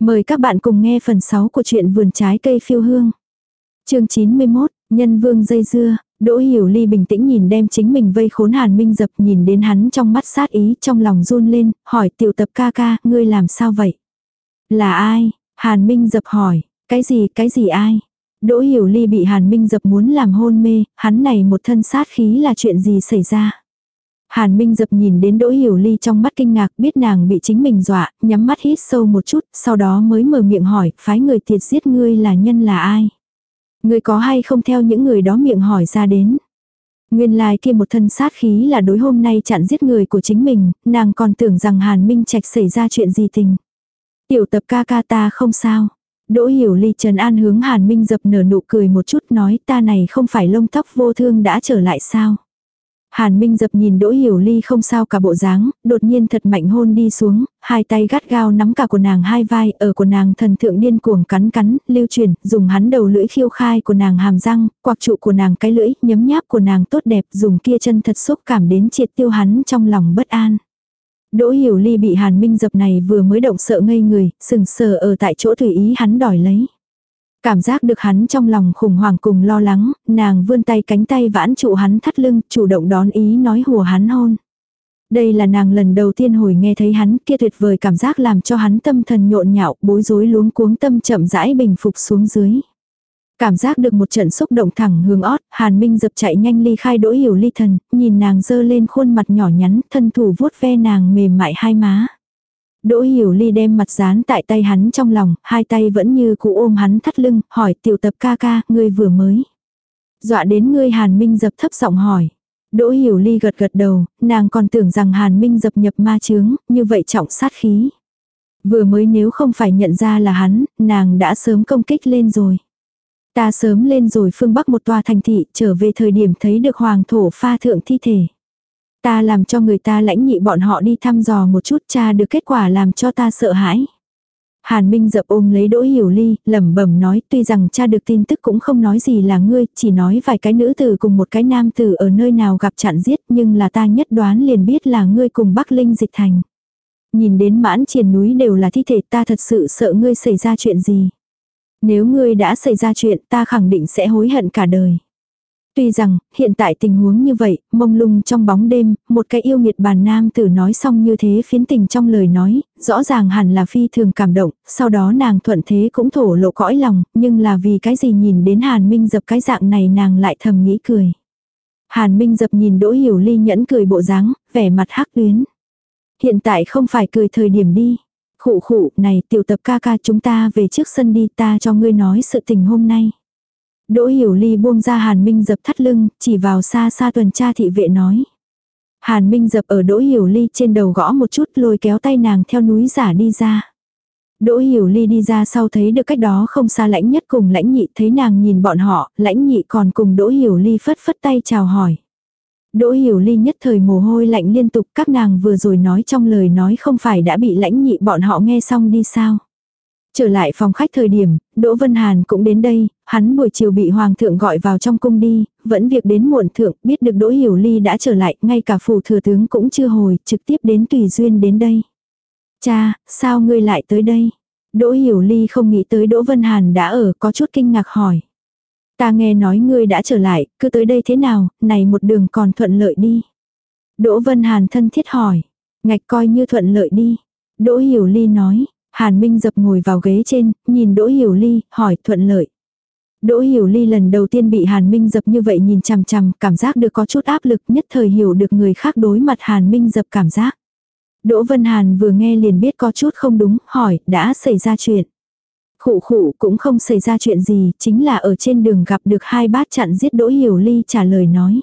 Mời các bạn cùng nghe phần 6 của truyện vườn trái cây phiêu hương. chương 91, Nhân Vương dây dưa, Đỗ Hiểu Ly bình tĩnh nhìn đem chính mình vây khốn Hàn Minh dập nhìn đến hắn trong mắt sát ý trong lòng run lên, hỏi tiểu tập ca ca, ngươi làm sao vậy? Là ai? Hàn Minh dập hỏi, cái gì, cái gì ai? Đỗ Hiểu Ly bị Hàn Minh dập muốn làm hôn mê, hắn này một thân sát khí là chuyện gì xảy ra? Hàn Minh dập nhìn đến Đỗ Hiểu Ly trong mắt kinh ngạc biết nàng bị chính mình dọa, nhắm mắt hít sâu một chút, sau đó mới mở miệng hỏi, phái người tiệt giết ngươi là nhân là ai? Ngươi có hay không theo những người đó miệng hỏi ra đến? Nguyên lai kia một thân sát khí là đối hôm nay chặn giết người của chính mình, nàng còn tưởng rằng Hàn Minh Trạch xảy ra chuyện gì tình. Tiểu tập ca ca ta không sao. Đỗ hiểu ly trần an hướng Hàn Minh dập nở nụ cười một chút nói ta này không phải lông tóc vô thương đã trở lại sao. Hàn Minh dập nhìn Đỗ Hiểu Ly không sao cả bộ dáng, đột nhiên thật mạnh hôn đi xuống, hai tay gắt gao nắm cả của nàng hai vai, ở của nàng thần thượng điên cuồng cắn cắn, lưu truyền, dùng hắn đầu lưỡi khiêu khai của nàng hàm răng, quạc trụ của nàng cái lưỡi, nhấm nháp của nàng tốt đẹp, dùng kia chân thật xúc cảm đến triệt tiêu hắn trong lòng bất an. Đỗ Hiểu Ly bị Hàn Minh dập này vừa mới động sợ ngây người, sừng sờ ở tại chỗ tùy ý hắn đòi lấy. Cảm giác được hắn trong lòng khủng hoảng cùng lo lắng, nàng vươn tay cánh tay vãn trụ hắn thắt lưng, chủ động đón ý nói hùa hắn hôn. Đây là nàng lần đầu tiên hồi nghe thấy hắn kia tuyệt vời cảm giác làm cho hắn tâm thần nhộn nhạo, bối rối luống cuống tâm chậm rãi bình phục xuống dưới. Cảm giác được một trận xúc động thẳng hướng ót, Hàn Minh dập chạy nhanh ly khai đỗ hiểu ly thần, nhìn nàng dơ lên khuôn mặt nhỏ nhắn, thân thủ vuốt ve nàng mềm mại hai má. Đỗ hiểu ly đem mặt dán tại tay hắn trong lòng, hai tay vẫn như cũ ôm hắn thắt lưng, hỏi tiểu tập ca ca, ngươi vừa mới. Dọa đến ngươi Hàn Minh dập thấp giọng hỏi. Đỗ hiểu ly gật gật đầu, nàng còn tưởng rằng Hàn Minh dập nhập ma chướng, như vậy trọng sát khí. Vừa mới nếu không phải nhận ra là hắn, nàng đã sớm công kích lên rồi. Ta sớm lên rồi phương Bắc một tòa thành thị, trở về thời điểm thấy được hoàng thổ pha thượng thi thể. Ta làm cho người ta lãnh nhị bọn họ đi thăm dò một chút cha được kết quả làm cho ta sợ hãi. Hàn Minh dập ôm lấy Đỗ Hiểu Ly, lẩm bẩm nói, tuy rằng cha được tin tức cũng không nói gì là ngươi, chỉ nói vài cái nữ tử cùng một cái nam tử ở nơi nào gặp chặn giết, nhưng là ta nhất đoán liền biết là ngươi cùng Bắc Linh dịch thành. Nhìn đến mãn triền núi đều là thi thể ta thật sự sợ ngươi xảy ra chuyện gì. Nếu ngươi đã xảy ra chuyện ta khẳng định sẽ hối hận cả đời. Tuy rằng, hiện tại tình huống như vậy, mông lung trong bóng đêm, một cái yêu nghiệt bàn nam tử nói xong như thế phiến tình trong lời nói, rõ ràng hẳn là phi thường cảm động, sau đó nàng thuận thế cũng thổ lộ cõi lòng, nhưng là vì cái gì nhìn đến Hàn Minh dập cái dạng này nàng lại thầm nghĩ cười. Hàn Minh dập nhìn Đỗ Hiểu Ly nhẫn cười bộ dáng, vẻ mặt hắc tuyến. Hiện tại không phải cười thời điểm đi. Khụ khụ, này tiểu tập ca ca chúng ta về trước sân đi ta cho ngươi nói sự tình hôm nay. Đỗ Hiểu Ly buông ra Hàn Minh dập thắt lưng, chỉ vào xa xa tuần tra thị vệ nói. Hàn Minh dập ở Đỗ Hiểu Ly trên đầu gõ một chút lôi kéo tay nàng theo núi giả đi ra. Đỗ Hiểu Ly đi ra sau thấy được cách đó không xa lãnh nhất cùng lãnh nhị thấy nàng nhìn bọn họ, lãnh nhị còn cùng Đỗ Hiểu Ly phất phất tay chào hỏi. Đỗ Hiểu Ly nhất thời mồ hôi lạnh liên tục các nàng vừa rồi nói trong lời nói không phải đã bị lãnh nhị bọn họ nghe xong đi sao. Trở lại phòng khách thời điểm, Đỗ Vân Hàn cũng đến đây, hắn buổi chiều bị Hoàng thượng gọi vào trong cung đi, vẫn việc đến muộn thượng, biết được Đỗ Hiểu Ly đã trở lại, ngay cả phủ thừa tướng cũng chưa hồi, trực tiếp đến Tùy Duyên đến đây. Cha, sao ngươi lại tới đây? Đỗ Hiểu Ly không nghĩ tới Đỗ Vân Hàn đã ở, có chút kinh ngạc hỏi. Ta nghe nói ngươi đã trở lại, cứ tới đây thế nào, này một đường còn thuận lợi đi. Đỗ Vân Hàn thân thiết hỏi. Ngạch coi như thuận lợi đi. Đỗ Hiểu Ly nói. Hàn Minh dập ngồi vào ghế trên, nhìn Đỗ Hiểu Ly, hỏi thuận lợi. Đỗ Hiểu Ly lần đầu tiên bị Hàn Minh dập như vậy nhìn chằm chằm, cảm giác được có chút áp lực nhất thời hiểu được người khác đối mặt Hàn Minh dập cảm giác. Đỗ Vân Hàn vừa nghe liền biết có chút không đúng, hỏi, đã xảy ra chuyện. Khụ khụ cũng không xảy ra chuyện gì, chính là ở trên đường gặp được hai bát chặn giết Đỗ Hiểu Ly trả lời nói.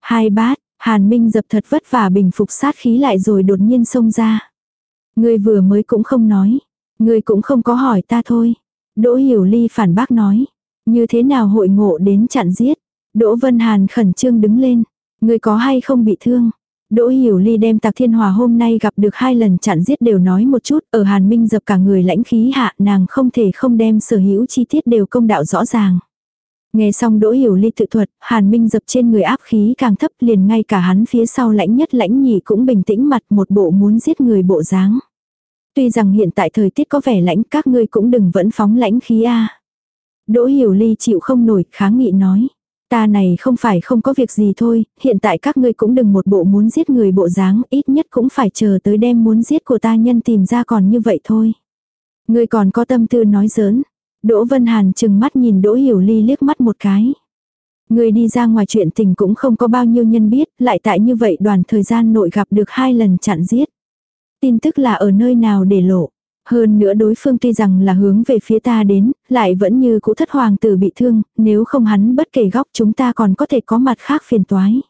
Hai bát, Hàn Minh dập thật vất vả bình phục sát khí lại rồi đột nhiên xông ra. Ngươi vừa mới cũng không nói. Ngươi cũng không có hỏi ta thôi. Đỗ Hiểu Ly phản bác nói. Như thế nào hội ngộ đến chặn giết. Đỗ Vân Hàn khẩn trương đứng lên. Ngươi có hay không bị thương. Đỗ Hiểu Ly đem Tạc Thiên Hòa hôm nay gặp được hai lần chặn giết đều nói một chút, ở Hàn Minh dập cả người lãnh khí hạ, nàng không thể không đem sở hữu chi tiết đều công đạo rõ ràng. Nghe xong Đỗ Hiểu Ly tự thuật, Hàn Minh dập trên người áp khí càng thấp liền ngay cả hắn phía sau lãnh nhất lãnh nhị cũng bình tĩnh mặt một bộ muốn giết người bộ dáng. Tuy rằng hiện tại thời tiết có vẻ lãnh các ngươi cũng đừng vẫn phóng lãnh khí a. Đỗ Hiểu Ly chịu không nổi, kháng nghị nói. Ta này không phải không có việc gì thôi, hiện tại các ngươi cũng đừng một bộ muốn giết người bộ dáng, ít nhất cũng phải chờ tới đêm muốn giết của ta nhân tìm ra còn như vậy thôi. Ngươi còn có tâm tư nói giỡn. Đỗ Vân Hàn chừng mắt nhìn Đỗ Hiểu Ly liếc mắt một cái. Ngươi đi ra ngoài chuyện tình cũng không có bao nhiêu nhân biết, lại tại như vậy đoàn thời gian nội gặp được hai lần chặn giết. Tin tức là ở nơi nào để lộ. Hơn nữa đối phương tuy rằng là hướng về phía ta đến, lại vẫn như cũ thất hoàng tử bị thương, nếu không hắn bất kể góc chúng ta còn có thể có mặt khác phiền toái.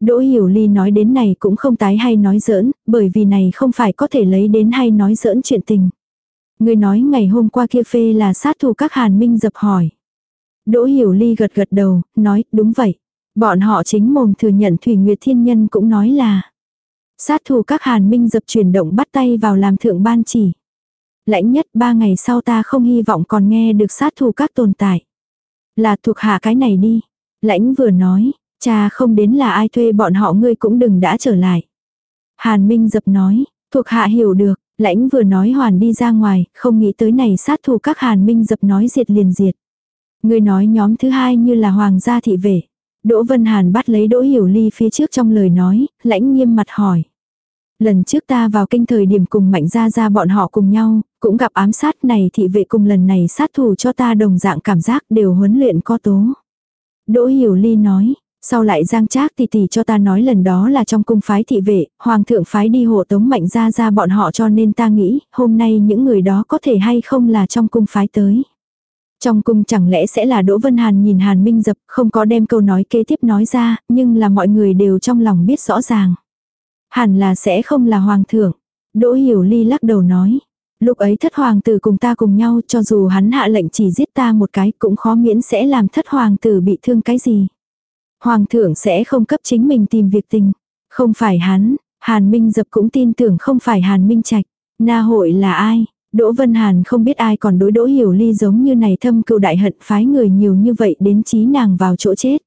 Đỗ Hiểu Ly nói đến này cũng không tái hay nói giỡn, bởi vì này không phải có thể lấy đến hay nói giỡn chuyện tình. Người nói ngày hôm qua kia phê là sát thủ các hàn minh dập hỏi. Đỗ Hiểu Ly gật gật đầu, nói đúng vậy. Bọn họ chính mồm thừa nhận Thủy Nguyệt Thiên Nhân cũng nói là sát thủ các hàn minh dập chuyển động bắt tay vào làm thượng ban chỉ lãnh nhất ba ngày sau ta không hy vọng còn nghe được sát thủ các tồn tại. Là thuộc hạ cái này đi. Lãnh vừa nói, cha không đến là ai thuê bọn họ ngươi cũng đừng đã trở lại. Hàn Minh dập nói, thuộc hạ hiểu được, lãnh vừa nói hoàn đi ra ngoài, không nghĩ tới này sát thủ các Hàn Minh dập nói diệt liền diệt. Ngươi nói nhóm thứ hai như là hoàng gia thị vệ. Đỗ Vân Hàn bắt lấy Đỗ Hiểu Ly phía trước trong lời nói, lãnh nghiêm mặt hỏi. Lần trước ta vào kinh thời điểm cùng mạnh ra ra bọn họ cùng nhau, cũng gặp ám sát này thị vệ cùng lần này sát thủ cho ta đồng dạng cảm giác đều huấn luyện có tố. Đỗ Hiểu Ly nói, sau lại giang trác tỷ tỷ cho ta nói lần đó là trong cung phái thị vệ, hoàng thượng phái đi hộ tống mạnh ra ra bọn họ cho nên ta nghĩ, hôm nay những người đó có thể hay không là trong cung phái tới. Trong cung chẳng lẽ sẽ là Đỗ Vân Hàn nhìn Hàn Minh Dập không có đem câu nói kế tiếp nói ra, nhưng là mọi người đều trong lòng biết rõ ràng. Hẳn là sẽ không là hoàng thượng. Đỗ Hiểu Ly lắc đầu nói. Lúc ấy thất hoàng tử cùng ta cùng nhau cho dù hắn hạ lệnh chỉ giết ta một cái cũng khó miễn sẽ làm thất hoàng tử bị thương cái gì. Hoàng thượng sẽ không cấp chính mình tìm việc tình. Không phải hắn, Hàn Minh Dập cũng tin tưởng không phải Hàn Minh Trạch. Na hội là ai? Đỗ Vân Hàn không biết ai còn đối Đỗ Hiểu Ly giống như này thâm cựu đại hận phái người nhiều như vậy đến trí nàng vào chỗ chết.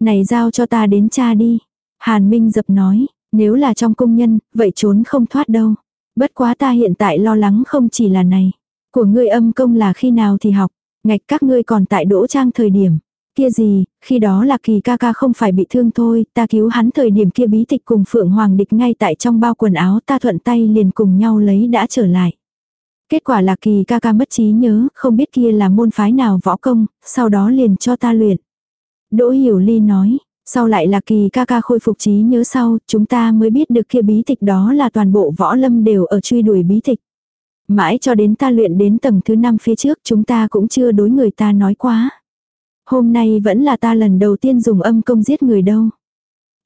Này giao cho ta đến cha đi. Hàn Minh Dập nói, nếu là trong công nhân, vậy trốn không thoát đâu. Bất quá ta hiện tại lo lắng không chỉ là này. Của ngươi âm công là khi nào thì học, ngạch các ngươi còn tại đỗ trang thời điểm. Kia gì, khi đó là kỳ ca ca không phải bị thương thôi, ta cứu hắn thời điểm kia bí tịch cùng Phượng Hoàng địch ngay tại trong bao quần áo ta thuận tay liền cùng nhau lấy đã trở lại. Kết quả là kỳ ca ca mất trí nhớ, không biết kia là môn phái nào võ công, sau đó liền cho ta luyện. Đỗ Hiểu Ly nói, sau lại là kỳ ca ca khôi phục trí nhớ sau, chúng ta mới biết được kia bí tịch đó là toàn bộ võ lâm đều ở truy đuổi bí tịch. Mãi cho đến ta luyện đến tầng thứ năm phía trước chúng ta cũng chưa đối người ta nói quá. Hôm nay vẫn là ta lần đầu tiên dùng âm công giết người đâu.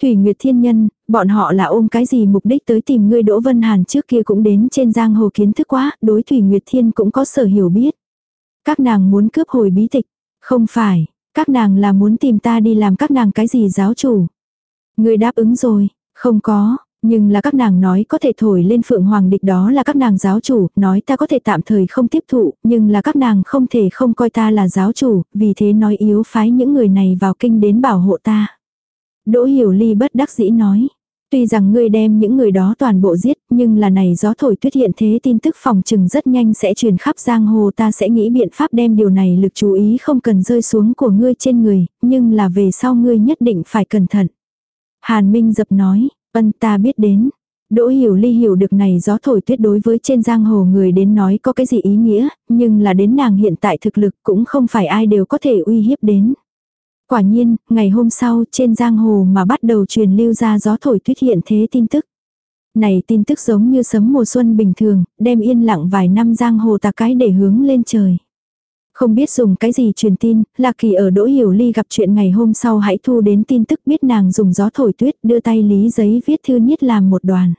Thủy Nguyệt Thiên Nhân, bọn họ là ôm cái gì mục đích tới tìm ngươi Đỗ Vân Hàn trước kia cũng đến trên giang hồ kiến thức quá, đối Thủy Nguyệt Thiên cũng có sở hiểu biết. Các nàng muốn cướp hồi bí tịch. Không phải, các nàng là muốn tìm ta đi làm các nàng cái gì giáo chủ. Ngươi đáp ứng rồi, không có, nhưng là các nàng nói có thể thổi lên phượng hoàng địch đó là các nàng giáo chủ, nói ta có thể tạm thời không tiếp thụ, nhưng là các nàng không thể không coi ta là giáo chủ, vì thế nói yếu phái những người này vào kinh đến bảo hộ ta. Đỗ Hiểu Ly bất đắc dĩ nói. Tuy rằng ngươi đem những người đó toàn bộ giết, nhưng là này gió thổi tuyết hiện thế tin tức phòng trừng rất nhanh sẽ truyền khắp giang hồ ta sẽ nghĩ biện pháp đem điều này lực chú ý không cần rơi xuống của ngươi trên người, nhưng là về sau ngươi nhất định phải cẩn thận. Hàn Minh dập nói, ân ta biết đến. Đỗ hiểu ly hiểu được này gió thổi tuyết đối với trên giang hồ người đến nói có cái gì ý nghĩa, nhưng là đến nàng hiện tại thực lực cũng không phải ai đều có thể uy hiếp đến. Quả nhiên, ngày hôm sau trên giang hồ mà bắt đầu truyền lưu ra gió thổi tuyết hiện thế tin tức. Này tin tức giống như sấm mùa xuân bình thường, đem yên lặng vài năm giang hồ tà cái để hướng lên trời. Không biết dùng cái gì truyền tin, Lạc Kỳ ở Đỗ Hiểu Ly gặp chuyện ngày hôm sau hãy thu đến tin tức biết nàng dùng gió thổi tuyết đưa tay lý giấy viết thư niết làm một đoàn.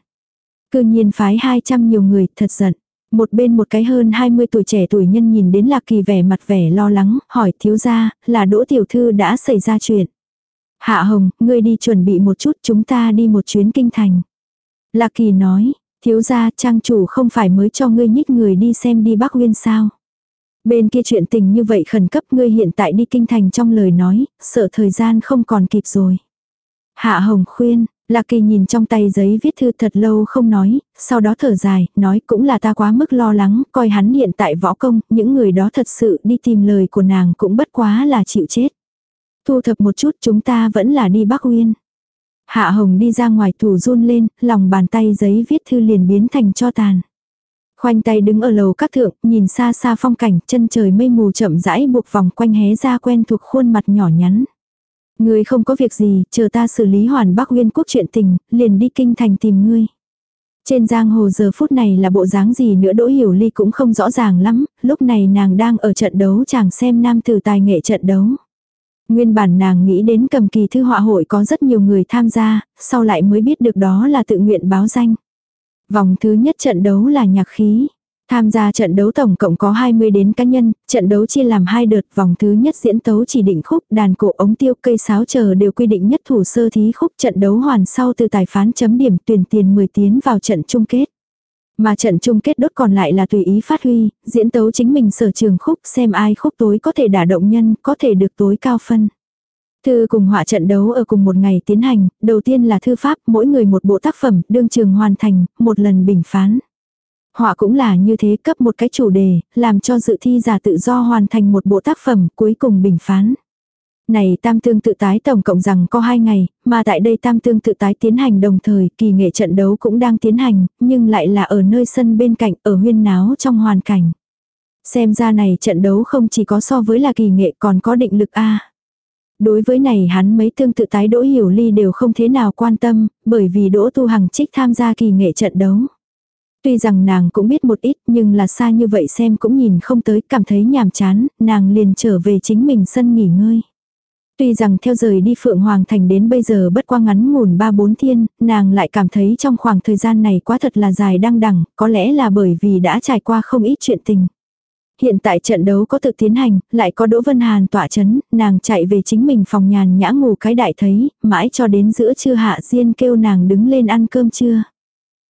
Cư nhiên phái 200 nhiều người thật giận. Một bên một cái hơn 20 tuổi trẻ tuổi nhân nhìn đến Lạc Kỳ vẻ mặt vẻ lo lắng, hỏi thiếu gia, là Đỗ Tiểu Thư đã xảy ra chuyện. Hạ Hồng, ngươi đi chuẩn bị một chút chúng ta đi một chuyến kinh thành. Lạc Kỳ nói, thiếu gia trang chủ không phải mới cho ngươi nhích người đi xem đi Bắc Nguyên sao. Bên kia chuyện tình như vậy khẩn cấp ngươi hiện tại đi kinh thành trong lời nói, sợ thời gian không còn kịp rồi. Hạ Hồng khuyên, Lạc kỳ nhìn trong tay giấy viết thư thật lâu không nói, sau đó thở dài, nói cũng là ta quá mức lo lắng, coi hắn hiện tại võ công, những người đó thật sự đi tìm lời của nàng cũng bất quá là chịu chết. Thu thập một chút chúng ta vẫn là đi Bắc Uyên. Hạ Hồng đi ra ngoài thủ run lên, lòng bàn tay giấy viết thư liền biến thành cho tàn. Khoanh tay đứng ở lầu các thượng, nhìn xa xa phong cảnh, chân trời mây mù chậm rãi buộc vòng quanh hé ra quen thuộc khuôn mặt nhỏ nhắn. Ngươi không có việc gì, chờ ta xử lý hoàn Bắc Nguyên quốc chuyện tình, liền đi kinh thành tìm ngươi. Trên giang hồ giờ phút này là bộ dáng gì nữa Đỗ Hiểu Ly cũng không rõ ràng lắm, lúc này nàng đang ở trận đấu chàng xem nam tử tài nghệ trận đấu. Nguyên bản nàng nghĩ đến cầm kỳ thư họa hội có rất nhiều người tham gia, sau lại mới biết được đó là tự nguyện báo danh. Vòng thứ nhất trận đấu là nhạc khí. Tham gia trận đấu tổng cộng có 20 đến cá nhân, trận đấu chia làm hai đợt, vòng thứ nhất diễn tấu chỉ định khúc, đàn cổ ống tiêu cây sáo chờ đều quy định nhất thủ sơ thí khúc, trận đấu hoàn sau từ tài phán chấm điểm tuyển tiền 10 tiến vào trận chung kết. Mà trận chung kết đốt còn lại là tùy ý phát huy, diễn tấu chính mình sở trường khúc xem ai khúc tối có thể đả động nhân, có thể được tối cao phân. Thư cùng họa trận đấu ở cùng một ngày tiến hành, đầu tiên là thư pháp, mỗi người một bộ tác phẩm, đương trường hoàn thành, một lần bình phán. Họa cũng là như thế cấp một cái chủ đề, làm cho dự thi giả tự do hoàn thành một bộ tác phẩm, cuối cùng bình phán. Này tam tương tự tái tổng cộng rằng có hai ngày, mà tại đây tam tương tự tái tiến hành đồng thời, kỳ nghệ trận đấu cũng đang tiến hành, nhưng lại là ở nơi sân bên cạnh, ở huyên náo trong hoàn cảnh. Xem ra này trận đấu không chỉ có so với là kỳ nghệ còn có định lực A. Đối với này hắn mấy tương tự tái Đỗ Hiểu Ly đều không thế nào quan tâm, bởi vì Đỗ Tu Hằng trích tham gia kỳ nghệ trận đấu. Tuy rằng nàng cũng biết một ít nhưng là xa như vậy xem cũng nhìn không tới cảm thấy nhàm chán, nàng liền trở về chính mình sân nghỉ ngơi. Tuy rằng theo rời đi Phượng Hoàng Thành đến bây giờ bất qua ngắn ngủn ba bốn thiên, nàng lại cảm thấy trong khoảng thời gian này quá thật là dài đăng đẳng, có lẽ là bởi vì đã trải qua không ít chuyện tình. Hiện tại trận đấu có tự tiến hành, lại có Đỗ Vân Hàn tỏa chấn, nàng chạy về chính mình phòng nhàn nhã ngủ cái đại thấy, mãi cho đến giữa trưa hạ diên kêu nàng đứng lên ăn cơm trưa.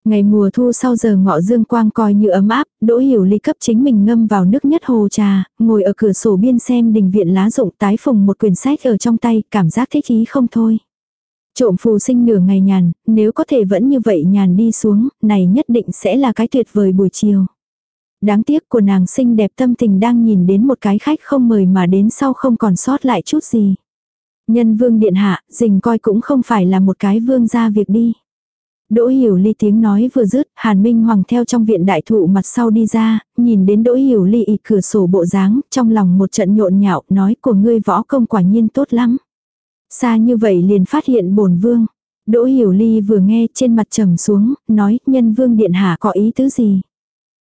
Ngày mùa thu sau giờ ngọ dương quang coi như ấm áp, Đỗ Hiểu Ly cấp chính mình ngâm vào nước nhất hồ trà, ngồi ở cửa sổ biên xem đình viện lá rụng tái phùng một quyển sách ở trong tay, cảm giác thích ý không thôi. Trộm phù sinh nửa ngày nhàn, nếu có thể vẫn như vậy nhàn đi xuống, này nhất định sẽ là cái tuyệt vời buổi chiều. Đáng tiếc của nàng xinh đẹp tâm tình đang nhìn đến một cái khách không mời mà đến sau không còn sót lại chút gì. Nhân vương điện hạ, dình coi cũng không phải là một cái vương ra việc đi. Đỗ Hiểu Ly tiếng nói vừa dứt, Hàn Minh Hoàng theo trong viện đại thụ mặt sau đi ra, nhìn đến Đỗ Hiểu Ly ị cửa sổ bộ dáng, trong lòng một trận nhộn nhạo, nói của ngươi võ công quả nhiên tốt lắm. Xa như vậy liền phát hiện bổn vương. Đỗ Hiểu Ly vừa nghe trên mặt trầm xuống, nói nhân vương điện hạ có ý tứ gì.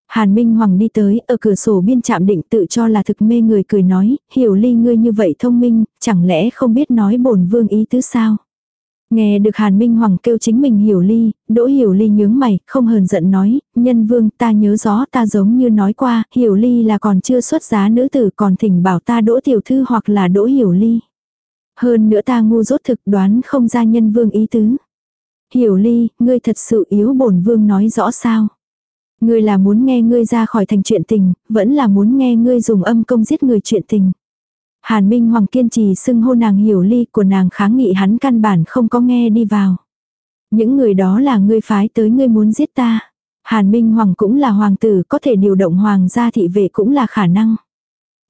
Hàn Minh Hoàng đi tới, ở cửa sổ biên chạm định tự cho là thực mê người cười nói, hiểu ly ngươi như vậy thông minh, chẳng lẽ không biết nói bổn vương ý tứ sao. Nghe được Hàn Minh Hoàng kêu chính mình hiểu ly, đỗ hiểu ly nhướng mày, không hờn giận nói, nhân vương ta nhớ rõ ta giống như nói qua, hiểu ly là còn chưa xuất giá nữ tử còn thỉnh bảo ta đỗ tiểu thư hoặc là đỗ hiểu ly. Hơn nữa ta ngu dốt thực đoán không ra nhân vương ý tứ. Hiểu ly, ngươi thật sự yếu bổn vương nói rõ sao. Ngươi là muốn nghe ngươi ra khỏi thành chuyện tình, vẫn là muốn nghe ngươi dùng âm công giết người chuyện tình. Hàn Minh Hoàng kiên trì xưng hô nàng hiểu ly của nàng kháng nghị hắn căn bản không có nghe đi vào. Những người đó là ngươi phái tới ngươi muốn giết ta. Hàn Minh Hoàng cũng là hoàng tử có thể điều động hoàng gia thị vệ cũng là khả năng.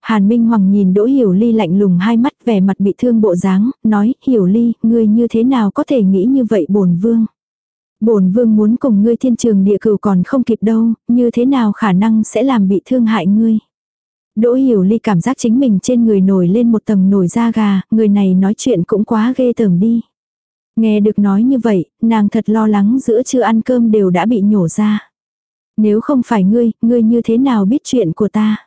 Hàn Minh Hoàng nhìn Đỗ Hiểu Ly lạnh lùng hai mắt vẻ mặt bị thương bộ dáng, nói, Hiểu Ly, ngươi như thế nào có thể nghĩ như vậy bổn vương. Bổn vương muốn cùng ngươi thiên trường địa cửu còn không kịp đâu, như thế nào khả năng sẽ làm bị thương hại ngươi. Đỗ hiểu ly cảm giác chính mình trên người nổi lên một tầng nổi da gà, người này nói chuyện cũng quá ghê tởm đi. Nghe được nói như vậy, nàng thật lo lắng giữa chưa ăn cơm đều đã bị nhổ ra. Nếu không phải ngươi, ngươi như thế nào biết chuyện của ta?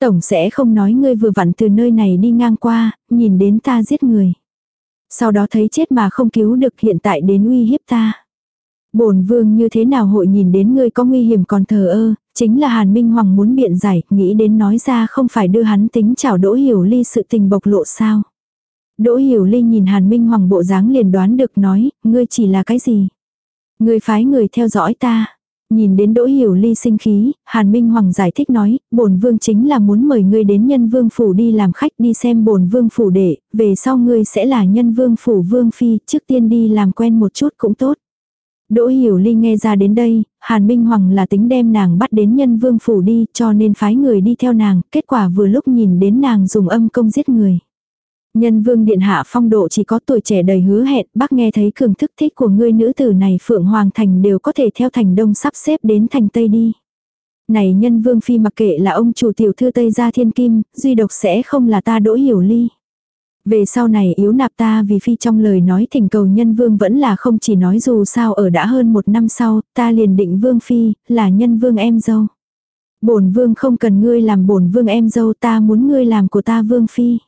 Tổng sẽ không nói ngươi vừa vặn từ nơi này đi ngang qua, nhìn đến ta giết người. Sau đó thấy chết mà không cứu được hiện tại đến uy hiếp ta. Bổn vương như thế nào hội nhìn đến ngươi có nguy hiểm còn thờ ơ, chính là Hàn Minh Hoàng muốn biện giải, nghĩ đến nói ra không phải đưa hắn tính chảo Đỗ Hiểu Ly sự tình bộc lộ sao. Đỗ Hiểu Ly nhìn Hàn Minh Hoàng bộ dáng liền đoán được nói, ngươi chỉ là cái gì? Ngươi phái người theo dõi ta. Nhìn đến Đỗ Hiểu Ly sinh khí, Hàn Minh Hoàng giải thích nói, bổn vương chính là muốn mời ngươi đến nhân vương phủ đi làm khách đi xem bổn vương phủ đệ, về sau ngươi sẽ là nhân vương phủ vương phi, trước tiên đi làm quen một chút cũng tốt. Đỗ Hiểu Ly nghe ra đến đây, Hàn Minh Hoàng là tính đem nàng bắt đến nhân vương phủ đi cho nên phái người đi theo nàng, kết quả vừa lúc nhìn đến nàng dùng âm công giết người. Nhân vương điện hạ phong độ chỉ có tuổi trẻ đầy hứa hẹn, bác nghe thấy cường thức thích của ngươi nữ tử này Phượng Hoàng Thành đều có thể theo thành đông sắp xếp đến thành tây đi. Này nhân vương phi mặc kệ là ông chủ tiểu thư Tây Gia Thiên Kim, duy độc sẽ không là ta đỗ hiểu ly. Về sau này yếu nạp ta vì phi trong lời nói thỉnh cầu nhân vương vẫn là không chỉ nói dù sao ở đã hơn một năm sau, ta liền định vương phi, là nhân vương em dâu. Bổn vương không cần ngươi làm bổn vương em dâu ta muốn ngươi làm của ta vương phi.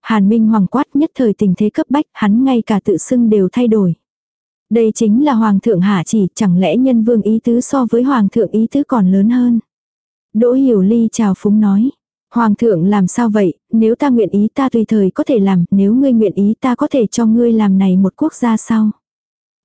Hàn Minh Hoàng quát nhất thời tình thế cấp bách, hắn ngay cả tự xưng đều thay đổi. Đây chính là Hoàng thượng hạ chỉ, chẳng lẽ nhân vương ý tứ so với Hoàng thượng ý tứ còn lớn hơn. Đỗ Hiểu Ly chào phúng nói. Hoàng thượng làm sao vậy, nếu ta nguyện ý ta tùy thời có thể làm, nếu ngươi nguyện ý ta có thể cho ngươi làm này một quốc gia sau.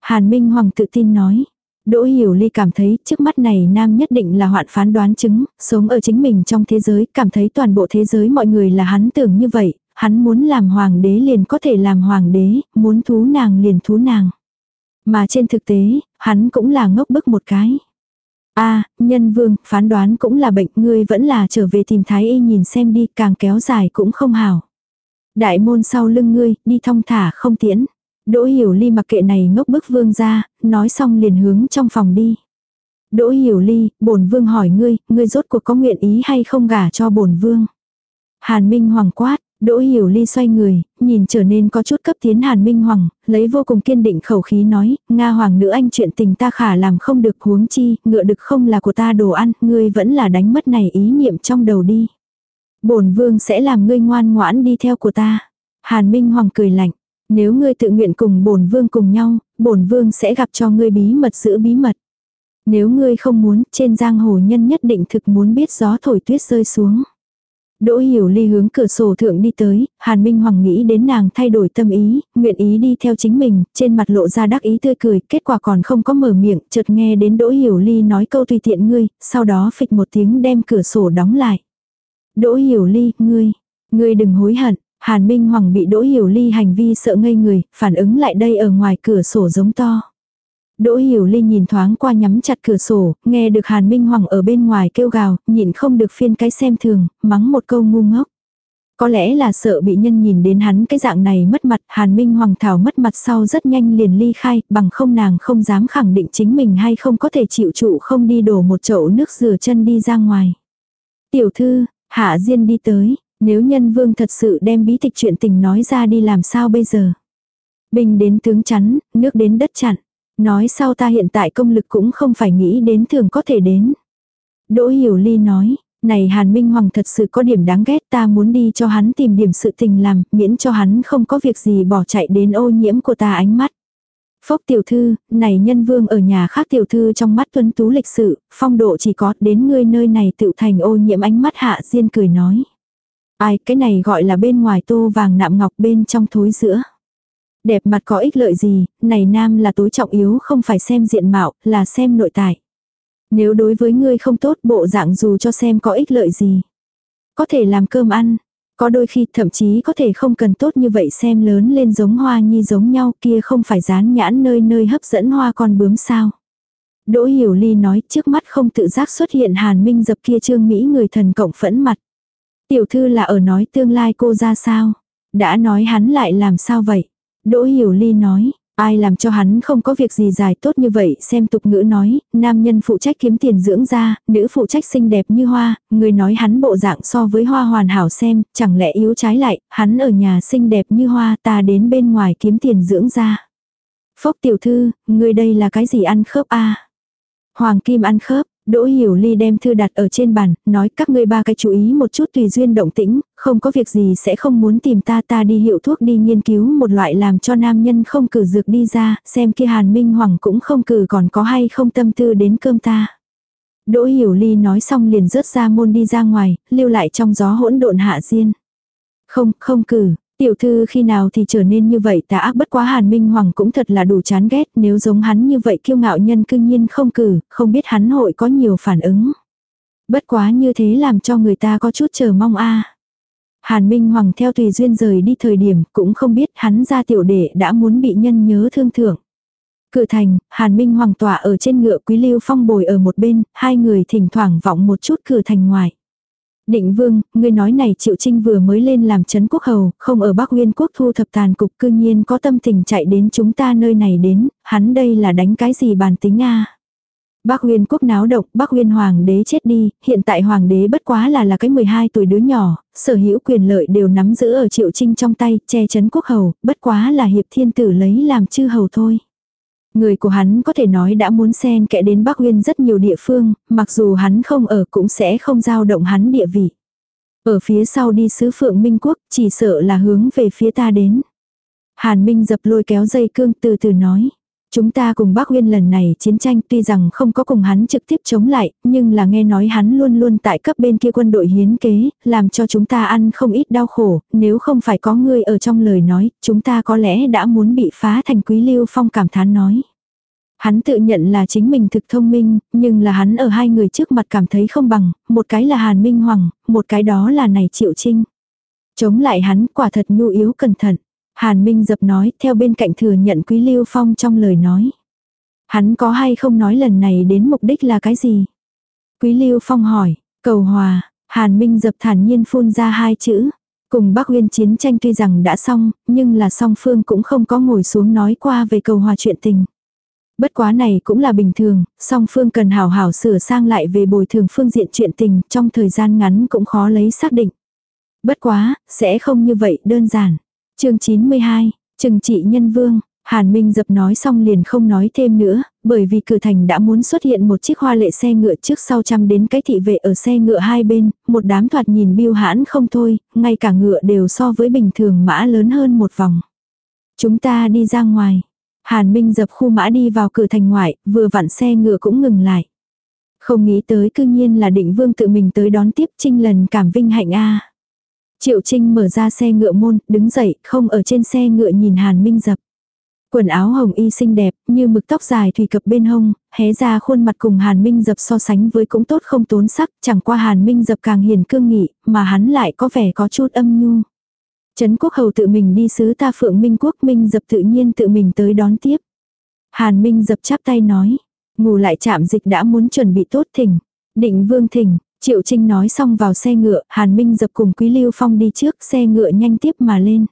Hàn Minh Hoàng tự tin nói. Đỗ Hiểu Ly cảm thấy trước mắt này nam nhất định là hoạn phán đoán chứng, sống ở chính mình trong thế giới, cảm thấy toàn bộ thế giới mọi người là hắn tưởng như vậy, hắn muốn làm hoàng đế liền có thể làm hoàng đế, muốn thú nàng liền thú nàng. Mà trên thực tế, hắn cũng là ngốc bức một cái a nhân vương, phán đoán cũng là bệnh, ngươi vẫn là trở về tìm thái y nhìn xem đi, càng kéo dài cũng không hảo. Đại môn sau lưng ngươi, đi thong thả không tiễn. Đỗ hiểu ly mặc kệ này ngốc bức vương ra, nói xong liền hướng trong phòng đi. Đỗ hiểu ly, bổn vương hỏi ngươi, ngươi rốt cuộc có nguyện ý hay không gả cho bổn vương. Hàn Minh hoàng quát, Đỗ Hiểu Ly xoay người, nhìn trở nên có chút cấp tiến Hàn Minh Hoàng, lấy vô cùng kiên định khẩu khí nói, Nga Hoàng nữ anh chuyện tình ta khả làm không được huống chi, ngựa được không là của ta đồ ăn, ngươi vẫn là đánh mất này ý niệm trong đầu đi. bổn vương sẽ làm ngươi ngoan ngoãn đi theo của ta. Hàn Minh Hoàng cười lạnh, nếu ngươi tự nguyện cùng bổn vương cùng nhau, bổn vương sẽ gặp cho ngươi bí mật giữ bí mật. Nếu ngươi không muốn, trên giang hồ nhân nhất định thực muốn biết gió thổi tuyết rơi xuống. Đỗ Hiểu Ly hướng cửa sổ thượng đi tới, Hàn Minh Hoàng nghĩ đến nàng thay đổi tâm ý, nguyện ý đi theo chính mình, trên mặt lộ ra đắc ý tươi cười, kết quả còn không có mở miệng, chợt nghe đến Đỗ Hiểu Ly nói câu tùy tiện ngươi, sau đó phịch một tiếng đem cửa sổ đóng lại. Đỗ Hiểu Ly, ngươi, ngươi đừng hối hận, Hàn Minh Hoàng bị Đỗ Hiểu Ly hành vi sợ ngây người, phản ứng lại đây ở ngoài cửa sổ giống to. Đỗ Hiểu Ly nhìn thoáng qua nhắm chặt cửa sổ, nghe được Hàn Minh Hoàng ở bên ngoài kêu gào, nhịn không được phiên cái xem thường, mắng một câu ngu ngốc. Có lẽ là sợ bị nhân nhìn đến hắn cái dạng này mất mặt, Hàn Minh Hoàng thảo mất mặt sau rất nhanh liền ly khai, bằng không nàng không dám khẳng định chính mình hay không có thể chịu trụ không đi đổ một chậu nước rửa chân đi ra ngoài. Tiểu thư, Hạ Diên đi tới, nếu nhân vương thật sự đem bí tịch chuyện tình nói ra đi làm sao bây giờ. Bình đến tướng chắn, nước đến đất chặn. Nói sau ta hiện tại công lực cũng không phải nghĩ đến thường có thể đến. Đỗ Hiểu Ly nói, này Hàn Minh Hoàng thật sự có điểm đáng ghét ta muốn đi cho hắn tìm điểm sự tình làm, miễn cho hắn không có việc gì bỏ chạy đến ô nhiễm của ta ánh mắt. Phốc tiểu thư, này nhân vương ở nhà khác tiểu thư trong mắt tuấn tú lịch sự, phong độ chỉ có đến ngươi nơi này tự thành ô nhiễm ánh mắt hạ diên cười nói. Ai cái này gọi là bên ngoài tô vàng nạm ngọc bên trong thối giữa. Đẹp mặt có ích lợi gì, này nam là tối trọng yếu không phải xem diện mạo, là xem nội tại. Nếu đối với ngươi không tốt bộ dạng dù cho xem có ích lợi gì. Có thể làm cơm ăn, có đôi khi thậm chí có thể không cần tốt như vậy xem lớn lên giống hoa nhi giống nhau kia không phải dán nhãn nơi nơi hấp dẫn hoa con bướm sao. Đỗ Hiểu Ly nói trước mắt không tự giác xuất hiện hàn minh dập kia trương Mỹ người thần cộng phẫn mặt. Tiểu thư là ở nói tương lai cô ra sao. Đã nói hắn lại làm sao vậy. Đỗ Hiểu Ly nói, ai làm cho hắn không có việc gì dài tốt như vậy xem tục ngữ nói, nam nhân phụ trách kiếm tiền dưỡng ra, nữ phụ trách xinh đẹp như hoa, người nói hắn bộ dạng so với hoa hoàn hảo xem, chẳng lẽ yếu trái lại, hắn ở nhà xinh đẹp như hoa ta đến bên ngoài kiếm tiền dưỡng ra. Phốc tiểu thư, người đây là cái gì ăn khớp a Hoàng kim ăn khớp, Đỗ Hiểu Ly đem thư đặt ở trên bàn, nói các ngươi ba cái chú ý một chút tùy duyên động tĩnh, không có việc gì sẽ không muốn tìm ta ta đi hiệu thuốc đi nghiên cứu một loại làm cho nam nhân không cử dược đi ra, xem kia Hàn Minh Hoàng cũng không cử còn có hay không tâm tư đến cơm ta. Đỗ Hiểu Ly nói xong liền rớt ra môn đi ra ngoài, lưu lại trong gió hỗn độn hạ diên. Không, không cử, Tiểu thư khi nào thì trở nên như vậy tà ác bất quá Hàn Minh Hoàng cũng thật là đủ chán ghét nếu giống hắn như vậy kiêu ngạo nhân cư nhiên không cử, không biết hắn hội có nhiều phản ứng. Bất quá như thế làm cho người ta có chút chờ mong a. Hàn Minh Hoàng theo tùy duyên rời đi thời điểm cũng không biết hắn ra tiểu đệ đã muốn bị nhân nhớ thương thưởng. Cự thành, Hàn Minh Hoàng tỏa ở trên ngựa Quý Lưu Phong bồi ở một bên, hai người thỉnh thoảng vọng một chút cử thành ngoài. Định vương, ngươi nói này Triệu Trinh vừa mới lên làm chấn quốc hầu, không ở Bắc Nguyên quốc thu thập tàn cục cư nhiên có tâm tình chạy đến chúng ta nơi này đến, hắn đây là đánh cái gì bàn tính a Bắc Nguyên quốc náo động, Bắc Nguyên hoàng đế chết đi, hiện tại hoàng đế bất quá là là cái 12 tuổi đứa nhỏ, sở hữu quyền lợi đều nắm giữ ở Triệu Trinh trong tay, che chấn quốc hầu, bất quá là hiệp thiên tử lấy làm chư hầu thôi. Người của hắn có thể nói đã muốn xen kẽ đến Bắc Uyên rất nhiều địa phương, mặc dù hắn không ở cũng sẽ không giao động hắn địa vị. Ở phía sau đi sứ phượng Minh Quốc, chỉ sợ là hướng về phía ta đến. Hàn Minh dập lôi kéo dây cương từ từ nói. Chúng ta cùng Bắc nguyên lần này chiến tranh tuy rằng không có cùng hắn trực tiếp chống lại, nhưng là nghe nói hắn luôn luôn tại cấp bên kia quân đội hiến kế, làm cho chúng ta ăn không ít đau khổ, nếu không phải có người ở trong lời nói, chúng ta có lẽ đã muốn bị phá thành quý lưu phong cảm thán nói. Hắn tự nhận là chính mình thực thông minh, nhưng là hắn ở hai người trước mặt cảm thấy không bằng, một cái là Hàn Minh Hoàng, một cái đó là này Triệu Trinh. Chống lại hắn quả thật nhu yếu cẩn thận. Hàn Minh dập nói, theo bên cạnh thừa nhận Quý Lưu Phong trong lời nói. Hắn có hay không nói lần này đến mục đích là cái gì? Quý Lưu Phong hỏi, cầu hòa, Hàn Minh dập thản nhiên phun ra hai chữ. Cùng Bắc Uyên chiến tranh tuy rằng đã xong, nhưng là song phương cũng không có ngồi xuống nói qua về cầu hòa chuyện tình. Bất quá này cũng là bình thường, song phương cần hảo hảo sửa sang lại về bồi thường phương diện chuyện tình, trong thời gian ngắn cũng khó lấy xác định. Bất quá, sẽ không như vậy đơn giản chương 92, trừng trị nhân vương. Hàn Minh dập nói xong liền không nói thêm nữa, bởi vì cửa thành đã muốn xuất hiện một chiếc hoa lệ xe ngựa trước sau chăm đến cái thị vệ ở xe ngựa hai bên, một đám thoạt nhìn biêu hãn không thôi, ngay cả ngựa đều so với bình thường mã lớn hơn một vòng. Chúng ta đi ra ngoài. Hàn Minh dập khu mã đi vào cửa thành ngoại, vừa vặn xe ngựa cũng ngừng lại. Không nghĩ tới cư nhiên là định vương tự mình tới đón tiếp trinh lần cảm vinh hạnh a Triệu Trinh mở ra xe ngựa môn, đứng dậy, không ở trên xe ngựa nhìn Hàn Minh Dập. Quần áo hồng y xinh đẹp, như mực tóc dài thủy cập bên hông, hé ra khuôn mặt cùng Hàn Minh Dập so sánh với cũng tốt không tốn sắc, chẳng qua Hàn Minh Dập càng hiền cương nghị, mà hắn lại có vẻ có chút âm nhu. Trấn quốc hầu tự mình đi sứ ta phượng Minh quốc Minh Dập tự nhiên tự mình tới đón tiếp. Hàn Minh Dập chắp tay nói, ngủ lại chạm dịch đã muốn chuẩn bị tốt thỉnh. Định vương thỉnh, Triệu Trinh nói xong vào xe ngựa, Hàn Minh dập cùng Quý Lưu Phong đi trước, xe ngựa nhanh tiếp mà lên.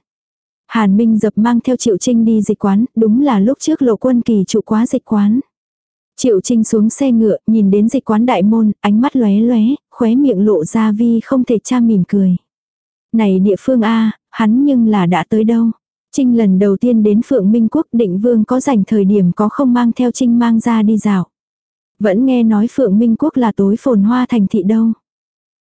Hàn Minh dập mang theo Triệu Trinh đi dịch quán, đúng là lúc trước lộ quân kỳ trụ quá dịch quán. Triệu Trinh xuống xe ngựa, nhìn đến dịch quán đại môn, ánh mắt lóe lóe, khóe miệng lộ ra vi không thể cha mỉm cười. Này địa phương A, hắn nhưng là đã tới đâu. Trinh lần đầu tiên đến Phượng Minh Quốc định vương có dành thời điểm có không mang theo Trinh mang ra đi dạo. Vẫn nghe nói Phượng Minh Quốc là tối phồn hoa thành thị đâu.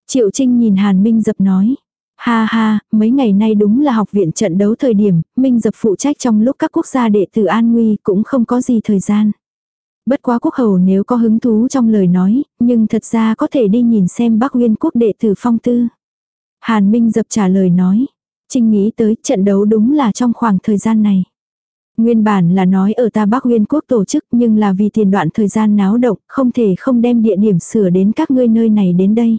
Triệu Trinh nhìn Hàn Minh Dập nói. Ha ha, mấy ngày nay đúng là học viện trận đấu thời điểm, Minh Dập phụ trách trong lúc các quốc gia đệ tử an nguy cũng không có gì thời gian. Bất quá quốc hầu nếu có hứng thú trong lời nói, nhưng thật ra có thể đi nhìn xem Bắc Nguyên quốc đệ tử phong tư. Hàn Minh Dập trả lời nói. Trinh nghĩ tới trận đấu đúng là trong khoảng thời gian này. Nguyên bản là nói ở ta Bắc Nguyên quốc tổ chức nhưng là vì tiền đoạn thời gian náo động, không thể không đem địa điểm sửa đến các ngươi nơi này đến đây.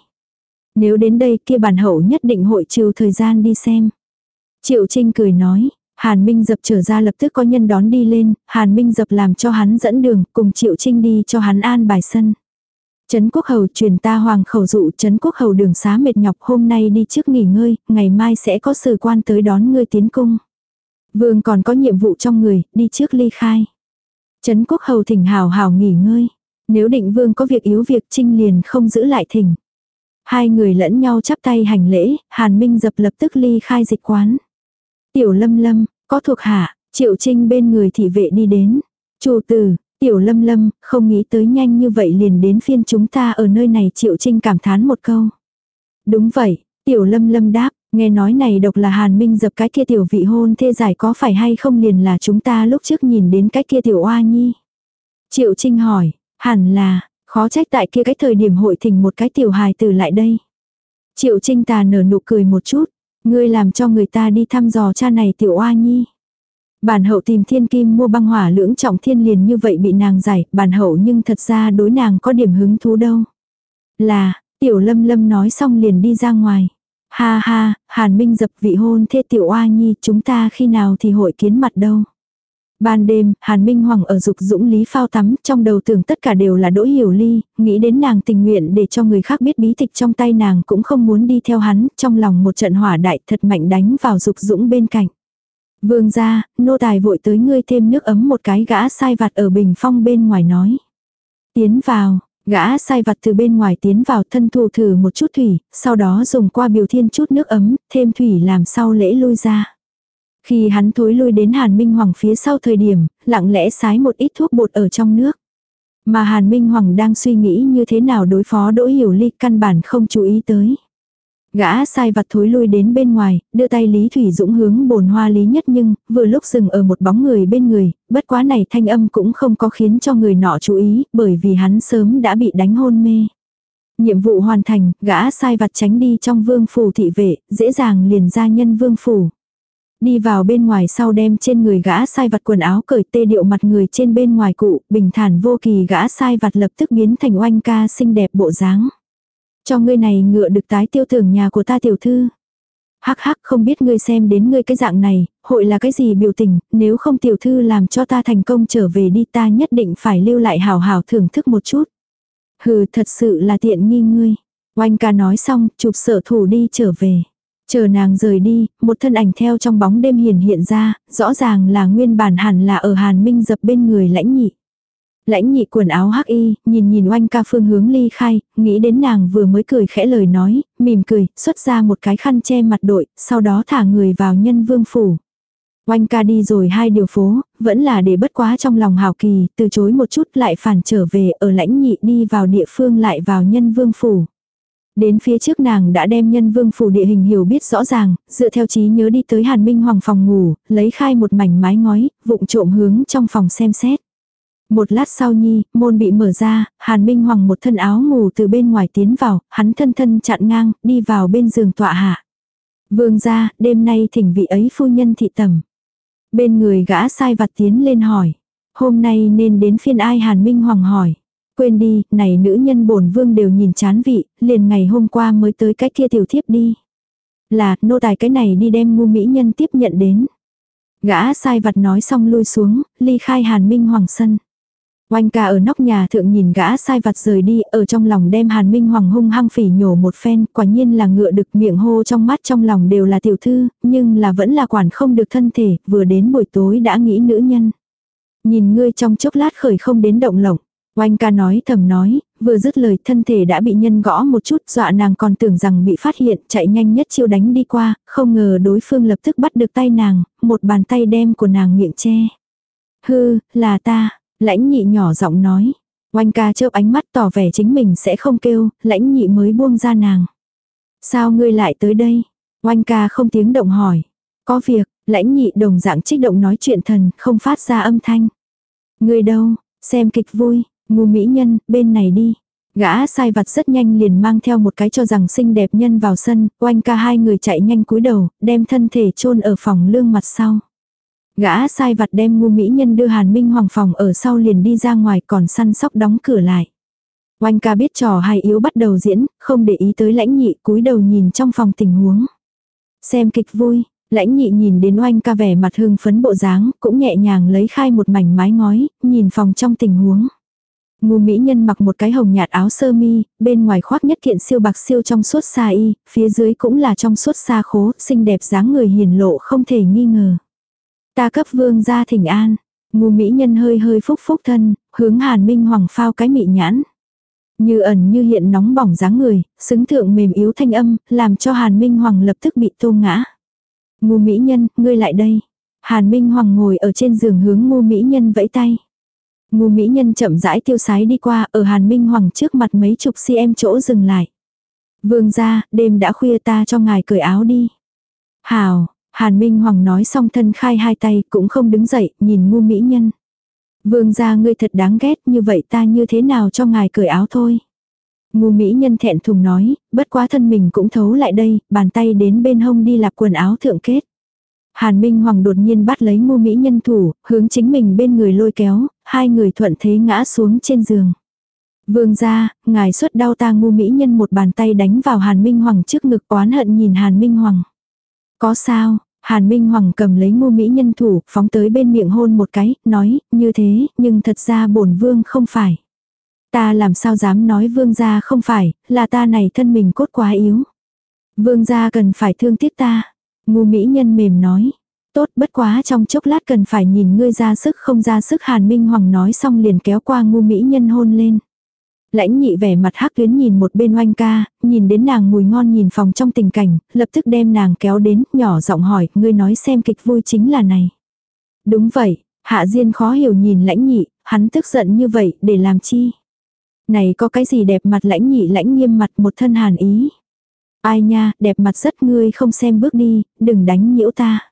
Nếu đến đây kia bản hậu nhất định hội trừ thời gian đi xem. Triệu Trinh cười nói, Hàn Minh dập trở ra lập tức có nhân đón đi lên, Hàn Minh dập làm cho hắn dẫn đường, cùng Triệu Trinh đi cho hắn an bài sân. Trấn Quốc Hầu truyền ta hoàng khẩu dụ Trấn Quốc Hầu đường xá mệt nhọc hôm nay đi trước nghỉ ngơi, ngày mai sẽ có sử quan tới đón ngươi tiến cung. Vương còn có nhiệm vụ trong người, đi trước ly khai. Trấn quốc hầu thỉnh hào hào nghỉ ngơi. Nếu định vương có việc yếu việc trinh liền không giữ lại thỉnh. Hai người lẫn nhau chắp tay hành lễ, hàn minh dập lập tức ly khai dịch quán. Tiểu lâm lâm, có thuộc hạ, triệu trinh bên người thị vệ đi đến. Chủ tử, tiểu lâm lâm, không nghĩ tới nhanh như vậy liền đến phiên chúng ta ở nơi này triệu trinh cảm thán một câu. Đúng vậy, tiểu lâm lâm đáp, Nghe nói này độc là hàn minh dập cái kia tiểu vị hôn thê giải có phải hay không liền là chúng ta lúc trước nhìn đến cái kia tiểu oa nhi. Triệu Trinh hỏi, hẳn là, khó trách tại kia cái thời điểm hội thỉnh một cái tiểu hài tử lại đây. Triệu Trinh tà nở nụ cười một chút, Ngươi làm cho người ta đi thăm dò cha này tiểu oa nhi. Bản hậu tìm thiên kim mua băng hỏa lưỡng trọng thiên liền như vậy bị nàng giải, bản hậu nhưng thật ra đối nàng có điểm hứng thú đâu. Là, tiểu lâm lâm nói xong liền đi ra ngoài. Ha ha, Hàn Minh dập vị hôn thê tiểu oa nhi chúng ta khi nào thì hội kiến mặt đâu. Ban đêm, Hàn Minh Hoàng ở dục dũng lý phao tắm, trong đầu tưởng tất cả đều là đỗ hiểu ly, nghĩ đến nàng tình nguyện để cho người khác biết bí tịch trong tay nàng cũng không muốn đi theo hắn, trong lòng một trận hỏa đại thật mạnh đánh vào dục dũng bên cạnh. Vương ra, nô tài vội tới ngươi thêm nước ấm một cái gã sai vặt ở bình phong bên ngoài nói. Tiến vào, Gã sai vặt từ bên ngoài tiến vào thân thù thử một chút thủy, sau đó dùng qua biểu thiên chút nước ấm, thêm thủy làm sau lễ lui ra. Khi hắn thối lui đến Hàn Minh Hoàng phía sau thời điểm, lặng lẽ sái một ít thuốc bột ở trong nước. Mà Hàn Minh Hoàng đang suy nghĩ như thế nào đối phó Đỗ Hiểu Ly căn bản không chú ý tới. Gã sai vặt thối lui đến bên ngoài, đưa tay Lý Thủy Dũng hướng bồn hoa Lý Nhất nhưng, vừa lúc dừng ở một bóng người bên người, bất quá này thanh âm cũng không có khiến cho người nọ chú ý, bởi vì hắn sớm đã bị đánh hôn mê. Nhiệm vụ hoàn thành, gã sai vặt tránh đi trong vương phủ thị vệ, dễ dàng liền ra nhân vương phủ. Đi vào bên ngoài sau đem trên người gã sai vặt quần áo cởi tê điệu mặt người trên bên ngoài cụ, bình thản vô kỳ gã sai vặt lập tức biến thành oanh ca xinh đẹp bộ dáng. Cho ngươi này ngựa được tái tiêu thưởng nhà của ta tiểu thư. Hắc hắc không biết ngươi xem đến ngươi cái dạng này, hội là cái gì biểu tình, nếu không tiểu thư làm cho ta thành công trở về đi ta nhất định phải lưu lại hào hào thưởng thức một chút. Hừ thật sự là tiện nghi ngươi. Oanh ca nói xong, chụp sở thủ đi trở về. Chờ nàng rời đi, một thân ảnh theo trong bóng đêm hiền hiện ra, rõ ràng là nguyên bản hẳn là ở Hàn Minh dập bên người lãnh nhị. Lãnh nhị quần áo hắc y, nhìn nhìn oanh ca phương hướng ly khai, nghĩ đến nàng vừa mới cười khẽ lời nói, mỉm cười, xuất ra một cái khăn che mặt đội, sau đó thả người vào nhân vương phủ. Oanh ca đi rồi hai điều phố, vẫn là để bất quá trong lòng hào kỳ, từ chối một chút lại phản trở về ở lãnh nhị đi vào địa phương lại vào nhân vương phủ. Đến phía trước nàng đã đem nhân vương phủ địa hình hiểu biết rõ ràng, dựa theo trí nhớ đi tới Hàn Minh Hoàng phòng ngủ, lấy khai một mảnh mái ngói, vụng trộm hướng trong phòng xem xét. Một lát sau nhi, môn bị mở ra, Hàn Minh Hoàng một thân áo ngủ từ bên ngoài tiến vào, hắn thân thân chặn ngang, đi vào bên giường tọa hạ. Vương ra, đêm nay thỉnh vị ấy phu nhân thị tầm. Bên người gã sai vặt tiến lên hỏi. Hôm nay nên đến phiên ai Hàn Minh Hoàng hỏi. Quên đi, này nữ nhân bổn vương đều nhìn chán vị, liền ngày hôm qua mới tới cái kia tiểu thiếp đi. Là, nô tài cái này đi đem ngu mỹ nhân tiếp nhận đến. Gã sai vặt nói xong lui xuống, ly khai Hàn Minh Hoàng sân. Oanh ca ở nóc nhà thượng nhìn gã sai vặt rời đi, ở trong lòng đem Hàn Minh Hoàng hung hăng phỉ nhổ một phen, quả nhiên là ngựa được miệng hô trong mắt trong lòng đều là tiểu thư, nhưng là vẫn là quản không được thân thể, vừa đến buổi tối đã nghĩ nữ nhân. Nhìn ngươi trong chốc lát khởi không đến động lộng. Oanh ca nói thầm nói, vừa dứt lời thân thể đã bị nhân gõ một chút dọa nàng còn tưởng rằng bị phát hiện chạy nhanh nhất chiêu đánh đi qua, không ngờ đối phương lập tức bắt được tay nàng, một bàn tay đem của nàng miệng che. Hư, là ta, Lãnh nhị nhỏ giọng nói. Oanh ca chớp ánh mắt tỏ vẻ chính mình sẽ không kêu, lãnh nhị mới buông ra nàng. Sao ngươi lại tới đây? Oanh ca không tiếng động hỏi. Có việc, lãnh nhị đồng dạng trích động nói chuyện thần, không phát ra âm thanh. Ngươi đâu, xem kịch vui, ngu mỹ nhân, bên này đi. Gã sai vặt rất nhanh liền mang theo một cái cho rằng xinh đẹp nhân vào sân, oanh ca hai người chạy nhanh cúi đầu, đem thân thể chôn ở phòng lương mặt sau. Gã sai vặt đem ngu mỹ nhân đưa Hàn Minh Hoàng phòng ở sau liền đi ra ngoài còn săn sóc đóng cửa lại. Oanh ca biết trò hay yếu bắt đầu diễn, không để ý tới lãnh nhị cúi đầu nhìn trong phòng tình huống. Xem kịch vui, lãnh nhị nhìn đến oanh ca vẻ mặt hương phấn bộ dáng, cũng nhẹ nhàng lấy khai một mảnh mái ngói, nhìn phòng trong tình huống. Ngu mỹ nhân mặc một cái hồng nhạt áo sơ mi, bên ngoài khoác nhất kiện siêu bạc siêu trong suốt xa y, phía dưới cũng là trong suốt xa khố, xinh đẹp dáng người hiền lộ không thể nghi ngờ. Ta cấp vương ra thỉnh an. Ngu mỹ nhân hơi hơi phúc phúc thân, hướng hàn minh hoàng phao cái mị nhãn. Như ẩn như hiện nóng bỏng dáng người, xứng thượng mềm yếu thanh âm, làm cho hàn minh hoàng lập tức bị tô ngã. Ngu mỹ nhân, ngươi lại đây. Hàn minh hoàng ngồi ở trên giường hướng ngu mỹ nhân vẫy tay. Ngu mỹ nhân chậm rãi tiêu sái đi qua ở hàn minh hoàng trước mặt mấy chục cm chỗ dừng lại. Vương ra, đêm đã khuya ta cho ngài cởi áo đi. Hào, Hàn Minh Hoàng nói xong thân khai hai tay cũng không đứng dậy, nhìn ngu mỹ nhân. Vương gia ngươi thật đáng ghét như vậy ta như thế nào cho ngài cởi áo thôi. Ngu mỹ nhân thẹn thùng nói, bất quá thân mình cũng thấu lại đây, bàn tay đến bên hông đi lạp quần áo thượng kết. Hàn Minh Hoàng đột nhiên bắt lấy ngu mỹ nhân thủ, hướng chính mình bên người lôi kéo, hai người thuận thế ngã xuống trên giường. Vương gia ngài xuất đau ta ngu mỹ nhân một bàn tay đánh vào Hàn Minh Hoàng trước ngực oán hận nhìn Hàn Minh Hoàng. Có sao, Hàn Minh Hoàng cầm lấy ngu mỹ nhân thủ, phóng tới bên miệng hôn một cái, nói, như thế, nhưng thật ra bổn vương không phải. Ta làm sao dám nói vương gia không phải, là ta này thân mình cốt quá yếu. Vương gia cần phải thương tiếc ta. Ngu mỹ nhân mềm nói. Tốt bất quá trong chốc lát cần phải nhìn ngươi ra sức không ra sức Hàn Minh Hoàng nói xong liền kéo qua ngu mỹ nhân hôn lên. Lãnh nhị vẻ mặt hắc tuyến nhìn một bên oanh ca, nhìn đến nàng mùi ngon nhìn phòng trong tình cảnh, lập tức đem nàng kéo đến, nhỏ giọng hỏi, ngươi nói xem kịch vui chính là này. Đúng vậy, hạ diên khó hiểu nhìn lãnh nhị, hắn tức giận như vậy, để làm chi? Này có cái gì đẹp mặt lãnh nhị lãnh nghiêm mặt một thân hàn ý. Ai nha, đẹp mặt rất ngươi không xem bước đi, đừng đánh nhiễu ta.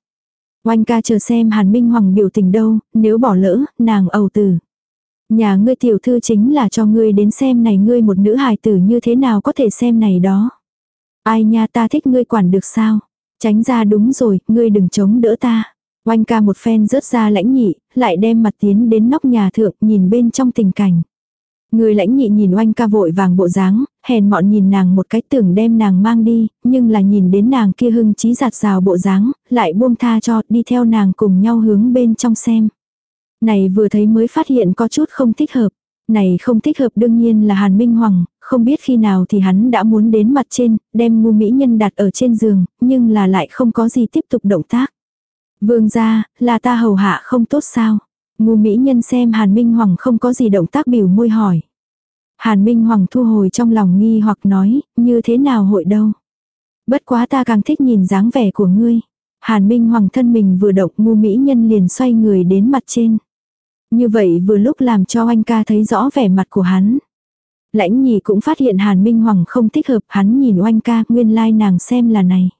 Oanh ca chờ xem hàn minh hoàng biểu tình đâu, nếu bỏ lỡ, nàng ầu tử. Nhà ngươi tiểu thư chính là cho ngươi đến xem này ngươi một nữ hài tử như thế nào có thể xem này đó. Ai nha ta thích ngươi quản được sao. Tránh ra đúng rồi, ngươi đừng chống đỡ ta. Oanh ca một phen rớt ra lãnh nhị, lại đem mặt tiến đến nóc nhà thượng nhìn bên trong tình cảnh. Người lãnh nhị nhìn oanh ca vội vàng bộ dáng, hèn mọn nhìn nàng một cái tưởng đem nàng mang đi, nhưng là nhìn đến nàng kia hưng trí giạt rào bộ dáng, lại buông tha cho đi theo nàng cùng nhau hướng bên trong xem. Này vừa thấy mới phát hiện có chút không thích hợp. Này không thích hợp đương nhiên là Hàn Minh Hoàng, không biết khi nào thì hắn đã muốn đến mặt trên, đem ngu mỹ nhân đặt ở trên giường, nhưng là lại không có gì tiếp tục động tác. Vương ra, là ta hầu hạ không tốt sao? Ngu mỹ nhân xem Hàn Minh Hoàng không có gì động tác biểu môi hỏi. Hàn Minh Hoàng thu hồi trong lòng nghi hoặc nói, như thế nào hội đâu. Bất quá ta càng thích nhìn dáng vẻ của ngươi. Hàn Minh Hoàng thân mình vừa động ngu mỹ nhân liền xoay người đến mặt trên. Như vậy vừa lúc làm cho anh ca thấy rõ vẻ mặt của hắn. Lãnh nhì cũng phát hiện Hàn Minh Hoàng không thích hợp hắn nhìn oanh ca nguyên lai like nàng xem là này.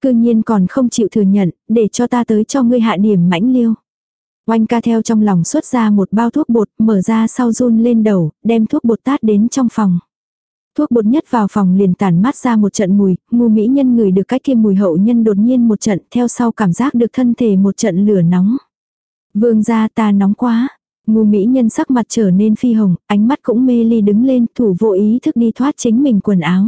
Cư nhiên còn không chịu thừa nhận, để cho ta tới cho ngươi hạ điểm mãnh liêu. Oanh ca theo trong lòng xuất ra một bao thuốc bột, mở ra sau run lên đầu, đem thuốc bột tát đến trong phòng. Thuốc bột nhất vào phòng liền tản mát ra một trận mùi, ngu mỹ nhân người được cái kia mùi hậu nhân đột nhiên một trận, theo sau cảm giác được thân thể một trận lửa nóng. Vương gia ta nóng quá. Ngu mỹ nhân sắc mặt trở nên phi hồng, ánh mắt cũng mê ly đứng lên, thủ vô ý thức đi thoát chính mình quần áo.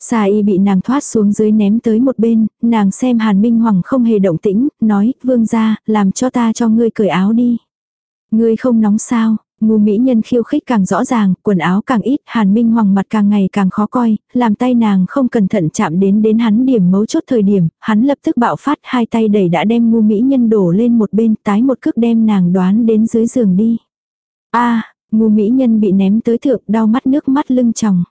Xà y bị nàng thoát xuống dưới ném tới một bên, nàng xem Hàn Minh Hoàng không hề động tĩnh, nói, vương gia, làm cho ta cho ngươi cởi áo đi. Ngươi không nóng sao, ngu mỹ nhân khiêu khích càng rõ ràng, quần áo càng ít, Hàn Minh Hoàng mặt càng ngày càng khó coi, làm tay nàng không cẩn thận chạm đến đến hắn điểm mấu chốt thời điểm, hắn lập tức bạo phát hai tay đẩy đã đem ngu mỹ nhân đổ lên một bên tái một cước đem nàng đoán đến dưới giường đi. a ngu mỹ nhân bị ném tới thượng đau mắt nước mắt lưng tròng.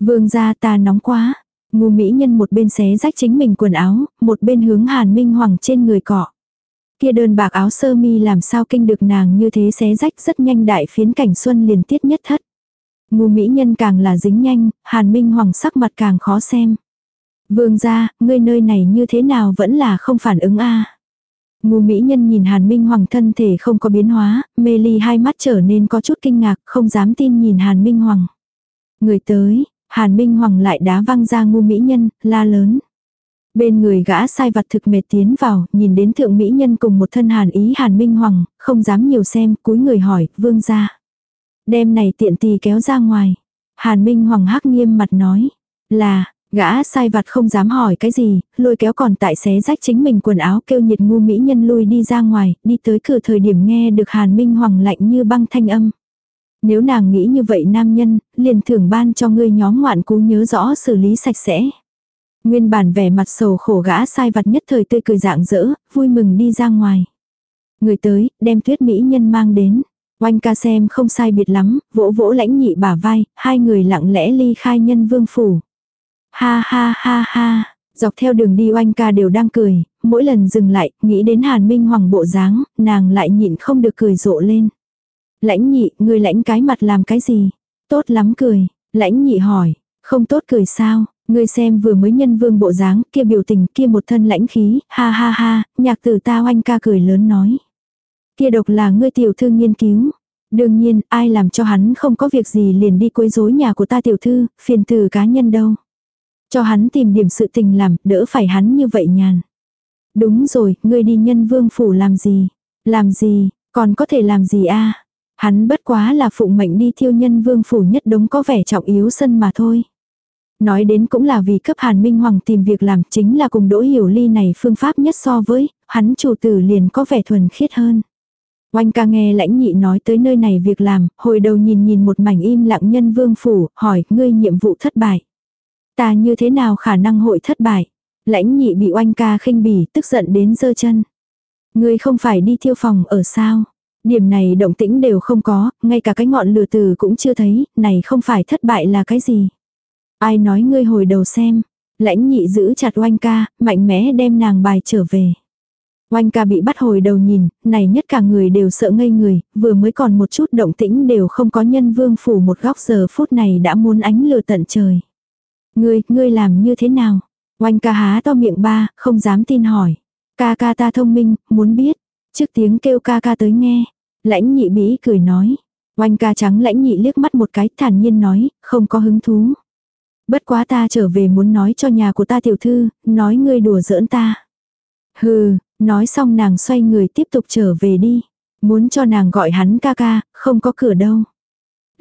Vương gia ta nóng quá. Ngu mỹ nhân một bên xé rách chính mình quần áo, một bên hướng hàn minh hoàng trên người cọ. Kia đơn bạc áo sơ mi làm sao kinh được nàng như thế xé rách rất nhanh đại phiến cảnh xuân liền tiết nhất thất. Ngu mỹ nhân càng là dính nhanh, hàn minh hoàng sắc mặt càng khó xem. Vương gia, ngươi nơi này như thế nào vẫn là không phản ứng a Ngu mỹ nhân nhìn hàn minh hoàng thân thể không có biến hóa, mê ly hai mắt trở nên có chút kinh ngạc, không dám tin nhìn hàn minh hoàng. Người tới, Hàn Minh Hoàng lại đá văng ra ngu mỹ nhân, la lớn. Bên người gã sai vặt thực mệt tiến vào, nhìn đến thượng mỹ nhân cùng một thân hàn ý Hàn Minh Hoàng, không dám nhiều xem, cúi người hỏi, vương ra. Đêm này tiện tì kéo ra ngoài. Hàn Minh Hoàng hắc nghiêm mặt nói, là, gã sai vặt không dám hỏi cái gì, lôi kéo còn tại xé rách chính mình quần áo kêu nhiệt ngu mỹ nhân lui đi ra ngoài, đi tới cửa thời điểm nghe được Hàn Minh Hoàng lạnh như băng thanh âm. Nếu nàng nghĩ như vậy nam nhân, liền thưởng ban cho ngươi nhóm ngoạn cú nhớ rõ xử lý sạch sẽ. Nguyên bản vẻ mặt sầu khổ gã sai vặt nhất thời tươi cười dạng dỡ, vui mừng đi ra ngoài. Người tới, đem tuyết mỹ nhân mang đến. Oanh ca xem không sai biệt lắm, vỗ vỗ lãnh nhị bả vai, hai người lặng lẽ ly khai nhân vương phủ. Ha ha ha ha, dọc theo đường đi oanh ca đều đang cười, mỗi lần dừng lại, nghĩ đến hàn minh hoàng bộ dáng, nàng lại nhịn không được cười rộ lên. Lãnh nhị, người lãnh cái mặt làm cái gì? Tốt lắm cười. Lãnh nhị hỏi, không tốt cười sao? Ngươi xem vừa mới nhân vương bộ dáng, kia biểu tình, kia một thân lãnh khí, ha ha ha, nhạc tử ta oanh ca cười lớn nói. Kia độc là ngươi tiểu thư nghiên cứu. Đương nhiên, ai làm cho hắn không có việc gì liền đi quấy rối nhà của ta tiểu thư, phiền từ cá nhân đâu. Cho hắn tìm điểm sự tình làm, đỡ phải hắn như vậy nhàn. Đúng rồi, ngươi đi nhân vương phủ làm gì? Làm gì, còn có thể làm gì a Hắn bất quá là phụ mệnh đi thiêu nhân vương phủ nhất đống có vẻ trọng yếu sân mà thôi. Nói đến cũng là vì cấp Hàn Minh Hoàng tìm việc làm chính là cùng đỗ hiểu ly này phương pháp nhất so với, hắn chủ tử liền có vẻ thuần khiết hơn. Oanh ca nghe lãnh nhị nói tới nơi này việc làm, hồi đầu nhìn nhìn một mảnh im lặng nhân vương phủ, hỏi, ngươi nhiệm vụ thất bại. Ta như thế nào khả năng hội thất bại? Lãnh nhị bị oanh ca khinh bỉ, tức giận đến giơ chân. Ngươi không phải đi thiêu phòng ở sao? Điểm này động tĩnh đều không có, ngay cả cái ngọn lửa từ cũng chưa thấy, này không phải thất bại là cái gì. Ai nói ngươi hồi đầu xem. Lãnh nhị giữ chặt oanh ca, mạnh mẽ đem nàng bài trở về. Oanh ca bị bắt hồi đầu nhìn, này nhất cả người đều sợ ngây người, vừa mới còn một chút động tĩnh đều không có nhân vương phủ một góc giờ phút này đã muốn ánh lửa tận trời. Ngươi, ngươi làm như thế nào? Oanh ca há to miệng ba, không dám tin hỏi. Ca ca ta thông minh, muốn biết. Trước tiếng kêu ca ca tới nghe. Lãnh nhị bĩ cười nói. Oanh ca trắng lãnh nhị liếc mắt một cái thản nhiên nói, không có hứng thú. Bất quá ta trở về muốn nói cho nhà của ta tiểu thư, nói ngươi đùa giỡn ta. Hừ, nói xong nàng xoay người tiếp tục trở về đi. Muốn cho nàng gọi hắn ca ca, không có cửa đâu.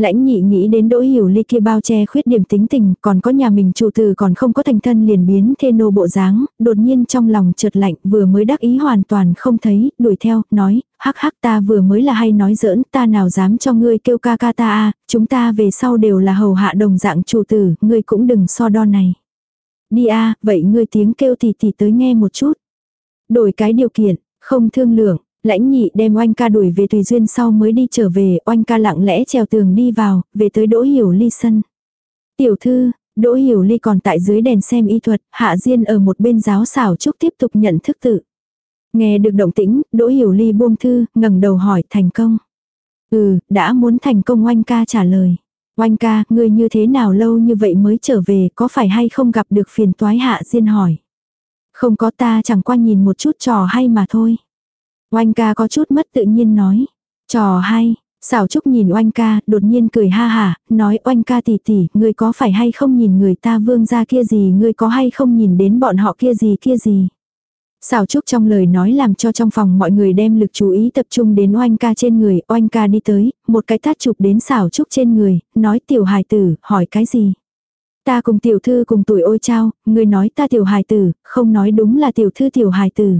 Lãnh nhị nghĩ đến đỗ hiểu ly kia bao che khuyết điểm tính tình, còn có nhà mình chủ từ còn không có thành thân liền biến thê nô bộ dáng, đột nhiên trong lòng chợt lạnh vừa mới đắc ý hoàn toàn không thấy, đuổi theo, nói, hắc hắc ta vừa mới là hay nói giỡn, ta nào dám cho ngươi kêu ca ca ta a chúng ta về sau đều là hầu hạ đồng dạng chủ tử, ngươi cũng đừng so đo này. Đi a vậy ngươi tiếng kêu thì thì tới nghe một chút. Đổi cái điều kiện, không thương lượng, Lãnh nhị đem oanh ca đuổi về tùy duyên sau mới đi trở về, oanh ca lặng lẽ trèo tường đi vào, về tới đỗ hiểu ly sân. Tiểu thư, đỗ hiểu ly còn tại dưới đèn xem y thuật, hạ diên ở một bên giáo xảo trúc tiếp tục nhận thức tự. Nghe được động tĩnh, đỗ hiểu ly buông thư, ngẩng đầu hỏi thành công. Ừ, đã muốn thành công oanh ca trả lời. Oanh ca, ngươi như thế nào lâu như vậy mới trở về, có phải hay không gặp được phiền toái hạ diên hỏi. Không có ta chẳng qua nhìn một chút trò hay mà thôi. Oanh ca có chút mất tự nhiên nói. Trò hay, xảo trúc nhìn oanh ca, đột nhiên cười ha hả, nói oanh ca tỷ tỷ, ngươi có phải hay không nhìn người ta vương ra kia gì, ngươi có hay không nhìn đến bọn họ kia gì kia gì. Xảo trúc trong lời nói làm cho trong phòng mọi người đem lực chú ý tập trung đến oanh ca trên người, oanh ca đi tới, một cái tát chụp đến xảo trúc trên người, nói tiểu hài tử, hỏi cái gì. Ta cùng tiểu thư cùng tuổi ôi trao, người nói ta tiểu hài tử, không nói đúng là tiểu thư tiểu hài tử.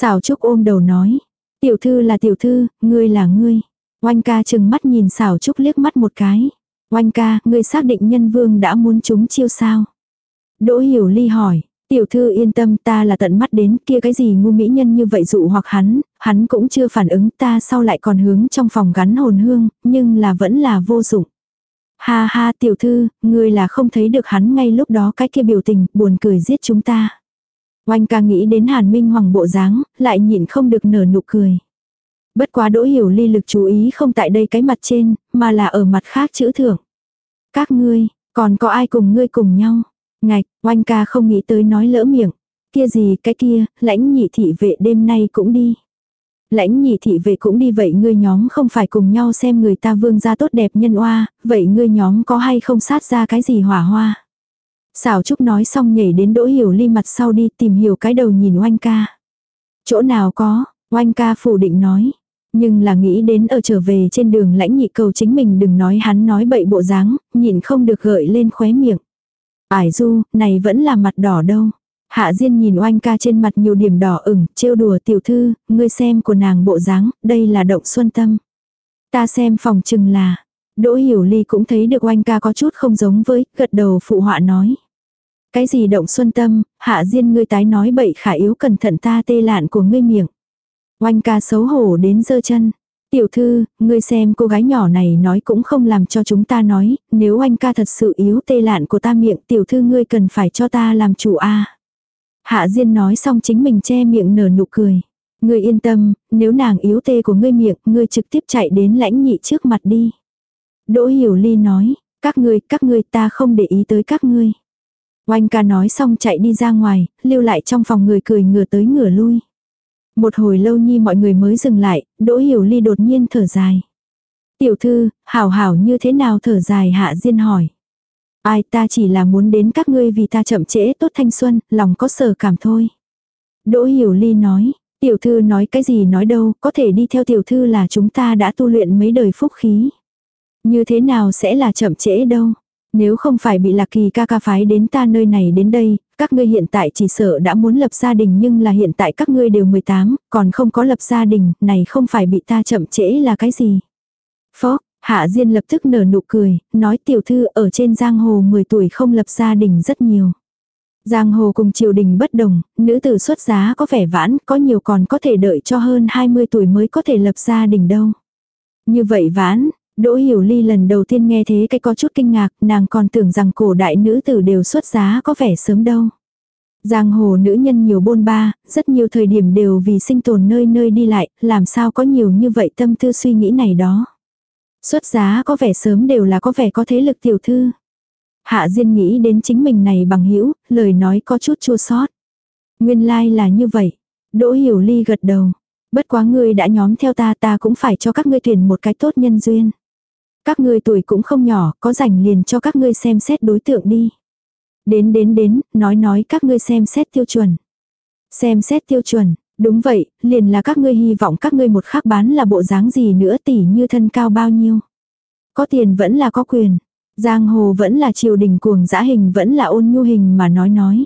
Xào Trúc ôm đầu nói. Tiểu thư là tiểu thư, ngươi là ngươi. Oanh ca chừng mắt nhìn xào Trúc liếc mắt một cái. Oanh ca, ngươi xác định nhân vương đã muốn chúng chiêu sao? Đỗ hiểu ly hỏi. Tiểu thư yên tâm ta là tận mắt đến kia cái gì ngu mỹ nhân như vậy dụ hoặc hắn, hắn cũng chưa phản ứng ta sau lại còn hướng trong phòng gắn hồn hương, nhưng là vẫn là vô dụng. Ha ha tiểu thư, ngươi là không thấy được hắn ngay lúc đó cái kia biểu tình, buồn cười giết chúng ta. Oanh ca nghĩ đến Hàn Minh Hoàng bộ dáng, lại nhịn không được nở nụ cười. Bất quá đỗ hiểu ly lực chú ý không tại đây cái mặt trên, mà là ở mặt khác chữ thưởng. Các ngươi, còn có ai cùng ngươi cùng nhau? Ngạch, oanh ca không nghĩ tới nói lỡ miệng. Kia gì cái kia, lãnh nhị thị vệ đêm nay cũng đi. Lãnh nhị thị vệ cũng đi vậy ngươi nhóm không phải cùng nhau xem người ta vương gia tốt đẹp nhân oa, vậy ngươi nhóm có hay không sát ra cái gì hỏa hoa. Xảo Trúc nói xong nhảy đến Đỗ Hiểu Ly mặt sau đi tìm hiểu cái đầu nhìn oanh ca. Chỗ nào có, oanh ca phủ định nói. Nhưng là nghĩ đến ở trở về trên đường lãnh nhị cầu chính mình đừng nói hắn nói bậy bộ dáng, nhịn không được gợi lên khóe miệng. Ải du, này vẫn là mặt đỏ đâu. Hạ Diên nhìn oanh ca trên mặt nhiều điểm đỏ ửng, trêu đùa tiểu thư, ngươi xem của nàng bộ dáng, đây là động xuân tâm. Ta xem phòng chừng là, Đỗ Hiểu Ly cũng thấy được oanh ca có chút không giống với, gật đầu phụ họa nói. Cái gì động xuân tâm, hạ diên ngươi tái nói bậy khả yếu cẩn thận ta tê lạn của ngươi miệng. Oanh ca xấu hổ đến dơ chân. Tiểu thư, ngươi xem cô gái nhỏ này nói cũng không làm cho chúng ta nói, nếu anh ca thật sự yếu tê lạn của ta miệng tiểu thư ngươi cần phải cho ta làm chủ a Hạ Diên nói xong chính mình che miệng nở nụ cười. Ngươi yên tâm, nếu nàng yếu tê của ngươi miệng, ngươi trực tiếp chạy đến lãnh nhị trước mặt đi. Đỗ Hiểu Ly nói, các ngươi, các ngươi ta không để ý tới các ngươi. Oanh ca nói xong chạy đi ra ngoài, lưu lại trong phòng người cười ngửa tới ngửa lui. Một hồi lâu nhi mọi người mới dừng lại, Đỗ Hiểu Ly đột nhiên thở dài. Tiểu thư, hảo hảo như thế nào thở dài hạ diên hỏi. Ai ta chỉ là muốn đến các ngươi vì ta chậm trễ tốt thanh xuân, lòng có sở cảm thôi. Đỗ hiểu ly nói, tiểu thư nói cái gì nói đâu, có thể đi theo tiểu thư là chúng ta đã tu luyện mấy đời phúc khí. Như thế nào sẽ là chậm trễ đâu. Nếu không phải bị lạc kỳ ca ca phái đến ta nơi này đến đây, các ngươi hiện tại chỉ sợ đã muốn lập gia đình nhưng là hiện tại các ngươi đều 18, còn không có lập gia đình, này không phải bị ta chậm trễ là cái gì. Phó, Hạ Diên lập tức nở nụ cười, nói tiểu thư ở trên giang hồ 10 tuổi không lập gia đình rất nhiều. Giang hồ cùng triều đình bất đồng, nữ tử xuất giá có vẻ vãn, có nhiều còn có thể đợi cho hơn 20 tuổi mới có thể lập gia đình đâu. Như vậy vãn, Đỗ Hiểu Ly lần đầu tiên nghe thế cái có chút kinh ngạc, nàng còn tưởng rằng cổ đại nữ tử đều xuất giá có vẻ sớm đâu. Giang hồ nữ nhân nhiều bôn ba, rất nhiều thời điểm đều vì sinh tồn nơi nơi đi lại, làm sao có nhiều như vậy tâm tư suy nghĩ này đó. Xuất giá có vẻ sớm đều là có vẻ có thế lực tiểu thư. Hạ Diên nghĩ đến chính mình này bằng hữu lời nói có chút chua sót. Nguyên lai like là như vậy. Đỗ Hiểu Ly gật đầu. Bất quá ngươi đã nhóm theo ta ta cũng phải cho các ngươi tuyển một cái tốt nhân duyên. Các ngươi tuổi cũng không nhỏ, có rảnh liền cho các ngươi xem xét đối tượng đi. Đến đến đến, nói nói các ngươi xem xét tiêu chuẩn. Xem xét tiêu chuẩn, đúng vậy, liền là các ngươi hy vọng các ngươi một khắc bán là bộ dáng gì nữa tỷ như thân cao bao nhiêu. Có tiền vẫn là có quyền. Giang hồ vẫn là triều đình cuồng dã hình vẫn là ôn nhu hình mà nói nói.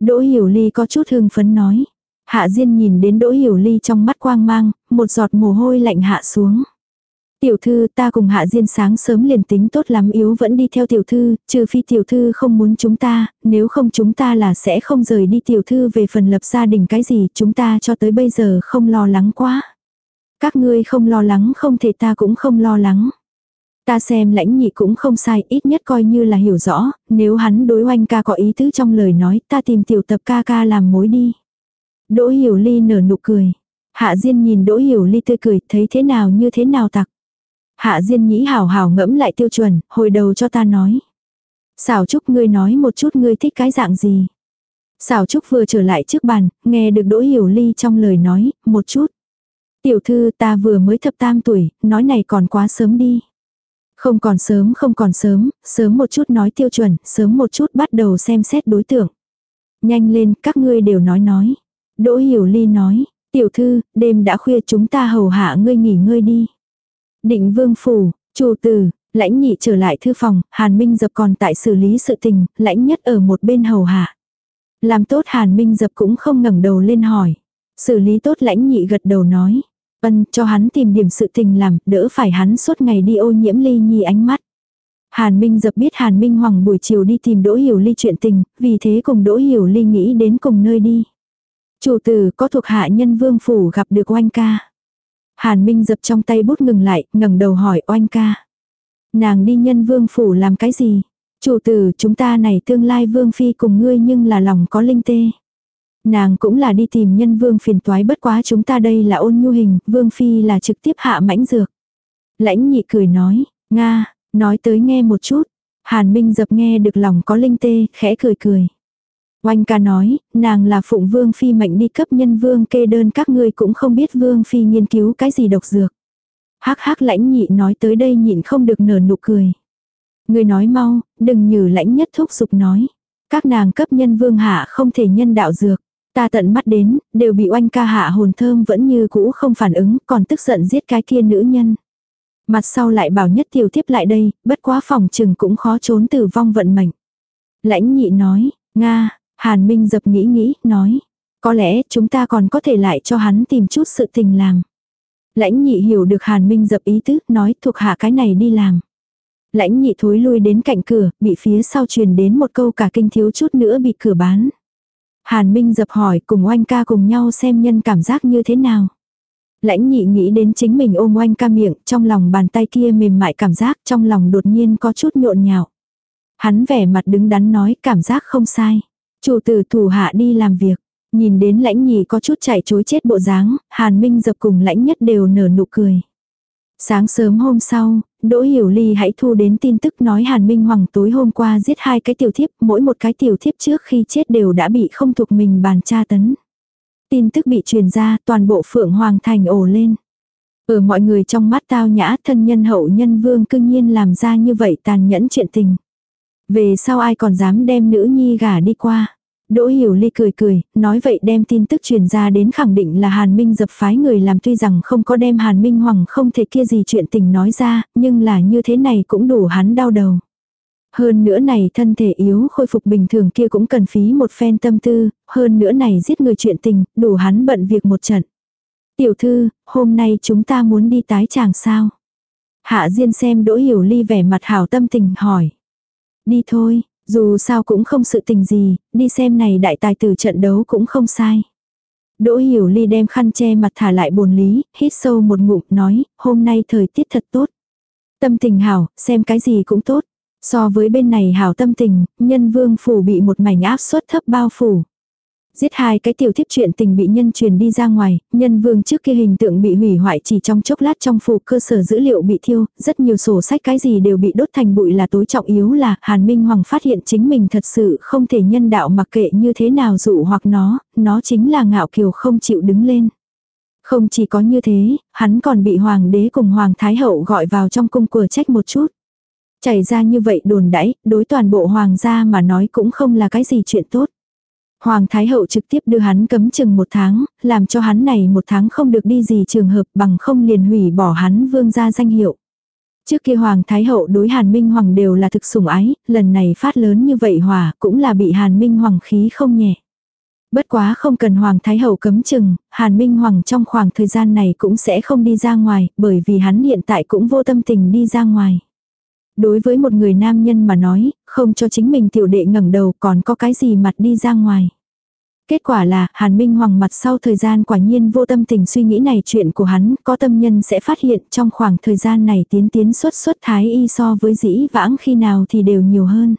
Đỗ Hiểu Ly có chút hưng phấn nói. Hạ Diên nhìn đến Đỗ Hiểu Ly trong mắt quang mang, một giọt mồ hôi lạnh hạ xuống. Tiểu thư ta cùng hạ diên sáng sớm liền tính tốt lắm yếu vẫn đi theo tiểu thư, trừ phi tiểu thư không muốn chúng ta, nếu không chúng ta là sẽ không rời đi tiểu thư về phần lập gia đình cái gì chúng ta cho tới bây giờ không lo lắng quá. Các ngươi không lo lắng không thể ta cũng không lo lắng. Ta xem lãnh nhị cũng không sai, ít nhất coi như là hiểu rõ, nếu hắn đối oanh ca có ý tứ trong lời nói, ta tìm tiểu tập ca ca làm mối đi. Đỗ hiểu ly nở nụ cười. Hạ Diên nhìn Đỗ hiểu ly tươi cười, thấy thế nào như thế nào tặc. Hạ Diên nhĩ hào hào ngẫm lại tiêu chuẩn, hồi đầu cho ta nói. Xảo Trúc ngươi nói một chút ngươi thích cái dạng gì. Xảo Trúc vừa trở lại trước bàn, nghe được Đỗ Hiểu Ly trong lời nói, một chút. Tiểu thư ta vừa mới thập tam tuổi, nói này còn quá sớm đi. Không còn sớm không còn sớm, sớm một chút nói tiêu chuẩn, sớm một chút bắt đầu xem xét đối tượng. Nhanh lên, các ngươi đều nói nói. Đỗ Hiểu Ly nói, tiểu thư, đêm đã khuya chúng ta hầu hạ ngươi nghỉ ngơi đi. Định vương phủ, chủ tử, lãnh nhị trở lại thư phòng, Hàn Minh dập còn tại xử lý sự tình, lãnh nhất ở một bên hầu hạ. Làm tốt Hàn Minh dập cũng không ngẩng đầu lên hỏi. Xử lý tốt lãnh nhị gật đầu nói. Ân cho hắn tìm điểm sự tình làm, đỡ phải hắn suốt ngày đi ô nhiễm ly nhi ánh mắt. Hàn Minh dập biết Hàn Minh Hoàng buổi chiều đi tìm Đỗ Hiểu Ly chuyện tình, vì thế cùng Đỗ Hiểu Ly nghĩ đến cùng nơi đi. Chủ tử có thuộc hạ nhân vương phủ gặp được oanh ca. Hàn Minh dập trong tay bút ngừng lại, ngẩng đầu hỏi oanh ca. Nàng đi nhân vương phủ làm cái gì? Chủ tử chúng ta này tương lai vương phi cùng ngươi nhưng là lòng có linh tê. Nàng cũng là đi tìm nhân vương phiền toái bất quá chúng ta đây là ôn nhu hình, vương phi là trực tiếp hạ mãnh dược. Lãnh nhị cười nói, Nga, nói tới nghe một chút. Hàn Minh dập nghe được lòng có linh tê, khẽ cười cười. Oanh ca nói, nàng là phụng vương phi mệnh đi cấp nhân vương kê đơn các ngươi cũng không biết vương phi nghiên cứu cái gì độc dược. Hắc hắc lãnh nhị nói tới đây nhịn không được nở nụ cười. Người nói mau, đừng nhử lãnh nhất thúc giục nói. Các nàng cấp nhân vương hạ không thể nhân đạo dược. Ta tận mắt đến, đều bị oanh ca hạ hồn thơm vẫn như cũ không phản ứng, còn tức giận giết cái kia nữ nhân. Mặt sau lại bảo nhất tiểu tiếp lại đây, bất quá phòng trừng cũng khó trốn từ vong vận mệnh. Lãnh nhị nói, Nga, Hàn Minh dập nghĩ nghĩ, nói. Có lẽ chúng ta còn có thể lại cho hắn tìm chút sự tình làm. Lãnh nhị hiểu được Hàn Minh dập ý tứ, nói thuộc hạ cái này đi làm. Lãnh nhị thối lui đến cạnh cửa, bị phía sau truyền đến một câu cả kinh thiếu chút nữa bị cửa bán. Hàn Minh dập hỏi cùng oanh ca cùng nhau xem nhân cảm giác như thế nào. Lãnh nhị nghĩ đến chính mình ôm oanh ca miệng, trong lòng bàn tay kia mềm mại cảm giác, trong lòng đột nhiên có chút nhộn nhạo. Hắn vẻ mặt đứng đắn nói cảm giác không sai. Chủ tử thủ hạ đi làm việc. Nhìn đến lãnh nhị có chút chạy chối chết bộ dáng, Hàn Minh dập cùng lãnh nhất đều nở nụ cười. Sáng sớm hôm sau, Đỗ Hiểu Ly hãy thu đến tin tức nói Hàn Minh Hoàng tối hôm qua giết hai cái tiểu thiếp, mỗi một cái tiểu thiếp trước khi chết đều đã bị không thuộc mình bàn tra tấn. Tin tức bị truyền ra, toàn bộ Phượng Hoàng thành ồ lên. Ở mọi người trong mắt tao nhã thân nhân hậu nhân vương cương nhiên làm ra như vậy tàn nhẫn chuyện tình. Về sau ai còn dám đem nữ nhi gả đi qua. Đỗ Hiểu Ly cười cười, nói vậy đem tin tức truyền ra đến khẳng định là Hàn Minh dập phái người làm tuy rằng không có đem Hàn Minh Hoàng không thể kia gì chuyện tình nói ra, nhưng là như thế này cũng đủ hắn đau đầu. Hơn nữa này thân thể yếu khôi phục bình thường kia cũng cần phí một phen tâm tư, hơn nữa này giết người chuyện tình, đủ hắn bận việc một trận. Tiểu thư, hôm nay chúng ta muốn đi tái chàng sao? Hạ Diên xem Đỗ Hiểu Ly vẻ mặt hảo tâm tình hỏi. Đi thôi, dù sao cũng không sự tình gì, đi xem này đại tài tử trận đấu cũng không sai. Đỗ Hiểu Ly đem khăn che mặt thả lại bồn lý, hít sâu một ngụm nói, hôm nay thời tiết thật tốt. Tâm tình hảo, xem cái gì cũng tốt. So với bên này hảo tâm tình, nhân vương phủ bị một mảnh áp suất thấp bao phủ. Giết hai cái tiểu thiếp chuyện tình bị nhân truyền đi ra ngoài, nhân vương trước kia hình tượng bị hủy hoại chỉ trong chốc lát trong phủ cơ sở dữ liệu bị thiêu, rất nhiều sổ sách cái gì đều bị đốt thành bụi là tối trọng yếu là Hàn Minh Hoàng phát hiện chính mình thật sự không thể nhân đạo mặc kệ như thế nào dụ hoặc nó, nó chính là ngạo kiều không chịu đứng lên. Không chỉ có như thế, hắn còn bị hoàng đế cùng hoàng thái hậu gọi vào trong cung cửa trách một chút. Chảy ra như vậy đồn đãi, đối toàn bộ hoàng gia mà nói cũng không là cái gì chuyện tốt. Hoàng Thái Hậu trực tiếp đưa hắn cấm chừng một tháng, làm cho hắn này một tháng không được đi gì trường hợp bằng không liền hủy bỏ hắn vương gia danh hiệu. Trước kia Hoàng Thái Hậu đối Hàn Minh Hoàng đều là thực sủng ái, lần này phát lớn như vậy hòa cũng là bị Hàn Minh Hoàng khí không nhẹ. Bất quá không cần Hoàng Thái Hậu cấm chừng, Hàn Minh Hoàng trong khoảng thời gian này cũng sẽ không đi ra ngoài, bởi vì hắn hiện tại cũng vô tâm tình đi ra ngoài. Đối với một người nam nhân mà nói, không cho chính mình tiểu đệ ngẩng đầu còn có cái gì mặt đi ra ngoài. Kết quả là, Hàn Minh Hoàng mặt sau thời gian quả nhiên vô tâm tình suy nghĩ này chuyện của hắn, có tâm nhân sẽ phát hiện trong khoảng thời gian này tiến tiến xuất xuất thái y so với dĩ vãng khi nào thì đều nhiều hơn.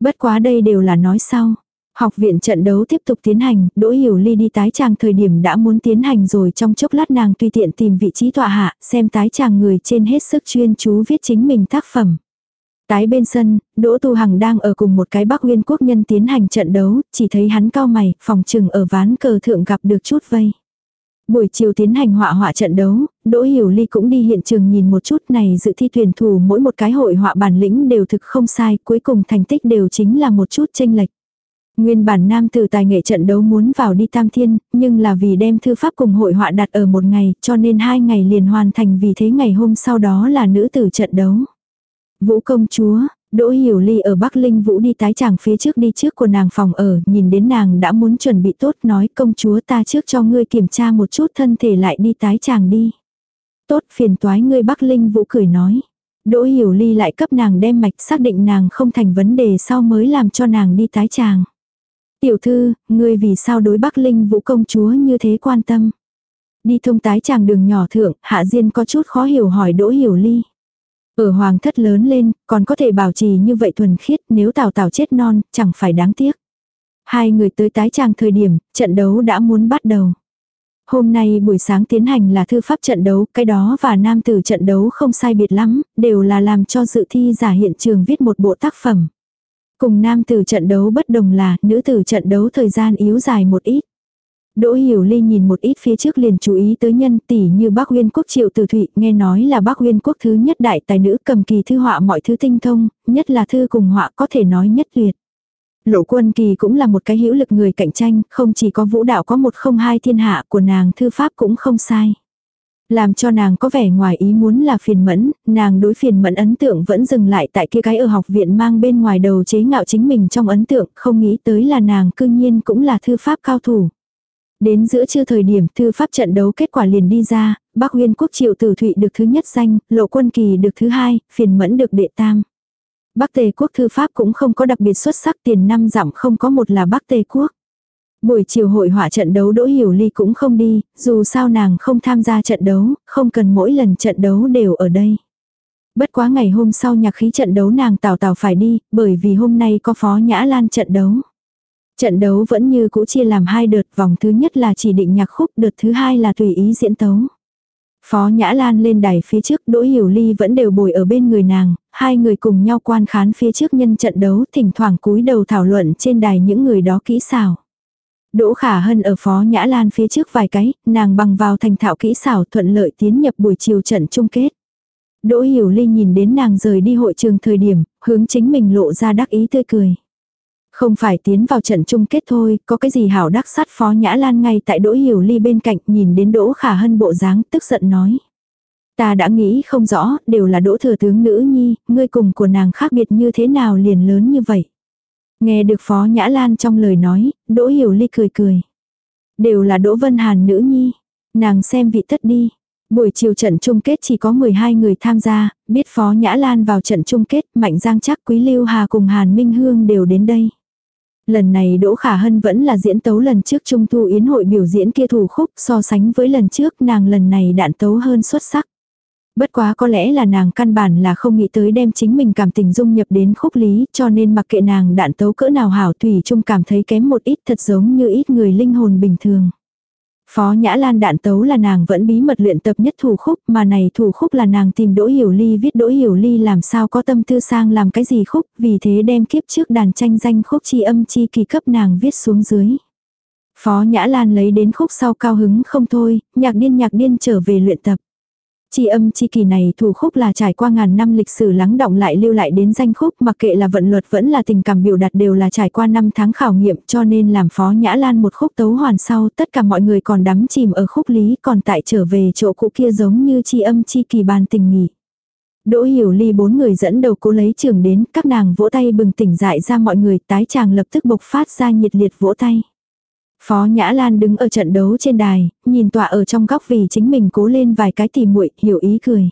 Bất quá đây đều là nói sau. Học viện trận đấu tiếp tục tiến hành, Đỗ Hiểu Ly đi tái tràng thời điểm đã muốn tiến hành rồi trong chốc lát nàng tùy tiện tìm vị trí tọa hạ, xem tái tràng người trên hết sức chuyên chú viết chính mình tác phẩm. Tái bên sân, Đỗ Tu Hằng đang ở cùng một cái Bắc Nguyên quốc nhân tiến hành trận đấu, chỉ thấy hắn cao mày, phòng trừng ở ván cờ thượng gặp được chút vây. Buổi chiều tiến hành họa họa trận đấu, Đỗ Hiểu Ly cũng đi hiện trường nhìn một chút này dự thi tuyển thủ mỗi một cái hội họa bản lĩnh đều thực không sai, cuối cùng thành tích đều chính là một chút tranh lệch. Nguyên bản nam tử tài nghệ trận đấu muốn vào đi tam thiên, nhưng là vì đem thư pháp cùng hội họa đặt ở một ngày, cho nên hai ngày liền hoàn thành vì thế ngày hôm sau đó là nữ tử trận đấu. Vũ công chúa, Đỗ Hiểu Ly ở Bắc Linh Vũ đi tái chàng phía trước đi trước của nàng phòng ở, nhìn đến nàng đã muốn chuẩn bị tốt nói công chúa ta trước cho ngươi kiểm tra một chút thân thể lại đi tái chàng đi. Tốt phiền toái ngươi Bắc Linh Vũ cười nói. Đỗ Hiểu Ly lại cấp nàng đem mạch xác định nàng không thành vấn đề sau mới làm cho nàng đi tái chàng. Tiểu thư, ngươi vì sao đối Bắc Linh Vũ công chúa như thế quan tâm? Đi thông tái chàng đường nhỏ thượng, Hạ Diên có chút khó hiểu hỏi Đỗ Hiểu Ly. Ở hoàng thất lớn lên, còn có thể bảo trì như vậy thuần khiết nếu tào tào chết non, chẳng phải đáng tiếc. Hai người tới tái tràng thời điểm, trận đấu đã muốn bắt đầu. Hôm nay buổi sáng tiến hành là thư pháp trận đấu, cái đó và nam tử trận đấu không sai biệt lắm, đều là làm cho dự thi giả hiện trường viết một bộ tác phẩm. Cùng nam tử trận đấu bất đồng là nữ tử trận đấu thời gian yếu dài một ít. Đỗ Hiểu Ly nhìn một ít phía trước liền chú ý tới nhân tỷ như Bắc Uyên quốc triệu từ thụy, nghe nói là Bắc Uyên quốc thứ nhất đại tài nữ cầm kỳ thư họa mọi thứ tinh thông, nhất là thư cùng họa có thể nói nhất tuyệt. Lộ quân kỳ cũng là một cái hữu lực người cạnh tranh, không chỉ có vũ đạo có một không hai thiên hạ của nàng thư pháp cũng không sai. Làm cho nàng có vẻ ngoài ý muốn là phiền mẫn, nàng đối phiền mẫn ấn tượng vẫn dừng lại tại kia cái ở học viện mang bên ngoài đầu chế ngạo chính mình trong ấn tượng, không nghĩ tới là nàng cư nhiên cũng là thư pháp cao thủ. Đến giữa trưa thời điểm thư pháp trận đấu kết quả liền đi ra, Bắc Huyên quốc triệu tử thụy được thứ nhất danh, lộ quân kỳ được thứ hai, phiền mẫn được đệ tam. Bắc Tề quốc thư pháp cũng không có đặc biệt xuất sắc tiền năm giảm không có một là Bắc Tề quốc. Buổi chiều hội họa trận đấu Đỗ Hiểu Ly cũng không đi, dù sao nàng không tham gia trận đấu, không cần mỗi lần trận đấu đều ở đây. Bất quá ngày hôm sau nhạc khí trận đấu nàng tào tào phải đi, bởi vì hôm nay có phó nhã lan trận đấu. Trận đấu vẫn như cũ chia làm hai đợt, vòng thứ nhất là chỉ định nhạc khúc, đợt thứ hai là tùy ý diễn tấu. Phó Nhã Lan lên đài phía trước, Đỗ Hiểu Ly vẫn đều bồi ở bên người nàng, hai người cùng nhau quan khán phía trước nhân trận đấu, thỉnh thoảng cúi đầu thảo luận trên đài những người đó kỹ xảo. Đỗ Khả Hân ở Phó Nhã Lan phía trước vài cái, nàng bằng vào thành thạo kỹ xảo thuận lợi tiến nhập buổi chiều trận chung kết. Đỗ Hiểu Ly nhìn đến nàng rời đi hội trường thời điểm, hướng chính mình lộ ra đắc ý tươi cười. Không phải tiến vào trận chung kết thôi, có cái gì hảo đắc sát Phó Nhã Lan ngay tại Đỗ Hiểu Ly bên cạnh nhìn đến Đỗ Khả Hân bộ dáng tức giận nói. Ta đã nghĩ không rõ, đều là Đỗ Thừa Tướng Nữ Nhi, ngươi cùng của nàng khác biệt như thế nào liền lớn như vậy. Nghe được Phó Nhã Lan trong lời nói, Đỗ Hiểu Ly cười cười. Đều là Đỗ Vân Hàn nữ nhi. Nàng xem vị tất đi. Buổi chiều trận chung kết chỉ có 12 người tham gia, biết Phó Nhã Lan vào trận chung kết, Mạnh Giang chắc Quý Lưu Hà cùng Hàn Minh Hương đều đến đây. Lần này Đỗ Khả Hân vẫn là diễn tấu lần trước Trung Thu Yến hội biểu diễn kia thủ khúc so sánh với lần trước nàng lần này đạn tấu hơn xuất sắc. Bất quá có lẽ là nàng căn bản là không nghĩ tới đem chính mình cảm tình dung nhập đến khúc lý cho nên mặc kệ nàng đạn tấu cỡ nào hảo thủy chung cảm thấy kém một ít thật giống như ít người linh hồn bình thường. Phó Nhã Lan đạn tấu là nàng vẫn bí mật luyện tập nhất thủ khúc mà này thủ khúc là nàng tìm Đỗ Hiểu Ly viết Đỗ Hiểu Ly làm sao có tâm tư sang làm cái gì khúc vì thế đem kiếp trước đàn tranh danh khúc chi âm chi kỳ cấp nàng viết xuống dưới. Phó Nhã Lan lấy đến khúc sau cao hứng không thôi, nhạc điên nhạc điên trở về luyện tập. Chi âm chi kỳ này thủ khúc là trải qua ngàn năm lịch sử lắng động lại lưu lại đến danh khúc, mặc kệ là vận luật vẫn là tình cảm biểu đạt đều là trải qua năm tháng khảo nghiệm, cho nên làm phó nhã lan một khúc tấu hoàn sau, tất cả mọi người còn đắm chìm ở khúc lý, còn tại trở về chỗ cũ kia giống như chi âm chi kỳ bàn tình nghỉ. Đỗ hiểu ly bốn người dẫn đầu cố lấy trường đến, các nàng vỗ tay bừng tỉnh dại ra mọi người, tái chàng lập tức bộc phát ra nhiệt liệt vỗ tay. Phó Nhã Lan đứng ở trận đấu trên đài, nhìn tọa ở trong góc vì chính mình cố lên vài cái tỉ muội hiểu ý cười.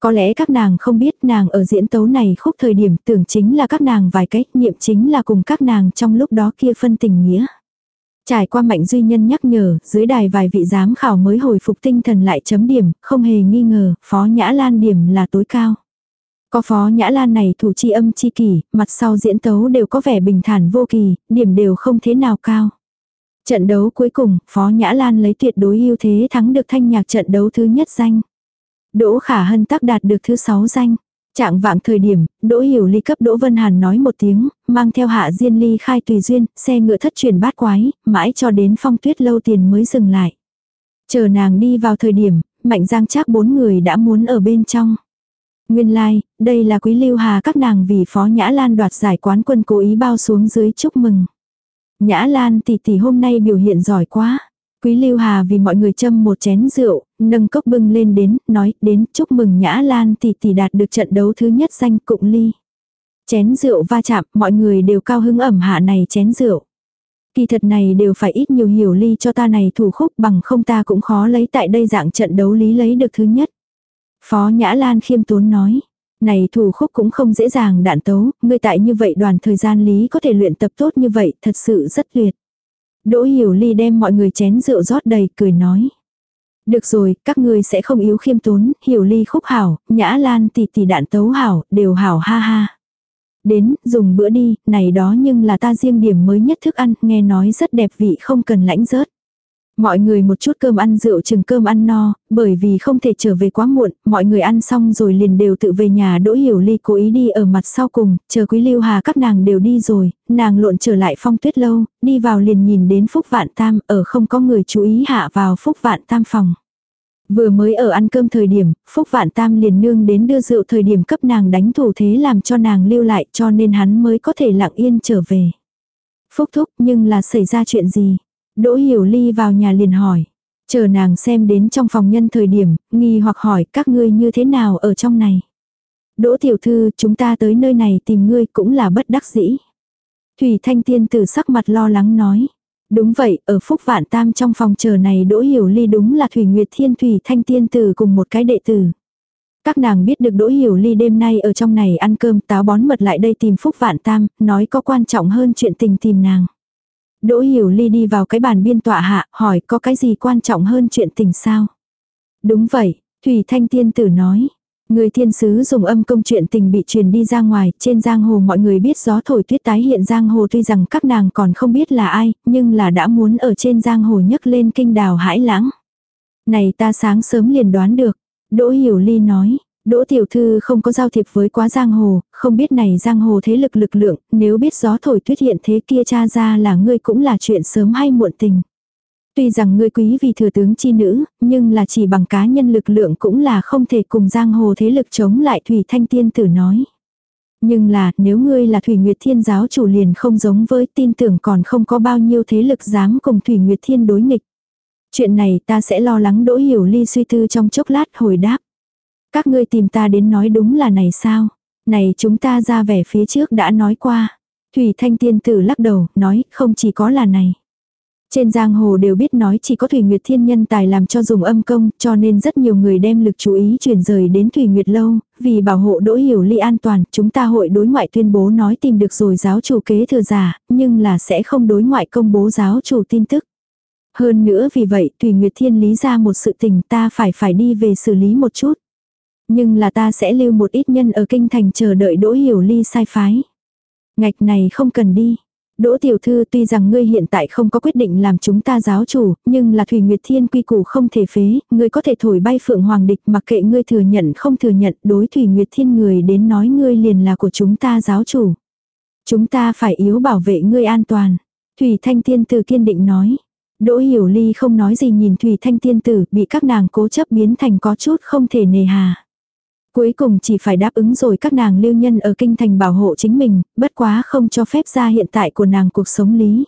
Có lẽ các nàng không biết nàng ở diễn tấu này khúc thời điểm tưởng chính là các nàng vài cách niệm chính là cùng các nàng trong lúc đó kia phân tình nghĩa. Trải qua mạnh duy nhân nhắc nhở, dưới đài vài vị giám khảo mới hồi phục tinh thần lại chấm điểm, không hề nghi ngờ, Phó Nhã Lan điểm là tối cao. Có Phó Nhã Lan này thủ chi âm chi kỳ, mặt sau diễn tấu đều có vẻ bình thản vô kỳ, điểm đều không thế nào cao. Trận đấu cuối cùng, Phó Nhã Lan lấy tuyệt đối ưu thế thắng được thanh nhạc trận đấu thứ nhất danh. Đỗ Khả Hân tác đạt được thứ sáu danh. Trạng vạng thời điểm, Đỗ Hiểu Ly cấp Đỗ Vân Hàn nói một tiếng, mang theo Hạ Diên Ly khai tùy duyên, xe ngựa thất truyền bát quái, mãi cho đến phong tuyết lâu tiền mới dừng lại. Chờ nàng đi vào thời điểm, Mạnh Giang chắc bốn người đã muốn ở bên trong. Nguyên lai, like, đây là Quý Lưu Hà các nàng vì Phó Nhã Lan đoạt giải quán quân cố ý bao xuống dưới chúc mừng. Nhã Lan tỷ tỷ hôm nay biểu hiện giỏi quá. Quý Lưu Hà vì mọi người châm một chén rượu, nâng cốc bưng lên đến, nói, đến chúc mừng Nhã Lan tỷ tỷ đạt được trận đấu thứ nhất danh cụng ly. Chén rượu va chạm, mọi người đều cao hứng ẩm hạ này chén rượu. Kỳ thật này đều phải ít nhiều hiểu ly cho ta này thủ khúc bằng không ta cũng khó lấy tại đây dạng trận đấu lý lấy được thứ nhất. Phó Nhã Lan khiêm tốn nói. Này thủ khúc cũng không dễ dàng đạn tấu, người tại như vậy đoàn thời gian lý có thể luyện tập tốt như vậy, thật sự rất tuyệt. Đỗ Hiểu Ly đem mọi người chén rượu rót đầy, cười nói. Được rồi, các ngươi sẽ không yếu khiêm tốn, Hiểu Ly khúc hảo, Nhã Lan tỷ tỷ đạn tấu hảo, đều hảo ha ha. Đến, dùng bữa đi, này đó nhưng là ta riêng điểm mới nhất thức ăn, nghe nói rất đẹp vị không cần lãnh rớt. Mọi người một chút cơm ăn rượu chừng cơm ăn no, bởi vì không thể trở về quá muộn, mọi người ăn xong rồi liền đều tự về nhà đỗ hiểu ly cố ý đi ở mặt sau cùng, chờ quý lưu hà các nàng đều đi rồi, nàng lộn trở lại phong tuyết lâu, đi vào liền nhìn đến phúc vạn tam, ở không có người chú ý hạ vào phúc vạn tam phòng. Vừa mới ở ăn cơm thời điểm, Phúc Vạn Tam liền nương đến đưa rượu thời điểm cấp nàng đánh thủ thế làm cho nàng lưu lại cho nên hắn mới có thể lặng yên trở về. Phúc thúc nhưng là xảy ra chuyện gì? Đỗ Hiểu Ly vào nhà liền hỏi. Chờ nàng xem đến trong phòng nhân thời điểm, nghi hoặc hỏi các ngươi như thế nào ở trong này. Đỗ tiểu thư, chúng ta tới nơi này tìm ngươi cũng là bất đắc dĩ. Thủy Thanh Tiên tử sắc mặt lo lắng nói. Đúng vậy, ở Phúc Vạn Tam trong phòng chờ này Đỗ Hiểu Ly đúng là Thủy Nguyệt Thiên Thủy Thanh Tiên tử cùng một cái đệ tử. Các nàng biết được Đỗ Hiểu Ly đêm nay ở trong này ăn cơm táo bón mật lại đây tìm Phúc Vạn Tam, nói có quan trọng hơn chuyện tình tìm nàng. Đỗ Hiểu Ly đi vào cái bàn biên tọa hạ, hỏi có cái gì quan trọng hơn chuyện tình sao? Đúng vậy, Thủy Thanh Tiên Tử nói. Người thiên sứ dùng âm công chuyện tình bị truyền đi ra ngoài, trên giang hồ mọi người biết gió thổi tuyết tái hiện giang hồ tuy rằng các nàng còn không biết là ai, nhưng là đã muốn ở trên giang hồ nhấc lên kinh đào hãi lãng. Này ta sáng sớm liền đoán được, Đỗ Hiểu Ly nói, Đỗ tiểu thư không có giao thiệp với quá giang hồ, không biết này giang hồ thế lực lực lượng, nếu biết gió thổi tuyết hiện thế kia cha ra là ngươi cũng là chuyện sớm hay muộn tình. Tuy rằng ngươi quý vì thừa tướng chi nữ, nhưng là chỉ bằng cá nhân lực lượng cũng là không thể cùng giang hồ thế lực chống lại Thủy Thanh Tiên tử nói. Nhưng là, nếu ngươi là Thủy Nguyệt Thiên giáo chủ liền không giống với tin tưởng còn không có bao nhiêu thế lực dám cùng Thủy Nguyệt Thiên đối nghịch. Chuyện này ta sẽ lo lắng đỗ hiểu ly suy tư trong chốc lát hồi đáp. Các ngươi tìm ta đến nói đúng là này sao? Này chúng ta ra vẻ phía trước đã nói qua. Thủy Thanh Tiên tử lắc đầu, nói không chỉ có là này. Trên giang hồ đều biết nói chỉ có Thủy Nguyệt Thiên nhân tài làm cho dùng âm công, cho nên rất nhiều người đem lực chú ý chuyển rời đến Thủy Nguyệt Lâu, vì bảo hộ đỗ hiểu ly an toàn, chúng ta hội đối ngoại tuyên bố nói tìm được rồi giáo chủ kế thừa giả, nhưng là sẽ không đối ngoại công bố giáo chủ tin tức. Hơn nữa vì vậy Thủy Nguyệt Thiên lý ra một sự tình ta phải phải đi về xử lý một chút. Nhưng là ta sẽ lưu một ít nhân ở kinh thành chờ đợi đỗ hiểu ly sai phái. Ngạch này không cần đi. Đỗ tiểu thư tuy rằng ngươi hiện tại không có quyết định làm chúng ta giáo chủ, nhưng là Thủy Nguyệt Thiên quy củ không thể phế, ngươi có thể thổi bay Phượng Hoàng địch mặc kệ ngươi thừa nhận không thừa nhận, đối Thủy Nguyệt Thiên người đến nói ngươi liền là của chúng ta giáo chủ. Chúng ta phải yếu bảo vệ ngươi an toàn. Thủy Thanh Thiên Tử kiên định nói. Đỗ Hiểu Ly không nói gì nhìn Thủy Thanh Thiên Tử bị các nàng cố chấp biến thành có chút không thể nề hà. Cuối cùng chỉ phải đáp ứng rồi các nàng lưu nhân ở kinh thành bảo hộ chính mình, bất quá không cho phép ra hiện tại của nàng cuộc sống lý.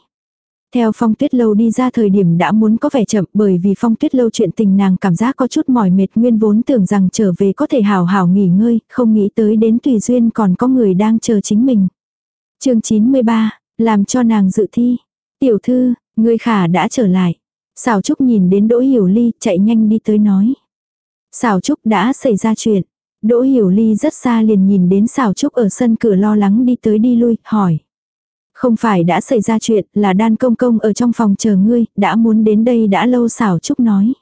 Theo phong tuyết lâu đi ra thời điểm đã muốn có vẻ chậm bởi vì phong tuyết lâu chuyện tình nàng cảm giác có chút mỏi mệt nguyên vốn tưởng rằng trở về có thể hào hào nghỉ ngơi, không nghĩ tới đến tùy duyên còn có người đang chờ chính mình. chương 93, làm cho nàng dự thi. Tiểu thư, người khả đã trở lại. Xảo Trúc nhìn đến Đỗ Hiểu Ly chạy nhanh đi tới nói. Xảo Trúc đã xảy ra chuyện. Đỗ Hiểu Ly rất xa liền nhìn đến xào trúc ở sân cửa lo lắng đi tới đi lui, hỏi. Không phải đã xảy ra chuyện, là đan công công ở trong phòng chờ ngươi, đã muốn đến đây đã lâu xảo trúc nói.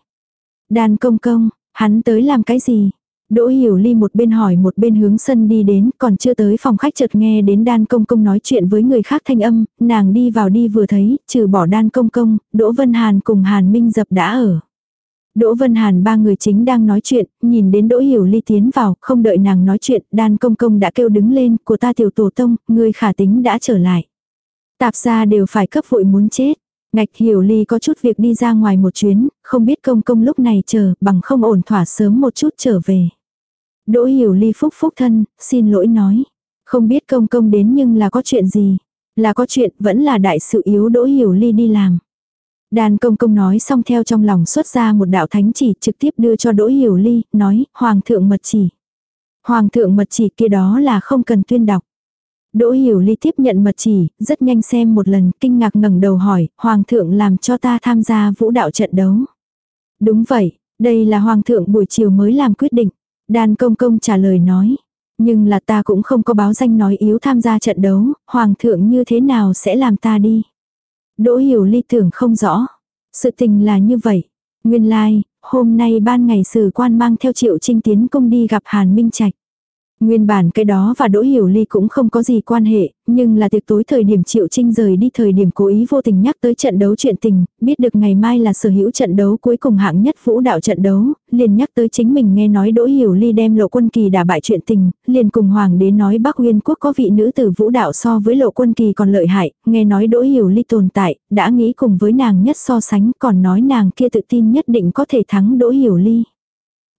Đan công công, hắn tới làm cái gì? Đỗ Hiểu Ly một bên hỏi một bên hướng sân đi đến, còn chưa tới phòng khách chợt nghe đến đan công công nói chuyện với người khác thanh âm, nàng đi vào đi vừa thấy, trừ bỏ đan công công, Đỗ Vân Hàn cùng Hàn Minh Dập đã ở. Đỗ Vân Hàn ba người chính đang nói chuyện, nhìn đến Đỗ Hiểu Ly tiến vào, không đợi nàng nói chuyện, đan công công đã kêu đứng lên, của ta tiểu tổ tông, người khả tính đã trở lại. Tạp gia đều phải cấp vội muốn chết. Ngạch Hiểu Ly có chút việc đi ra ngoài một chuyến, không biết công công lúc này chờ, bằng không ổn thỏa sớm một chút trở về. Đỗ Hiểu Ly phúc phúc thân, xin lỗi nói. Không biết công công đến nhưng là có chuyện gì. Là có chuyện, vẫn là đại sự yếu Đỗ Hiểu Ly đi làm. Đàn công công nói xong theo trong lòng xuất ra một đạo thánh chỉ trực tiếp đưa cho Đỗ Hiểu Ly, nói, Hoàng thượng mật chỉ. Hoàng thượng mật chỉ kia đó là không cần tuyên đọc. Đỗ Hiểu Ly tiếp nhận mật chỉ, rất nhanh xem một lần, kinh ngạc ngẩng đầu hỏi, Hoàng thượng làm cho ta tham gia vũ đạo trận đấu. Đúng vậy, đây là Hoàng thượng buổi chiều mới làm quyết định. Đàn công công trả lời nói. Nhưng là ta cũng không có báo danh nói yếu tham gia trận đấu, Hoàng thượng như thế nào sẽ làm ta đi. Đỗ hiểu ly tưởng không rõ. Sự tình là như vậy. Nguyên lai, like, hôm nay ban ngày sử quan mang theo triệu trinh tiến công đi gặp Hàn Minh Trạch. Nguyên bản cái đó và Đỗ Hiểu Ly cũng không có gì quan hệ, nhưng là tiệc tối thời điểm Triệu Trinh rời đi thời điểm cố ý vô tình nhắc tới trận đấu chuyện tình, biết được ngày mai là sở hữu trận đấu cuối cùng hạng nhất vũ đạo trận đấu, liền nhắc tới chính mình nghe nói Đỗ Hiểu Ly đem lộ quân kỳ đả bại chuyện tình, liền cùng Hoàng đế nói Bắc Nguyên quốc có vị nữ tử vũ đạo so với lộ quân kỳ còn lợi hại, nghe nói Đỗ Hiểu Ly tồn tại, đã nghĩ cùng với nàng nhất so sánh còn nói nàng kia tự tin nhất định có thể thắng Đỗ Hiểu Ly.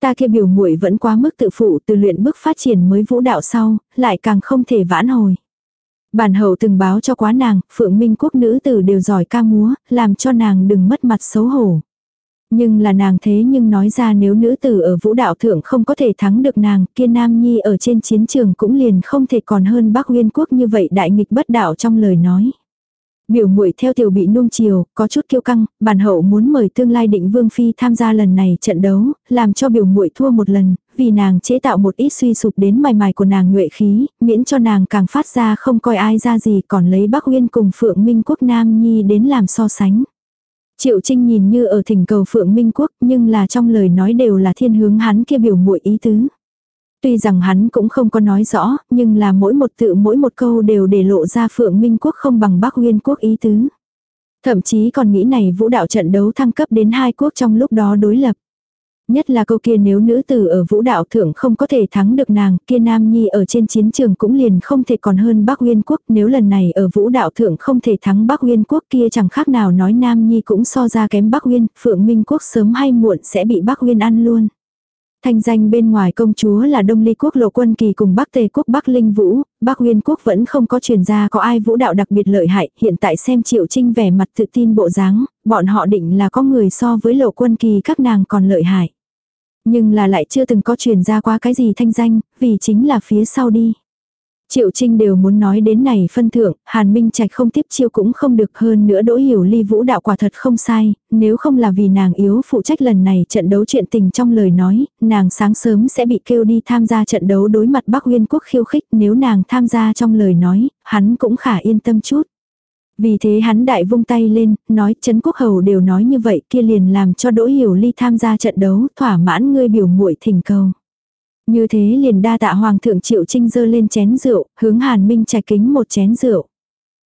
Ta kia biểu muội vẫn quá mức tự phụ từ luyện bước phát triển mới vũ đạo sau, lại càng không thể vãn hồi. Bản hậu từng báo cho quá nàng, phượng minh quốc nữ tử đều giỏi ca múa, làm cho nàng đừng mất mặt xấu hổ. Nhưng là nàng thế nhưng nói ra nếu nữ tử ở vũ đạo thượng không có thể thắng được nàng, kia nam nhi ở trên chiến trường cũng liền không thể còn hơn bác nguyên quốc như vậy đại nghịch bất đạo trong lời nói. Biểu muội theo tiểu bị nuông chiều, có chút kiêu căng, bản hậu muốn mời tương lai định vương phi tham gia lần này trận đấu, làm cho biểu muội thua một lần, vì nàng chế tạo một ít suy sụp đến mài mài của nàng nhuệ khí, miễn cho nàng càng phát ra không coi ai ra gì còn lấy Bắc Uyên cùng Phượng Minh Quốc Nam Nhi đến làm so sánh. Triệu Trinh nhìn như ở thỉnh cầu Phượng Minh Quốc nhưng là trong lời nói đều là thiên hướng hắn kia biểu muội ý tứ. Tuy rằng hắn cũng không có nói rõ, nhưng là mỗi một tự mỗi một câu đều để lộ ra Phượng Minh Quốc không bằng Bắc Nguyên Quốc ý tứ. Thậm chí còn nghĩ này vũ đạo trận đấu thăng cấp đến hai quốc trong lúc đó đối lập. Nhất là câu kia nếu nữ tử ở vũ đạo thượng không có thể thắng được nàng, kia nam nhi ở trên chiến trường cũng liền không thể còn hơn Bắc Nguyên quốc, nếu lần này ở vũ đạo thượng không thể thắng Bắc Nguyên quốc kia chẳng khác nào nói nam nhi cũng so ra kém Bắc Nguyên, Phượng Minh quốc sớm hay muộn sẽ bị Bắc Nguyên ăn luôn. Thanh danh bên ngoài công chúa là Đông Ly quốc lộ quân kỳ cùng Bắc Tề quốc Bắc Linh Vũ, Bắc Nguyên quốc vẫn không có truyền ra có ai vũ đạo đặc biệt lợi hại, hiện tại xem Triệu Trinh vẻ mặt tự tin bộ dáng, bọn họ định là có người so với lộ quân kỳ các nàng còn lợi hại. Nhưng là lại chưa từng có truyền ra qua cái gì thanh danh, vì chính là phía sau đi. Triệu Trinh đều muốn nói đến này phân thượng, Hàn Minh Trạch không tiếp chiêu cũng không được hơn nữa đỗ hiểu ly vũ đạo quả thật không sai, nếu không là vì nàng yếu phụ trách lần này trận đấu chuyện tình trong lời nói, nàng sáng sớm sẽ bị kêu đi tham gia trận đấu đối mặt Bắc Nguyên quốc khiêu khích nếu nàng tham gia trong lời nói, hắn cũng khả yên tâm chút. Vì thế hắn đại vung tay lên, nói Trấn Quốc Hầu đều nói như vậy kia liền làm cho Đỗ Hiểu Ly tham gia trận đấu, thỏa mãn ngươi biểu muội thỉnh cầu. Như thế liền đa tạ Hoàng thượng Triệu Trinh dơ lên chén rượu, hướng Hàn Minh trạch kính một chén rượu.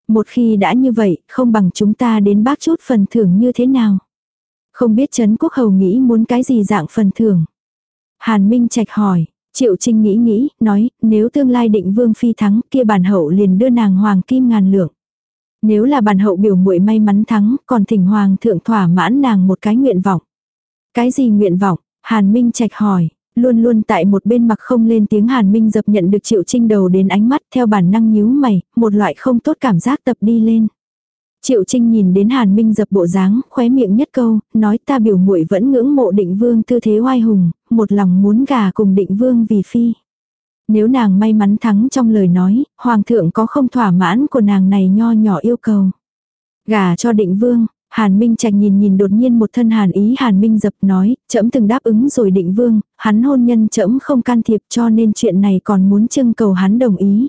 Một khi đã như vậy, không bằng chúng ta đến bác chút phần thưởng như thế nào. Không biết Trấn Quốc Hầu nghĩ muốn cái gì dạng phần thưởng. Hàn Minh trạch hỏi, Triệu Trinh nghĩ nghĩ, nói, nếu tương lai định vương phi thắng kia bản hậu liền đưa nàng hoàng kim ngàn lượng. Nếu là bản hậu biểu muội may mắn thắng, còn thỉnh hoàng thượng thỏa mãn nàng một cái nguyện vọng. Cái gì nguyện vọng? Hàn Minh Trạch hỏi, luôn luôn tại một bên mặc không lên tiếng Hàn Minh dập nhận được Triệu Trinh đầu đến ánh mắt theo bản năng nhíu mày, một loại không tốt cảm giác tập đi lên. Triệu Trinh nhìn đến Hàn Minh dập bộ dáng, khóe miệng nhất câu, nói ta biểu muội vẫn ngưỡng mộ định vương tư thế oai hùng, một lòng muốn gà cùng định vương vì phi. Nếu nàng may mắn thắng trong lời nói, hoàng thượng có không thỏa mãn của nàng này nho nhỏ yêu cầu. Gà cho định vương, Hàn Minh Trạch nhìn nhìn đột nhiên một thân Hàn ý Hàn Minh dập nói, trẫm từng đáp ứng rồi định vương, hắn hôn nhân trẫm không can thiệp cho nên chuyện này còn muốn trưng cầu hắn đồng ý.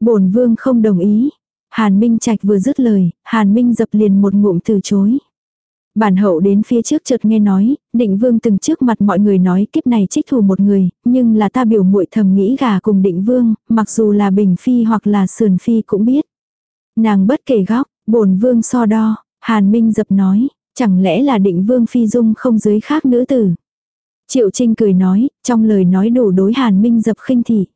Bổn vương không đồng ý. Hàn Minh Trạch vừa dứt lời, Hàn Minh dập liền một ngụm từ chối. Bản hậu đến phía trước chợt nghe nói, định vương từng trước mặt mọi người nói kiếp này trích thù một người, nhưng là ta biểu muội thầm nghĩ gà cùng định vương, mặc dù là bình phi hoặc là sườn phi cũng biết. Nàng bất kể góc, bổn vương so đo, hàn minh dập nói, chẳng lẽ là định vương phi dung không dưới khác nữ tử. Triệu Trinh cười nói, trong lời nói đủ đối hàn minh dập khinh thị.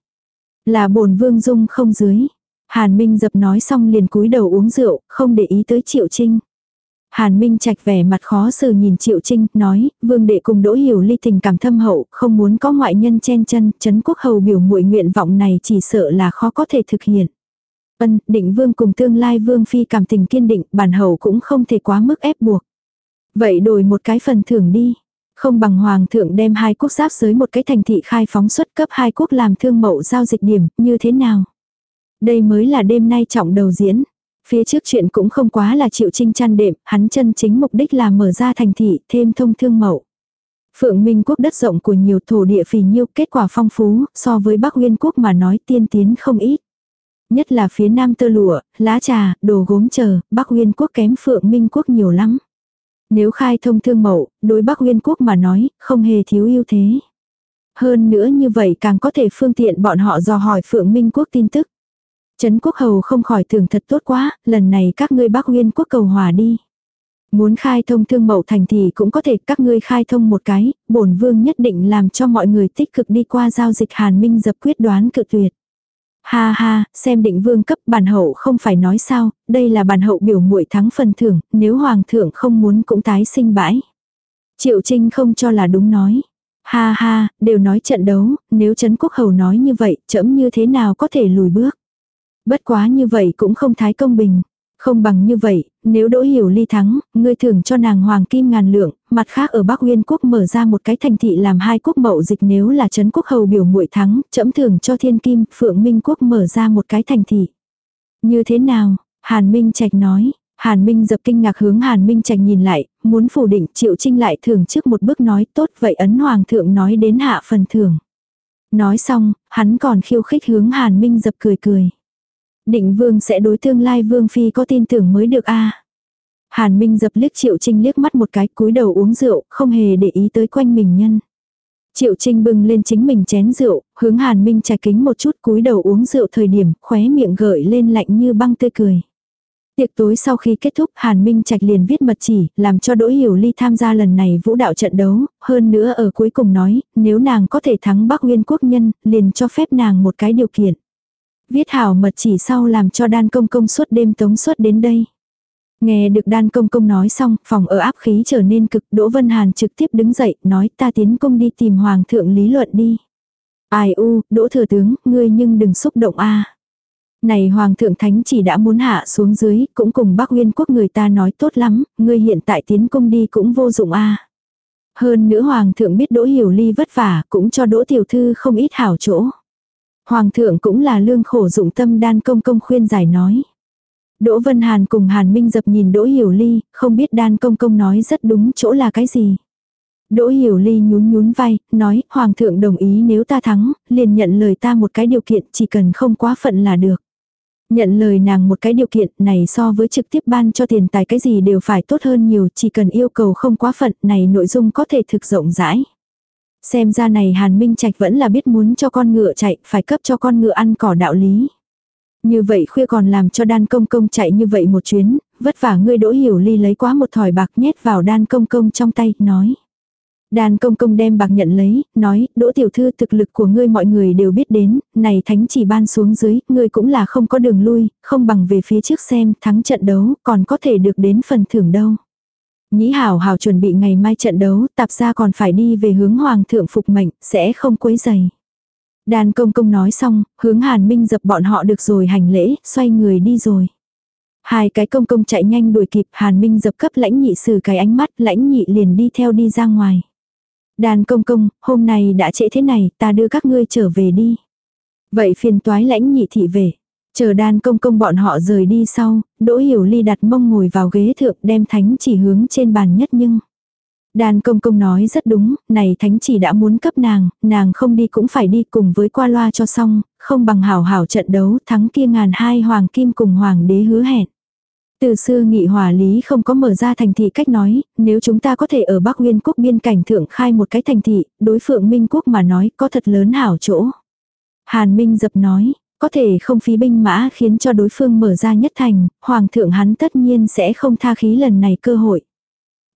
Là bổn vương dung không dưới. Hàn Minh dập nói xong liền cúi đầu uống rượu, không để ý tới Triệu Trinh. Hàn Minh Trạch vẻ mặt khó xử nhìn Triệu Trinh, nói, vương đệ cùng đỗ hiểu ly tình cảm thâm hậu, không muốn có ngoại nhân chen chân, chấn quốc hầu biểu muội nguyện vọng này chỉ sợ là khó có thể thực hiện. Ân, định vương cùng tương lai vương phi cảm tình kiên định, bản hầu cũng không thể quá mức ép buộc. Vậy đổi một cái phần thưởng đi. Không bằng hoàng thượng đem hai quốc giáp giới một cái thành thị khai phóng xuất cấp hai quốc làm thương mậu giao dịch điểm, như thế nào? Đây mới là đêm nay trọng đầu diễn. Phía trước chuyện cũng không quá là chịu trinh chăn đệm, hắn chân chính mục đích là mở ra thành thị, thêm thông thương mậu. Phượng Minh quốc đất rộng của nhiều thổ địa phì nhiêu kết quả phong phú, so với Bắc Nguyên quốc mà nói tiên tiến không ít. Nhất là phía nam tơ lụa, lá trà, đồ gốm chờ, Bắc Nguyên quốc kém Phượng Minh quốc nhiều lắm. Nếu khai thông thương mậu, đối Bắc Nguyên quốc mà nói, không hề thiếu ưu thế. Hơn nữa như vậy càng có thể phương tiện bọn họ dò hỏi Phượng Minh quốc tin tức. Trấn quốc hầu không khỏi thường thật tốt quá, lần này các ngươi bắc nguyên quốc cầu hòa đi. Muốn khai thông thương mậu thành thì cũng có thể các ngươi khai thông một cái, bổn vương nhất định làm cho mọi người tích cực đi qua giao dịch hàn minh dập quyết đoán cự tuyệt. Ha ha, xem định vương cấp bản hậu không phải nói sao, đây là bản hậu biểu muội thắng phần thưởng, nếu hoàng thượng không muốn cũng tái sinh bãi. Triệu Trinh không cho là đúng nói. Ha ha, đều nói trận đấu, nếu Trấn Quốc Hầu nói như vậy, trẫm như thế nào có thể lùi bước. Bất quá như vậy cũng không thái công bình. Không bằng như vậy, nếu Đỗ Hiểu Ly thắng, ngươi thưởng cho nàng hoàng kim ngàn lượng, mặt khác ở Bắc Nguyên quốc mở ra một cái thành thị làm hai quốc mậu dịch nếu là trấn quốc hầu biểu muội thắng, chẫm thưởng cho Thiên Kim, Phượng Minh quốc mở ra một cái thành thị. Như thế nào? Hàn Minh Trạch nói. Hàn Minh dập kinh ngạc hướng Hàn Minh Trạch nhìn lại, muốn phủ định, Triệu Trinh lại thưởng trước một bước nói, tốt vậy ấn hoàng thượng nói đến hạ phần thưởng. Nói xong, hắn còn khiêu khích hướng Hàn Minh dập cười cười. Định vương sẽ đối tương lai vương phi có tin tưởng mới được a Hàn Minh dập liếc Triệu Trinh liếc mắt một cái cúi đầu uống rượu, không hề để ý tới quanh mình nhân. Triệu Trinh bưng lên chính mình chén rượu, hướng Hàn Minh trải kính một chút cúi đầu uống rượu thời điểm, khóe miệng gợi lên lạnh như băng tươi cười. Tiệc tối sau khi kết thúc Hàn Minh Trạch liền viết mật chỉ, làm cho Đỗ Hiểu Ly tham gia lần này vũ đạo trận đấu, hơn nữa ở cuối cùng nói, nếu nàng có thể thắng Bắc Nguyên quốc nhân, liền cho phép nàng một cái điều kiện. Viết hảo mật chỉ sau làm cho đan công công suốt đêm tống suốt đến đây. Nghe được đan công công nói xong, phòng ở áp khí trở nên cực, Đỗ Vân Hàn trực tiếp đứng dậy, nói ta tiến công đi tìm Hoàng thượng lý luận đi. Ai u, Đỗ Thừa Tướng, ngươi nhưng đừng xúc động a Này Hoàng thượng Thánh chỉ đã muốn hạ xuống dưới, cũng cùng bác Nguyên quốc người ta nói tốt lắm, ngươi hiện tại tiến công đi cũng vô dụng a Hơn nữa Hoàng thượng biết Đỗ Hiểu Ly vất vả, cũng cho Đỗ Tiểu Thư không ít hảo chỗ. Hoàng thượng cũng là lương khổ dụng tâm đan công công khuyên giải nói. Đỗ Vân Hàn cùng Hàn Minh dập nhìn Đỗ Hiểu Ly, không biết đan công công nói rất đúng chỗ là cái gì. Đỗ Hiểu Ly nhún nhún vai, nói, Hoàng thượng đồng ý nếu ta thắng, liền nhận lời ta một cái điều kiện, chỉ cần không quá phận là được. Nhận lời nàng một cái điều kiện này so với trực tiếp ban cho tiền tài cái gì đều phải tốt hơn nhiều, chỉ cần yêu cầu không quá phận này nội dung có thể thực rộng rãi. Xem ra này Hàn Minh Trạch vẫn là biết muốn cho con ngựa chạy, phải cấp cho con ngựa ăn cỏ đạo lý. Như vậy khuya còn làm cho đan công công chạy như vậy một chuyến, vất vả ngươi đỗ hiểu ly lấy quá một thỏi bạc nhét vào đan công công trong tay, nói. Đan công công đem bạc nhận lấy, nói, đỗ tiểu thư thực lực của ngươi mọi người đều biết đến, này thánh chỉ ban xuống dưới, ngươi cũng là không có đường lui, không bằng về phía trước xem, thắng trận đấu, còn có thể được đến phần thưởng đâu. Nhĩ hảo hảo chuẩn bị ngày mai trận đấu, tạp ra còn phải đi về hướng hoàng thượng phục mệnh, sẽ không quấy dày. Đàn công công nói xong, hướng hàn minh dập bọn họ được rồi hành lễ, xoay người đi rồi. Hai cái công công chạy nhanh đuổi kịp hàn minh dập cấp lãnh nhị sử cái ánh mắt lãnh nhị liền đi theo đi ra ngoài. Đàn công công, hôm nay đã trễ thế này, ta đưa các ngươi trở về đi. Vậy phiền toái lãnh nhị thị về. Chờ đan công công bọn họ rời đi sau, Đỗ Hiểu Ly đặt mông ngồi vào ghế thượng đem thánh chỉ hướng trên bàn nhất nhưng. Đan công công nói rất đúng, này thánh chỉ đã muốn cấp nàng, nàng không đi cũng phải đi cùng với qua loa cho xong, không bằng hảo hảo trận đấu thắng kia ngàn hai hoàng kim cùng hoàng đế hứa hẹn. Từ xưa nghị hòa lý không có mở ra thành thị cách nói, nếu chúng ta có thể ở Bắc Nguyên quốc biên cảnh thượng khai một cái thành thị, đối phượng Minh quốc mà nói có thật lớn hảo chỗ. Hàn Minh dập nói, có thể không phí binh mã khiến cho đối phương mở ra nhất thành, hoàng thượng hắn tất nhiên sẽ không tha khí lần này cơ hội.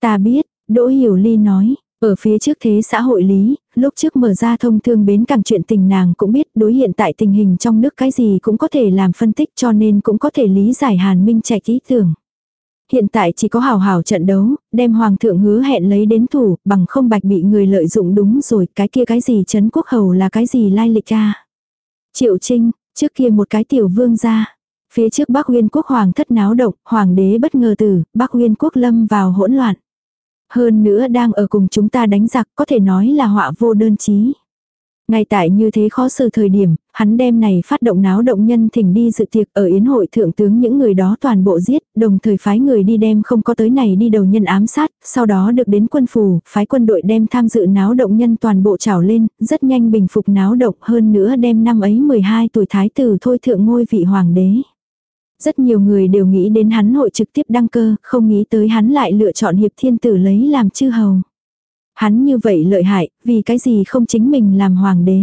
Ta biết, Đỗ Hiểu Ly nói, ở phía trước thế xã hội lý, lúc trước mở ra thông thương bến càng chuyện tình nàng cũng biết đối hiện tại tình hình trong nước cái gì cũng có thể làm phân tích cho nên cũng có thể lý giải Hàn Minh Trạch ý tưởng. Hiện tại chỉ có hào hào trận đấu, đem hoàng thượng hứa hẹn lấy đến thủ, bằng không bạch bị người lợi dụng đúng rồi, cái kia cái gì chấn quốc hầu là cái gì lai lịch ca. Triệu Trinh, trước kia một cái tiểu vương ra. Phía trước Bắc Nguyên quốc hoàng thất náo động, hoàng đế bất ngờ tử, Bắc Nguyên quốc lâm vào hỗn loạn. Hơn nữa đang ở cùng chúng ta đánh giặc có thể nói là họa vô đơn chí. Ngay tại như thế khó xử thời điểm, hắn đem này phát động náo động nhân thỉnh đi dự tiệc ở yến hội thượng tướng những người đó toàn bộ giết, đồng thời phái người đi đem không có tới này đi đầu nhân ám sát, sau đó được đến quân phù, phái quân đội đem tham dự náo động nhân toàn bộ trào lên, rất nhanh bình phục náo động hơn nữa đem năm ấy 12 tuổi thái tử thôi thượng ngôi vị hoàng đế. Rất nhiều người đều nghĩ đến hắn hội trực tiếp đăng cơ, không nghĩ tới hắn lại lựa chọn hiệp thiên tử lấy làm chư hầu. Hắn như vậy lợi hại, vì cái gì không chính mình làm hoàng đế.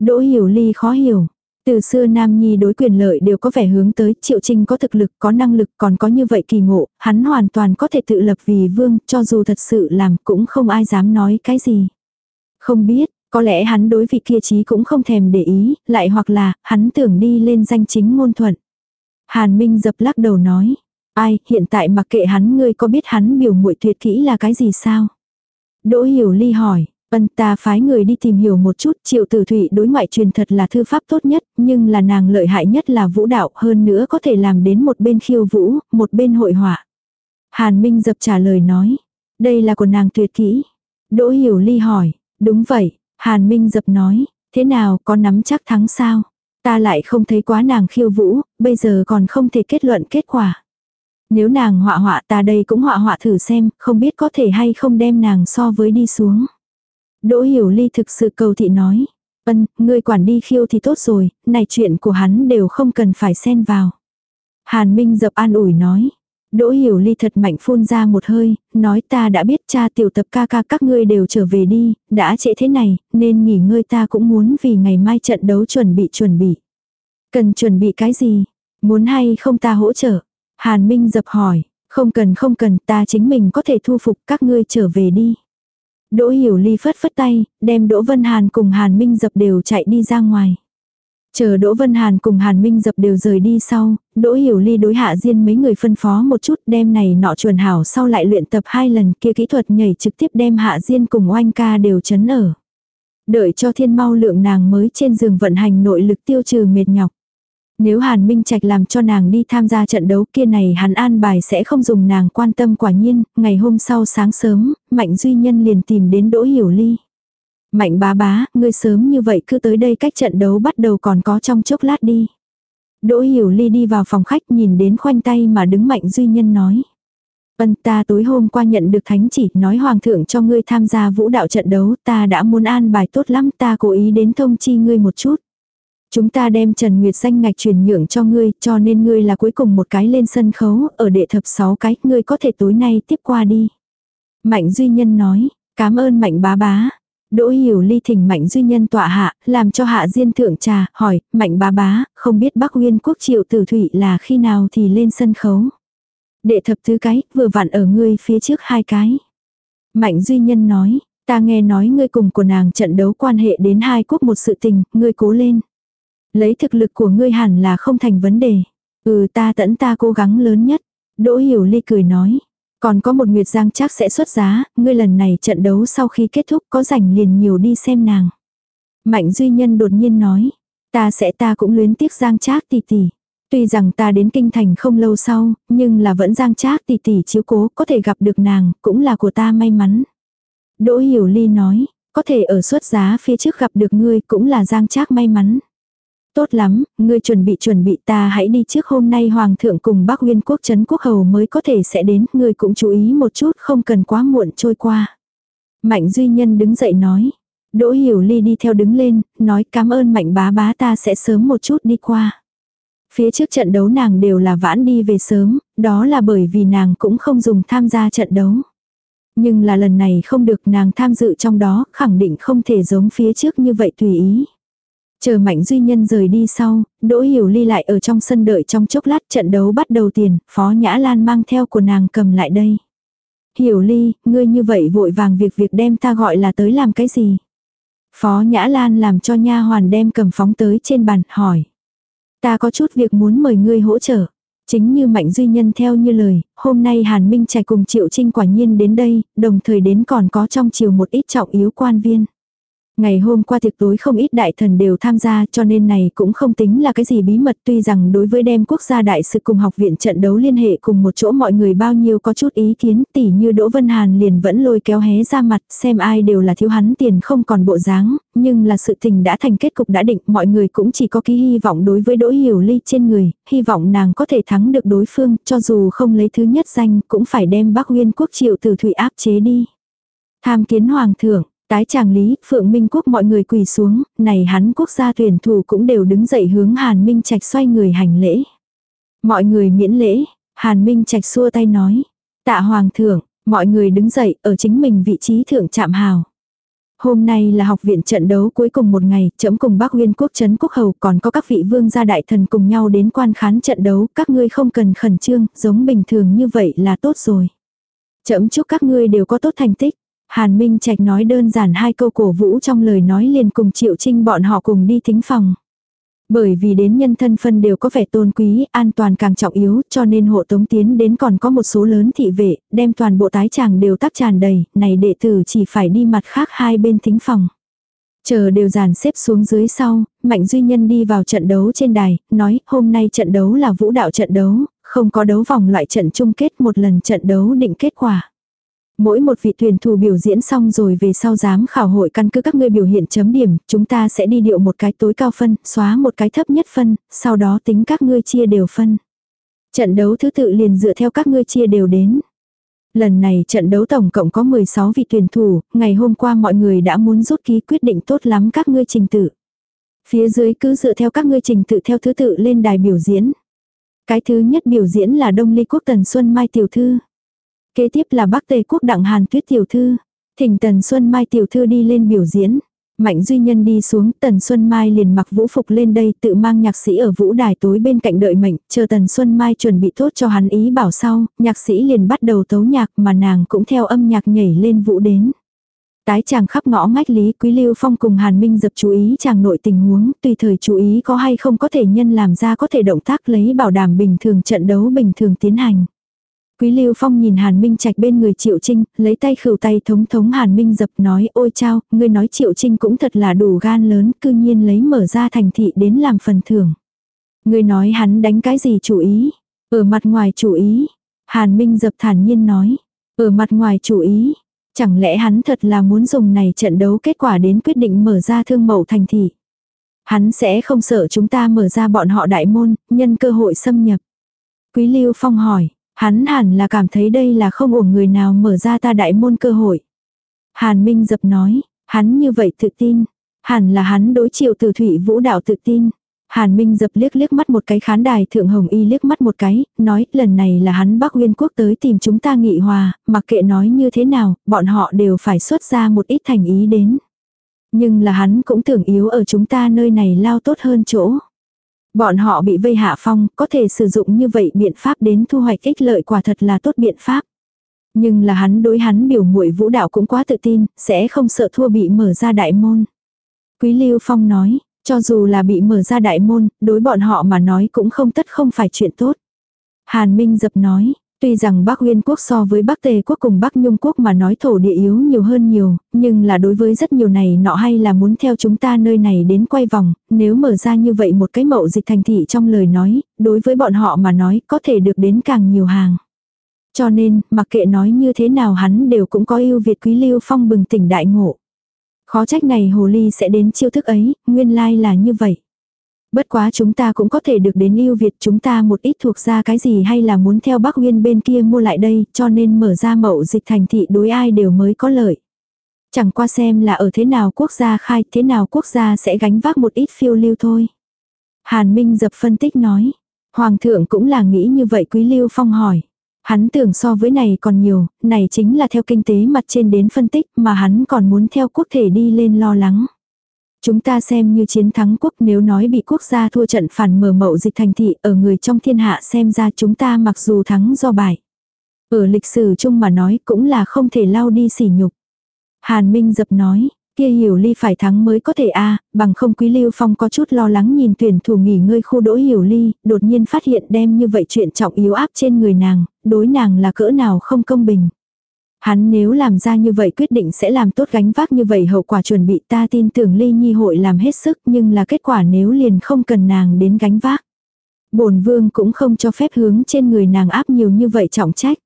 Đỗ hiểu ly khó hiểu. Từ xưa Nam Nhi đối quyền lợi đều có vẻ hướng tới, Triệu Trinh có thực lực, có năng lực, còn có như vậy kỳ ngộ, hắn hoàn toàn có thể tự lập vì vương, cho dù thật sự làm cũng không ai dám nói cái gì. Không biết, có lẽ hắn đối vị kia trí cũng không thèm để ý, lại hoặc là, hắn tưởng đi lên danh chính ngôn thuận. Hàn Minh dập lắc đầu nói. Ai, hiện tại mặc kệ hắn ngươi có biết hắn biểu muội tuyệt kỹ là cái gì sao? Đỗ Hiểu Ly hỏi, ân ta phái người đi tìm hiểu một chút triệu tử Thụy đối ngoại truyền thật là thư pháp tốt nhất, nhưng là nàng lợi hại nhất là vũ đạo hơn nữa có thể làm đến một bên khiêu vũ, một bên hội họa. Hàn Minh dập trả lời nói, đây là của nàng tuyệt kỹ. Đỗ Hiểu Ly hỏi, đúng vậy, Hàn Minh dập nói, thế nào có nắm chắc thắng sao? Ta lại không thấy quá nàng khiêu vũ, bây giờ còn không thể kết luận kết quả. Nếu nàng họa họa ta đây cũng họa họa thử xem, không biết có thể hay không đem nàng so với đi xuống. Đỗ hiểu ly thực sự cầu thị nói. Ân, ngươi quản đi khiêu thì tốt rồi, này chuyện của hắn đều không cần phải xen vào. Hàn Minh dập an ủi nói. Đỗ hiểu ly thật mạnh phun ra một hơi, nói ta đã biết cha tiểu tập ca ca các ngươi đều trở về đi, đã trễ thế này, nên nghỉ ngơi ta cũng muốn vì ngày mai trận đấu chuẩn bị chuẩn bị. Cần chuẩn bị cái gì? Muốn hay không ta hỗ trợ? Hàn Minh dập hỏi, không cần không cần ta chính mình có thể thu phục các ngươi trở về đi. Đỗ Hiểu Ly phất phất tay, đem Đỗ Vân Hàn cùng Hàn Minh dập đều chạy đi ra ngoài. Chờ Đỗ Vân Hàn cùng Hàn Minh dập đều rời đi sau, Đỗ Hiểu Ly đối hạ Diên mấy người phân phó một chút đem này nọ chuẩn hảo sau lại luyện tập hai lần kia kỹ thuật nhảy trực tiếp đem hạ Diên cùng oanh ca đều chấn ở. Đợi cho thiên mau lượng nàng mới trên giường vận hành nội lực tiêu trừ mệt nhọc. Nếu Hàn Minh Trạch làm cho nàng đi tham gia trận đấu kia này hắn an bài sẽ không dùng nàng quan tâm quả nhiên, ngày hôm sau sáng sớm, Mạnh Duy Nhân liền tìm đến Đỗ Hiểu Ly. Mạnh bá bá, ngươi sớm như vậy cứ tới đây cách trận đấu bắt đầu còn có trong chốc lát đi. Đỗ Hiểu Ly đi vào phòng khách nhìn đến khoanh tay mà đứng Mạnh Duy Nhân nói. Vân ta tối hôm qua nhận được thánh chỉ nói hoàng thượng cho ngươi tham gia vũ đạo trận đấu ta đã muốn an bài tốt lắm ta cố ý đến thông chi ngươi một chút. Chúng ta đem Trần Nguyệt danh ngạch truyền nhượng cho ngươi cho nên ngươi là cuối cùng một cái lên sân khấu ở đệ thập sáu cái ngươi có thể tối nay tiếp qua đi. Mạnh Duy Nhân nói, cảm ơn Mạnh bá bá. Đỗ Hiểu Ly thỉnh Mạnh Duy Nhân tọa hạ, làm cho hạ diên thượng trà, hỏi, Mạnh bá bá, không biết Bắc Nguyên quốc triệu tử thủy là khi nào thì lên sân khấu. Đệ thập thứ cái, vừa vặn ở ngươi phía trước hai cái. Mạnh Duy Nhân nói, ta nghe nói ngươi cùng của nàng trận đấu quan hệ đến hai quốc một sự tình, ngươi cố lên. Lấy thực lực của ngươi hẳn là không thành vấn đề. Ừ ta tẫn ta cố gắng lớn nhất. Đỗ Hiểu Ly cười nói. Còn có một Nguyệt Giang chắc sẽ xuất giá, ngươi lần này trận đấu sau khi kết thúc có rảnh liền nhiều đi xem nàng. Mạnh Duy Nhân đột nhiên nói. Ta sẽ ta cũng luyến tiếc Giang Trác tỷ tỷ. Tuy rằng ta đến kinh thành không lâu sau, nhưng là vẫn Giang Trác tỷ tỷ chiếu cố có thể gặp được nàng, cũng là của ta may mắn. Đỗ Hiểu Ly nói, có thể ở xuất giá phía trước gặp được ngươi cũng là Giang Trác may mắn. Tốt lắm, ngươi chuẩn bị chuẩn bị ta hãy đi trước hôm nay Hoàng thượng cùng Bắc Nguyên quốc chấn quốc hầu mới có thể sẽ đến, ngươi cũng chú ý một chút không cần quá muộn trôi qua. Mạnh Duy Nhân đứng dậy nói. Đỗ Hiểu Ly đi theo đứng lên, nói cảm ơn Mạnh bá bá ta sẽ sớm một chút đi qua. Phía trước trận đấu nàng đều là vãn đi về sớm, đó là bởi vì nàng cũng không dùng tham gia trận đấu. Nhưng là lần này không được nàng tham dự trong đó, khẳng định không thể giống phía trước như vậy tùy ý. Chờ Mạnh Duy Nhân rời đi sau, Đỗ Hiểu Ly lại ở trong sân đợi trong chốc lát trận đấu bắt đầu tiền, Phó Nhã Lan mang theo của nàng cầm lại đây. Hiểu Ly, ngươi như vậy vội vàng việc việc đem ta gọi là tới làm cái gì? Phó Nhã Lan làm cho nha hoàn đem cầm phóng tới trên bàn, hỏi. Ta có chút việc muốn mời ngươi hỗ trợ. Chính như Mạnh Duy Nhân theo như lời, hôm nay Hàn Minh Trạch cùng Triệu Trinh quả nhiên đến đây, đồng thời đến còn có trong chiều một ít trọng yếu quan viên. Ngày hôm qua tiệc tối không ít đại thần đều tham gia cho nên này cũng không tính là cái gì bí mật tuy rằng đối với đem quốc gia đại sự cùng học viện trận đấu liên hệ cùng một chỗ mọi người bao nhiêu có chút ý kiến tỉ như Đỗ Vân Hàn liền vẫn lôi kéo hé ra mặt xem ai đều là thiếu hắn tiền không còn bộ dáng, nhưng là sự tình đã thành kết cục đã định mọi người cũng chỉ có ký hy vọng đối với Đỗ Hiểu Ly trên người, hy vọng nàng có thể thắng được đối phương cho dù không lấy thứ nhất danh cũng phải đem Bắc Nguyên quốc triệu từ thủy áp chế đi. Tham kiến Hoàng thượng Tái chàng lý, Phượng Minh Quốc mọi người quỳ xuống, này hắn quốc gia tuyển thủ cũng đều đứng dậy hướng Hàn Minh Trạch xoay người hành lễ. Mọi người miễn lễ, Hàn Minh Trạch xua tay nói. Tạ Hoàng thượng, mọi người đứng dậy ở chính mình vị trí thượng chạm hào. Hôm nay là học viện trận đấu cuối cùng một ngày, chấm cùng bác Nguyên quốc chấn quốc hầu còn có các vị vương gia đại thần cùng nhau đến quan khán trận đấu, các ngươi không cần khẩn trương, giống bình thường như vậy là tốt rồi. Chấm chúc các ngươi đều có tốt thành tích. Hàn Minh Trạch nói đơn giản hai câu cổ vũ trong lời nói liền cùng Triệu Trinh bọn họ cùng đi thính phòng. Bởi vì đến nhân thân phân đều có vẻ tôn quý, an toàn càng trọng yếu, cho nên hộ tống tiến đến còn có một số lớn thị vệ, đem toàn bộ tái chàng đều tắc tràn đầy, này đệ tử chỉ phải đi mặt khác hai bên thính phòng. Chờ đều dàn xếp xuống dưới sau, Mạnh Duy Nhân đi vào trận đấu trên đài, nói hôm nay trận đấu là vũ đạo trận đấu, không có đấu vòng loại trận chung kết một lần trận đấu định kết quả. Mỗi một vị tuyển thủ biểu diễn xong rồi về sau giám khảo hội căn cứ các ngươi biểu hiện chấm điểm, chúng ta sẽ đi điệu một cái tối cao phân, xóa một cái thấp nhất phân, sau đó tính các ngươi chia đều phân. Trận đấu thứ tự liền dựa theo các ngươi chia đều đến. Lần này trận đấu tổng cộng có 16 vị tuyển thủ, ngày hôm qua mọi người đã muốn rút ký quyết định tốt lắm các ngươi trình tự. Phía dưới cứ dựa theo các ngươi trình tự theo thứ tự lên đài biểu diễn. Cái thứ nhất biểu diễn là Đông Ly Quốc Tần Xuân Mai Tiểu Thư. Kế tiếp là Bắc Tề quốc đặng Hàn Tuyết tiểu thư. Thỉnh Tần Xuân Mai tiểu thư đi lên biểu diễn. Mạnh Duy Nhân đi xuống, Tần Xuân Mai liền mặc vũ phục lên đây tự mang nhạc sĩ ở vũ đài tối bên cạnh đợi mệnh, chờ Tần Xuân Mai chuẩn bị tốt cho hắn ý bảo sau, nhạc sĩ liền bắt đầu tấu nhạc mà nàng cũng theo âm nhạc nhảy lên vũ đến. Tái chàng khắp ngõ ngách Lý Quý Lưu Phong cùng Hàn Minh dập chú ý chàng nội tình huống, tùy thời chú ý có hay không có thể nhân làm ra có thể động tác lấy bảo đảm bình thường trận đấu bình thường tiến hành. Quý Lưu Phong nhìn Hàn Minh Trạch bên người Triệu Trinh, lấy tay khửu tay thống thống Hàn Minh dập nói ôi chao, ngươi nói Triệu Trinh cũng thật là đủ gan lớn, cư nhiên lấy mở ra thành thị đến làm phần thưởng. Ngươi nói hắn đánh cái gì chủ ý? Ở mặt ngoài chủ ý. Hàn Minh dập thản nhiên nói. Ở mặt ngoài chủ ý. Chẳng lẽ hắn thật là muốn dùng này trận đấu kết quả đến quyết định mở ra thương mẫu thành thị. Hắn sẽ không sợ chúng ta mở ra bọn họ đại môn, nhân cơ hội xâm nhập. Quý Lưu Phong hỏi, Hắn hẳn là cảm thấy đây là không ổn người nào mở ra ta đại môn cơ hội. Hàn Minh dập nói, hắn như vậy tự tin. Hẳn là hắn đối chịu từ thủy vũ đạo tự tin. Hàn Minh dập liếc liếc mắt một cái khán đài thượng hồng y liếc mắt một cái, nói lần này là hắn Bắc Nguyên Quốc tới tìm chúng ta nghị hòa, mặc kệ nói như thế nào, bọn họ đều phải xuất ra một ít thành ý đến. Nhưng là hắn cũng tưởng yếu ở chúng ta nơi này lao tốt hơn chỗ. Bọn họ bị vây hạ phong, có thể sử dụng như vậy biện pháp đến thu hoạch ích lợi quả thật là tốt biện pháp. Nhưng là hắn đối hắn biểu muội vũ đạo cũng quá tự tin, sẽ không sợ thua bị mở ra đại môn. Quý Lưu Phong nói, cho dù là bị mở ra đại môn, đối bọn họ mà nói cũng không tất không phải chuyện tốt. Hàn Minh dập nói, Tuy rằng Bắc Uyên quốc so với Bắc Tề quốc cùng Bắc Nhung quốc mà nói thổ địa yếu nhiều hơn nhiều, nhưng là đối với rất nhiều này nọ hay là muốn theo chúng ta nơi này đến quay vòng, nếu mở ra như vậy một cái mậu dịch thành thị trong lời nói, đối với bọn họ mà nói có thể được đến càng nhiều hàng. Cho nên, mặc kệ nói như thế nào hắn đều cũng có yêu Việt Quý Lưu Phong bừng tỉnh đại ngộ. Khó trách này hồ ly sẽ đến chiêu thức ấy, nguyên lai là như vậy. Bất quá chúng ta cũng có thể được đến yêu Việt chúng ta một ít thuộc ra cái gì hay là muốn theo Bắc Nguyên bên kia mua lại đây cho nên mở ra mậu dịch thành thị đối ai đều mới có lợi. Chẳng qua xem là ở thế nào quốc gia khai thế nào quốc gia sẽ gánh vác một ít phiêu lưu thôi. Hàn Minh dập phân tích nói. Hoàng thượng cũng là nghĩ như vậy Quý Lưu Phong hỏi. Hắn tưởng so với này còn nhiều, này chính là theo kinh tế mặt trên đến phân tích mà hắn còn muốn theo quốc thể đi lên lo lắng. Chúng ta xem như chiến thắng quốc nếu nói bị quốc gia thua trận phản mở mậu dịch thành thị ở người trong thiên hạ xem ra chúng ta mặc dù thắng do bại. Ở lịch sử chung mà nói cũng là không thể lau đi sỉ nhục. Hàn Minh dập nói, kia hiểu ly phải thắng mới có thể a bằng không quý lưu phong có chút lo lắng nhìn tuyển thủ nghỉ ngơi khu đỗ hiểu ly, đột nhiên phát hiện đem như vậy chuyện trọng yếu áp trên người nàng, đối nàng là cỡ nào không công bình. Hắn nếu làm ra như vậy quyết định sẽ làm tốt gánh vác như vậy hậu quả chuẩn bị ta tin tưởng Ly Nhi hội làm hết sức nhưng là kết quả nếu liền không cần nàng đến gánh vác. bổn vương cũng không cho phép hướng trên người nàng áp nhiều như vậy trọng trách.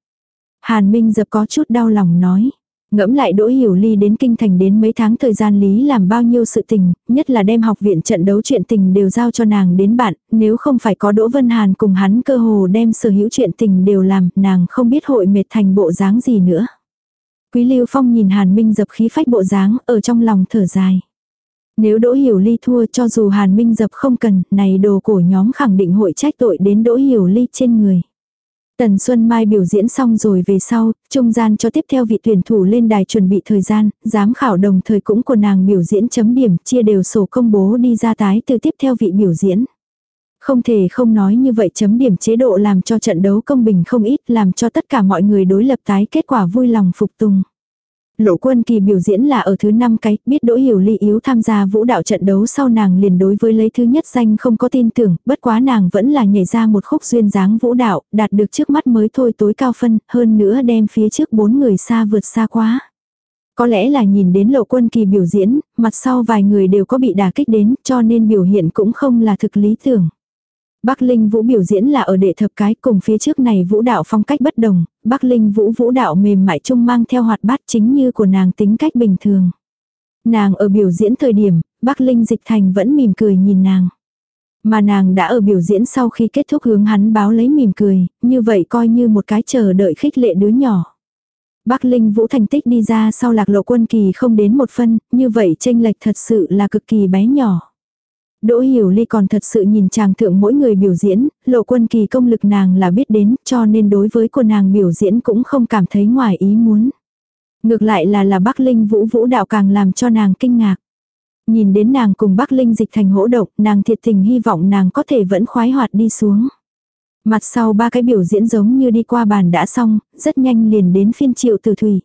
Hàn Minh dập có chút đau lòng nói. Ngẫm lại Đỗ Hiểu Ly đến kinh thành đến mấy tháng thời gian lý làm bao nhiêu sự tình, nhất là đem học viện trận đấu chuyện tình đều giao cho nàng đến bạn, nếu không phải có Đỗ Vân Hàn cùng hắn cơ hồ đem sở hữu chuyện tình đều làm, nàng không biết hội mệt thành bộ dáng gì nữa. Quý Lưu Phong nhìn Hàn Minh dập khí phách bộ dáng, ở trong lòng thở dài. Nếu Đỗ Hiểu Ly thua cho dù Hàn Minh dập không cần, này đồ cổ nhóm khẳng định hội trách tội đến Đỗ Hiểu Ly trên người. Tần Xuân Mai biểu diễn xong rồi về sau, trung gian cho tiếp theo vị tuyển thủ lên đài chuẩn bị thời gian, giám khảo đồng thời cũng của nàng biểu diễn chấm điểm, chia đều sổ công bố đi ra tái từ tiếp theo vị biểu diễn. Không thể không nói như vậy chấm điểm chế độ làm cho trận đấu công bình không ít làm cho tất cả mọi người đối lập tái kết quả vui lòng phục tùng. Lộ quân kỳ biểu diễn là ở thứ năm cái, biết đỗ hiểu ly yếu tham gia vũ đạo trận đấu sau nàng liền đối với lấy thứ nhất danh không có tin tưởng, bất quá nàng vẫn là nhảy ra một khúc duyên dáng vũ đạo, đạt được trước mắt mới thôi tối cao phân, hơn nữa đem phía trước bốn người xa vượt xa quá. Có lẽ là nhìn đến lộ quân kỳ biểu diễn, mặt sau vài người đều có bị đả kích đến, cho nên biểu hiện cũng không là thực lý tưởng. Bắc Linh Vũ biểu diễn là ở đệ thập cái cùng phía trước này vũ đạo phong cách bất đồng, Bắc Linh Vũ vũ đạo mềm mại trung mang theo hoạt bát chính như của nàng tính cách bình thường. Nàng ở biểu diễn thời điểm, Bắc Linh Dịch Thành vẫn mỉm cười nhìn nàng. Mà nàng đã ở biểu diễn sau khi kết thúc hướng hắn báo lấy mỉm cười, như vậy coi như một cái chờ đợi khích lệ đứa nhỏ. Bắc Linh Vũ thành tích đi ra sau lạc lộ quân kỳ không đến một phân, như vậy tranh lệch thật sự là cực kỳ bé nhỏ. Đỗ Hiểu Ly còn thật sự nhìn chàng thượng mỗi người biểu diễn, lộ quân kỳ công lực nàng là biết đến cho nên đối với của nàng biểu diễn cũng không cảm thấy ngoài ý muốn. Ngược lại là là Bắc Linh Vũ Vũ đạo càng làm cho nàng kinh ngạc. Nhìn đến nàng cùng Bắc Linh dịch thành hỗ động, nàng thiệt tình hy vọng nàng có thể vẫn khoái hoạt đi xuống. Mặt sau ba cái biểu diễn giống như đi qua bàn đã xong, rất nhanh liền đến phiên triệu tử thủy.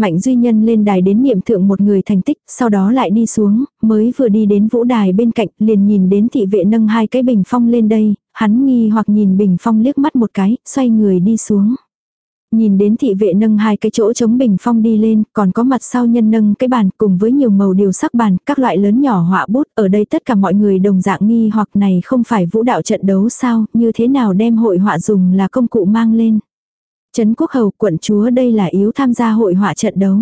Mạnh duy nhân lên đài đến niệm thượng một người thành tích, sau đó lại đi xuống, mới vừa đi đến vũ đài bên cạnh, liền nhìn đến thị vệ nâng hai cái bình phong lên đây, hắn nghi hoặc nhìn bình phong liếc mắt một cái, xoay người đi xuống. Nhìn đến thị vệ nâng hai cái chỗ chống bình phong đi lên, còn có mặt sau nhân nâng cái bàn cùng với nhiều màu điều sắc bàn, các loại lớn nhỏ họa bút, ở đây tất cả mọi người đồng dạng nghi hoặc này không phải vũ đạo trận đấu sao, như thế nào đem hội họa dùng là công cụ mang lên. Trấn quốc hầu quận chúa đây là yếu tham gia hội họa trận đấu.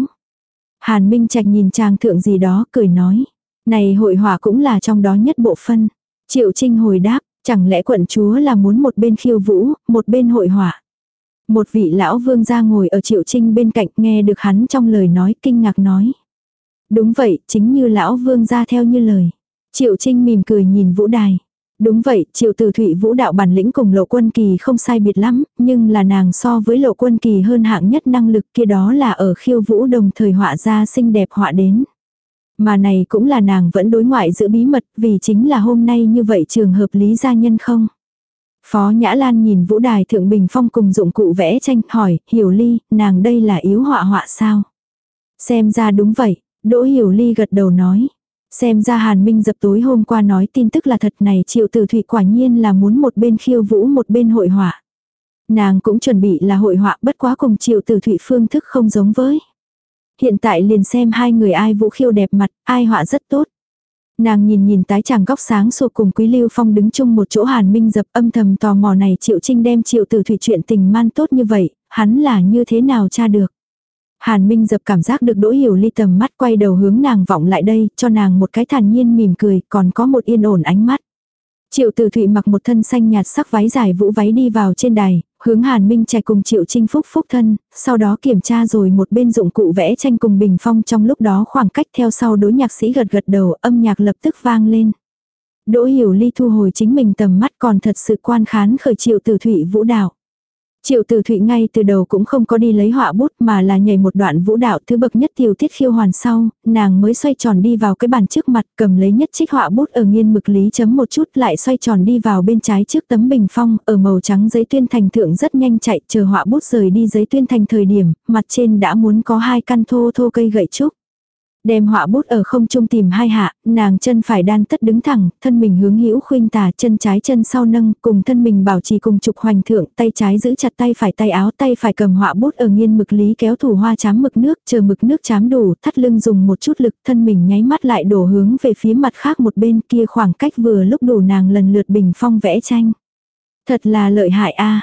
Hàn Minh Trạch nhìn chàng thượng gì đó cười nói. Này hội họa cũng là trong đó nhất bộ phân. Triệu Trinh hồi đáp, chẳng lẽ quận chúa là muốn một bên khiêu vũ, một bên hội họa. Một vị lão vương gia ngồi ở Triệu Trinh bên cạnh nghe được hắn trong lời nói kinh ngạc nói. Đúng vậy, chính như lão vương gia theo như lời. Triệu Trinh mỉm cười nhìn vũ đài. Đúng vậy, triệu tử thụy vũ đạo bản lĩnh cùng lộ quân kỳ không sai biệt lắm, nhưng là nàng so với lộ quân kỳ hơn hạng nhất năng lực kia đó là ở khiêu vũ đồng thời họa ra xinh đẹp họa đến. Mà này cũng là nàng vẫn đối ngoại giữ bí mật vì chính là hôm nay như vậy trường hợp lý gia nhân không. Phó Nhã Lan nhìn vũ đài thượng bình phong cùng dụng cụ vẽ tranh hỏi, hiểu ly, nàng đây là yếu họa họa sao? Xem ra đúng vậy, Đỗ hiểu ly gật đầu nói. Xem ra Hàn Minh dập tối hôm qua nói tin tức là thật này triệu tử thủy quả nhiên là muốn một bên khiêu vũ một bên hội họa. Nàng cũng chuẩn bị là hội họa bất quá cùng triệu tử thủy phương thức không giống với. Hiện tại liền xem hai người ai vũ khiêu đẹp mặt, ai họa rất tốt. Nàng nhìn nhìn tái chàng góc sáng sụp cùng Quý Lưu Phong đứng chung một chỗ Hàn Minh dập âm thầm tò mò này Triệu Trinh đem Triệu Tử Thủy chuyện tình man tốt như vậy, hắn là như thế nào tra được. Hàn Minh dập cảm giác được Đỗ Hiểu Ly tầm mắt quay đầu hướng nàng vọng lại đây, cho nàng một cái thản nhiên mỉm cười, còn có một yên ổn ánh mắt. Triệu Tử Thụy mặc một thân xanh nhạt sắc váy dài vũ váy đi vào trên đài, hướng Hàn Minh chạy cùng Triệu Trinh Phúc phúc thân, sau đó kiểm tra rồi một bên dụng cụ vẽ tranh cùng bình phong trong lúc đó khoảng cách theo sau đối nhạc sĩ gật gật đầu âm nhạc lập tức vang lên. Đỗ Hiểu Ly thu hồi chính mình tầm mắt còn thật sự quan khán khởi Triệu Tử Thụy vũ đạo. Triệu Tử Thụy ngay từ đầu cũng không có đi lấy họa bút mà là nhảy một đoạn vũ đạo thứ bậc nhất tiểu tiết khiêu hoàn sau, nàng mới xoay tròn đi vào cái bàn trước mặt cầm lấy nhất trích họa bút ở nghiên mực lý chấm một chút lại xoay tròn đi vào bên trái trước tấm bình phong ở màu trắng giấy tuyên thành thượng rất nhanh chạy chờ họa bút rời đi giấy tuyên thành thời điểm, mặt trên đã muốn có hai căn thô thô cây gậy trúc. Đem họa bút ở không trung tìm hai hạ, nàng chân phải đan tất đứng thẳng, thân mình hướng hữu khuynh tả chân trái chân sau nâng, cùng thân mình bảo trì cùng trục hoành thượng, tay trái giữ chặt tay phải tay áo, tay phải cầm họa bút ở nghiên mực lý kéo thủ hoa chám mực nước, chờ mực nước chám đủ, thắt lưng dùng một chút lực, thân mình nháy mắt lại đổ hướng về phía mặt khác một bên kia khoảng cách vừa lúc đủ nàng lần lượt bình phong vẽ tranh. Thật là lợi hại a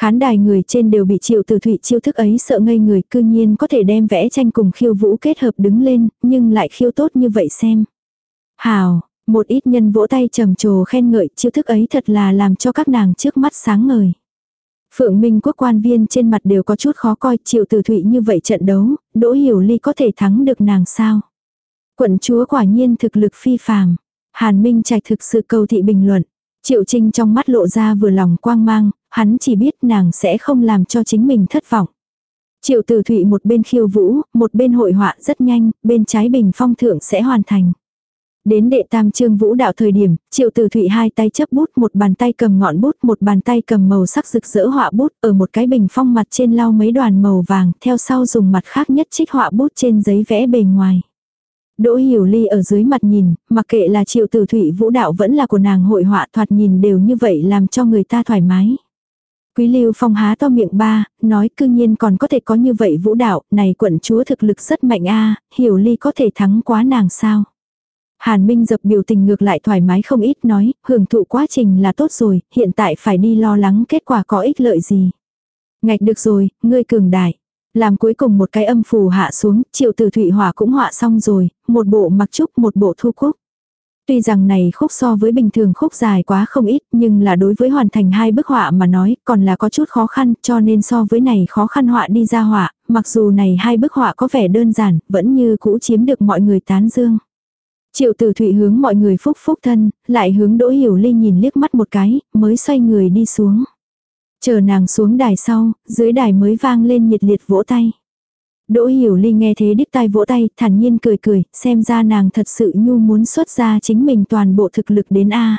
Khán đài người trên đều bị triệu từ thụy chiêu thức ấy sợ ngây người cư nhiên có thể đem vẽ tranh cùng khiêu vũ kết hợp đứng lên, nhưng lại khiêu tốt như vậy xem. Hào, một ít nhân vỗ tay trầm trồ khen ngợi chiêu thức ấy thật là làm cho các nàng trước mắt sáng ngời. Phượng Minh quốc quan viên trên mặt đều có chút khó coi triệu từ thụy như vậy trận đấu, đỗ hiểu ly có thể thắng được nàng sao. Quận chúa quả nhiên thực lực phi phàm. Hàn Minh trạch thực sự cầu thị bình luận. Triệu Trinh trong mắt lộ ra vừa lòng quang mang, hắn chỉ biết nàng sẽ không làm cho chính mình thất vọng. Triệu Tử Thụy một bên khiêu vũ, một bên hội họa rất nhanh, bên trái bình phong thượng sẽ hoàn thành. Đến đệ tam trương vũ đạo thời điểm, triệu tử thụy hai tay chấp bút, một bàn tay cầm ngọn bút, một bàn tay cầm màu sắc rực rỡ họa bút, ở một cái bình phong mặt trên lau mấy đoàn màu vàng, theo sau dùng mặt khác nhất trích họa bút trên giấy vẽ bề ngoài. Đỗ Hiểu Ly ở dưới mặt nhìn, mặc kệ là triệu tử thụy vũ đạo vẫn là của nàng hội họa thoạt nhìn đều như vậy làm cho người ta thoải mái. Quý Lưu Phong há to miệng ba, nói cư nhiên còn có thể có như vậy vũ đạo, này quận chúa thực lực rất mạnh a, Hiểu Ly có thể thắng quá nàng sao? Hàn Minh dập biểu tình ngược lại thoải mái không ít nói, hưởng thụ quá trình là tốt rồi, hiện tại phải đi lo lắng kết quả có ích lợi gì. Ngạch được rồi, ngươi cường đại. Làm cuối cùng một cái âm phù hạ xuống, triệu từ thủy hỏa cũng họa xong rồi, một bộ mặc trúc một bộ thu cúc. Tuy rằng này khúc so với bình thường khúc dài quá không ít nhưng là đối với hoàn thành hai bức họa mà nói còn là có chút khó khăn cho nên so với này khó khăn họa đi ra họa, mặc dù này hai bức họa có vẻ đơn giản vẫn như cũ chiếm được mọi người tán dương. Triệu tử thụy hướng mọi người phúc phúc thân, lại hướng đỗ hiểu ly nhìn liếc mắt một cái, mới xoay người đi xuống. Chờ nàng xuống đài sau, dưới đài mới vang lên nhiệt liệt vỗ tay. Đỗ Hiểu Ly nghe thế đích tai vỗ tay, thản nhiên cười cười, xem ra nàng thật sự nhu muốn xuất ra chính mình toàn bộ thực lực đến A.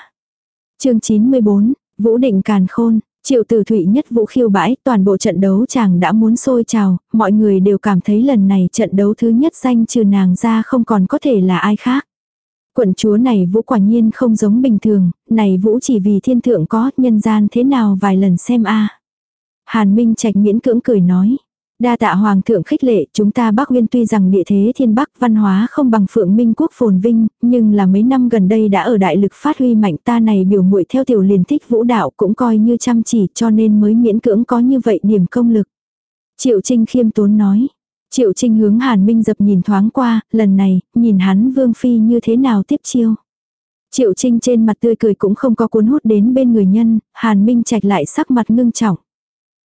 chương 94, Vũ Định Càn Khôn, Triệu Tử Thụy nhất vũ khiêu bãi, toàn bộ trận đấu chàng đã muốn sôi trào, mọi người đều cảm thấy lần này trận đấu thứ nhất danh trừ nàng ra không còn có thể là ai khác. Quận chúa này vũ quả nhiên không giống bình thường, này vũ chỉ vì thiên thượng có, nhân gian thế nào vài lần xem a Hàn Minh Trạch miễn cưỡng cười nói. Đa tạ hoàng thượng khích lệ, chúng ta Bắc Nguyên tuy rằng địa thế thiên Bắc văn hóa không bằng Phượng Minh quốc phồn vinh, nhưng là mấy năm gần đây đã ở đại lực phát huy mạnh ta này biểu muội theo tiểu liền thích vũ đạo cũng coi như chăm chỉ cho nên mới miễn cưỡng có như vậy điểm công lực. Triệu Trinh khiêm tốn nói. Triệu Trinh hướng Hàn Minh dập nhìn thoáng qua, lần này, nhìn hắn Vương Phi như thế nào tiếp chiêu. Triệu Trinh trên mặt tươi cười cũng không có cuốn hút đến bên người nhân, Hàn Minh trạch lại sắc mặt ngưng trọng.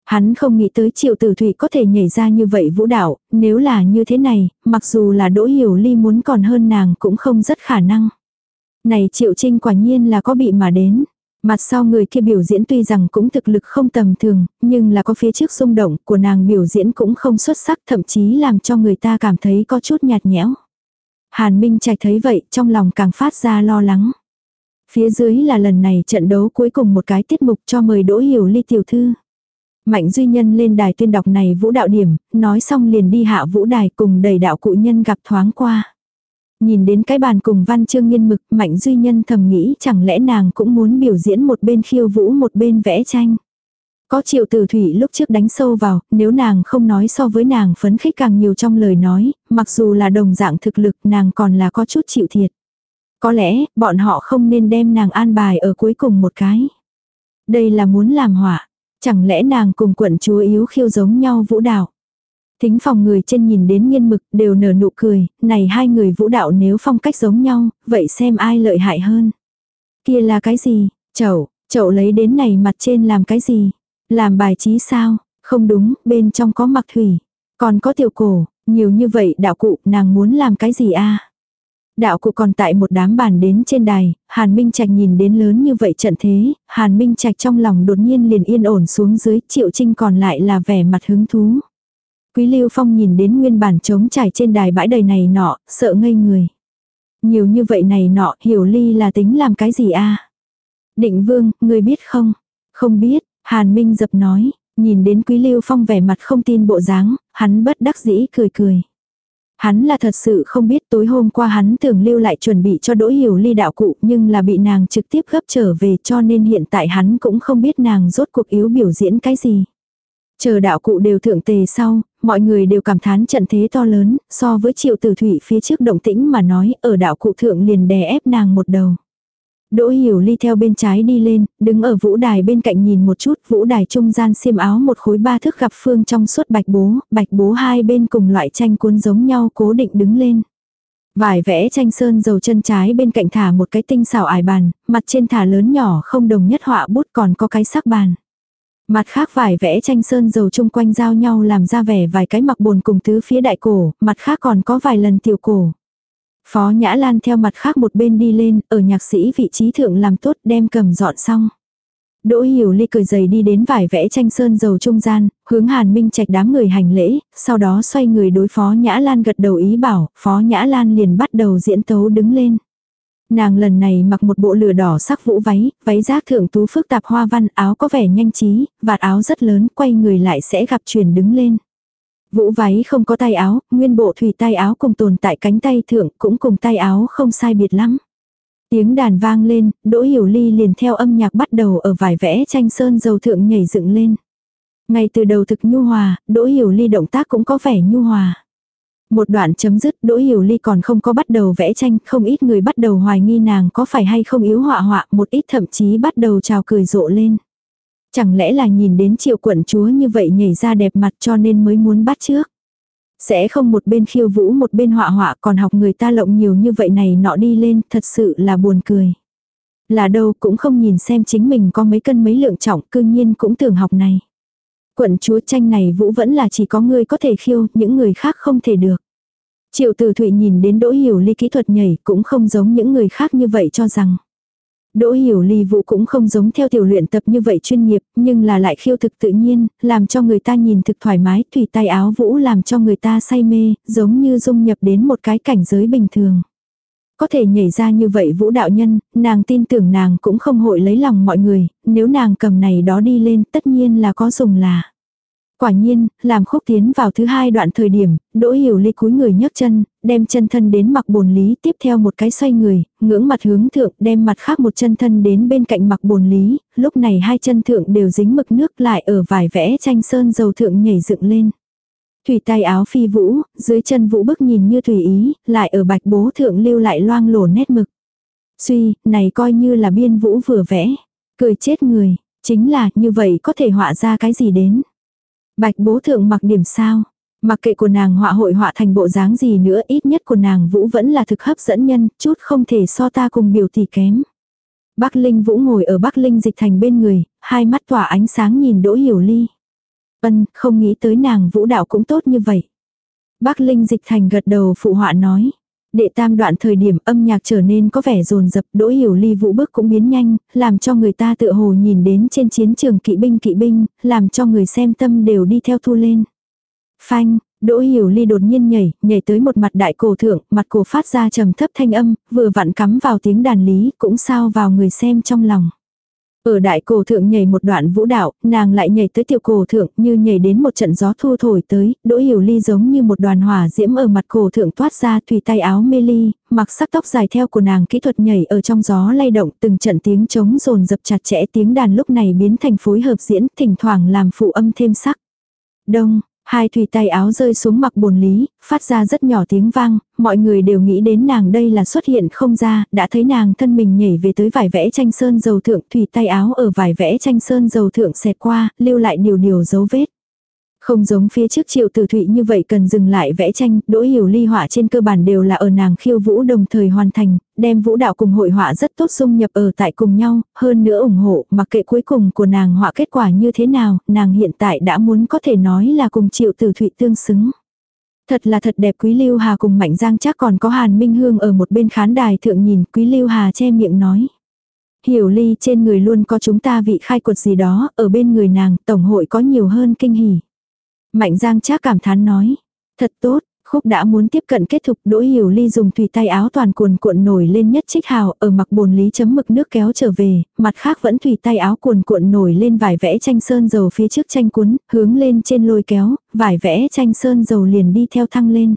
Hắn không nghĩ tới triệu tử thủy có thể nhảy ra như vậy vũ đạo, nếu là như thế này, mặc dù là đỗ hiểu ly muốn còn hơn nàng cũng không rất khả năng. Này triệu trinh quả nhiên là có bị mà đến. Mặt sau người kia biểu diễn tuy rằng cũng thực lực không tầm thường, nhưng là có phía trước xung động của nàng biểu diễn cũng không xuất sắc thậm chí làm cho người ta cảm thấy có chút nhạt nhẽo. Hàn Minh Trạch thấy vậy trong lòng càng phát ra lo lắng. Phía dưới là lần này trận đấu cuối cùng một cái tiết mục cho mời Đỗ Hiểu Ly tiểu thư. Mạnh duy nhân lên đài tuyên đọc này vũ đạo điểm, nói xong liền đi hạ vũ đài cùng đầy đạo cụ nhân gặp thoáng qua. Nhìn đến cái bàn cùng văn chương nghiên mực, mạnh duy nhân thầm nghĩ chẳng lẽ nàng cũng muốn biểu diễn một bên khiêu vũ một bên vẽ tranh. Có triệu tử thủy lúc trước đánh sâu vào, nếu nàng không nói so với nàng phấn khích càng nhiều trong lời nói, mặc dù là đồng dạng thực lực nàng còn là có chút chịu thiệt. Có lẽ, bọn họ không nên đem nàng an bài ở cuối cùng một cái. Đây là muốn làm họa. Chẳng lẽ nàng cùng quận chúa yếu khiêu giống nhau vũ đạo. Thính phòng người trên nhìn đến nghiên mực đều nở nụ cười, này hai người vũ đạo nếu phong cách giống nhau, vậy xem ai lợi hại hơn. Kia là cái gì? Chậu, chậu lấy đến này mặt trên làm cái gì? Làm bài trí sao? Không đúng, bên trong có mặc thủy. Còn có tiểu cổ, nhiều như vậy đạo cụ nàng muốn làm cái gì a Đạo cụ còn tại một đám bàn đến trên đài, Hàn Minh Trạch nhìn đến lớn như vậy trận thế, Hàn Minh Trạch trong lòng đột nhiên liền yên ổn xuống dưới, Triệu Trinh còn lại là vẻ mặt hứng thú. Quý Lưu Phong nhìn đến nguyên bản trống trải trên đài bãi đầy này nọ, sợ ngây người. Nhiều như vậy này nọ, hiểu ly là tính làm cái gì a Định Vương, người biết không? Không biết, Hàn Minh dập nói, nhìn đến Quý Lưu Phong vẻ mặt không tin bộ dáng, hắn bất đắc dĩ cười cười. Hắn là thật sự không biết tối hôm qua hắn tưởng lưu lại chuẩn bị cho đỗ hiểu ly đạo cụ nhưng là bị nàng trực tiếp gấp trở về cho nên hiện tại hắn cũng không biết nàng rốt cuộc yếu biểu diễn cái gì. Chờ đạo cụ đều thượng tề sau, mọi người đều cảm thán trận thế to lớn, so với triệu tử thủy phía trước động tĩnh mà nói ở đạo cụ thượng liền đè ép nàng một đầu. Đỗ Hiểu Ly theo bên trái đi lên, đứng ở vũ đài bên cạnh nhìn một chút, vũ đài trung gian xiêm áo một khối ba thước gặp phương trong suốt bạch bố, bạch bố hai bên cùng loại tranh cuốn giống nhau cố định đứng lên. Vải vẽ tranh sơn dầu chân trái bên cạnh thả một cái tinh xảo ải bàn, mặt trên thả lớn nhỏ không đồng nhất họa bút còn có cái sắc bàn. Mặt khác vải vẽ tranh sơn dầu chung quanh giao nhau làm ra vẻ vài cái mặc bồn cùng tứ phía đại cổ, mặt khác còn có vài lần tiểu cổ. Phó Nhã Lan theo mặt khác một bên đi lên, ở nhạc sĩ vị trí thượng làm tốt đem cầm dọn xong. Đỗ Hiểu Ly cười giày đi đến vải vẽ tranh sơn dầu trung gian, hướng Hàn Minh Trạch đám người hành lễ, sau đó xoay người đối Phó Nhã Lan gật đầu ý bảo, Phó Nhã Lan liền bắt đầu diễn tấu đứng lên. Nàng lần này mặc một bộ lửa đỏ sắc vũ váy, váy giác thượng tú phức tạp hoa văn, áo có vẻ nhanh trí, vạt áo rất lớn, quay người lại sẽ gặp truyền đứng lên. Vũ váy không có tay áo, nguyên bộ thủy tay áo cùng tồn tại cánh tay thượng cũng cùng tay áo không sai biệt lắm. Tiếng đàn vang lên, Đỗ Hiểu Ly liền theo âm nhạc bắt đầu ở vải vẽ tranh sơn dầu thượng nhảy dựng lên. Ngay từ đầu thực nhu hòa, Đỗ Hiểu Ly động tác cũng có vẻ nhu hòa. Một đoạn chấm dứt, Đỗ Hiểu Ly còn không có bắt đầu vẽ tranh, không ít người bắt đầu hoài nghi nàng có phải hay không yếu họa họa, một ít thậm chí bắt đầu chào cười rộ lên. Chẳng lẽ là nhìn đến triệu quận chúa như vậy nhảy ra đẹp mặt cho nên mới muốn bắt trước. Sẽ không một bên khiêu vũ một bên họa họa còn học người ta lộng nhiều như vậy này nọ đi lên thật sự là buồn cười. Là đâu cũng không nhìn xem chính mình có mấy cân mấy lượng trọng cư nhiên cũng tưởng học này. Quận chúa tranh này vũ vẫn là chỉ có người có thể khiêu, những người khác không thể được. Triệu tử thụy nhìn đến đỗ hiểu ly kỹ thuật nhảy cũng không giống những người khác như vậy cho rằng. Đỗ hiểu ly vũ cũng không giống theo tiểu luyện tập như vậy chuyên nghiệp, nhưng là lại khiêu thực tự nhiên, làm cho người ta nhìn thực thoải mái, thủy tay áo vũ làm cho người ta say mê, giống như dung nhập đến một cái cảnh giới bình thường. Có thể nhảy ra như vậy vũ đạo nhân, nàng tin tưởng nàng cũng không hội lấy lòng mọi người, nếu nàng cầm này đó đi lên tất nhiên là có dùng là. Quả nhiên, làm khúc tiến vào thứ hai đoạn thời điểm, đỗ hiểu ly cúi người nhấc chân, đem chân thân đến mặc bồn lý, tiếp theo một cái xoay người, ngưỡng mặt hướng thượng, đem mặt khác một chân thân đến bên cạnh mặc bồn lý, lúc này hai chân thượng đều dính mực nước lại ở vải vẽ tranh sơn dầu thượng nhảy dựng lên. Thủy tay áo phi vũ, dưới chân vũ bức nhìn như tùy ý, lại ở bạch bố thượng lưu lại loang lổ nét mực. Suy, này coi như là biên vũ vừa vẽ. Cười chết người, chính là như vậy có thể họa ra cái gì đến. Bạch bố thượng mặc điểm sao. Mặc kệ của nàng họa hội họa thành bộ dáng gì nữa ít nhất của nàng vũ vẫn là thực hấp dẫn nhân, chút không thể so ta cùng biểu tỷ kém. Bắc Linh Vũ ngồi ở Bắc Linh dịch thành bên người, hai mắt tỏa ánh sáng nhìn Đỗ Hiểu Ly. Ân, không nghĩ tới nàng vũ đạo cũng tốt như vậy. Bắc Linh dịch thành gật đầu phụ họa nói. Đệ tam đoạn thời điểm âm nhạc trở nên có vẻ rồn rập, đỗ hiểu ly vũ bước cũng biến nhanh, làm cho người ta tự hồ nhìn đến trên chiến trường kỵ binh kỵ binh, làm cho người xem tâm đều đi theo thu lên. Phanh, Đỗ Hiểu Ly đột nhiên nhảy, nhảy tới một mặt đại cổ thượng, mặt cổ phát ra trầm thấp thanh âm, vừa vặn cắm vào tiếng đàn lý, cũng sao vào người xem trong lòng. Ở đại cổ thượng nhảy một đoạn vũ đạo, nàng lại nhảy tới tiểu cổ thượng như nhảy đến một trận gió thu thổi tới, đỗ hiểu ly giống như một đoàn hỏa diễm ở mặt cổ thượng toát ra thủy tay áo mê ly, mặc sắc tóc dài theo của nàng kỹ thuật nhảy ở trong gió lay động từng trận tiếng trống rồn dập chặt chẽ tiếng đàn lúc này biến thành phối hợp diễn thỉnh thoảng làm phụ âm thêm sắc. Đông, Hai thủy tay áo rơi xuống mặc bồn lý, phát ra rất nhỏ tiếng vang, mọi người đều nghĩ đến nàng đây là xuất hiện không ra, đã thấy nàng thân mình nhảy về tới vải vẽ tranh sơn dầu thượng thủy tay áo ở vải vẽ tranh sơn dầu thượng xẹt qua, lưu lại điều điều dấu vết. Không giống phía trước triệu tử thụy như vậy cần dừng lại vẽ tranh, đỗ hiểu ly họa trên cơ bản đều là ở nàng khiêu vũ đồng thời hoàn thành, đem vũ đạo cùng hội họa rất tốt dung nhập ở tại cùng nhau, hơn nữa ủng hộ, mặc kệ cuối cùng của nàng họa kết quả như thế nào, nàng hiện tại đã muốn có thể nói là cùng triệu tử thụy tương xứng. Thật là thật đẹp Quý Lưu Hà cùng Mạnh Giang chắc còn có Hàn Minh Hương ở một bên khán đài thượng nhìn Quý Lưu Hà che miệng nói. Hiểu ly trên người luôn có chúng ta vị khai quật gì đó, ở bên người nàng, tổng hội có nhiều hơn kinh hỉ. Mạnh Giang chắc cảm thán nói. Thật tốt, khúc đã muốn tiếp cận kết thúc đỗ hiểu ly dùng tùy tay áo toàn cuồn cuộn nổi lên nhất trích hào ở mặc bồn lý chấm mực nước kéo trở về, mặt khác vẫn tùy tay áo cuồn cuộn nổi lên vải vẽ tranh sơn dầu phía trước tranh cuốn, hướng lên trên lôi kéo, vải vẽ tranh sơn dầu liền đi theo thăng lên.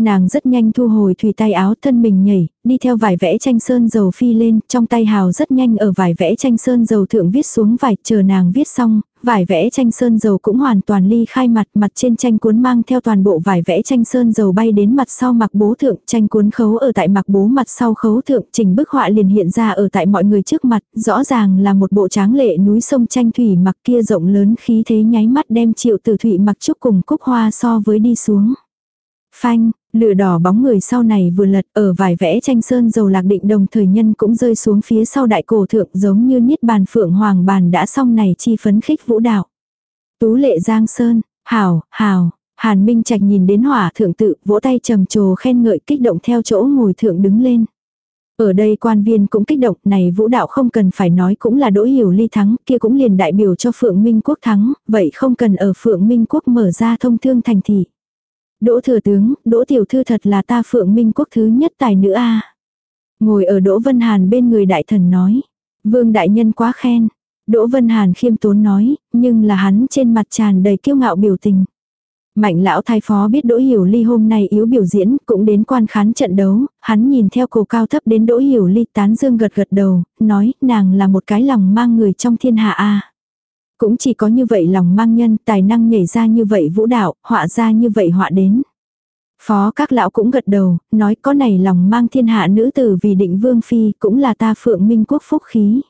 Nàng rất nhanh thu hồi thủy tay áo thân mình nhảy, đi theo vải vẽ tranh sơn dầu phi lên, trong tay hào rất nhanh ở vải vẽ tranh sơn dầu thượng viết xuống vải, chờ nàng viết xong, vải vẽ tranh sơn dầu cũng hoàn toàn ly khai mặt, mặt trên tranh cuốn mang theo toàn bộ vải vẽ tranh sơn dầu bay đến mặt sau mặc bố thượng, tranh cuốn khấu ở tại mặc bố mặt sau khấu thượng, trình bức họa liền hiện ra ở tại mọi người trước mặt, rõ ràng là một bộ tráng lệ núi sông tranh thủy mặc kia rộng lớn khí thế nháy mắt đem triệu tử thủy mặc trúc cùng cúc hoa so với đi xuống. Phanh, lửa đỏ bóng người sau này vừa lật ở vài vẽ tranh sơn dầu lạc định đồng thời nhân cũng rơi xuống phía sau đại cổ thượng giống như niết bàn phượng hoàng bàn đã xong này chi phấn khích vũ đạo. Tú lệ giang sơn, hào, hào, hàn minh trạch nhìn đến hỏa thượng tự vỗ tay trầm trồ khen ngợi kích động theo chỗ ngồi thượng đứng lên. Ở đây quan viên cũng kích động này vũ đạo không cần phải nói cũng là đỗ hiểu ly thắng kia cũng liền đại biểu cho Phượng Minh Quốc thắng, vậy không cần ở Phượng Minh Quốc mở ra thông thương thành thị. Đỗ thừa tướng, đỗ tiểu thư thật là ta phượng minh quốc thứ nhất tài nữ a Ngồi ở đỗ vân hàn bên người đại thần nói. Vương đại nhân quá khen. Đỗ vân hàn khiêm tốn nói, nhưng là hắn trên mặt tràn đầy kiêu ngạo biểu tình. Mạnh lão thái phó biết Đỗ Hiểu Ly hôm nay yếu biểu diễn, cũng đến quan khán trận đấu, hắn nhìn theo cổ cao thấp đến Đỗ Hiểu Ly tán dương gật gật đầu, nói nàng là một cái lòng mang người trong thiên hạ a. Cũng chỉ có như vậy lòng mang nhân tài năng nhảy ra như vậy vũ đạo, họa ra như vậy họa đến. Phó các lão cũng gật đầu, nói có này lòng mang thiên hạ nữ tử vì định vương phi cũng là ta phượng minh quốc phúc khí.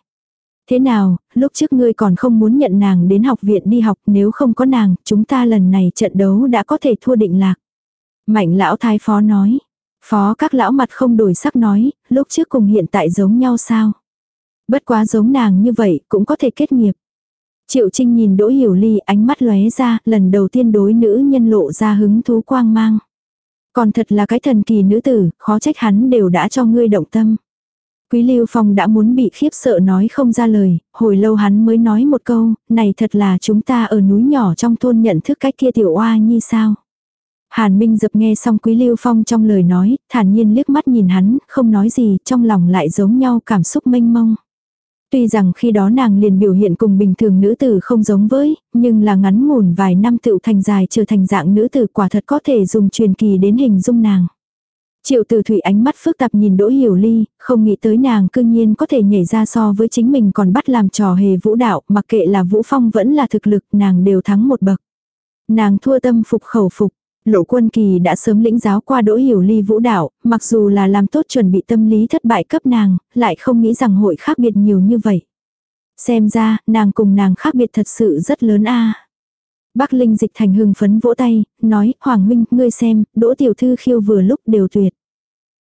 Thế nào, lúc trước ngươi còn không muốn nhận nàng đến học viện đi học nếu không có nàng, chúng ta lần này trận đấu đã có thể thua định lạc. Mạnh lão thái phó nói. Phó các lão mặt không đổi sắc nói, lúc trước cùng hiện tại giống nhau sao. Bất quá giống nàng như vậy cũng có thể kết nghiệp. Triệu Trinh nhìn Đỗ Hiểu Ly ánh mắt lóe ra, lần đầu tiên đối nữ nhân lộ ra hứng thú quang mang. Còn thật là cái thần kỳ nữ tử, khó trách hắn đều đã cho ngươi động tâm. Quý Lưu Phong đã muốn bị khiếp sợ nói không ra lời, hồi lâu hắn mới nói một câu, này thật là chúng ta ở núi nhỏ trong thôn nhận thức cách kia tiểu oa nhi sao. Hàn Minh dập nghe xong Quý Lưu Phong trong lời nói, thản nhiên liếc mắt nhìn hắn, không nói gì, trong lòng lại giống nhau cảm xúc mênh mông. Tuy rằng khi đó nàng liền biểu hiện cùng bình thường nữ tử không giống với, nhưng là ngắn ngủn vài năm tựu thành dài trở thành dạng nữ tử quả thật có thể dùng truyền kỳ đến hình dung nàng. Triệu từ thủy ánh mắt phức tạp nhìn Đỗ Hiểu Ly, không nghĩ tới nàng cương nhiên có thể nhảy ra so với chính mình còn bắt làm trò hề vũ đạo, mặc kệ là vũ phong vẫn là thực lực, nàng đều thắng một bậc. Nàng thua tâm phục khẩu phục, Lộ quân kỳ đã sớm lĩnh giáo qua đỗ hiểu ly vũ đạo, mặc dù là làm tốt chuẩn bị tâm lý thất bại cấp nàng, lại không nghĩ rằng hội khác biệt nhiều như vậy. Xem ra, nàng cùng nàng khác biệt thật sự rất lớn a. Bắc Linh dịch thành hưng phấn vỗ tay, nói, Hoàng huynh, ngươi xem, đỗ tiểu thư khiêu vừa lúc đều tuyệt.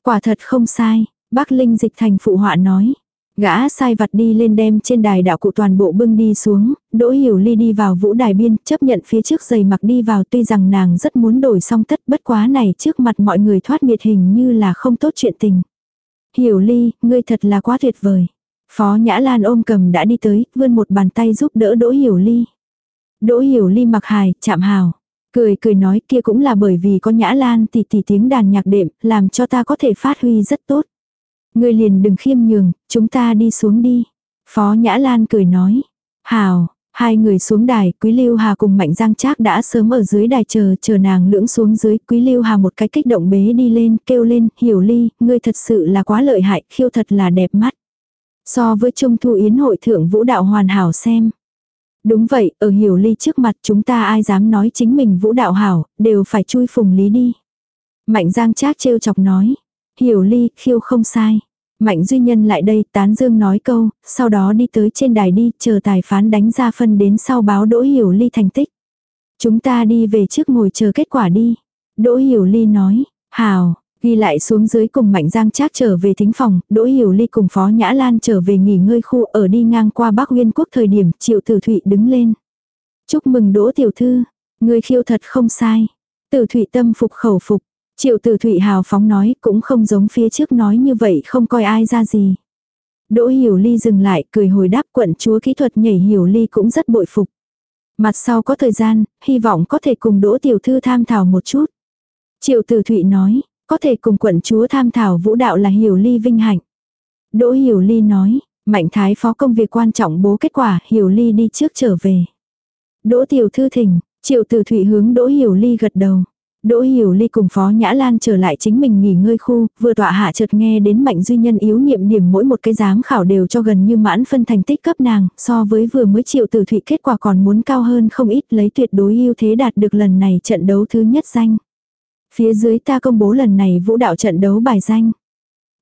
Quả thật không sai, Bắc Linh dịch thành phụ họa nói. Gã sai vặt đi lên đem trên đài đạo cụ toàn bộ bưng đi xuống, Đỗ Hiểu Ly đi vào vũ đài biên, chấp nhận phía trước giày mặc đi vào tuy rằng nàng rất muốn đổi xong tất bất quá này trước mặt mọi người thoát miệt hình như là không tốt chuyện tình. Hiểu Ly, ngươi thật là quá tuyệt vời. Phó Nhã Lan ôm cầm đã đi tới, vươn một bàn tay giúp đỡ Đỗ Hiểu Ly. Đỗ Hiểu Ly mặc hài, chạm hào. Cười cười nói kia cũng là bởi vì có Nhã Lan tỷ tỷ tiếng đàn nhạc đệm, làm cho ta có thể phát huy rất tốt. Ngươi liền đừng khiêm nhường, chúng ta đi xuống đi. Phó Nhã Lan cười nói. Hào, hai người xuống đài, Quý Lưu Hà cùng Mạnh Giang Trác đã sớm ở dưới đài chờ, chờ nàng lưỡng xuống dưới, Quý Lưu Hà một cái kích động bế đi lên, kêu lên, hiểu ly, ngươi thật sự là quá lợi hại, khiêu thật là đẹp mắt. So với Trung Thu Yến hội thượng vũ đạo hoàn hảo xem. Đúng vậy, ở hiểu ly trước mặt chúng ta ai dám nói chính mình vũ đạo hảo, đều phải chui phùng lý đi. Mạnh Giang Trác trêu chọc nói. Hiểu ly, khiêu không sai. Mạnh duy nhân lại đây tán dương nói câu, sau đó đi tới trên đài đi, chờ tài phán đánh ra phân đến sau báo Đỗ Hiểu Ly thành tích. Chúng ta đi về trước ngồi chờ kết quả đi. Đỗ Hiểu Ly nói, hào, ghi lại xuống dưới cùng Mạnh Giang Trác trở về thính phòng, Đỗ Hiểu Ly cùng Phó Nhã Lan trở về nghỉ ngơi khu ở đi ngang qua Bắc Nguyên Quốc thời điểm Triệu Tử Thụy đứng lên. Chúc mừng Đỗ Tiểu Thư, người khiêu thật không sai. Tử Thụy tâm phục khẩu phục, Triệu tử thụy hào phóng nói cũng không giống phía trước nói như vậy không coi ai ra gì. Đỗ Hiểu Ly dừng lại cười hồi đáp quận chúa kỹ thuật nhảy Hiểu Ly cũng rất bội phục. Mặt sau có thời gian, hy vọng có thể cùng Đỗ Tiểu Thư tham thảo một chút. Triệu tử thụy nói, có thể cùng quận chúa tham thảo vũ đạo là Hiểu Ly vinh hạnh. Đỗ Hiểu Ly nói, Mạnh Thái phó công việc quan trọng bố kết quả Hiểu Ly đi trước trở về. Đỗ Tiểu Thư thỉnh, Triệu tử thụy hướng Đỗ Hiểu Ly gật đầu. Đỗ Hiểu Ly cùng Phó Nhã Lan trở lại chính mình nghỉ ngơi khu, vừa tọa hạ chợt nghe đến Mạnh Duy Nhân yếu niệm điểm mỗi một cái giám khảo đều cho gần như mãn phân thành tích cấp nàng, so với vừa mới chịu từ thụy kết quả còn muốn cao hơn không ít lấy tuyệt đối ưu thế đạt được lần này trận đấu thứ nhất danh. Phía dưới ta công bố lần này vũ đạo trận đấu bài danh.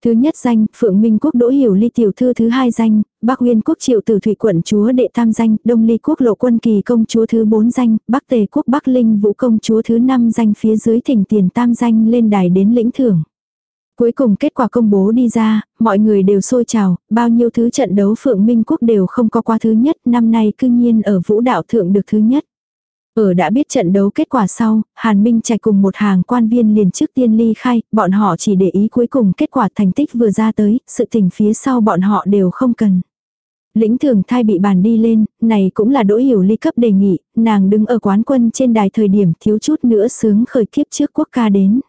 Thứ nhất danh, Phượng Minh Quốc Đỗ Hiểu Ly tiểu thư thứ hai danh, Bắc Nguyên Quốc Triệu Tử Thủy quận chúa đệ tam danh, Đông Ly Quốc Lộ Quân Kỳ công chúa thứ bốn danh, Bắc Tề Quốc Bắc Linh Vũ công chúa thứ năm danh phía dưới thỉnh tiền tam danh lên đài đến lĩnh thưởng. Cuối cùng kết quả công bố đi ra, mọi người đều sôi trào, bao nhiêu thứ trận đấu Phượng Minh Quốc đều không có qua thứ nhất, năm nay cư nhiên ở vũ đạo thượng được thứ nhất. Ở đã biết trận đấu kết quả sau, Hàn Minh Trạch cùng một hàng quan viên liền trước tiên ly khai, bọn họ chỉ để ý cuối cùng kết quả thành tích vừa ra tới, sự tình phía sau bọn họ đều không cần. Lĩnh thường thai bị bàn đi lên, này cũng là đỗ hiểu ly cấp đề nghị, nàng đứng ở quán quân trên đài thời điểm thiếu chút nữa sướng khởi kiếp trước quốc ca đến.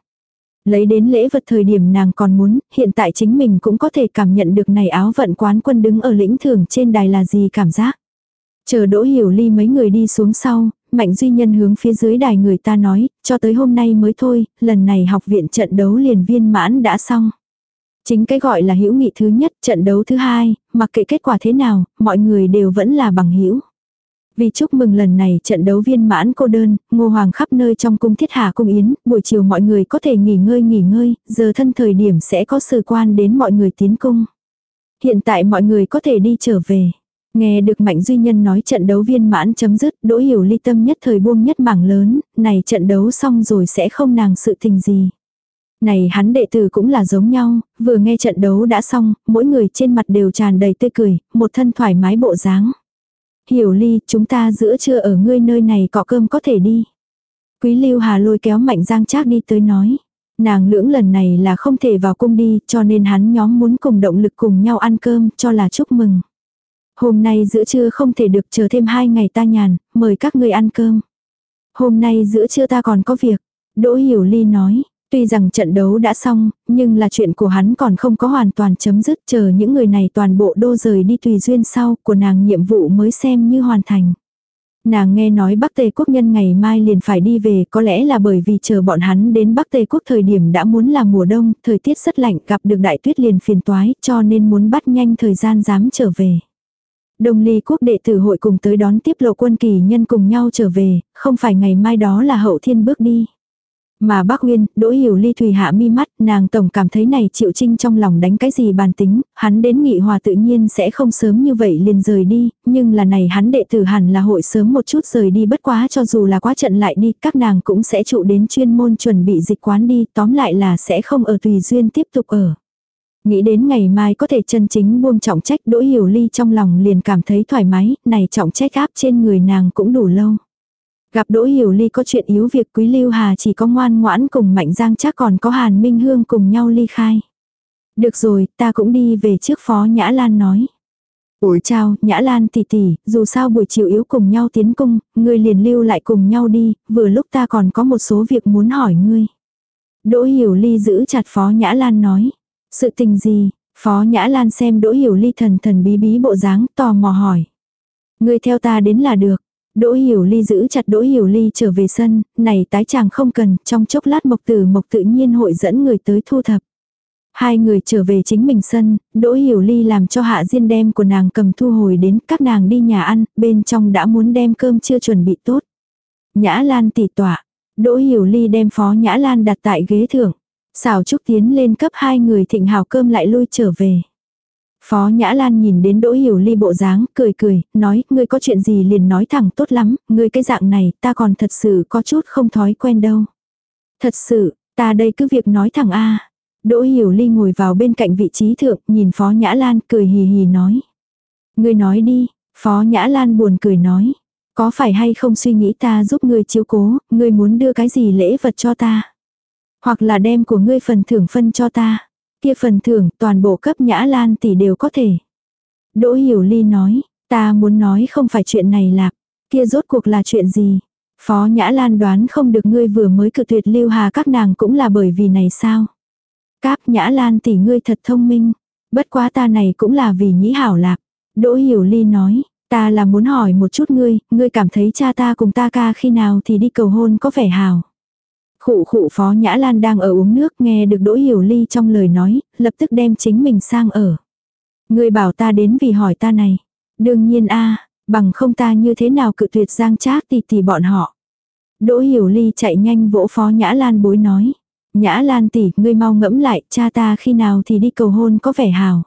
Lấy đến lễ vật thời điểm nàng còn muốn, hiện tại chính mình cũng có thể cảm nhận được này áo vận quán quân đứng ở lĩnh thường trên đài là gì cảm giác. Chờ đỗ hiểu ly mấy người đi xuống sau, Mạnh Duy Nhân hướng phía dưới đài người ta nói, cho tới hôm nay mới thôi, lần này học viện trận đấu liền viên mãn đã xong. Chính cái gọi là hữu nghị thứ nhất, trận đấu thứ hai, mặc kệ kết quả thế nào, mọi người đều vẫn là bằng hữu. Vì chúc mừng lần này trận đấu viên mãn cô đơn, ngô hoàng khắp nơi trong cung thiết hạ cung yến, buổi chiều mọi người có thể nghỉ ngơi nghỉ ngơi, giờ thân thời điểm sẽ có sự quan đến mọi người tiến cung. Hiện tại mọi người có thể đi trở về. Nghe được Mạnh Duy Nhân nói trận đấu viên mãn chấm dứt, Đỗ Hiểu ly tâm nhất thời buông nhất mảng lớn, này trận đấu xong rồi sẽ không nàng sự tình gì. Này hắn đệ tử cũng là giống nhau, vừa nghe trận đấu đã xong, mỗi người trên mặt đều tràn đầy tươi cười, một thân thoải mái bộ dáng. Hiểu ly, chúng ta giữa trưa ở ngươi nơi này cọ cơm có thể đi. Quý Lưu Hà lôi kéo Mạnh Giang Trác đi tới nói. Nàng lưỡng lần này là không thể vào cung đi cho nên hắn nhóm muốn cùng động lực cùng nhau ăn cơm cho là chúc mừng. Hôm nay giữa trưa không thể được chờ thêm hai ngày ta nhàn, mời các người ăn cơm. Hôm nay giữa trưa ta còn có việc. Đỗ Hiểu Ly nói, tuy rằng trận đấu đã xong, nhưng là chuyện của hắn còn không có hoàn toàn chấm dứt chờ những người này toàn bộ đô rời đi tùy duyên sau của nàng nhiệm vụ mới xem như hoàn thành. Nàng nghe nói Bắc Tề quốc nhân ngày mai liền phải đi về có lẽ là bởi vì chờ bọn hắn đến Bắc Tề quốc thời điểm đã muốn là mùa đông, thời tiết rất lạnh gặp được đại tuyết liền phiền toái cho nên muốn bắt nhanh thời gian dám trở về. Đông ly quốc đệ tử hội cùng tới đón tiếp lộ quân kỳ nhân cùng nhau trở về, không phải ngày mai đó là hậu thiên bước đi. Mà bác Nguyên, đỗ hiểu ly thùy hạ mi mắt, nàng tổng cảm thấy này triệu trinh trong lòng đánh cái gì bàn tính, hắn đến nghị hòa tự nhiên sẽ không sớm như vậy liền rời đi, nhưng là này hắn đệ tử hẳn là hội sớm một chút rời đi bất quá cho dù là quá trận lại đi, các nàng cũng sẽ trụ đến chuyên môn chuẩn bị dịch quán đi, tóm lại là sẽ không ở tùy duyên tiếp tục ở. Nghĩ đến ngày mai có thể chân chính buông trọng trách đỗ hiểu ly trong lòng liền cảm thấy thoải mái, này trọng trách áp trên người nàng cũng đủ lâu. Gặp Đỗ Hiểu Ly có chuyện yếu việc Quý Lưu Hà chỉ có ngoan ngoãn cùng Mạnh Giang chắc còn có Hàn Minh Hương cùng nhau ly khai. Được rồi, ta cũng đi về trước Phó Nhã Lan nói. Ủi chào, Nhã Lan tỷ tỷ, dù sao buổi chiều yếu cùng nhau tiến cung, ngươi liền lưu lại cùng nhau đi, vừa lúc ta còn có một số việc muốn hỏi ngươi. Đỗ Hiểu Ly giữ chặt Phó Nhã Lan nói. Sự tình gì? Phó Nhã Lan xem Đỗ Hiểu Ly thần thần bí bí bộ dáng tò mò hỏi. Ngươi theo ta đến là được. Đỗ Hiểu Ly giữ chặt Đỗ Hiểu Ly trở về sân, này tái chàng không cần, trong chốc lát Mộc Tử Mộc tự nhiên hội dẫn người tới thu thập. Hai người trở về chính mình sân, Đỗ Hiểu Ly làm cho Hạ Diên đem của nàng cầm thu hồi đến các nàng đi nhà ăn, bên trong đã muốn đem cơm chưa chuẩn bị tốt. Nhã Lan tỉ tọa, Đỗ Hiểu Ly đem Phó Nhã Lan đặt tại ghế thưởng. xào Trúc tiến lên cấp hai người thịnh hào cơm lại lui trở về. Phó Nhã Lan nhìn đến Đỗ Hiểu Ly bộ dáng, cười cười, nói, ngươi có chuyện gì liền nói thẳng tốt lắm, ngươi cái dạng này, ta còn thật sự có chút không thói quen đâu. Thật sự, ta đây cứ việc nói thẳng a. Đỗ Hiểu Ly ngồi vào bên cạnh vị trí thượng, nhìn Phó Nhã Lan cười hì hì nói. Ngươi nói đi, Phó Nhã Lan buồn cười nói. Có phải hay không suy nghĩ ta giúp ngươi chiếu cố, ngươi muốn đưa cái gì lễ vật cho ta? Hoặc là đem của ngươi phần thưởng phân cho ta. Kia phần thưởng toàn bộ cấp nhã lan tỷ đều có thể. Đỗ Hiểu Ly nói, ta muốn nói không phải chuyện này lạc. Kia rốt cuộc là chuyện gì? Phó Nhã Lan đoán không được ngươi vừa mới cự tuyệt lưu hà các nàng cũng là bởi vì này sao? Cáp Nhã Lan tỷ ngươi thật thông minh. Bất quá ta này cũng là vì nhĩ hảo lạc. Đỗ Hiểu Ly nói, ta là muốn hỏi một chút ngươi, ngươi cảm thấy cha ta cùng ta ca khi nào thì đi cầu hôn có vẻ hảo. Khụ khụ phó Nhã Lan đang ở uống nước nghe được Đỗ Hiểu Ly trong lời nói, lập tức đem chính mình sang ở. Người bảo ta đến vì hỏi ta này. Đương nhiên a bằng không ta như thế nào cự tuyệt giang trác tì tì bọn họ. Đỗ Hiểu Ly chạy nhanh vỗ phó Nhã Lan bối nói. Nhã Lan tỷ, ngươi mau ngẫm lại, cha ta khi nào thì đi cầu hôn có vẻ hào.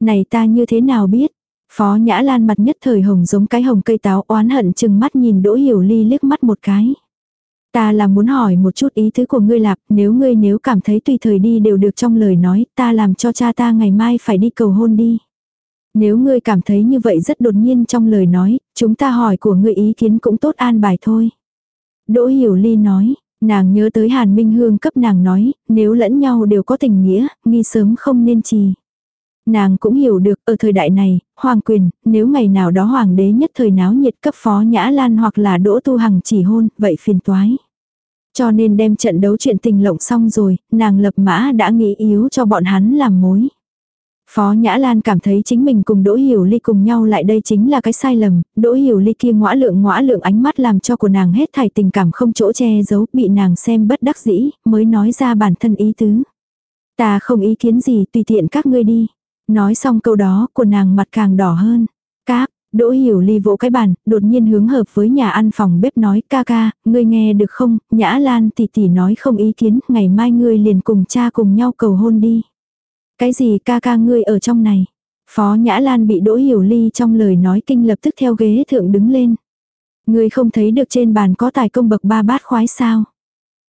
Này ta như thế nào biết? Phó Nhã Lan mặt nhất thời hồng giống cái hồng cây táo oán hận chừng mắt nhìn Đỗ Hiểu Ly liếc mắt một cái. Ta là muốn hỏi một chút ý tứ của ngươi lạp, nếu ngươi nếu cảm thấy tùy thời đi đều được trong lời nói, ta làm cho cha ta ngày mai phải đi cầu hôn đi. Nếu ngươi cảm thấy như vậy rất đột nhiên trong lời nói, chúng ta hỏi của ngươi ý kiến cũng tốt an bài thôi. Đỗ Hiểu Ly nói, nàng nhớ tới Hàn Minh Hương cấp nàng nói, nếu lẫn nhau đều có tình nghĩa, nghi sớm không nên trì. Nàng cũng hiểu được, ở thời đại này, hoàng quyền, nếu ngày nào đó hoàng đế nhất thời náo nhiệt cấp phó Nhã Lan hoặc là Đỗ Tu Hằng chỉ hôn, vậy phiền toái. Cho nên đem trận đấu chuyện tình lộng xong rồi, nàng lập mã đã nghĩ yếu cho bọn hắn làm mối. Phó Nhã Lan cảm thấy chính mình cùng Đỗ Hiểu Ly cùng nhau lại đây chính là cái sai lầm, Đỗ Hiểu Ly kia ngõa lượng ngõa lượng ánh mắt làm cho của nàng hết thảy tình cảm không chỗ che giấu, bị nàng xem bất đắc dĩ, mới nói ra bản thân ý tứ. Ta không ý kiến gì tùy tiện các ngươi đi. Nói xong câu đó, của nàng mặt càng đỏ hơn. Cáp, Đỗ Hiểu Ly vỗ cái bàn, đột nhiên hướng hợp với nhà ăn phòng bếp nói ca ca, ngươi nghe được không, Nhã Lan tỷ tỷ nói không ý kiến, ngày mai ngươi liền cùng cha cùng nhau cầu hôn đi. Cái gì ca ca ngươi ở trong này? Phó Nhã Lan bị Đỗ Hiểu Ly trong lời nói kinh lập tức theo ghế thượng đứng lên. Ngươi không thấy được trên bàn có tài công bậc ba bát khoái sao?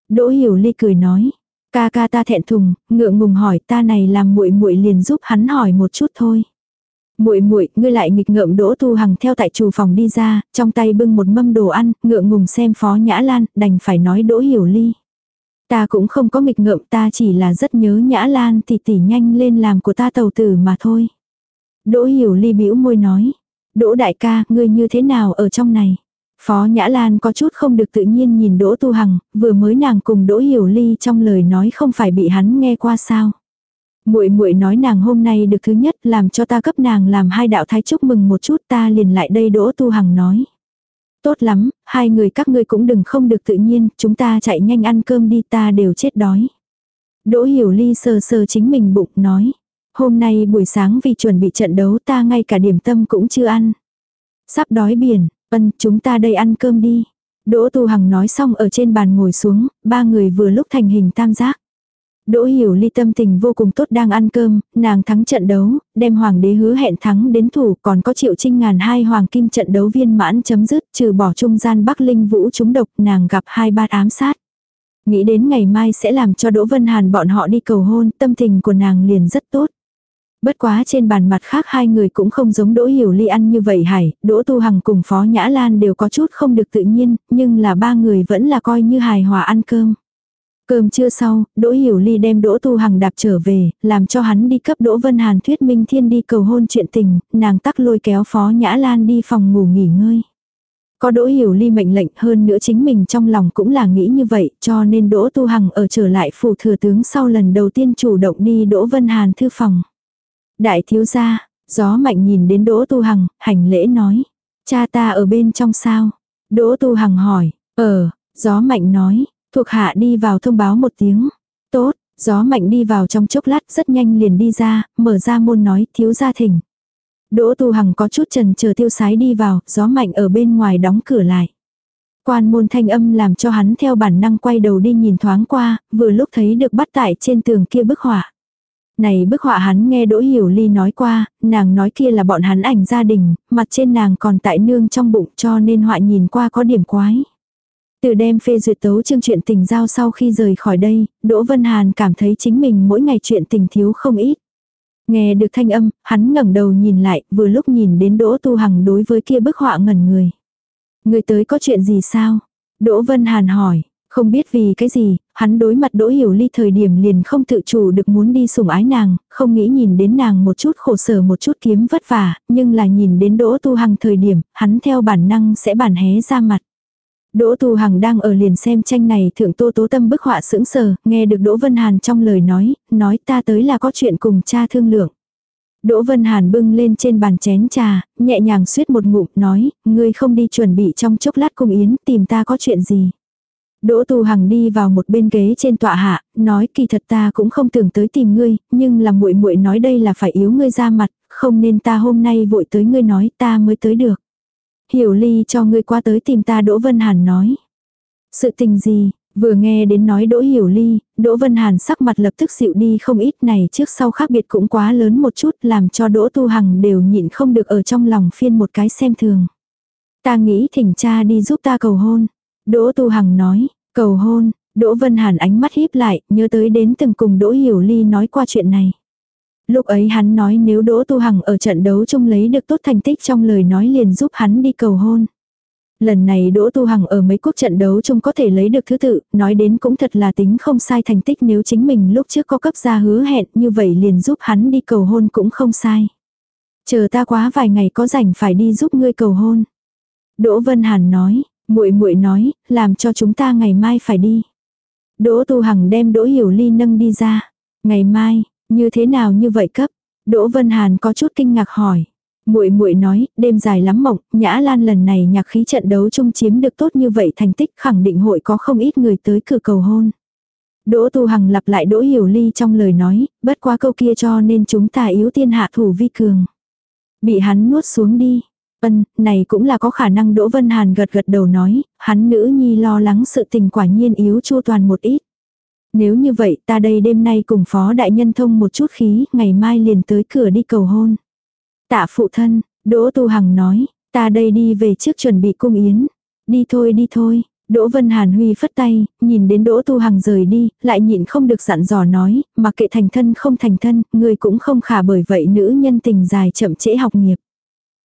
Đỗ Hiểu Ly cười nói, Ca ca ta thẹn thùng, ngượng ngùng hỏi ta này làm muội muội liền giúp hắn hỏi một chút thôi. Muội muội, ngươi lại nghịch ngợm Đỗ Tu Hằng theo tại chủ phòng đi ra, trong tay bưng một mâm đồ ăn, ngượng ngùng xem Phó Nhã Lan, đành phải nói Đỗ Hiểu Ly. Ta cũng không có nghịch ngợm ta chỉ là rất nhớ Nhã Lan tỷ tỷ nhanh lên làm của ta tàu tử mà thôi. Đỗ hiểu ly bĩu môi nói. Đỗ đại ca, ngươi như thế nào ở trong này? Phó Nhã Lan có chút không được tự nhiên nhìn Đỗ Tu Hằng, vừa mới nàng cùng Đỗ Hiểu Ly trong lời nói không phải bị hắn nghe qua sao. Muội muội nói nàng hôm nay được thứ nhất làm cho ta cấp nàng làm hai đạo thái chúc mừng một chút ta liền lại đây Đỗ Tu Hằng nói. Tốt lắm, hai người các ngươi cũng đừng không được tự nhiên, chúng ta chạy nhanh ăn cơm đi ta đều chết đói. Đỗ Hiểu Ly sờ sờ chính mình bụng nói. Hôm nay buổi sáng vì chuẩn bị trận đấu ta ngay cả điểm tâm cũng chưa ăn. Sắp đói biển, ân chúng ta đây ăn cơm đi. Đỗ Tu Hằng nói xong ở trên bàn ngồi xuống, ba người vừa lúc thành hình tam giác. Đỗ hiểu ly tâm tình vô cùng tốt đang ăn cơm, nàng thắng trận đấu, đem hoàng đế hứa hẹn thắng đến thủ còn có triệu trinh ngàn hai hoàng kim trận đấu viên mãn chấm dứt trừ bỏ trung gian bắc linh vũ trúng độc nàng gặp hai bát ám sát. Nghĩ đến ngày mai sẽ làm cho Đỗ Vân Hàn bọn họ đi cầu hôn, tâm tình của nàng liền rất tốt. Bất quá trên bàn mặt khác hai người cũng không giống Đỗ Hiểu Ly ăn như vậy hải, Đỗ Tu Hằng cùng Phó Nhã Lan đều có chút không được tự nhiên, nhưng là ba người vẫn là coi như hài hòa ăn cơm. Cơm trưa sau, Đỗ Hiểu Ly đem Đỗ Tu Hằng đạp trở về, làm cho hắn đi cấp Đỗ Vân Hàn thuyết minh thiên đi cầu hôn chuyện tình, nàng tắc lôi kéo Phó Nhã Lan đi phòng ngủ nghỉ ngơi. Có Đỗ Hiểu Ly mệnh lệnh hơn nữa chính mình trong lòng cũng là nghĩ như vậy, cho nên Đỗ Tu Hằng ở trở lại phủ thừa tướng sau lần đầu tiên chủ động đi Đỗ Vân Hàn thư phòng. Đại thiếu gia, gió mạnh nhìn đến Đỗ Tu Hằng, hành lễ nói. Cha ta ở bên trong sao? Đỗ Tu Hằng hỏi, ờ, gió mạnh nói, thuộc hạ đi vào thông báo một tiếng. Tốt, gió mạnh đi vào trong chốc lát rất nhanh liền đi ra, mở ra môn nói thiếu gia thỉnh. Đỗ Tu Hằng có chút trần chờ tiêu sái đi vào, gió mạnh ở bên ngoài đóng cửa lại. Quan môn thanh âm làm cho hắn theo bản năng quay đầu đi nhìn thoáng qua, vừa lúc thấy được bắt tại trên tường kia bức họa. Này bức họa hắn nghe Đỗ Hiểu Ly nói qua, nàng nói kia là bọn hắn ảnh gia đình, mặt trên nàng còn tại nương trong bụng cho nên họa nhìn qua có điểm quái. Từ đêm phê duyệt tấu chương chuyện tình giao sau khi rời khỏi đây, Đỗ Vân Hàn cảm thấy chính mình mỗi ngày chuyện tình thiếu không ít. Nghe được thanh âm, hắn ngẩng đầu nhìn lại, vừa lúc nhìn đến Đỗ Tu Hằng đối với kia bức họa ngẩn người. Người tới có chuyện gì sao? Đỗ Vân Hàn hỏi, không biết vì cái gì, hắn đối mặt Đỗ Hiểu Ly thời điểm liền không tự chủ được muốn đi sủng ái nàng, không nghĩ nhìn đến nàng một chút khổ sở một chút kiếm vất vả, nhưng là nhìn đến Đỗ Tu Hằng thời điểm, hắn theo bản năng sẽ bản hé ra mặt. Đỗ Tu Hằng đang ở liền xem tranh này thượng tô tố tâm bức họa sững sờ, nghe được Đỗ Vân Hàn trong lời nói, nói ta tới là có chuyện cùng cha thương lượng. Đỗ Vân Hàn bưng lên trên bàn chén trà, nhẹ nhàng suýt một ngụm, nói, ngươi không đi chuẩn bị trong chốc lát cung yến, tìm ta có chuyện gì. Đỗ Tu Hằng đi vào một bên ghế trên tọa hạ, nói kỳ thật ta cũng không tưởng tới tìm ngươi, nhưng là muội muội nói đây là phải yếu ngươi ra mặt, không nên ta hôm nay vội tới ngươi nói ta mới tới được. Hiểu ly cho ngươi qua tới tìm ta Đỗ Vân Hàn nói. Sự tình gì, vừa nghe đến nói Đỗ Hiểu ly, Đỗ Vân Hàn sắc mặt lập tức dịu đi không ít này trước sau khác biệt cũng quá lớn một chút làm cho Đỗ Tu Hằng đều nhịn không được ở trong lòng phiên một cái xem thường. Ta nghĩ thỉnh cha đi giúp ta cầu hôn. Đỗ Tu Hằng nói, cầu hôn, Đỗ Vân Hàn ánh mắt híp lại, nhớ tới đến từng cùng Đỗ Hiểu Ly nói qua chuyện này. Lúc ấy hắn nói nếu Đỗ Tu Hằng ở trận đấu chung lấy được tốt thành tích trong lời nói liền giúp hắn đi cầu hôn. Lần này Đỗ Tu Hằng ở mấy quốc trận đấu chung có thể lấy được thứ tự, nói đến cũng thật là tính không sai thành tích nếu chính mình lúc trước có cấp ra hứa hẹn như vậy liền giúp hắn đi cầu hôn cũng không sai. Chờ ta quá vài ngày có rảnh phải đi giúp ngươi cầu hôn. Đỗ Vân Hàn nói, muội muội nói, làm cho chúng ta ngày mai phải đi. Đỗ Tu Hằng đem Đỗ Hiểu Ly nâng đi ra. Ngày mai, như thế nào như vậy cấp? Đỗ Vân Hàn có chút kinh ngạc hỏi. Muội muội nói, đêm dài lắm mộng, Nhã Lan lần này nhạc khí trận đấu chung chiếm được tốt như vậy thành tích khẳng định hội có không ít người tới cửa cầu hôn. Đỗ Tu Hằng lặp lại Đỗ Hiểu Ly trong lời nói, bất quá câu kia cho nên chúng ta yếu tiên hạ thủ vi cường. Bị hắn nuốt xuống đi. Ân, này cũng là có khả năng Đỗ Vân Hàn gật gật đầu nói, hắn nữ nhi lo lắng sự tình quả nhiên yếu chu toàn một ít. Nếu như vậy ta đây đêm nay cùng phó đại nhân thông một chút khí, ngày mai liền tới cửa đi cầu hôn. Tạ phụ thân, Đỗ Tu Hằng nói, ta đây đi về trước chuẩn bị cung yến. Đi thôi đi thôi, Đỗ Vân Hàn Huy phất tay, nhìn đến Đỗ Tu Hằng rời đi, lại nhịn không được dặn dò nói, mà kệ thành thân không thành thân, người cũng không khả bởi vậy nữ nhân tình dài chậm trễ học nghiệp.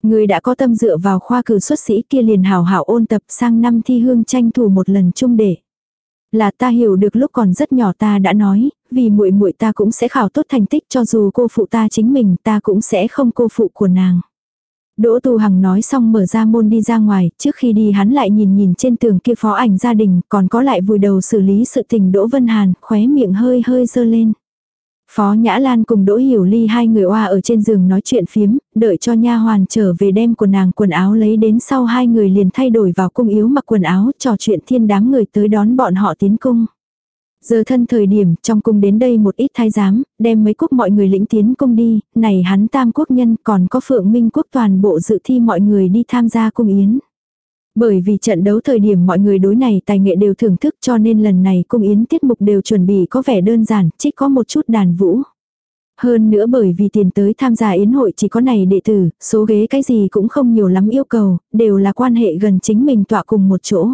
Người đã có tâm dựa vào khoa cử xuất sĩ kia liền hào hảo ôn tập sang năm thi hương tranh thủ một lần chung để. Là ta hiểu được lúc còn rất nhỏ ta đã nói, vì muội muội ta cũng sẽ khảo tốt thành tích cho dù cô phụ ta chính mình ta cũng sẽ không cô phụ của nàng. Đỗ Tu Hằng nói xong mở ra môn đi ra ngoài, trước khi đi hắn lại nhìn nhìn trên tường kia phó ảnh gia đình, còn có lại vùi đầu xử lý sự tình Đỗ Vân Hàn, khóe miệng hơi hơi dơ lên. Phó Nhã Lan cùng Đỗ Hiểu Ly hai người oa ở trên giường nói chuyện phiếm, đợi cho nha hoàn trở về đem của nàng quần áo lấy đến sau hai người liền thay đổi vào cung yếu mặc quần áo trò chuyện thiên đám người tới đón bọn họ tiến cung. Giờ thân thời điểm trong cung đến đây một ít thái giám, đem mấy quốc mọi người lĩnh tiến cung đi, này hắn tam quốc nhân còn có phượng minh quốc toàn bộ dự thi mọi người đi tham gia cung yến. Bởi vì trận đấu thời điểm mọi người đối này tài nghệ đều thưởng thức cho nên lần này cung yến tiết mục đều chuẩn bị có vẻ đơn giản, chỉ có một chút đàn vũ. Hơn nữa bởi vì tiền tới tham gia yến hội chỉ có này đệ tử, số ghế cái gì cũng không nhiều lắm yêu cầu, đều là quan hệ gần chính mình tọa cùng một chỗ.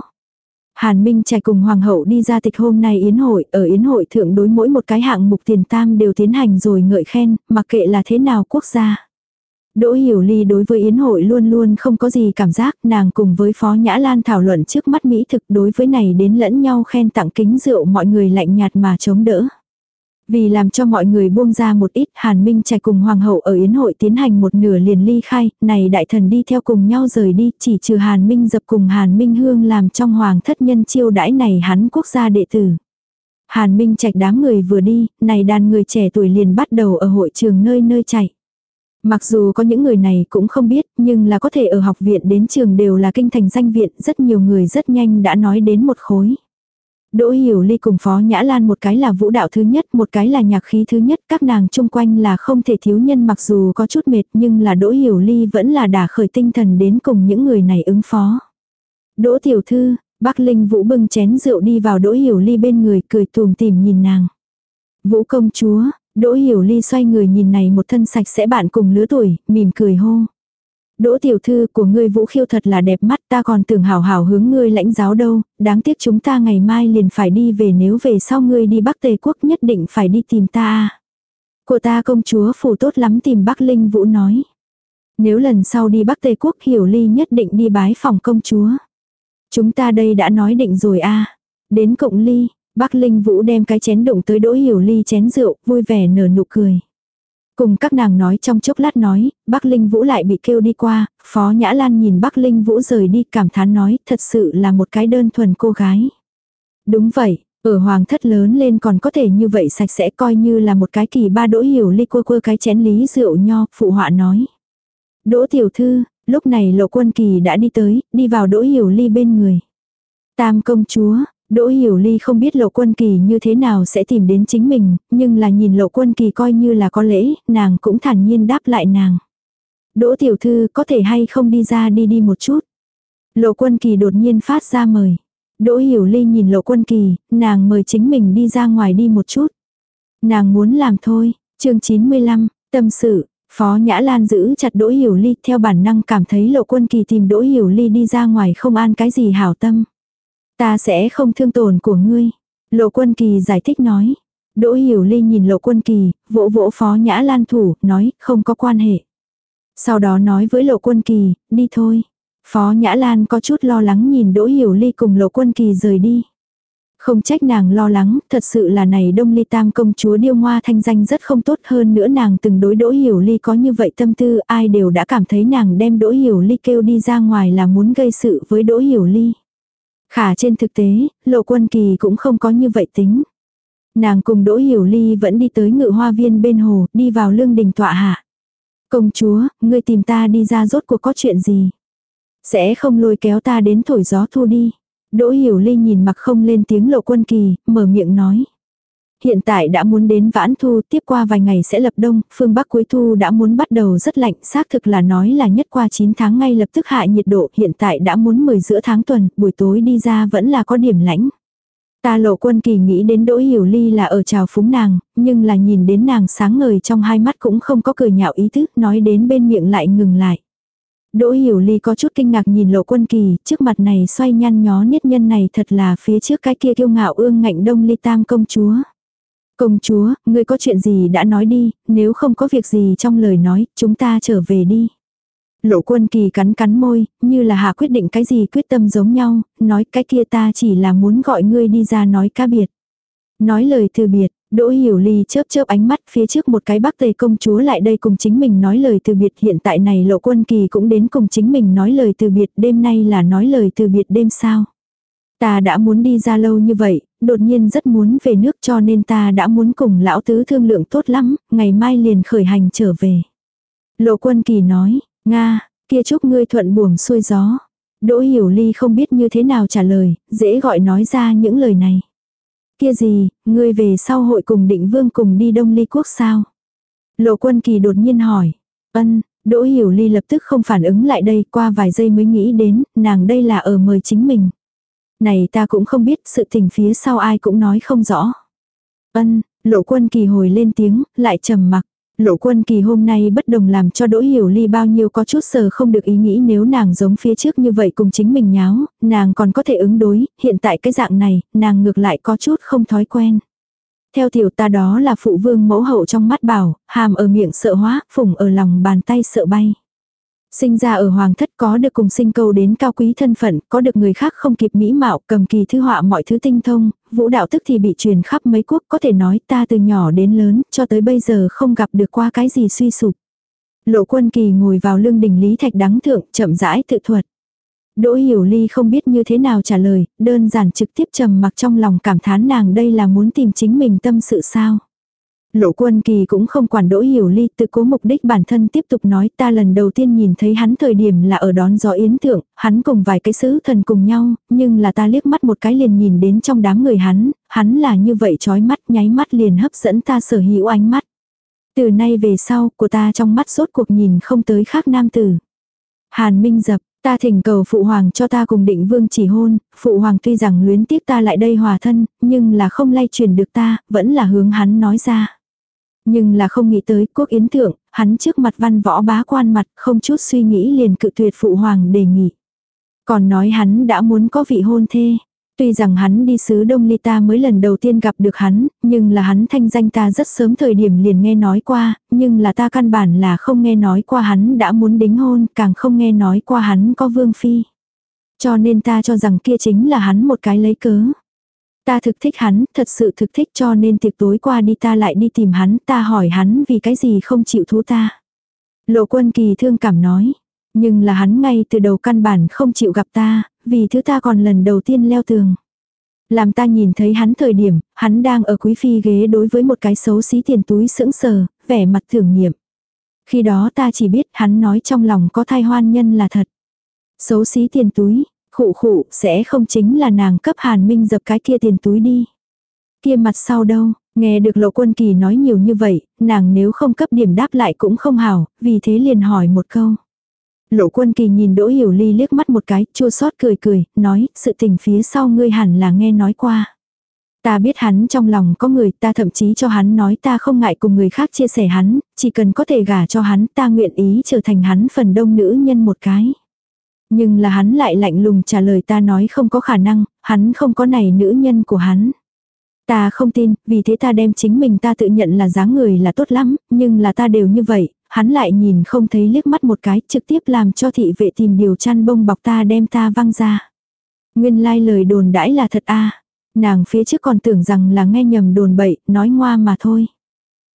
Hàn Minh Trạch cùng Hoàng hậu đi ra tịch hôm nay yến hội, ở yến hội thượng đối mỗi một cái hạng mục tiền tam đều tiến hành rồi ngợi khen, mặc kệ là thế nào quốc gia. Đỗ Hiểu Ly đối với yến hội luôn luôn không có gì cảm giác, nàng cùng với Phó Nhã Lan thảo luận trước mắt Mỹ thực đối với này đến lẫn nhau khen tặng kính rượu mọi người lạnh nhạt mà chống đỡ. Vì làm cho mọi người buông ra một ít, Hàn Minh Trạch cùng Hoàng hậu ở Yến hội tiến hành một nửa liền ly khai, này đại thần đi theo cùng nhau rời đi, chỉ trừ Hàn Minh dập cùng Hàn Minh Hương làm trong hoàng thất nhân chiêu đãi này hắn quốc gia đệ tử. Hàn Minh Trạch đám người vừa đi, này đàn người trẻ tuổi liền bắt đầu ở hội trường nơi nơi chạy. Mặc dù có những người này cũng không biết, nhưng là có thể ở học viện đến trường đều là kinh thành danh viện, rất nhiều người rất nhanh đã nói đến một khối. Đỗ Hiểu Ly cùng Phó Nhã Lan một cái là vũ đạo thứ nhất, một cái là nhạc khí thứ nhất, các nàng chung quanh là không thể thiếu nhân mặc dù có chút mệt nhưng là Đỗ Hiểu Ly vẫn là đả khởi tinh thần đến cùng những người này ứng phó. Đỗ Tiểu Thư, Bắc Linh Vũ bưng chén rượu đi vào Đỗ Hiểu Ly bên người cười tùm tìm nhìn nàng. Vũ công chúa, Đỗ Hiểu Ly xoay người nhìn này một thân sạch sẽ bạn cùng lứa tuổi, mỉm cười hô. Đỗ tiểu thư của ngươi vũ khiêu thật là đẹp mắt ta còn tưởng hảo hảo hướng ngươi lãnh giáo đâu, đáng tiếc chúng ta ngày mai liền phải đi về nếu về sau ngươi đi Bắc Tề Quốc nhất định phải đi tìm ta. Của ta công chúa phủ tốt lắm tìm Bắc Linh Vũ nói. Nếu lần sau đi Bắc Tề Quốc hiểu ly nhất định đi bái phòng công chúa. Chúng ta đây đã nói định rồi a Đến cộng ly, Bắc Linh Vũ đem cái chén đụng tới đỗ hiểu ly chén rượu, vui vẻ nở nụ cười. Cùng các nàng nói trong chốc lát nói, Bắc Linh Vũ lại bị kêu đi qua, Phó Nhã Lan nhìn Bắc Linh Vũ rời đi cảm thán nói, thật sự là một cái đơn thuần cô gái. Đúng vậy, ở hoàng thất lớn lên còn có thể như vậy sạch sẽ coi như là một cái kỳ ba đỗ hiểu ly quơ quơ cái chén lý rượu nho, phụ họa nói. Đỗ tiểu thư, lúc này lộ quân kỳ đã đi tới, đi vào đỗ hiểu ly bên người. Tam công chúa, Đỗ Hiểu Ly không biết Lộ Quân Kỳ như thế nào sẽ tìm đến chính mình, nhưng là nhìn Lộ Quân Kỳ coi như là có lễ, nàng cũng thản nhiên đáp lại nàng. Đỗ Tiểu Thư có thể hay không đi ra đi đi một chút. Lộ Quân Kỳ đột nhiên phát ra mời. Đỗ Hiểu Ly nhìn Lộ Quân Kỳ, nàng mời chính mình đi ra ngoài đi một chút. Nàng muốn làm thôi, chương 95, tâm sự, Phó Nhã Lan giữ chặt Đỗ Hiểu Ly theo bản năng cảm thấy Lộ Quân Kỳ tìm Đỗ Hiểu Ly đi ra ngoài không an cái gì hảo tâm. Ta sẽ không thương tổn của ngươi. Lộ quân kỳ giải thích nói. Đỗ Hiểu Ly nhìn lộ quân kỳ, vỗ vỗ phó nhã lan thủ, nói, không có quan hệ. Sau đó nói với lộ quân kỳ, đi thôi. Phó Nhã Lan có chút lo lắng nhìn Đỗ Hiểu Ly cùng lộ quân kỳ rời đi. Không trách nàng lo lắng, thật sự là này Đông Ly Tam công chúa điêu ngoa thanh danh rất không tốt hơn nữa nàng từng đối Đỗ Hiểu Ly có như vậy tâm tư ai đều đã cảm thấy nàng đem Đỗ Hiểu Ly kêu đi ra ngoài là muốn gây sự với Đỗ Hiểu Ly. Khả trên thực tế, lộ quân kỳ cũng không có như vậy tính. Nàng cùng Đỗ Hiểu Ly vẫn đi tới ngự hoa viên bên hồ, đi vào lương đình tọa hạ. Công chúa, ngươi tìm ta đi ra rốt cuộc có chuyện gì? Sẽ không lôi kéo ta đến thổi gió thu đi. Đỗ Hiểu Ly nhìn mặc không lên tiếng lộ quân kỳ, mở miệng nói. Hiện tại đã muốn đến vãn thu, tiếp qua vài ngày sẽ lập đông, phương Bắc cuối thu đã muốn bắt đầu rất lạnh, xác thực là nói là nhất qua 9 tháng ngay lập tức hạ nhiệt độ, hiện tại đã muốn 10 giữa tháng tuần, buổi tối đi ra vẫn là có điểm lãnh. Ta lộ quân kỳ nghĩ đến đỗ hiểu ly là ở trào phúng nàng, nhưng là nhìn đến nàng sáng ngời trong hai mắt cũng không có cười nhạo ý thức, nói đến bên miệng lại ngừng lại. Đỗ hiểu ly có chút kinh ngạc nhìn lộ quân kỳ, trước mặt này xoay nhăn nhó niết nhân này thật là phía trước cái kia kiêu ngạo ương ngạnh đông ly tam công chúa. Công chúa, ngươi có chuyện gì đã nói đi, nếu không có việc gì trong lời nói, chúng ta trở về đi. Lộ quân kỳ cắn cắn môi, như là hạ quyết định cái gì quyết tâm giống nhau, nói cái kia ta chỉ là muốn gọi ngươi đi ra nói ca biệt. Nói lời từ biệt, Đỗ Hiểu Ly chớp chớp ánh mắt phía trước một cái bắc tề công chúa lại đây cùng chính mình nói lời từ biệt hiện tại này lộ quân kỳ cũng đến cùng chính mình nói lời từ biệt đêm nay là nói lời từ biệt đêm sao. Ta đã muốn đi ra lâu như vậy, đột nhiên rất muốn về nước cho nên ta đã muốn cùng lão tứ thương lượng tốt lắm, ngày mai liền khởi hành trở về. Lộ quân kỳ nói, Nga, kia chúc ngươi thuận buồm xuôi gió. Đỗ Hiểu Ly không biết như thế nào trả lời, dễ gọi nói ra những lời này. Kia gì, ngươi về sau hội cùng định vương cùng đi Đông Ly Quốc sao? Lộ quân kỳ đột nhiên hỏi. Ân, Đỗ Hiểu Ly lập tức không phản ứng lại đây, qua vài giây mới nghĩ đến, nàng đây là ở mời chính mình. Này ta cũng không biết, sự tình phía sau ai cũng nói không rõ. Ân, lộ quân kỳ hồi lên tiếng, lại trầm mặc. Lộ quân kỳ hôm nay bất đồng làm cho Đỗ Hiểu Ly bao nhiêu có chút sờ không được ý nghĩ nếu nàng giống phía trước như vậy cùng chính mình nháo, nàng còn có thể ứng đối, hiện tại cái dạng này, nàng ngược lại có chút không thói quen. Theo tiểu ta đó là phụ vương mẫu hậu trong mắt bảo, hàm ở miệng sợ hóa, phủng ở lòng bàn tay sợ bay. Sinh ra ở hoàng thất có được cùng sinh cầu đến cao quý thân phận, có được người khác không kịp mỹ mạo, cầm kỳ thư họa mọi thứ tinh thông, vũ đạo tức thì bị truyền khắp mấy quốc, có thể nói ta từ nhỏ đến lớn, cho tới bây giờ không gặp được qua cái gì suy sụp. Lộ quân kỳ ngồi vào lưng đỉnh Lý Thạch đắng thượng, chậm rãi tự thuật. Đỗ Hiểu Ly không biết như thế nào trả lời, đơn giản trực tiếp trầm mặc trong lòng cảm thán nàng đây là muốn tìm chính mình tâm sự sao. Lộ quân kỳ cũng không quản đỗ hiểu ly tự cố mục đích bản thân tiếp tục nói ta lần đầu tiên nhìn thấy hắn thời điểm là ở đón gió yến thượng, hắn cùng vài cái sứ thần cùng nhau, nhưng là ta liếc mắt một cái liền nhìn đến trong đám người hắn, hắn là như vậy chói mắt nháy mắt liền hấp dẫn ta sở hữu ánh mắt. Từ nay về sau, của ta trong mắt rốt cuộc nhìn không tới khác nam tử. Hàn Minh dập, ta thỉnh cầu phụ hoàng cho ta cùng định vương chỉ hôn, phụ hoàng tuy rằng luyến tiếc ta lại đây hòa thân, nhưng là không lay truyền được ta, vẫn là hướng hắn nói ra. Nhưng là không nghĩ tới quốc yến thượng, hắn trước mặt văn võ bá quan mặt không chút suy nghĩ liền cự tuyệt phụ hoàng đề nghị. Còn nói hắn đã muốn có vị hôn thê. Tuy rằng hắn đi sứ Đông Ly ta mới lần đầu tiên gặp được hắn, nhưng là hắn thanh danh ta rất sớm thời điểm liền nghe nói qua, nhưng là ta căn bản là không nghe nói qua hắn đã muốn đính hôn, càng không nghe nói qua hắn có vương phi. Cho nên ta cho rằng kia chính là hắn một cái lấy cớ. Ta thực thích hắn, thật sự thực thích cho nên tiệc tối qua đi ta lại đi tìm hắn, ta hỏi hắn vì cái gì không chịu thú ta. Lộ quân kỳ thương cảm nói, nhưng là hắn ngay từ đầu căn bản không chịu gặp ta, vì thứ ta còn lần đầu tiên leo tường. Làm ta nhìn thấy hắn thời điểm, hắn đang ở quý phi ghế đối với một cái xấu xí tiền túi sững sờ, vẻ mặt thưởng nghiệm. Khi đó ta chỉ biết hắn nói trong lòng có thai hoan nhân là thật. Xấu xí tiền túi, Khụ khụ, sẽ không chính là nàng cấp hàn minh dập cái kia tiền túi đi. Kia mặt sau đâu, nghe được lộ quân kỳ nói nhiều như vậy, nàng nếu không cấp điểm đáp lại cũng không hảo, vì thế liền hỏi một câu. Lộ quân kỳ nhìn Đỗ Hiểu Ly liếc mắt một cái, chua xót cười cười, nói, sự tình phía sau ngươi hẳn là nghe nói qua. Ta biết hắn trong lòng có người, ta thậm chí cho hắn nói ta không ngại cùng người khác chia sẻ hắn, chỉ cần có thể gả cho hắn, ta nguyện ý trở thành hắn phần đông nữ nhân một cái. Nhưng là hắn lại lạnh lùng trả lời ta nói không có khả năng, hắn không có này nữ nhân của hắn. Ta không tin, vì thế ta đem chính mình ta tự nhận là dáng người là tốt lắm, nhưng là ta đều như vậy, hắn lại nhìn không thấy liếc mắt một cái, trực tiếp làm cho thị vệ tìm điều chăn bông bọc ta đem ta văng ra. Nguyên lai like lời đồn đãi là thật a Nàng phía trước còn tưởng rằng là nghe nhầm đồn bậy, nói ngoa mà thôi.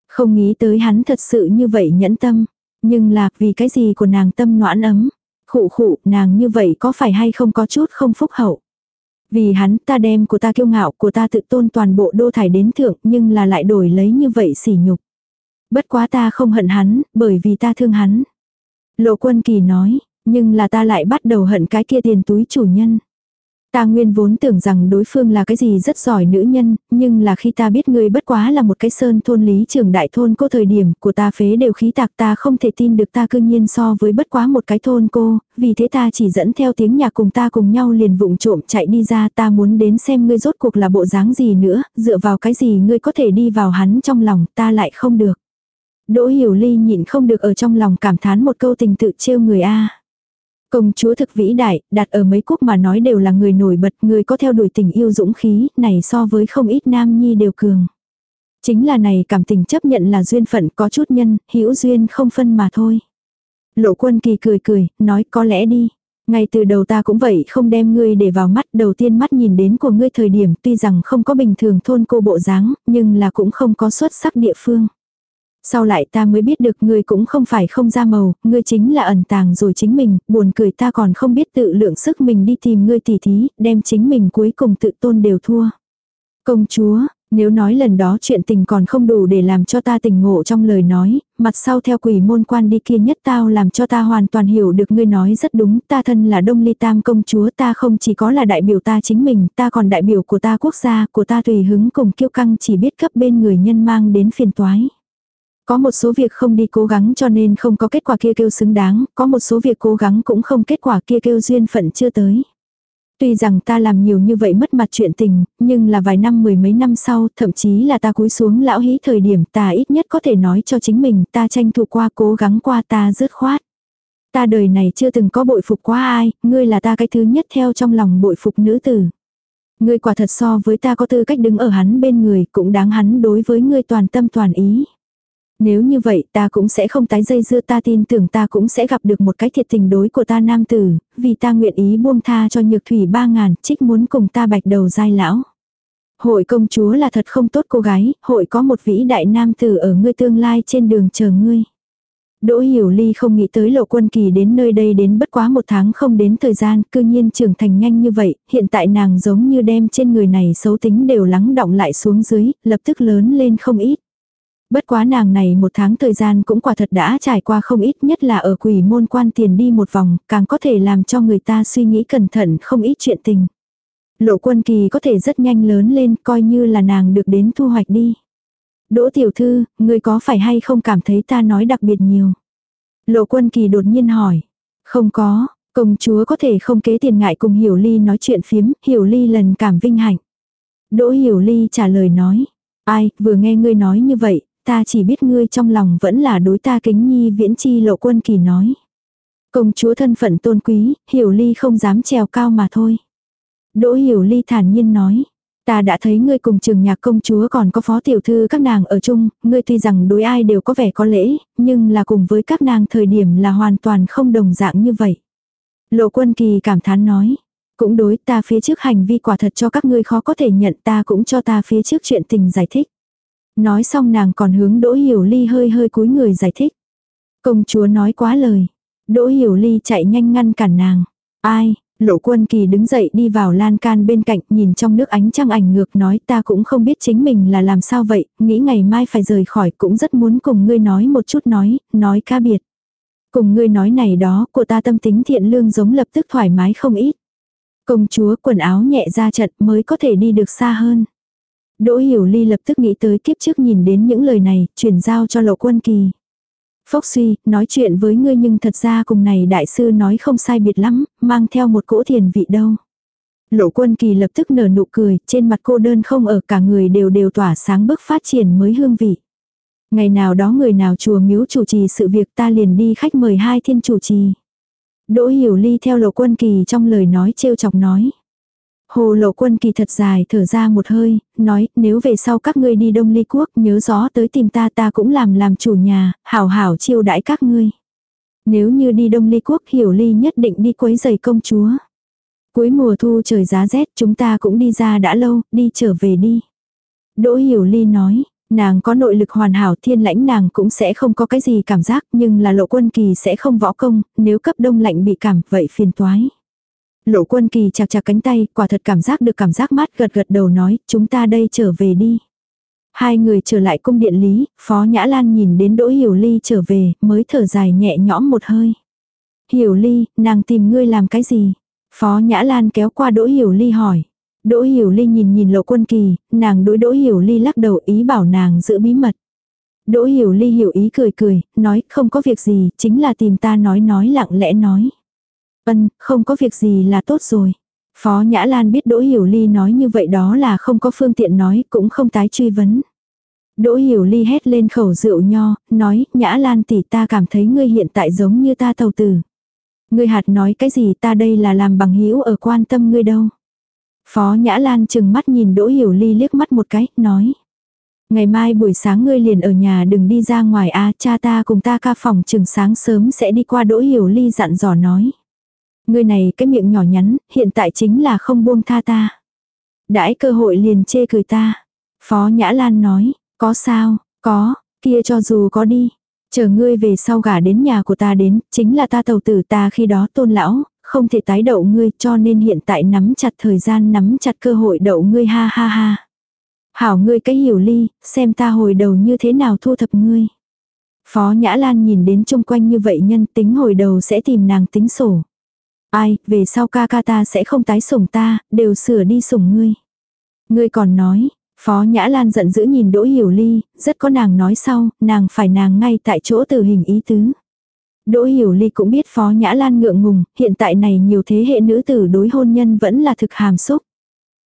Không nghĩ tới hắn thật sự như vậy nhẫn tâm. Nhưng là vì cái gì của nàng tâm noãn ấm. Khụ khụ, nàng như vậy có phải hay không có chút không phúc hậu. Vì hắn ta đem của ta kiêu ngạo của ta tự tôn toàn bộ đô thải đến thượng nhưng là lại đổi lấy như vậy sỉ nhục. Bất quá ta không hận hắn, bởi vì ta thương hắn. Lộ quân kỳ nói, nhưng là ta lại bắt đầu hận cái kia tiền túi chủ nhân. Ta nguyên vốn tưởng rằng đối phương là cái gì rất giỏi nữ nhân, nhưng là khi ta biết ngươi bất quá là một cái sơn thôn lý trường đại thôn cô thời điểm của ta phế đều khí tạc ta không thể tin được ta cư nhiên so với bất quá một cái thôn cô, vì thế ta chỉ dẫn theo tiếng nhạc cùng ta cùng nhau liền vụng trộm chạy đi ra ta muốn đến xem ngươi rốt cuộc là bộ dáng gì nữa, dựa vào cái gì ngươi có thể đi vào hắn trong lòng ta lại không được. Đỗ hiểu ly nhịn không được ở trong lòng cảm thán một câu tình tự trêu người a Công chúa thực vĩ đại, đặt ở mấy quốc mà nói đều là người nổi bật, người có theo đuổi tình yêu dũng khí, này so với không ít nam nhi đều cường. Chính là này cảm tình chấp nhận là duyên phận có chút nhân, hữu duyên không phân mà thôi. Lộ quân kỳ cười cười, nói có lẽ đi. Ngay từ đầu ta cũng vậy không đem ngươi để vào mắt đầu tiên mắt nhìn đến của ngươi thời điểm tuy rằng không có bình thường thôn cô bộ dáng nhưng là cũng không có xuất sắc địa phương. Sau lại ta mới biết được ngươi cũng không phải không ra màu, ngươi chính là ẩn tàng rồi chính mình, buồn cười ta còn không biết tự lượng sức mình đi tìm ngươi tỉ thí, đem chính mình cuối cùng tự tôn đều thua. Công chúa, nếu nói lần đó chuyện tình còn không đủ để làm cho ta tình ngộ trong lời nói, mặt sau theo quỷ môn quan đi kia nhất tao làm cho ta hoàn toàn hiểu được ngươi nói rất đúng, ta thân là Đông Ly Tam công chúa ta không chỉ có là đại biểu ta chính mình, ta còn đại biểu của ta quốc gia, của ta tùy hứng cùng kiêu căng chỉ biết cấp bên người nhân mang đến phiền toái. Có một số việc không đi cố gắng cho nên không có kết quả kia kêu xứng đáng, có một số việc cố gắng cũng không kết quả kia kêu duyên phận chưa tới. Tuy rằng ta làm nhiều như vậy mất mặt chuyện tình, nhưng là vài năm mười mấy năm sau, thậm chí là ta cúi xuống lão hí thời điểm ta ít nhất có thể nói cho chính mình ta tranh thủ qua cố gắng qua ta dứt khoát. Ta đời này chưa từng có bội phục qua ai, ngươi là ta cái thứ nhất theo trong lòng bội phục nữ tử. Ngươi quả thật so với ta có tư cách đứng ở hắn bên người, cũng đáng hắn đối với ngươi toàn tâm toàn ý. Nếu như vậy ta cũng sẽ không tái dây dưa ta tin tưởng ta cũng sẽ gặp được một cái thiệt tình đối của ta nam tử, vì ta nguyện ý buông tha cho nhược thủy ba ngàn, trích muốn cùng ta bạch đầu dai lão. Hội công chúa là thật không tốt cô gái, hội có một vĩ đại nam tử ở ngươi tương lai trên đường chờ ngươi. Đỗ Hiểu Ly không nghĩ tới lộ quân kỳ đến nơi đây đến bất quá một tháng không đến thời gian, cư nhiên trưởng thành nhanh như vậy, hiện tại nàng giống như đem trên người này xấu tính đều lắng động lại xuống dưới, lập tức lớn lên không ít. Bất quá nàng này một tháng thời gian cũng quả thật đã trải qua không ít nhất là ở quỷ môn quan tiền đi một vòng, càng có thể làm cho người ta suy nghĩ cẩn thận không ít chuyện tình. Lộ quân kỳ có thể rất nhanh lớn lên coi như là nàng được đến thu hoạch đi. Đỗ tiểu thư, người có phải hay không cảm thấy ta nói đặc biệt nhiều? Lộ quân kỳ đột nhiên hỏi. Không có, công chúa có thể không kế tiền ngại cùng Hiểu Ly nói chuyện phiếm, Hiểu Ly lần cảm vinh hạnh. Đỗ Hiểu Ly trả lời nói. Ai, vừa nghe ngươi nói như vậy, ta chỉ biết ngươi trong lòng vẫn là đối ta kính nhi viễn chi lộ quân kỳ nói. Công chúa thân phận tôn quý, hiểu ly không dám trèo cao mà thôi. Đỗ hiểu ly thản nhiên nói. Ta đã thấy ngươi cùng trường nhạc công chúa còn có phó tiểu thư các nàng ở chung, ngươi tuy rằng đối ai đều có vẻ có lễ, nhưng là cùng với các nàng thời điểm là hoàn toàn không đồng dạng như vậy. Lộ quân kỳ cảm thán nói. Cũng đối ta phía trước hành vi quả thật cho các ngươi khó có thể nhận ta cũng cho ta phía trước chuyện tình giải thích. Nói xong nàng còn hướng Đỗ Hiểu Ly hơi hơi cúi người giải thích. Công chúa nói quá lời. Đỗ Hiểu Ly chạy nhanh ngăn cản nàng. Ai, Lộ quân kỳ đứng dậy đi vào lan can bên cạnh nhìn trong nước ánh trăng ảnh ngược nói ta cũng không biết chính mình là làm sao vậy, nghĩ ngày mai phải rời khỏi cũng rất muốn cùng ngươi nói một chút nói, nói ca biệt. Cùng ngươi nói này đó của ta tâm tính thiện lương giống lập tức thoải mái không ít. Công chúa quần áo nhẹ ra trận mới có thể đi được xa hơn. Đỗ Hiểu Ly lập tức nghĩ tới kiếp trước nhìn đến những lời này, chuyển giao cho lộ quân kỳ. Phốc suy, nói chuyện với ngươi nhưng thật ra cùng này đại sư nói không sai biệt lắm, mang theo một cỗ thiền vị đâu. Lộ quân kỳ lập tức nở nụ cười, trên mặt cô đơn không ở cả người đều đều tỏa sáng bước phát triển mới hương vị. Ngày nào đó người nào chùa miếu chủ trì sự việc ta liền đi khách mời hai thiên chủ trì. Đỗ hiểu ly theo lộ quân kỳ trong lời nói trêu chọc nói. Hồ lộ quân kỳ thật dài thở ra một hơi, nói nếu về sau các ngươi đi Đông Ly Quốc nhớ gió tới tìm ta ta cũng làm làm chủ nhà, hảo hảo chiêu đãi các ngươi. Nếu như đi Đông Ly Quốc hiểu ly nhất định đi quấy giày công chúa. Cuối mùa thu trời giá rét chúng ta cũng đi ra đã lâu, đi trở về đi. Đỗ hiểu ly nói, nàng có nội lực hoàn hảo thiên lãnh nàng cũng sẽ không có cái gì cảm giác nhưng là lộ quân kỳ sẽ không võ công, nếu cấp đông lạnh bị cảm vậy phiền toái. Lộ quân kỳ chạc chạc cánh tay, quả thật cảm giác được cảm giác mát gật gật đầu nói, chúng ta đây trở về đi. Hai người trở lại cung điện lý, Phó Nhã Lan nhìn đến Đỗ Hiểu Ly trở về, mới thở dài nhẹ nhõm một hơi. Hiểu Ly, nàng tìm ngươi làm cái gì? Phó Nhã Lan kéo qua Đỗ Hiểu Ly hỏi. Đỗ Hiểu Ly nhìn nhìn lộ quân kỳ, nàng đối Đỗ Hiểu Ly lắc đầu ý bảo nàng giữ bí mật. Đỗ Hiểu Ly hiểu ý cười cười, nói không có việc gì, chính là tìm ta nói nói lặng lẽ nói. Ân, không có việc gì là tốt rồi. Phó Nhã Lan biết Đỗ Hiểu Ly nói như vậy đó là không có phương tiện nói, cũng không tái truy vấn. Đỗ Hiểu Ly hét lên khẩu rượu nho, nói, Nhã Lan tỷ ta cảm thấy ngươi hiện tại giống như ta tàu tử. Ngươi hạt nói cái gì ta đây là làm bằng hữu ở quan tâm ngươi đâu. Phó Nhã Lan chừng mắt nhìn Đỗ Hiểu Ly liếc mắt một cái, nói. Ngày mai buổi sáng ngươi liền ở nhà đừng đi ra ngoài a cha ta cùng ta ca phòng chừng sáng sớm sẽ đi qua đỗ hiểu ly dặn dò nói. Ngươi này cái miệng nhỏ nhắn, hiện tại chính là không buông tha ta. Đãi cơ hội liền chê cười ta. Phó Nhã Lan nói, có sao, có, kia cho dù có đi. Chờ ngươi về sau gả đến nhà của ta đến, chính là ta tàu tử ta khi đó tôn lão, không thể tái đậu ngươi cho nên hiện tại nắm chặt thời gian nắm chặt cơ hội đậu ngươi ha ha ha. Hảo ngươi cái hiểu ly, xem ta hồi đầu như thế nào thu thập ngươi. Phó Nhã Lan nhìn đến chung quanh như vậy nhân tính hồi đầu sẽ tìm nàng tính sổ. Ai, về sau ca ca ta sẽ không tái sủng ta, đều sửa đi sủng ngươi. Ngươi còn nói, Phó Nhã Lan giận dữ nhìn Đỗ Hiểu Ly, rất có nàng nói sau, nàng phải nàng ngay tại chỗ tử hình ý tứ. Đỗ Hiểu Ly cũng biết Phó Nhã Lan ngượng ngùng, hiện tại này nhiều thế hệ nữ tử đối hôn nhân vẫn là thực hàm xúc.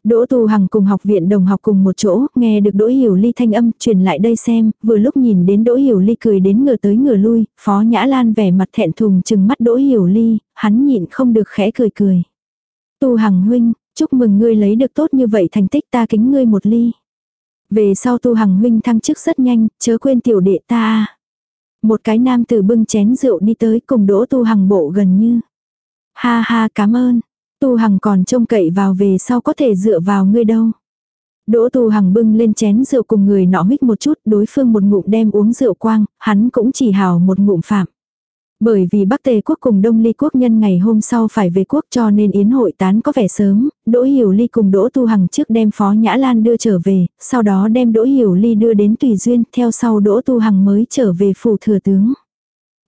Đỗ Tu Hằng cùng học viện đồng học cùng một chỗ, nghe được Đỗ Hiểu Ly thanh âm, truyền lại đây xem, vừa lúc nhìn đến Đỗ Hiểu Ly cười đến ngửa tới ngửa lui, Phó Nhã Lan vẻ mặt thẹn thùng chừng mắt Đỗ Hiểu Ly, hắn nhịn không được khẽ cười cười. Tu Hằng huynh, chúc mừng ngươi lấy được tốt như vậy thành tích ta kính ngươi một ly. Về sau Tu Hằng huynh thăng chức rất nhanh, chớ quên tiểu đệ ta. Một cái nam tử bưng chén rượu đi tới cùng Đỗ Tu Hằng bộ gần như. Ha ha cảm ơn, Tu Hằng còn trông cậy vào về sau có thể dựa vào ngươi đâu. Đỗ Tu Hằng bưng lên chén rượu cùng người nọ hít một chút, đối phương một ngụm đem uống rượu quang, hắn cũng chỉ hào một ngụm phạm. Bởi vì Bắc Tề quốc cùng Đông Ly quốc nhân ngày hôm sau phải về quốc cho nên yến hội tán có vẻ sớm, Đỗ Hiểu Ly cùng Đỗ Tu Hằng trước đem Phó Nhã Lan đưa trở về, sau đó đem Đỗ Hiểu Ly đưa đến Tùy Duyên, theo sau Đỗ Tu Hằng mới trở về phủ thừa tướng.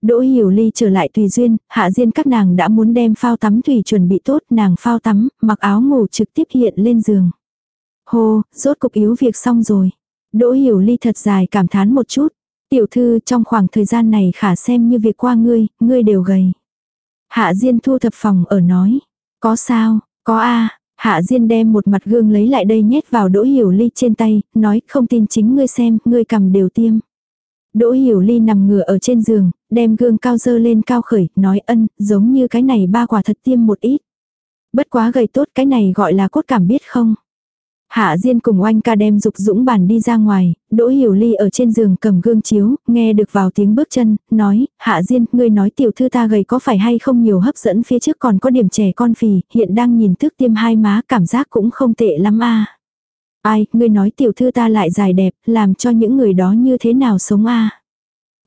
Đỗ Hiểu Ly trở lại Tùy Duyên, Hạ Diên các nàng đã muốn đem phao tắm thủy chuẩn bị tốt, nàng phao tắm, mặc áo ngủ trực tiếp hiện lên giường. Hô, rốt cục yếu việc xong rồi. Đỗ Hiểu Ly thật dài cảm thán một chút. Tiểu thư trong khoảng thời gian này khả xem như việc qua ngươi, ngươi đều gầy. Hạ Diên thu thập phòng ở nói. Có sao, có a Hạ Diên đem một mặt gương lấy lại đây nhét vào Đỗ Hiểu Ly trên tay, nói không tin chính ngươi xem, ngươi cầm đều tiêm. Đỗ Hiểu Ly nằm ngửa ở trên giường, đem gương cao dơ lên cao khởi, nói ân, giống như cái này ba quả thật tiêm một ít. Bất quá gầy tốt cái này gọi là cốt cảm biết không. Hạ Diên cùng oanh ca đem dục dũng bàn đi ra ngoài, Đỗ Hiểu Ly ở trên giường cầm gương chiếu, nghe được vào tiếng bước chân, nói, Hạ Diên, ngươi nói tiểu thư ta gầy có phải hay không nhiều hấp dẫn phía trước còn có điểm trẻ con phì, hiện đang nhìn thức tiêm hai má cảm giác cũng không tệ lắm a Ai, ngươi nói tiểu thư ta lại dài đẹp, làm cho những người đó như thế nào sống a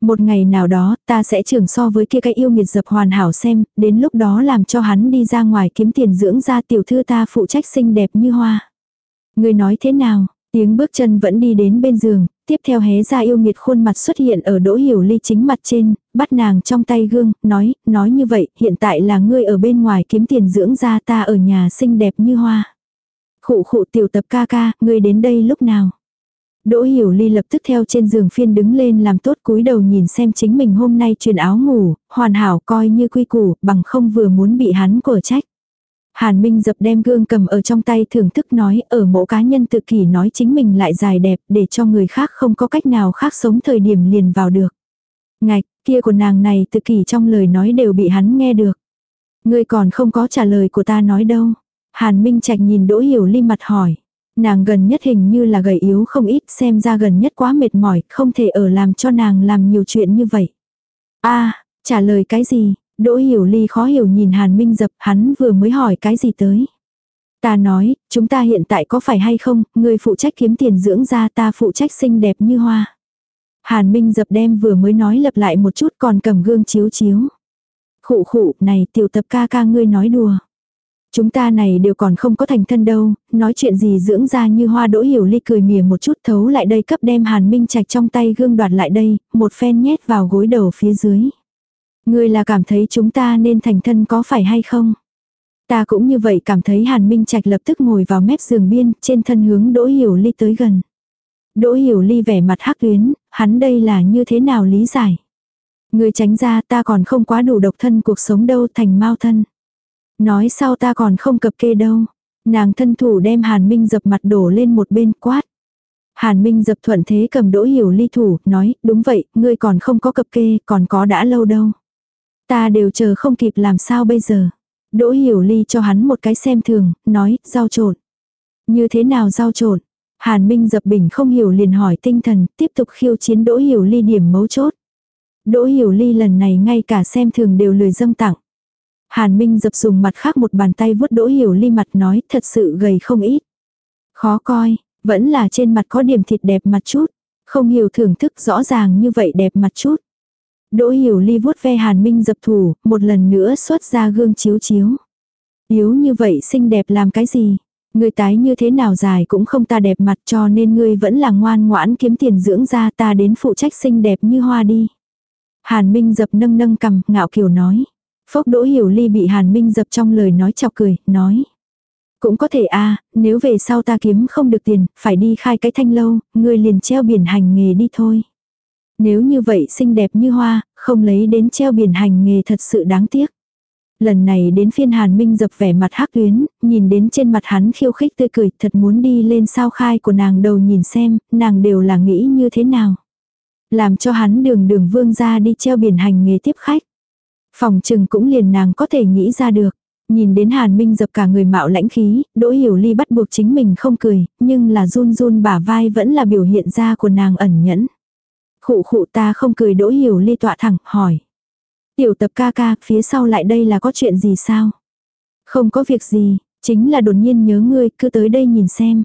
Một ngày nào đó, ta sẽ trưởng so với kia cái yêu nghiệt dập hoàn hảo xem, đến lúc đó làm cho hắn đi ra ngoài kiếm tiền dưỡng ra tiểu thư ta phụ trách xinh đẹp như hoa. Ngươi nói thế nào? Tiếng bước chân vẫn đi đến bên giường, tiếp theo hé ra yêu nghiệt khuôn mặt xuất hiện ở đỗ hiểu ly chính mặt trên, bắt nàng trong tay gương, nói, nói như vậy, hiện tại là ngươi ở bên ngoài kiếm tiền dưỡng ra ta ở nhà xinh đẹp như hoa. Khụ khụ tiểu tập ca ca, ngươi đến đây lúc nào? Đỗ Hiểu Ly lập tức theo trên giường phiên đứng lên làm tốt cúi đầu nhìn xem chính mình hôm nay truyền áo ngủ, hoàn hảo coi như quy củ, bằng không vừa muốn bị hắn cổ trách. Hàn Minh dập đem gương cầm ở trong tay thưởng thức nói ở mẫu cá nhân tự kỷ nói chính mình lại dài đẹp để cho người khác không có cách nào khác sống thời điểm liền vào được. Ngạch, kia của nàng này tự kỷ trong lời nói đều bị hắn nghe được. Ngươi còn không có trả lời của ta nói đâu. Hàn Minh Trạch nhìn Đỗ Hiểu Ly mặt hỏi. Nàng gần nhất hình như là gầy yếu không ít xem ra gần nhất quá mệt mỏi không thể ở làm cho nàng làm nhiều chuyện như vậy. a trả lời cái gì, Đỗ Hiểu Ly khó hiểu nhìn Hàn Minh Dập, hắn vừa mới hỏi cái gì tới. Ta nói, chúng ta hiện tại có phải hay không, người phụ trách kiếm tiền dưỡng ra ta phụ trách xinh đẹp như hoa. Hàn Minh Dập đem vừa mới nói lặp lại một chút còn cầm gương chiếu chiếu. Khụ khụ, này tiểu tập ca ca ngươi nói đùa. Chúng ta này đều còn không có thành thân đâu, nói chuyện gì dưỡng ra như hoa đỗ hiểu ly cười mỉa một chút thấu lại đây cấp đem Hàn Minh Trạch trong tay gương đoạt lại đây, một phen nhét vào gối đầu phía dưới. Ngươi là cảm thấy chúng ta nên thành thân có phải hay không? Ta cũng như vậy cảm thấy Hàn Minh Trạch lập tức ngồi vào mép giường biên, trên thân hướng Đỗ Hiểu Ly tới gần. Đỗ Hiểu Ly vẻ mặt hắc tuyến, hắn đây là như thế nào lý giải? Ngươi tránh ra ta còn không quá đủ độc thân cuộc sống đâu thành mau thân. Nói sau ta còn không cập kê đâu. Nàng thân thủ đem Hàn Minh dập mặt đổ lên một bên quát. Hàn Minh dập thuận thế cầm đỗ hiểu ly thủ, nói, đúng vậy, ngươi còn không có cập kê, còn có đã lâu đâu. Ta đều chờ không kịp làm sao bây giờ. Đỗ hiểu ly cho hắn một cái xem thường, nói, rau trộn. Như thế nào rau trộn? Hàn Minh dập bình không hiểu liền hỏi tinh thần, tiếp tục khiêu chiến Đỗ Hiểu Ly điểm mấu chốt. Đỗ Hiểu Ly lần này ngay cả xem thường đều lười dâng tặng. Hàn Minh dập dùng mặt khác một bàn tay vuốt Đỗ Hiểu Ly mặt nói thật sự gầy không ít. Khó coi, vẫn là trên mặt có điểm thịt đẹp mặt chút. Không hiểu thưởng thức rõ ràng như vậy đẹp mặt chút. Đỗ Hiểu Ly vuốt ve Hàn Minh dập thủ, một lần nữa xuất ra gương chiếu chiếu. Yếu như vậy xinh đẹp làm cái gì? Người tái như thế nào dài cũng không ta đẹp mặt cho nên ngươi vẫn là ngoan ngoãn kiếm tiền dưỡng ra ta đến phụ trách xinh đẹp như hoa đi. Hàn Minh dập nâng nâng cầm, ngạo kiều nói. Phốc đỗ hiểu ly bị Hàn Minh dập trong lời nói chọc cười, nói. Cũng có thể a nếu về sau ta kiếm không được tiền, phải đi khai cái thanh lâu, ngươi liền treo biển hành nghề đi thôi. Nếu như vậy xinh đẹp như hoa, không lấy đến treo biển hành nghề thật sự đáng tiếc. Lần này đến phiên Hàn Minh dập vẻ mặt hắc tuyến, nhìn đến trên mặt hắn khiêu khích tươi cười thật muốn đi lên sao khai của nàng đầu nhìn xem, nàng đều là nghĩ như thế nào. Làm cho hắn đường đường vương ra đi treo biển hành nghề tiếp khách. Phòng trừng cũng liền nàng có thể nghĩ ra được. Nhìn đến Hàn Minh dập cả người mạo lãnh khí, Đỗ Hiểu Ly bắt buộc chính mình không cười, nhưng là run run bả vai vẫn là biểu hiện ra của nàng ẩn nhẫn. Khụ khụ ta không cười Đỗ Hiểu Ly tọa thẳng, hỏi. Tiểu tập ca ca, phía sau lại đây là có chuyện gì sao? Không có việc gì, chính là đột nhiên nhớ ngươi, cứ tới đây nhìn xem.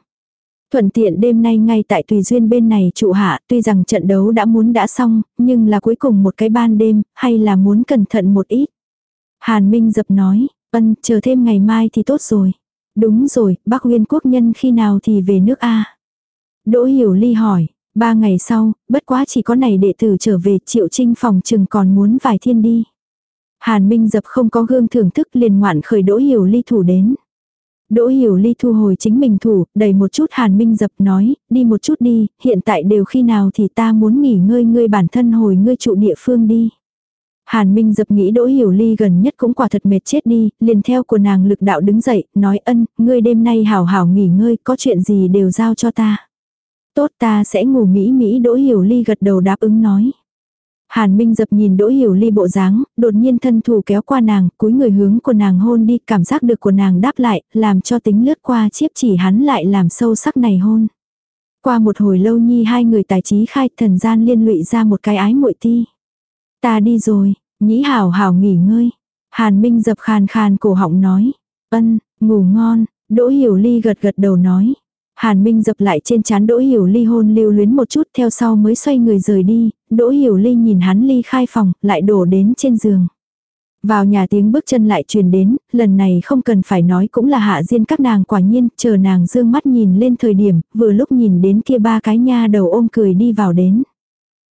Thuận tiện đêm nay ngay tại Tùy Duyên bên này trụ hạ, tuy rằng trận đấu đã muốn đã xong, nhưng là cuối cùng một cái ban đêm, hay là muốn cẩn thận một ít. Hàn Minh dập nói, ân, chờ thêm ngày mai thì tốt rồi. Đúng rồi, bác Nguyên quốc nhân khi nào thì về nước A. Đỗ Hiểu Ly hỏi, ba ngày sau, bất quá chỉ có này đệ tử trở về triệu trinh phòng chừng còn muốn vài thiên đi. Hàn Minh dập không có gương thưởng thức liền ngoạn khởi Đỗ Hiểu Ly thủ đến. Đỗ Hiểu Ly thu hồi chính mình thủ, đầy một chút Hàn Minh dập nói, đi một chút đi, hiện tại đều khi nào thì ta muốn nghỉ ngơi ngươi bản thân hồi ngươi trụ địa phương đi. Hàn Minh dập nghĩ Đỗ Hiểu Ly gần nhất cũng quả thật mệt chết đi, liền theo của nàng lực đạo đứng dậy, nói ân, ngươi đêm nay hảo hảo nghỉ ngơi, có chuyện gì đều giao cho ta. Tốt ta sẽ ngủ Mỹ Mỹ Đỗ Hiểu Ly gật đầu đáp ứng nói. Hàn Minh dập nhìn Đỗ Hiểu Ly bộ dáng, đột nhiên thân thủ kéo qua nàng, cúi người hướng của nàng hôn đi, cảm giác được của nàng đáp lại, làm cho tính lướt qua chiếc chỉ hắn lại làm sâu sắc này hôn. Qua một hồi lâu nhi hai người tài trí khai thần gian liên lụy ra một cái ái muội ti. Ta đi rồi, nhĩ hảo hảo nghỉ ngơi. Hàn Minh dập khàn khàn cổ họng nói. Ân, ngủ ngon, Đỗ Hiểu Ly gật gật đầu nói. Hàn Minh dập lại trên chán Đỗ Hiểu Ly hôn lưu luyến một chút theo sau mới xoay người rời đi, Đỗ Hiểu Ly nhìn hắn ly khai phòng, lại đổ đến trên giường. Vào nhà tiếng bước chân lại truyền đến, lần này không cần phải nói cũng là hạ diên các nàng quả nhiên, chờ nàng dương mắt nhìn lên thời điểm, vừa lúc nhìn đến kia ba cái nha đầu ôm cười đi vào đến.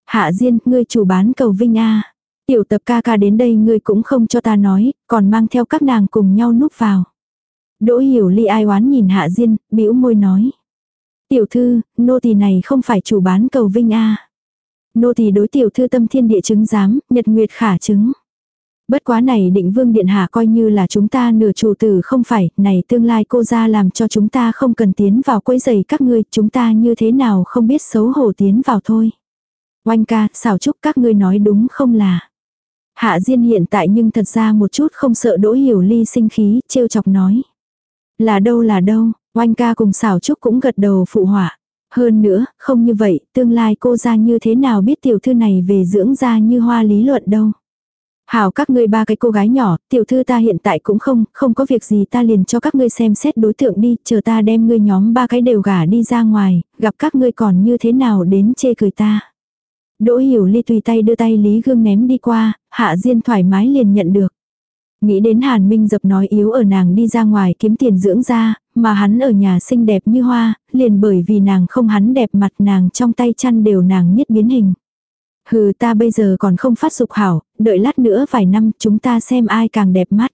Hạ diên, ngươi chủ bán cầu vinh a Tiểu tập ca ca đến đây ngươi cũng không cho ta nói, còn mang theo các nàng cùng nhau núp vào. Đỗ hiểu ly ai oán nhìn hạ diên, bĩu môi nói. Tiểu thư, nô tỳ này không phải chủ bán cầu vinh a Nô tỳ đối tiểu thư tâm thiên địa chứng giám, nhật nguyệt khả chứng. Bất quá này định vương điện hạ coi như là chúng ta nửa chủ tử không phải, này tương lai cô ra làm cho chúng ta không cần tiến vào quấy giày các ngươi, chúng ta như thế nào không biết xấu hổ tiến vào thôi. Oanh ca, xảo chúc các ngươi nói đúng không là. Hạ Diên hiện tại nhưng thật ra một chút không sợ đỗ hiểu ly sinh khí, trêu chọc nói. Là đâu là đâu, oanh ca cùng xảo trúc cũng gật đầu phụ họa. Hơn nữa, không như vậy, tương lai cô ra như thế nào biết tiểu thư này về dưỡng ra như hoa lý luận đâu. Hảo các ngươi ba cái cô gái nhỏ, tiểu thư ta hiện tại cũng không, không có việc gì ta liền cho các ngươi xem xét đối tượng đi, chờ ta đem ngươi nhóm ba cái đều gả đi ra ngoài, gặp các ngươi còn như thế nào đến chê cười ta. Đỗ hiểu ly tùy tay đưa tay Lý Gương ném đi qua, hạ diên thoải mái liền nhận được. Nghĩ đến Hàn Minh dập nói yếu ở nàng đi ra ngoài kiếm tiền dưỡng ra, mà hắn ở nhà xinh đẹp như hoa, liền bởi vì nàng không hắn đẹp mặt nàng trong tay chăn đều nàng nhất biến hình. Hừ ta bây giờ còn không phát dục hảo, đợi lát nữa vài năm chúng ta xem ai càng đẹp mắt.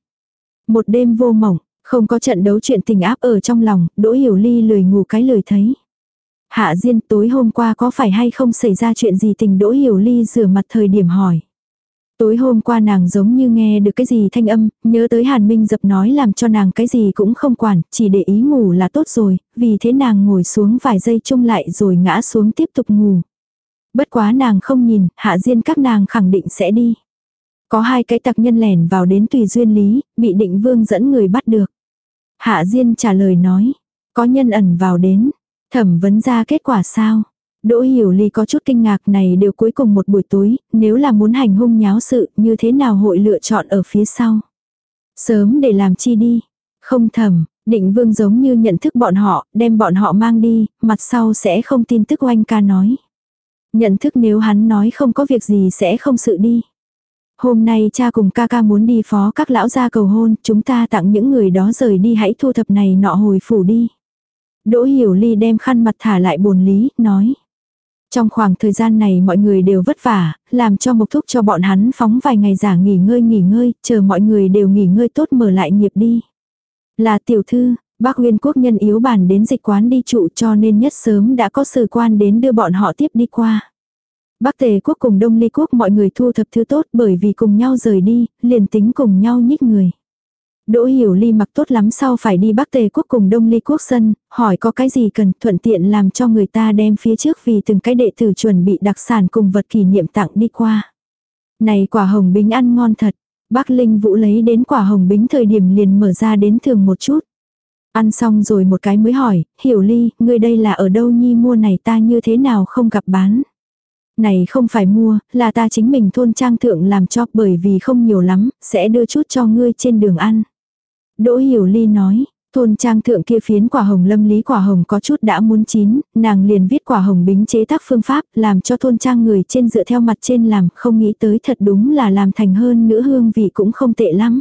Một đêm vô mộng, không có trận đấu chuyện tình áp ở trong lòng, Đỗ Hiểu Ly lười ngủ cái lời thấy. Hạ Diên tối hôm qua có phải hay không xảy ra chuyện gì tình Đỗ Hiểu Ly rửa mặt thời điểm hỏi. Tối hôm qua nàng giống như nghe được cái gì thanh âm, nhớ tới Hàn Minh dập nói làm cho nàng cái gì cũng không quản, chỉ để ý ngủ là tốt rồi, vì thế nàng ngồi xuống vài giây chung lại rồi ngã xuống tiếp tục ngủ. Bất quá nàng không nhìn, hạ diên các nàng khẳng định sẽ đi. Có hai cái tặc nhân lẻn vào đến tùy duyên lý, bị định vương dẫn người bắt được. Hạ diên trả lời nói, có nhân ẩn vào đến, Thẩm vấn ra kết quả sao? Đỗ Hiểu Ly có chút kinh ngạc này đều cuối cùng một buổi tối, nếu là muốn hành hung nháo sự như thế nào hội lựa chọn ở phía sau. Sớm để làm chi đi. Không thầm, định vương giống như nhận thức bọn họ, đem bọn họ mang đi, mặt sau sẽ không tin tức oanh ca nói. Nhận thức nếu hắn nói không có việc gì sẽ không sự đi. Hôm nay cha cùng ca ca muốn đi phó các lão gia cầu hôn, chúng ta tặng những người đó rời đi hãy thu thập này nọ hồi phủ đi. Đỗ Hiểu Ly đem khăn mặt thả lại bồn lý, nói. Trong khoảng thời gian này mọi người đều vất vả, làm cho mộc thúc cho bọn hắn phóng vài ngày giả nghỉ ngơi nghỉ ngơi, chờ mọi người đều nghỉ ngơi tốt mở lại nghiệp đi. Là tiểu thư, bác Nguyên quốc nhân yếu bản đến dịch quán đi trụ cho nên nhất sớm đã có sự quan đến đưa bọn họ tiếp đi qua. Bắc Tề quốc cùng Đông Ly quốc mọi người thu thập thứ tốt bởi vì cùng nhau rời đi, liền tính cùng nhau nhích người. Đỗ Hiểu Ly mặc tốt lắm sau phải đi Bắc Tề quốc cùng Đông Ly quốc sân, hỏi có cái gì cần thuận tiện làm cho người ta đem phía trước vì từng cái đệ tử chuẩn bị đặc sản cùng vật kỷ niệm tặng đi qua. Này quả hồng bính ăn ngon thật, Bác Linh Vũ lấy đến quả hồng bính thời điểm liền mở ra đến thường một chút. Ăn xong rồi một cái mới hỏi, Hiểu Ly, ngươi đây là ở đâu nhi mua này ta như thế nào không gặp bán. Này không phải mua, là ta chính mình thôn trang thượng làm cho bởi vì không nhiều lắm, sẽ đưa chút cho ngươi trên đường ăn. Đỗ Hiểu Ly nói, thôn trang thượng kia phiến quả hồng lâm lý quả hồng có chút đã muốn chín, nàng liền viết quả hồng bính chế tác phương pháp, làm cho thôn trang người trên dựa theo mặt trên làm, không nghĩ tới thật đúng là làm thành hơn nữa hương vị cũng không tệ lắm.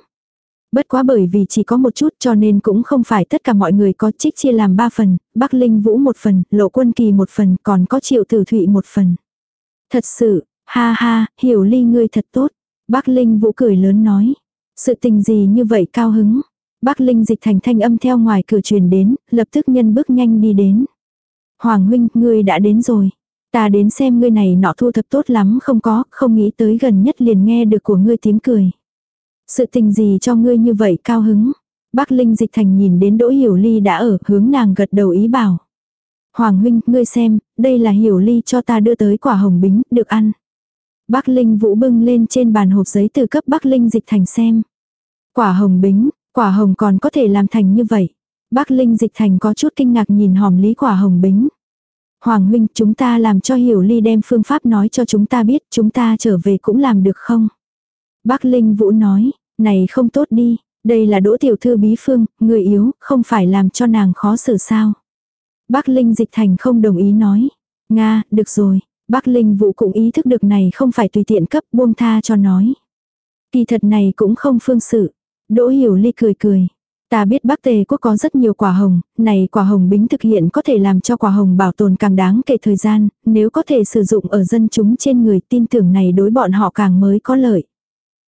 Bất quá bởi vì chỉ có một chút cho nên cũng không phải tất cả mọi người có trích chia làm ba phần, Bắc Linh Vũ một phần, Lộ Quân Kỳ một phần, còn có Triệu Tử Thụy một phần. Thật sự, ha ha, hiểu ly ngươi thật tốt. Bắc Linh Vũ cười lớn nói. Sự tình gì như vậy cao hứng. Bắc Linh dịch thành thanh âm theo ngoài cửa truyền đến, lập tức nhân bước nhanh đi đến. Hoàng huynh, ngươi đã đến rồi. Ta đến xem ngươi này nọ thu thập tốt lắm không có, không nghĩ tới gần nhất liền nghe được của ngươi tiếng cười. Sự tình gì cho ngươi như vậy cao hứng. Bắc Linh dịch thành nhìn đến Đỗ Hiểu Ly đã ở hướng nàng gật đầu ý bảo. Hoàng huynh, ngươi xem, đây là Hiểu Ly cho ta đưa tới quả hồng bính, được ăn. Bắc Linh vũ bưng lên trên bàn hộp giấy từ cấp Bắc Linh dịch thành xem. Quả hồng bính, quả hồng còn có thể làm thành như vậy. Bắc Linh dịch thành có chút kinh ngạc nhìn hòm lý quả hồng bính. Hoàng huynh, chúng ta làm cho Hiểu Ly đem phương pháp nói cho chúng ta biết, chúng ta trở về cũng làm được không? Bắc Linh Vũ nói, này không tốt đi, đây là đỗ tiểu thư bí phương, người yếu, không phải làm cho nàng khó xử sao. Bắc Linh Dịch Thành không đồng ý nói. Nga, được rồi. Bắc Linh Vũ cũng ý thức được này không phải tùy tiện cấp buông tha cho nói. Kỳ thật này cũng không phương sự. Đỗ Hiểu Ly cười cười. Ta biết Bắc Tề quốc có rất nhiều quả hồng, này quả hồng bính thực hiện có thể làm cho quả hồng bảo tồn càng đáng kể thời gian, nếu có thể sử dụng ở dân chúng trên người tin tưởng này đối bọn họ càng mới có lợi.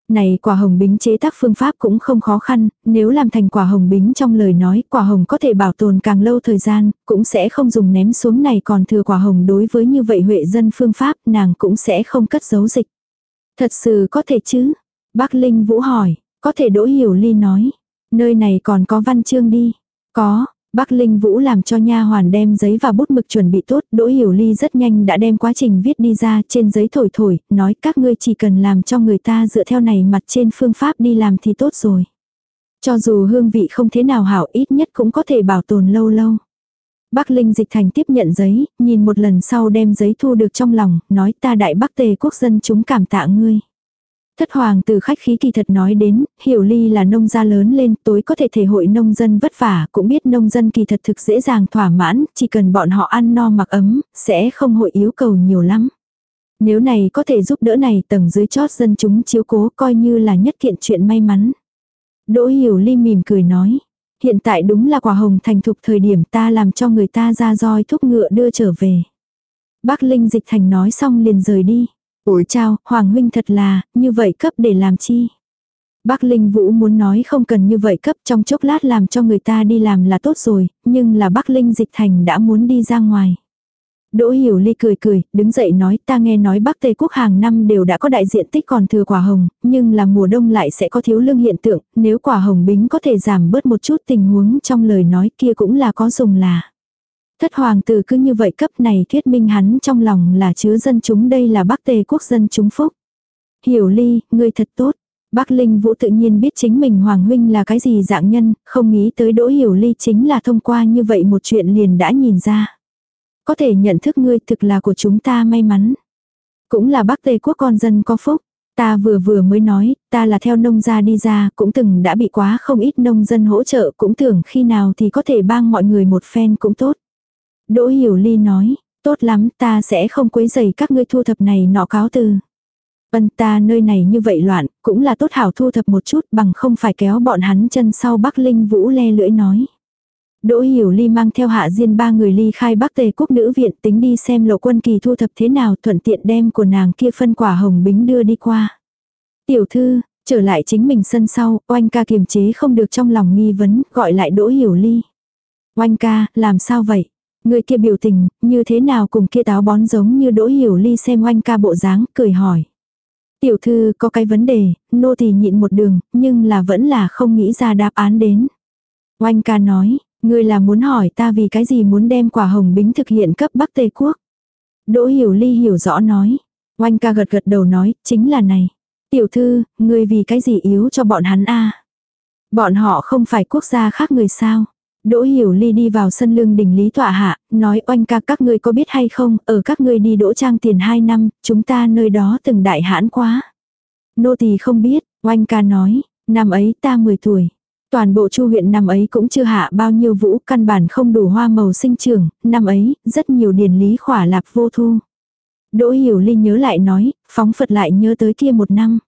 Này quả hồng bính chế tác phương pháp cũng không khó khăn, nếu làm thành quả hồng bính trong lời nói quả hồng có thể bảo tồn càng lâu thời gian, cũng sẽ không dùng ném xuống này còn thừa quả hồng đối với như vậy huệ dân phương pháp nàng cũng sẽ không cất giấu dịch. Thật sự có thể chứ? Bác Linh Vũ hỏi, có thể Đỗ Hiểu Ly nói. Nơi này còn có văn chương đi. Có, Bắc Linh Vũ làm cho nha hoàn đem giấy và bút mực chuẩn bị tốt, Đỗ Hiểu Ly rất nhanh đã đem quá trình viết đi ra trên giấy thổi thổi, nói các ngươi chỉ cần làm cho người ta dựa theo này mặt trên phương pháp đi làm thì tốt rồi. Cho dù hương vị không thế nào hảo ít nhất cũng có thể bảo tồn lâu lâu. Bắc Linh Dịch Thành tiếp nhận giấy, nhìn một lần sau đem giấy thu được trong lòng, nói ta đại Bắc Tề quốc dân chúng cảm tạ ngươi. Thất hoàng từ khách khí kỳ thật nói đến, hiểu ly là nông gia lớn lên, tối có thể thể hội nông dân vất vả, cũng biết nông dân kỳ thật thực dễ dàng thỏa mãn, chỉ cần bọn họ ăn no mặc ấm, sẽ không hội yếu cầu nhiều lắm. Nếu này có thể giúp đỡ này tầng dưới chót dân chúng chiếu cố coi như là nhất kiện chuyện may mắn. Đỗ hiểu ly mỉm cười nói, hiện tại đúng là quả hồng thành thục thời điểm ta làm cho người ta ra roi thúc ngựa đưa trở về. Bác Linh Dịch Thành nói xong liền rời đi. Ủa chào, Hoàng huynh thật là, như vậy cấp để làm chi? Bác Linh Vũ muốn nói không cần như vậy cấp trong chốc lát làm cho người ta đi làm là tốt rồi, nhưng là bác Linh Dịch Thành đã muốn đi ra ngoài. Đỗ Hiểu Ly cười cười, đứng dậy nói ta nghe nói Bắc Tây Quốc hàng năm đều đã có đại diện tích còn thừa quả hồng, nhưng là mùa đông lại sẽ có thiếu lương hiện tượng, nếu quả hồng bính có thể giảm bớt một chút tình huống trong lời nói kia cũng là có dùng là. Thất hoàng tử cứ như vậy cấp này thuyết minh hắn trong lòng là chứa dân chúng đây là Bắc Tề quốc dân chúng phúc. Hiểu ly, ngươi thật tốt. Bác Linh Vũ tự nhiên biết chính mình Hoàng Huynh là cái gì dạng nhân, không nghĩ tới Đỗ Hiểu Ly chính là thông qua như vậy một chuyện liền đã nhìn ra. Có thể nhận thức ngươi thực là của chúng ta may mắn. Cũng là Bắc Tây quốc con dân có phúc. Ta vừa vừa mới nói, ta là theo nông gia đi ra, cũng từng đã bị quá không ít nông dân hỗ trợ, cũng tưởng khi nào thì có thể bang mọi người một phen cũng tốt. Đỗ Hiểu Ly nói, tốt lắm, ta sẽ không quấy rầy các ngươi thu thập này nọ cáo từ. Ân ta nơi này như vậy loạn, cũng là tốt hảo thu thập một chút bằng không phải kéo bọn hắn chân sau Bắc Linh Vũ le lưỡi nói. Đỗ Hiểu Ly mang theo hạ diên ba người ly khai Bắc Tề quốc nữ viện tính đi xem lộ quân kỳ thu thập thế nào thuận tiện đem của nàng kia phân quả hồng bính đưa đi qua. Tiểu thư, trở lại chính mình sân sau, oanh ca kiềm chế không được trong lòng nghi vấn, gọi lại Đỗ Hiểu Ly. Oanh ca, làm sao vậy? Người kia biểu tình, như thế nào cùng kia táo bón giống như Đỗ Hiểu Ly xem oanh ca bộ dáng, cười hỏi. Tiểu thư có cái vấn đề, nô tỳ nhịn một đường, nhưng là vẫn là không nghĩ ra đáp án đến. Oanh ca nói, ngươi là muốn hỏi ta vì cái gì muốn đem quả hồng bính thực hiện cấp Bắc Tây Quốc. Đỗ Hiểu Ly hiểu rõ nói. Oanh ca gật gật đầu nói, chính là này. Tiểu thư, ngươi vì cái gì yếu cho bọn hắn a Bọn họ không phải quốc gia khác người sao. Đỗ Hiểu Ly đi vào sân lương đỉnh Lý Tọa Hạ, nói oanh ca các ngươi có biết hay không, ở các ngươi đi đỗ trang tiền 2 năm, chúng ta nơi đó từng đại hãn quá. Nô tỳ không biết, oanh ca nói, năm ấy ta 10 tuổi. Toàn bộ chu huyện năm ấy cũng chưa hạ bao nhiêu vũ, căn bản không đủ hoa màu sinh trưởng, năm ấy, rất nhiều điển lý khỏa lạp vô thu. Đỗ Hiểu Ly nhớ lại nói, phóng Phật lại nhớ tới kia một năm.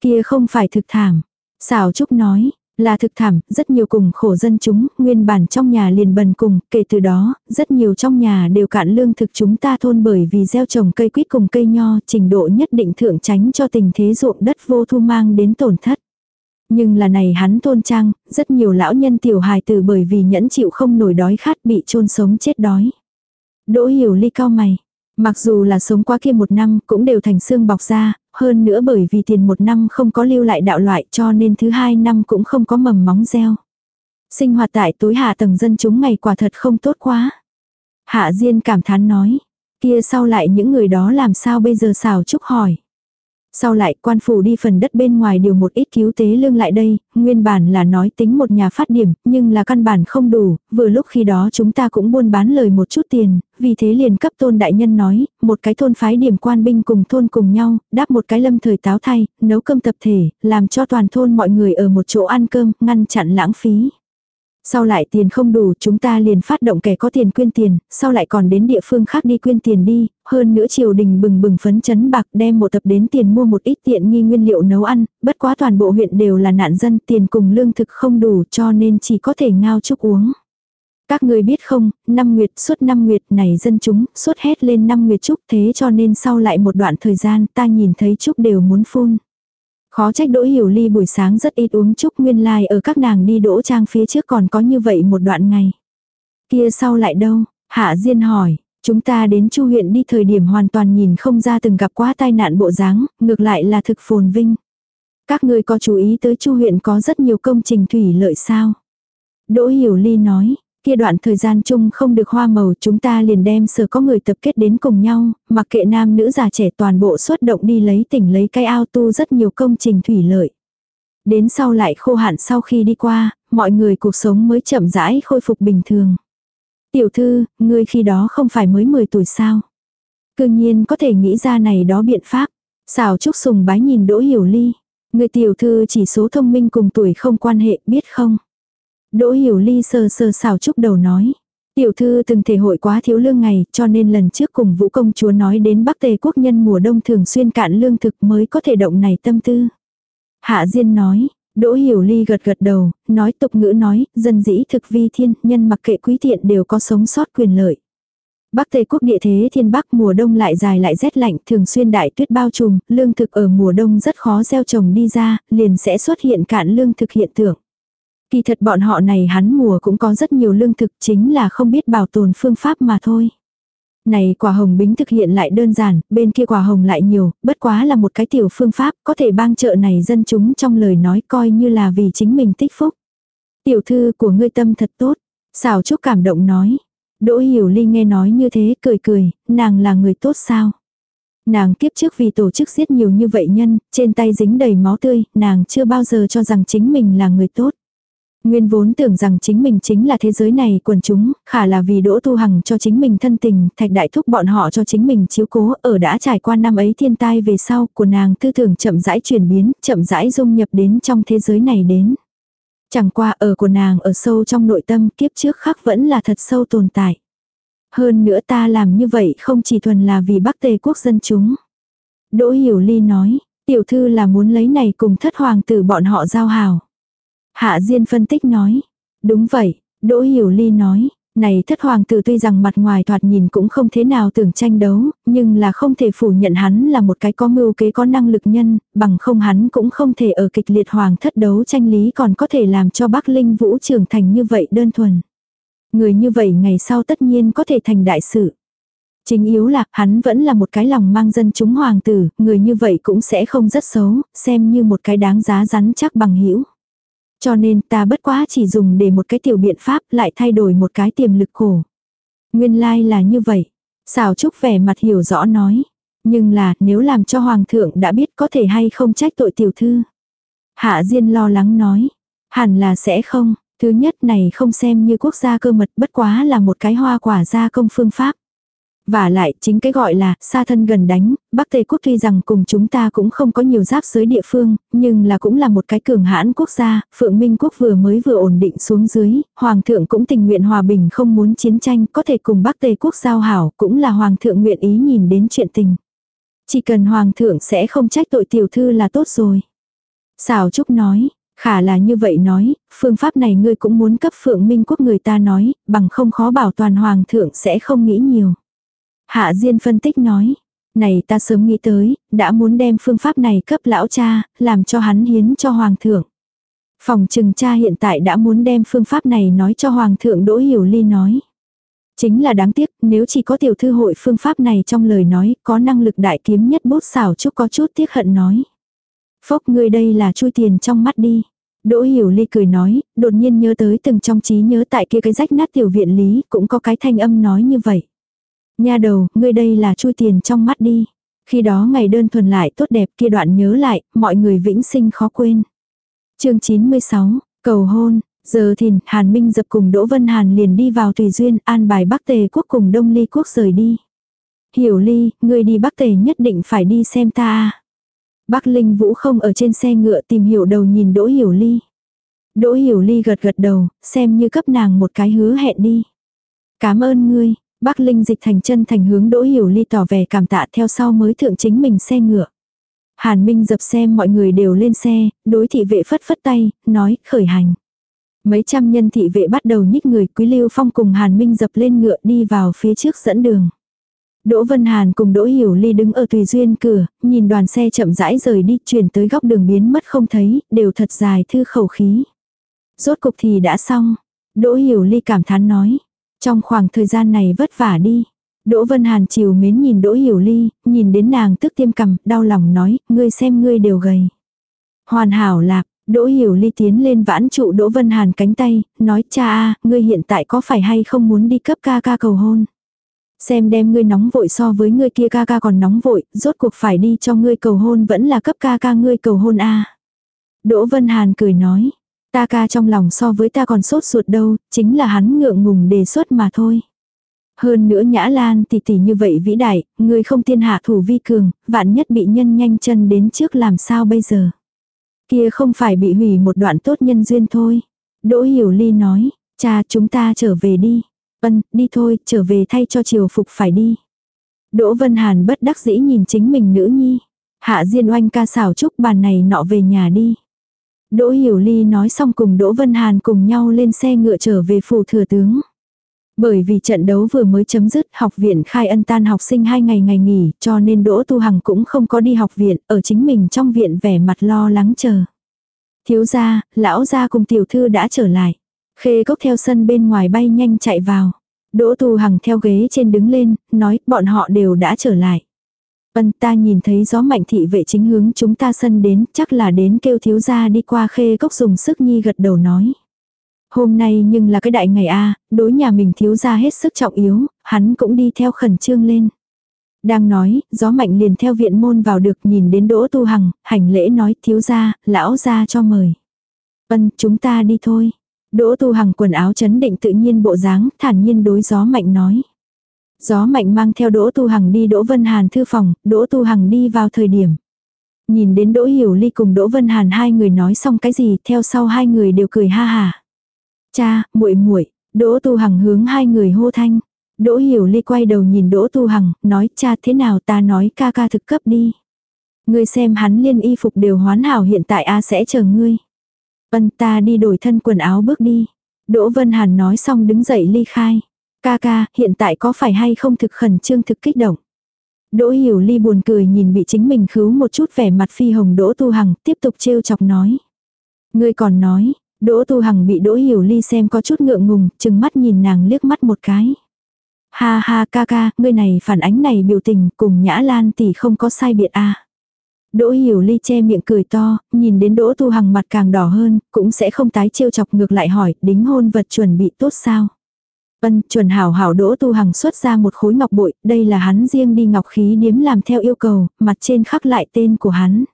Kia không phải thực thảm. Xảo Trúc nói, là thực thảm, rất nhiều cùng khổ dân chúng, nguyên bản trong nhà liền bần cùng, kể từ đó, rất nhiều trong nhà đều cạn lương thực chúng ta thôn bởi vì gieo trồng cây quýt cùng cây nho, trình độ nhất định thượng tránh cho tình thế ruộng đất vô thu mang đến tổn thất. Nhưng là này hắn thôn trang, rất nhiều lão nhân tiểu hài tử bởi vì nhẫn chịu không nổi đói khát bị chôn sống chết đói. Đỗ hiểu ly cao mày. Mặc dù là sống qua kia một năm cũng đều thành xương bọc ra, hơn nữa bởi vì tiền một năm không có lưu lại đạo loại cho nên thứ hai năm cũng không có mầm móng gieo. Sinh hoạt tại tối hạ tầng dân chúng ngày quả thật không tốt quá. Hạ Diên cảm thán nói, kia sau lại những người đó làm sao bây giờ xào chúc hỏi. Sau lại quan phủ đi phần đất bên ngoài điều một ít cứu tế lương lại đây, nguyên bản là nói tính một nhà phát điểm, nhưng là căn bản không đủ, vừa lúc khi đó chúng ta cũng buôn bán lời một chút tiền, vì thế liền cấp tôn đại nhân nói, một cái thôn phái điểm quan binh cùng thôn cùng nhau, đáp một cái lâm thời táo thay, nấu cơm tập thể, làm cho toàn thôn mọi người ở một chỗ ăn cơm, ngăn chặn lãng phí. Sau lại tiền không đủ chúng ta liền phát động kẻ có tiền quyên tiền, sau lại còn đến địa phương khác đi quyên tiền đi, hơn nữa triều đình bừng bừng phấn chấn bạc đem một tập đến tiền mua một ít tiện nghi nguyên liệu nấu ăn, bất quá toàn bộ huyện đều là nạn dân tiền cùng lương thực không đủ cho nên chỉ có thể ngao chúc uống. Các người biết không, năm nguyệt suốt năm nguyệt này dân chúng suốt hết lên năm nguyệt chúc thế cho nên sau lại một đoạn thời gian ta nhìn thấy chúc đều muốn phun. Khó trách đỗ hiểu ly buổi sáng rất ít uống chúc nguyên lai like ở các nàng đi đỗ trang phía trước còn có như vậy một đoạn ngày. Kia sau lại đâu? Hạ Diên hỏi, chúng ta đến chu huyện đi thời điểm hoàn toàn nhìn không ra từng gặp quá tai nạn bộ dáng, ngược lại là thực phồn vinh. Các người có chú ý tới chu huyện có rất nhiều công trình thủy lợi sao? Đỗ Hiểu Ly nói, Kia đoạn thời gian chung không được hoa màu chúng ta liền đem sở có người tập kết đến cùng nhau, mặc kệ nam nữ già trẻ toàn bộ xuất động đi lấy tỉnh lấy cái ao tu rất nhiều công trình thủy lợi. Đến sau lại khô hạn sau khi đi qua, mọi người cuộc sống mới chậm rãi khôi phục bình thường. Tiểu thư, ngươi khi đó không phải mới 10 tuổi sao? Cư nhiên có thể nghĩ ra này đó biện pháp. Xào Trúc Sùng bái nhìn Đỗ Hiểu Ly. Người tiểu thư chỉ số thông minh cùng tuổi không quan hệ biết không? Đỗ hiểu ly sơ sơ xào chúc đầu nói. Tiểu thư từng thể hội quá thiếu lương ngày cho nên lần trước cùng vũ công chúa nói đến Bắc Tề quốc nhân mùa đông thường xuyên cạn lương thực mới có thể động này tâm tư. Hạ Diên nói, Đỗ Hiểu Ly gật gật đầu, nói tục ngữ nói, dân dĩ thực vi thiên, nhân mặc kệ quý thiện đều có sống sót quyền lợi. Bắc Tề quốc địa thế thiên bắc mùa đông lại dài lại rét lạnh, thường xuyên đại tuyết bao trùm, lương thực ở mùa đông rất khó gieo trồng đi ra, liền sẽ xuất hiện cạn lương thực hiện tượng. Kỳ thật bọn họ này hắn mùa cũng có rất nhiều lương thực chính là không biết bảo tồn phương pháp mà thôi. Này quả hồng bính thực hiện lại đơn giản, bên kia quả hồng lại nhiều, bất quá là một cái tiểu phương pháp có thể bang trợ này dân chúng trong lời nói coi như là vì chính mình tích phúc. Tiểu thư của ngươi tâm thật tốt, xào chúc cảm động nói. Đỗ hiểu ly nghe nói như thế cười cười, nàng là người tốt sao? Nàng kiếp trước vì tổ chức giết nhiều như vậy nhân, trên tay dính đầy máu tươi, nàng chưa bao giờ cho rằng chính mình là người tốt. Nguyên vốn tưởng rằng chính mình chính là thế giới này quần chúng, khả là vì Đỗ Tu Hằng cho chính mình thân tình, thạch đại thúc bọn họ cho chính mình chiếu cố, ở đã trải qua năm ấy thiên tai về sau, của nàng tư tưởng chậm rãi chuyển biến, chậm rãi dung nhập đến trong thế giới này đến. Chẳng qua ở của nàng ở sâu trong nội tâm kiếp trước khác vẫn là thật sâu tồn tại. Hơn nữa ta làm như vậy không chỉ thuần là vì Bắc Tề quốc dân chúng. Đỗ Hiểu Ly nói, tiểu thư là muốn lấy này cùng thất hoàng tử bọn họ giao hảo. Hạ Diên phân tích nói, đúng vậy, Đỗ Hiểu Ly nói, này thất hoàng tử tuy rằng mặt ngoài thoạt nhìn cũng không thế nào tưởng tranh đấu, nhưng là không thể phủ nhận hắn là một cái có mưu kế có năng lực nhân, bằng không hắn cũng không thể ở kịch liệt hoàng thất đấu tranh lý còn có thể làm cho Bắc Linh Vũ trưởng thành như vậy đơn thuần. Người như vậy ngày sau tất nhiên có thể thành đại sự. Chính yếu là hắn vẫn là một cái lòng mang dân chúng hoàng tử, người như vậy cũng sẽ không rất xấu, xem như một cái đáng giá rắn chắc bằng hữu cho nên ta bất quá chỉ dùng để một cái tiểu biện pháp lại thay đổi một cái tiềm lực khổ. Nguyên lai like là như vậy. Xào Trúc vẻ mặt hiểu rõ nói. Nhưng là, nếu làm cho Hoàng thượng đã biết có thể hay không trách tội tiểu thư. Hạ Diên lo lắng nói. Hẳn là sẽ không. Thứ nhất này không xem như quốc gia cơ mật, bất quá là một cái hoa quả gia công phương pháp. Và lại, chính cái gọi là, xa thân gần đánh, Bắc Tây Quốc tuy rằng cùng chúng ta cũng không có nhiều giáp giới địa phương, nhưng là cũng là một cái cường hãn quốc gia, Phượng Minh Quốc vừa mới vừa ổn định xuống dưới, Hoàng thượng cũng tình nguyện hòa bình không muốn chiến tranh, có thể cùng Bắc Tây Quốc giao hảo, cũng là Hoàng thượng nguyện ý nhìn đến chuyện tình. Chỉ cần Hoàng thượng sẽ không trách tội tiểu thư là tốt rồi. Xảo Trúc nói, Khả là như vậy nói, phương pháp này ngươi cũng muốn cấp phượng minh quốc người ta nói, bằng không khó bảo toàn hoàng thượng sẽ không nghĩ nhiều. Hạ Diên phân tích nói, này ta sớm nghĩ tới, đã muốn đem phương pháp này cấp lão cha, làm cho hắn hiến cho hoàng thượng. Phòng trừng cha hiện tại đã muốn đem phương pháp này nói cho hoàng thượng Đỗ Hiểu Ly nói. Chính là đáng tiếc, nếu chỉ có tiểu thư hội phương pháp này trong lời nói, có năng lực đại kiếm nhất bút xảo chút có chút tiếc hận nói. Phốc ngươi đây là chui tiền trong mắt đi. Đỗ Hiểu Ly cười nói, đột nhiên nhớ tới từng trong trí nhớ tại kia cái rách nát tiểu viện lý, cũng có cái thanh âm nói như vậy. Nha đầu, ngươi đây là chui tiền trong mắt đi. Khi đó ngày đơn thuần lại tốt đẹp kia đoạn nhớ lại, mọi người vĩnh sinh khó quên. chương 96, cầu hôn, giờ thìn, Hàn Minh dập cùng Đỗ Vân Hàn liền đi vào Tùy Duyên, an bài Bắc Tề quốc cùng Đông Ly quốc rời đi. Hiểu Ly, ngươi đi Bắc Tề nhất định phải đi xem ta. Bắc Linh Vũ không ở trên xe ngựa tìm hiểu đầu nhìn Đỗ Hiểu Ly. Đỗ Hiểu Ly gật gật đầu, xem như cấp nàng một cái hứa hẹn đi. Cảm ơn ngươi, Bắc Linh dịch thành chân thành hướng Đỗ Hiểu Ly tỏ vẻ cảm tạ theo sau mới thượng chính mình xe ngựa. Hàn Minh dập xem mọi người đều lên xe, đối thị vệ phất phất tay, nói khởi hành. Mấy trăm nhân thị vệ bắt đầu nhích người Quý Lưu Phong cùng Hàn Minh dập lên ngựa đi vào phía trước dẫn đường. Đỗ Vân Hàn cùng Đỗ Hiểu Ly đứng ở tùy duyên cửa, nhìn đoàn xe chậm rãi rời đi, chuyển tới góc đường biến mất không thấy, đều thật dài thư khẩu khí. Rốt cục thì đã xong. Đỗ Hiểu Ly cảm thán nói. Trong khoảng thời gian này vất vả đi. Đỗ Vân Hàn chiều mến nhìn Đỗ Hiểu Ly, nhìn đến nàng tức tiêm cầm, đau lòng nói, ngươi xem ngươi đều gầy. Hoàn hảo lạc, Đỗ Hiểu Ly tiến lên vãn trụ Đỗ Vân Hàn cánh tay, nói cha a, ngươi hiện tại có phải hay không muốn đi cấp ca ca cầu hôn. Xem đem ngươi nóng vội so với ngươi kia ca ca còn nóng vội, rốt cuộc phải đi cho ngươi cầu hôn vẫn là cấp ca ca ngươi cầu hôn a. Đỗ Vân Hàn cười nói, ta ca trong lòng so với ta còn sốt ruột đâu, chính là hắn ngượng ngùng đề xuất mà thôi. Hơn nữa Nhã Lan tỷ tỷ như vậy vĩ đại, người không tiên hạ thủ vi cường, vạn nhất bị nhân nhanh chân đến trước làm sao bây giờ. Kia không phải bị hủy một đoạn tốt nhân duyên thôi. Đỗ Hiểu Ly nói, cha chúng ta trở về đi. Ân, đi thôi, trở về thay cho triều phục phải đi. Đỗ Vân Hàn bất đắc dĩ nhìn chính mình nữ nhi. Hạ Diên oanh ca xảo chúc bàn này nọ về nhà đi. Đỗ Hiểu Ly nói xong cùng Đỗ Vân Hàn cùng nhau lên xe ngựa trở về phủ thừa tướng. Bởi vì trận đấu vừa mới chấm dứt, học viện khai ân tan học sinh hai ngày ngày nghỉ, cho nên Đỗ Tu Hằng cũng không có đi học viện, ở chính mình trong viện vẻ mặt lo lắng chờ. Thiếu gia, lão gia cùng tiểu thư đã trở lại. Khê cốc theo sân bên ngoài bay nhanh chạy vào. Đỗ Tu Hằng theo ghế trên đứng lên, nói bọn họ đều đã trở lại. Ân ta nhìn thấy gió mạnh thị vệ chính hướng chúng ta sân đến, chắc là đến kêu thiếu gia đi qua khê cốc dùng sức nhi gật đầu nói. Hôm nay nhưng là cái đại ngày A, đối nhà mình thiếu gia hết sức trọng yếu, hắn cũng đi theo khẩn trương lên. Đang nói, gió mạnh liền theo viện môn vào được nhìn đến đỗ tu hằng, hành lễ nói thiếu gia, lão gia cho mời. ân chúng ta đi thôi. Đỗ Tu Hằng quần áo chấn định tự nhiên bộ dáng, thản nhiên đối gió mạnh nói. Gió mạnh mang theo Đỗ Tu Hằng đi Đỗ Vân Hàn thư phòng, Đỗ Tu Hằng đi vào thời điểm. Nhìn đến Đỗ Hiểu Ly cùng Đỗ Vân Hàn hai người nói xong cái gì, theo sau hai người đều cười ha hà. Cha, muội muội, Đỗ Tu Hằng hướng hai người hô thanh. Đỗ Hiểu Ly quay đầu nhìn Đỗ Tu Hằng, nói cha thế nào ta nói ca ca thực cấp đi. Ngươi xem hắn liên y phục đều hoán hảo hiện tại A sẽ chờ ngươi. Ân ta đi đổi thân quần áo bước đi. Đỗ Vân Hàn nói xong đứng dậy ly khai. Ca ca, hiện tại có phải hay không thực khẩn trương thực kích động. Đỗ Hiểu Ly buồn cười nhìn bị chính mình khứu một chút vẻ mặt phi hồng Đỗ Tu Hằng tiếp tục trêu chọc nói. Ngươi còn nói, Đỗ Tu Hằng bị Đỗ Hiểu Ly xem có chút ngượng ngùng, chừng mắt nhìn nàng liếc mắt một cái. Ha ha ca ca, ngươi này phản ánh này biểu tình cùng Nhã Lan tỷ không có sai biệt à. Đỗ Hiểu Ly che miệng cười to, nhìn đến Đỗ Tu Hằng mặt càng đỏ hơn, cũng sẽ không tái trêu chọc ngược lại hỏi, đính hôn vật chuẩn bị tốt sao? Ân, chuẩn hảo hảo Đỗ Tu Hằng xuất ra một khối ngọc bội, đây là hắn riêng đi ngọc khí điếm làm theo yêu cầu, mặt trên khắc lại tên của hắn.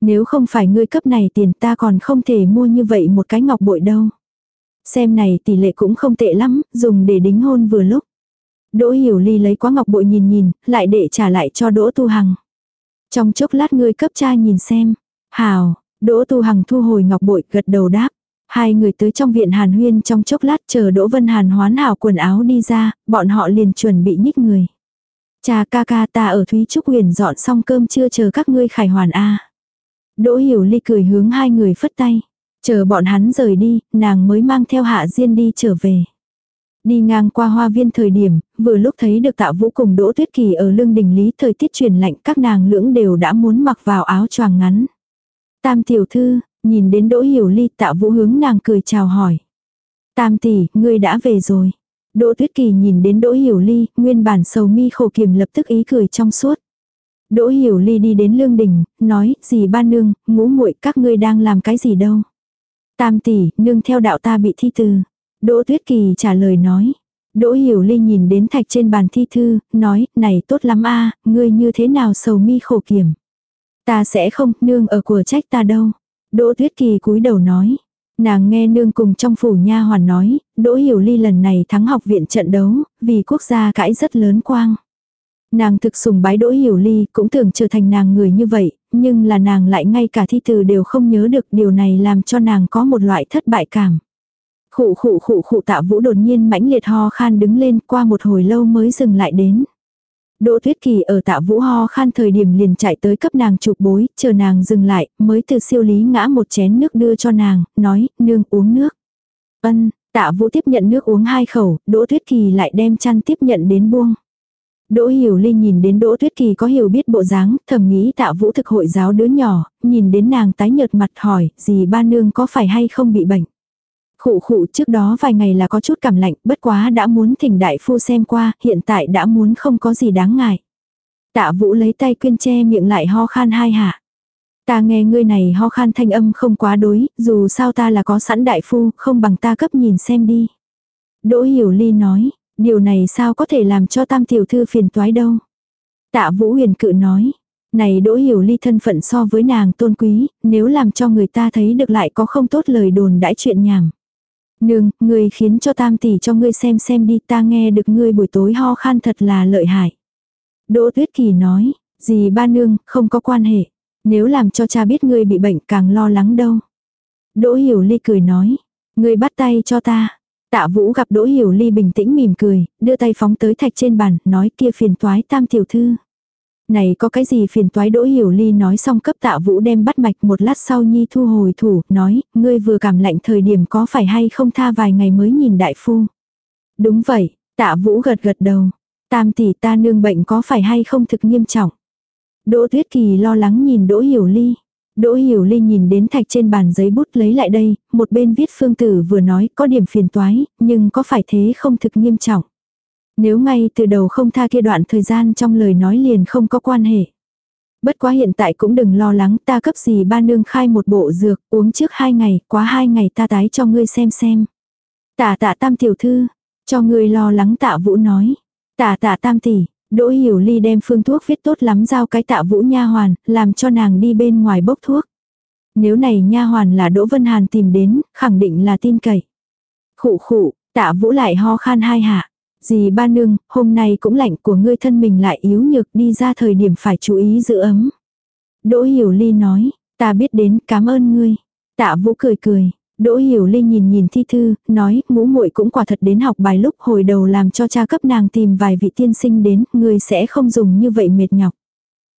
Nếu không phải ngươi cấp này tiền ta còn không thể mua như vậy một cái ngọc bội đâu. Xem này tỷ lệ cũng không tệ lắm, dùng để đính hôn vừa lúc. Đỗ Hiểu Ly lấy quá ngọc bội nhìn nhìn, lại để trả lại cho Đỗ Tu Hằng. Trong chốc lát ngươi cấp cha nhìn xem. Hào, Đỗ Tu Hằng thu hồi ngọc bội gật đầu đáp. Hai người tới trong viện Hàn Huyên trong chốc lát chờ Đỗ Vân Hàn hoán hảo quần áo đi ra, bọn họ liền chuẩn bị nhích người. Cha ca ca ta ở Thúy Trúc huyền dọn xong cơm chưa chờ các ngươi khải hoàn a Đỗ Hiểu Ly cười hướng hai người phất tay. Chờ bọn hắn rời đi, nàng mới mang theo Hạ Diên đi trở về. Đi ngang qua hoa viên thời điểm, vừa lúc thấy được tạ vũ cùng Đỗ Tuyết Kỳ ở lưng đình lý thời tiết chuyển lạnh các nàng lưỡng đều đã muốn mặc vào áo choàng ngắn. Tam tiểu thư, nhìn đến Đỗ Hiểu Ly tạ vũ hướng nàng cười chào hỏi. Tam tỷ, ngươi đã về rồi. Đỗ Tuyết Kỳ nhìn đến Đỗ Hiểu Ly, nguyên bản sầu mi khổ kiềm lập tức ý cười trong suốt. Đỗ Hiểu Ly đi đến lương đình, nói, gì ba nương, ngũ muội các ngươi đang làm cái gì đâu. Tam tỷ, nương theo đạo ta bị thi từ. Đỗ Tuyết Kỳ trả lời nói. Đỗ Hiểu Ly nhìn đến thạch trên bàn thi thư, nói, này tốt lắm a ngươi như thế nào sầu mi khổ kiểm. Ta sẽ không, nương ở của trách ta đâu. Đỗ Tuyết Kỳ cúi đầu nói. Nàng nghe nương cùng trong phủ nha hoàn nói, Đỗ Hiểu Ly lần này thắng học viện trận đấu, vì quốc gia cãi rất lớn quang. Nàng thực sùng bái Đỗ Hiểu Ly, cũng tưởng trở thành nàng người như vậy, nhưng là nàng lại ngay cả thi từ đều không nhớ được điều này làm cho nàng có một loại thất bại cảm. Khụ khụ khụ khụ tạ vũ đột nhiên mãnh liệt ho khan đứng lên qua một hồi lâu mới dừng lại đến. Đỗ Tuyết Kỳ ở tạ vũ ho khan thời điểm liền chạy tới cấp nàng chụp bối, chờ nàng dừng lại, mới từ siêu lý ngã một chén nước đưa cho nàng, nói, nương uống nước. Ân, tạ vũ tiếp nhận nước uống hai khẩu, Đỗ Tuyết Kỳ lại đem chăn tiếp nhận đến buông. Đỗ Hiểu Linh nhìn đến Đỗ Tuyết Kỳ có hiểu biết bộ dáng, thầm nghĩ tạ vũ thực hội giáo đứa nhỏ, nhìn đến nàng tái nhợt mặt hỏi, gì ba nương có phải hay không bị bệnh. Khụ khụ trước đó vài ngày là có chút cảm lạnh, bất quá đã muốn thỉnh đại phu xem qua, hiện tại đã muốn không có gì đáng ngại. Tạ vũ lấy tay quyên che miệng lại ho khan hai hạ. Ta nghe ngươi này ho khan thanh âm không quá đối, dù sao ta là có sẵn đại phu, không bằng ta cấp nhìn xem đi. Đỗ hiểu ly nói, điều này sao có thể làm cho tam tiểu thư phiền toái đâu. Tạ vũ huyền cự nói, này đỗ hiểu ly thân phận so với nàng tôn quý, nếu làm cho người ta thấy được lại có không tốt lời đồn đãi chuyện nhảm. Nương, ngươi khiến cho tam tỷ cho ngươi xem xem đi ta nghe được ngươi buổi tối ho khan thật là lợi hại. Đỗ Tuyết Kỳ nói, gì ba nương, không có quan hệ. Nếu làm cho cha biết ngươi bị bệnh càng lo lắng đâu. Đỗ Hiểu Ly cười nói, ngươi bắt tay cho ta. Tạ Vũ gặp Đỗ Hiểu Ly bình tĩnh mỉm cười, đưa tay phóng tới thạch trên bàn, nói kia phiền toái tam tiểu thư. Này có cái gì phiền toái đỗ hiểu ly nói xong cấp tạ vũ đem bắt mạch một lát sau nhi thu hồi thủ, nói, ngươi vừa cảm lạnh thời điểm có phải hay không tha vài ngày mới nhìn đại phu. Đúng vậy, tạ vũ gật gật đầu. Tam tỷ ta nương bệnh có phải hay không thực nghiêm trọng. Đỗ tuyết kỳ lo lắng nhìn đỗ hiểu ly. Đỗ hiểu ly nhìn đến thạch trên bàn giấy bút lấy lại đây, một bên viết phương tử vừa nói có điểm phiền toái, nhưng có phải thế không thực nghiêm trọng. Nếu ngay từ đầu không tha kia đoạn thời gian trong lời nói liền không có quan hệ. Bất quá hiện tại cũng đừng lo lắng ta cấp gì ba nương khai một bộ dược uống trước hai ngày, quá hai ngày ta tái cho ngươi xem xem. Tạ tạ tam tiểu thư, cho ngươi lo lắng tạ vũ nói. Tạ tạ tam tỷ, đỗ hiểu ly đem phương thuốc viết tốt lắm giao cái tạ vũ nha hoàn, làm cho nàng đi bên ngoài bốc thuốc. Nếu này nha hoàn là Đỗ Vân Hàn tìm đến, khẳng định là tin cậy. Khụ khụ, tạ vũ lại ho khan hai hạ. Dì ba nương, hôm nay cũng lạnh của ngươi thân mình lại yếu nhược đi ra thời điểm phải chú ý giữ ấm. Đỗ Hiểu Ly nói, ta biết đến, cảm ơn ngươi. Tạ Vũ cười cười, Đỗ Hiểu Ly nhìn nhìn thi thư, nói, ngũ muội cũng quả thật đến học bài lúc hồi đầu làm cho cha cấp nàng tìm vài vị tiên sinh đến, ngươi sẽ không dùng như vậy mệt nhọc.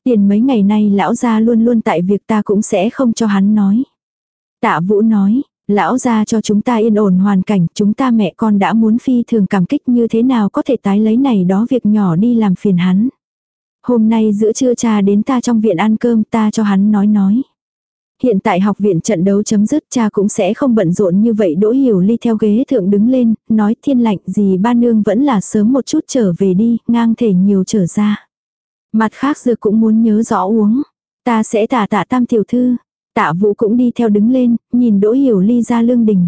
Tiền mấy ngày nay lão gia luôn luôn tại việc ta cũng sẽ không cho hắn nói. Tạ Vũ nói, lão gia cho chúng ta yên ổn hoàn cảnh, chúng ta mẹ con đã muốn phi thường cảm kích như thế nào có thể tái lấy này đó việc nhỏ đi làm phiền hắn. Hôm nay giữa trưa cha đến ta trong viện ăn cơm ta cho hắn nói nói. Hiện tại học viện trận đấu chấm dứt cha cũng sẽ không bận rộn như vậy đỗ hiểu ly theo ghế thượng đứng lên, nói thiên lạnh gì ba nương vẫn là sớm một chút trở về đi, ngang thể nhiều trở ra. Mặt khác dược cũng muốn nhớ rõ uống. Ta sẽ tả tạ tam tiểu thư. Tạ vũ cũng đi theo đứng lên, nhìn đỗ hiểu ly ra lương đình.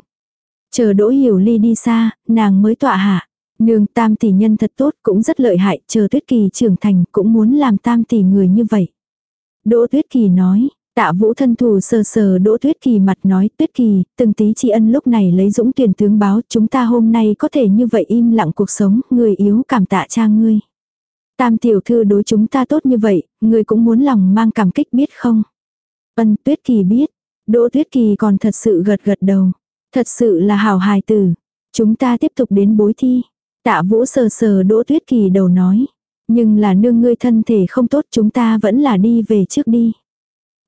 Chờ đỗ hiểu ly đi xa, nàng mới tọa hạ. Nương tam tỷ nhân thật tốt cũng rất lợi hại, chờ tuyết kỳ trưởng thành cũng muốn làm tam tỷ người như vậy. Đỗ tuyết kỳ nói, tạ vũ thân thủ sờ sờ đỗ tuyết kỳ mặt nói tuyết kỳ, từng tí tri ân lúc này lấy dũng tuyển tướng báo chúng ta hôm nay có thể như vậy im lặng cuộc sống, người yếu cảm tạ cha ngươi. Tam tiểu thư đối chúng ta tốt như vậy, ngươi cũng muốn lòng mang cảm kích biết không? Ân tuyết kỳ biết, đỗ tuyết kỳ còn thật sự gật gật đầu. Thật sự là hảo hài tử. Chúng ta tiếp tục đến bối thi. Tạ vũ sờ sờ đỗ tuyết kỳ đầu nói. Nhưng là nương ngươi thân thể không tốt chúng ta vẫn là đi về trước đi.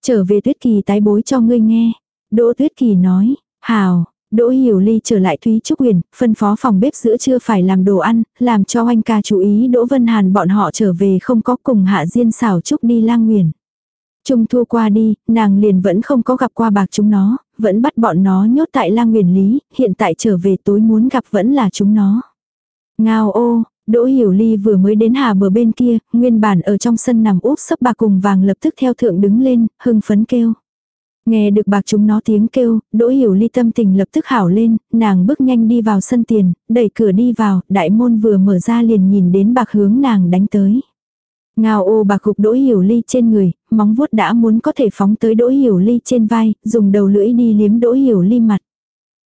Trở về tuyết kỳ tái bối cho ngươi nghe. Đỗ tuyết kỳ nói, hào, Đỗ Hiểu Ly trở lại Thúy Trúc Huyền, phân phó phòng bếp giữa trưa phải làm đồ ăn, làm cho anh ca chú ý Đỗ Vân Hàn bọn họ trở về không có cùng Hạ Diên xảo Trúc đi lang nguyền. Trung thu qua đi, nàng liền vẫn không có gặp qua bạc chúng nó, vẫn bắt bọn nó nhốt tại lang nguyền lý, hiện tại trở về tối muốn gặp vẫn là chúng nó. Ngao ô, Đỗ Hiểu Ly vừa mới đến hà bờ bên kia, nguyên bản ở trong sân nằm úp sấp bạc cùng vàng lập tức theo thượng đứng lên, hưng phấn kêu. Nghe được bạc chúng nó tiếng kêu, đỗ hiểu ly tâm tình lập tức hảo lên, nàng bước nhanh đi vào sân tiền, đẩy cửa đi vào, đại môn vừa mở ra liền nhìn đến bạc hướng nàng đánh tới. Ngao ô bạc gục đỗ hiểu ly trên người, móng vuốt đã muốn có thể phóng tới đỗ hiểu ly trên vai, dùng đầu lưỡi đi liếm đỗ hiểu ly mặt.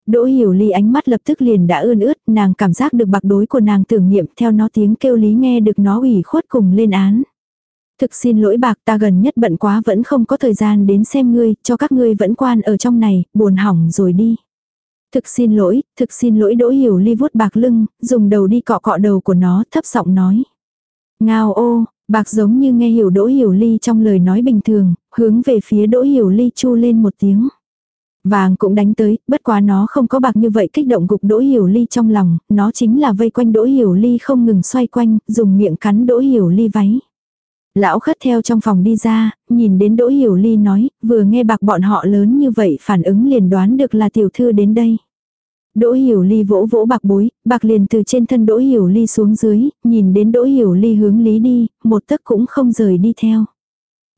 Đỗ hiểu ly ánh mắt lập tức liền đã ươn ướt, nàng cảm giác được bạc đối của nàng tưởng niệm theo nó tiếng kêu lý nghe được nó ủy khuất cùng lên án. Thực xin lỗi bạc ta gần nhất bận quá vẫn không có thời gian đến xem ngươi, cho các ngươi vẫn quan ở trong này, buồn hỏng rồi đi. Thực xin lỗi, thực xin lỗi đỗ hiểu ly vuốt bạc lưng, dùng đầu đi cọ cọ đầu của nó, thấp giọng nói. Ngao ô, bạc giống như nghe hiểu đỗ hiểu ly trong lời nói bình thường, hướng về phía đỗ hiểu ly chu lên một tiếng. Vàng cũng đánh tới, bất quá nó không có bạc như vậy kích động gục đỗ hiểu ly trong lòng, nó chính là vây quanh đỗ hiểu ly không ngừng xoay quanh, dùng miệng cắn đỗ hiểu ly váy. Lão khất theo trong phòng đi ra, nhìn đến Đỗ Hiểu Ly nói, vừa nghe bạc bọn họ lớn như vậy phản ứng liền đoán được là tiểu thư đến đây. Đỗ Hiểu Ly vỗ vỗ bạc bối, bạc liền từ trên thân Đỗ Hiểu Ly xuống dưới, nhìn đến Đỗ Hiểu Ly hướng lý đi, một tấc cũng không rời đi theo.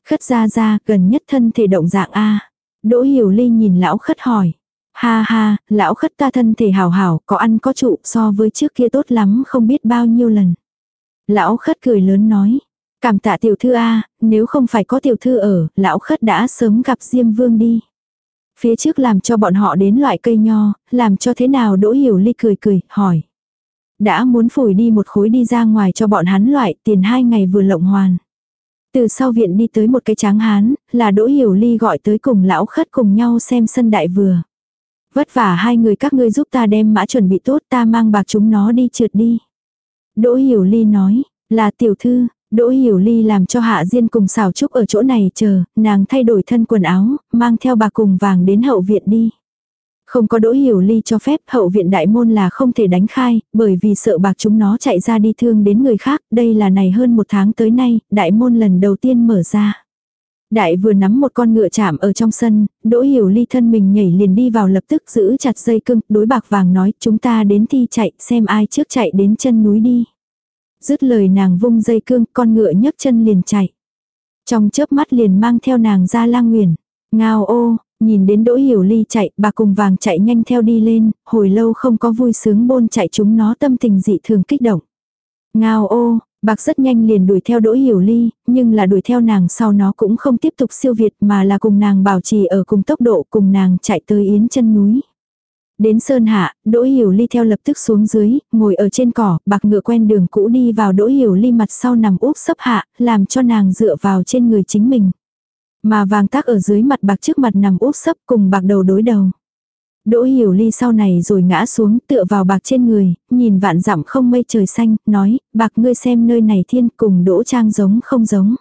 Khất ra ra, gần nhất thân thể động dạng A. Đỗ Hiểu Ly nhìn lão khất hỏi. Ha ha, lão khất ta thân thể hảo hảo, có ăn có trụ so với trước kia tốt lắm không biết bao nhiêu lần. Lão khất cười lớn nói. Cảm tạ tiểu thư A, nếu không phải có tiểu thư ở, lão khất đã sớm gặp Diêm Vương đi. Phía trước làm cho bọn họ đến loại cây nho, làm cho thế nào Đỗ Hiểu Ly cười cười, hỏi. Đã muốn phủi đi một khối đi ra ngoài cho bọn hắn loại tiền hai ngày vừa lộng hoàn. Từ sau viện đi tới một cái tráng hán, là Đỗ Hiểu Ly gọi tới cùng lão khất cùng nhau xem sân đại vừa. Vất vả hai người các ngươi giúp ta đem mã chuẩn bị tốt ta mang bạc chúng nó đi trượt đi. Đỗ Hiểu Ly nói, là tiểu thư, Đỗ Hiểu Ly làm cho Hạ Diên cùng xào trúc ở chỗ này chờ, nàng thay đổi thân quần áo, mang theo bà cùng vàng đến hậu viện đi. Không có Đỗ Hiểu Ly cho phép hậu viện đại môn là không thể đánh khai, bởi vì sợ bạc chúng nó chạy ra đi thương đến người khác, đây là này hơn một tháng tới nay, đại môn lần đầu tiên mở ra. Đại vừa nắm một con ngựa chạm ở trong sân, Đỗ Hiểu Ly thân mình nhảy liền đi vào lập tức giữ chặt dây cưng, đối bạc vàng nói chúng ta đến thi chạy xem ai trước chạy đến chân núi đi. Dứt lời nàng vung dây cương, con ngựa nhấc chân liền chạy. Trong chớp mắt liền mang theo nàng ra lang nguyền. Ngao ô, nhìn đến đỗ hiểu ly chạy, bà cùng vàng chạy nhanh theo đi lên, hồi lâu không có vui sướng bôn chạy chúng nó tâm tình dị thường kích động. Ngao ô, bạc rất nhanh liền đuổi theo đỗ hiểu ly, nhưng là đuổi theo nàng sau nó cũng không tiếp tục siêu việt mà là cùng nàng bảo trì ở cùng tốc độ cùng nàng chạy tới yến chân núi. Đến Sơn Hạ, Đỗ Hiểu Ly theo lập tức xuống dưới, ngồi ở trên cỏ, bạc ngựa quen đường cũ đi vào Đỗ Hiểu Ly mặt sau nằm úp sấp hạ, làm cho nàng dựa vào trên người chính mình. Mà vàng tác ở dưới mặt bạc trước mặt nằm úp sấp cùng bạc đầu đối đầu. Đỗ Hiểu Ly sau này rồi ngã xuống tựa vào bạc trên người, nhìn vạn dặm không mây trời xanh, nói, bạc ngươi xem nơi này thiên cùng Đỗ Trang giống không giống.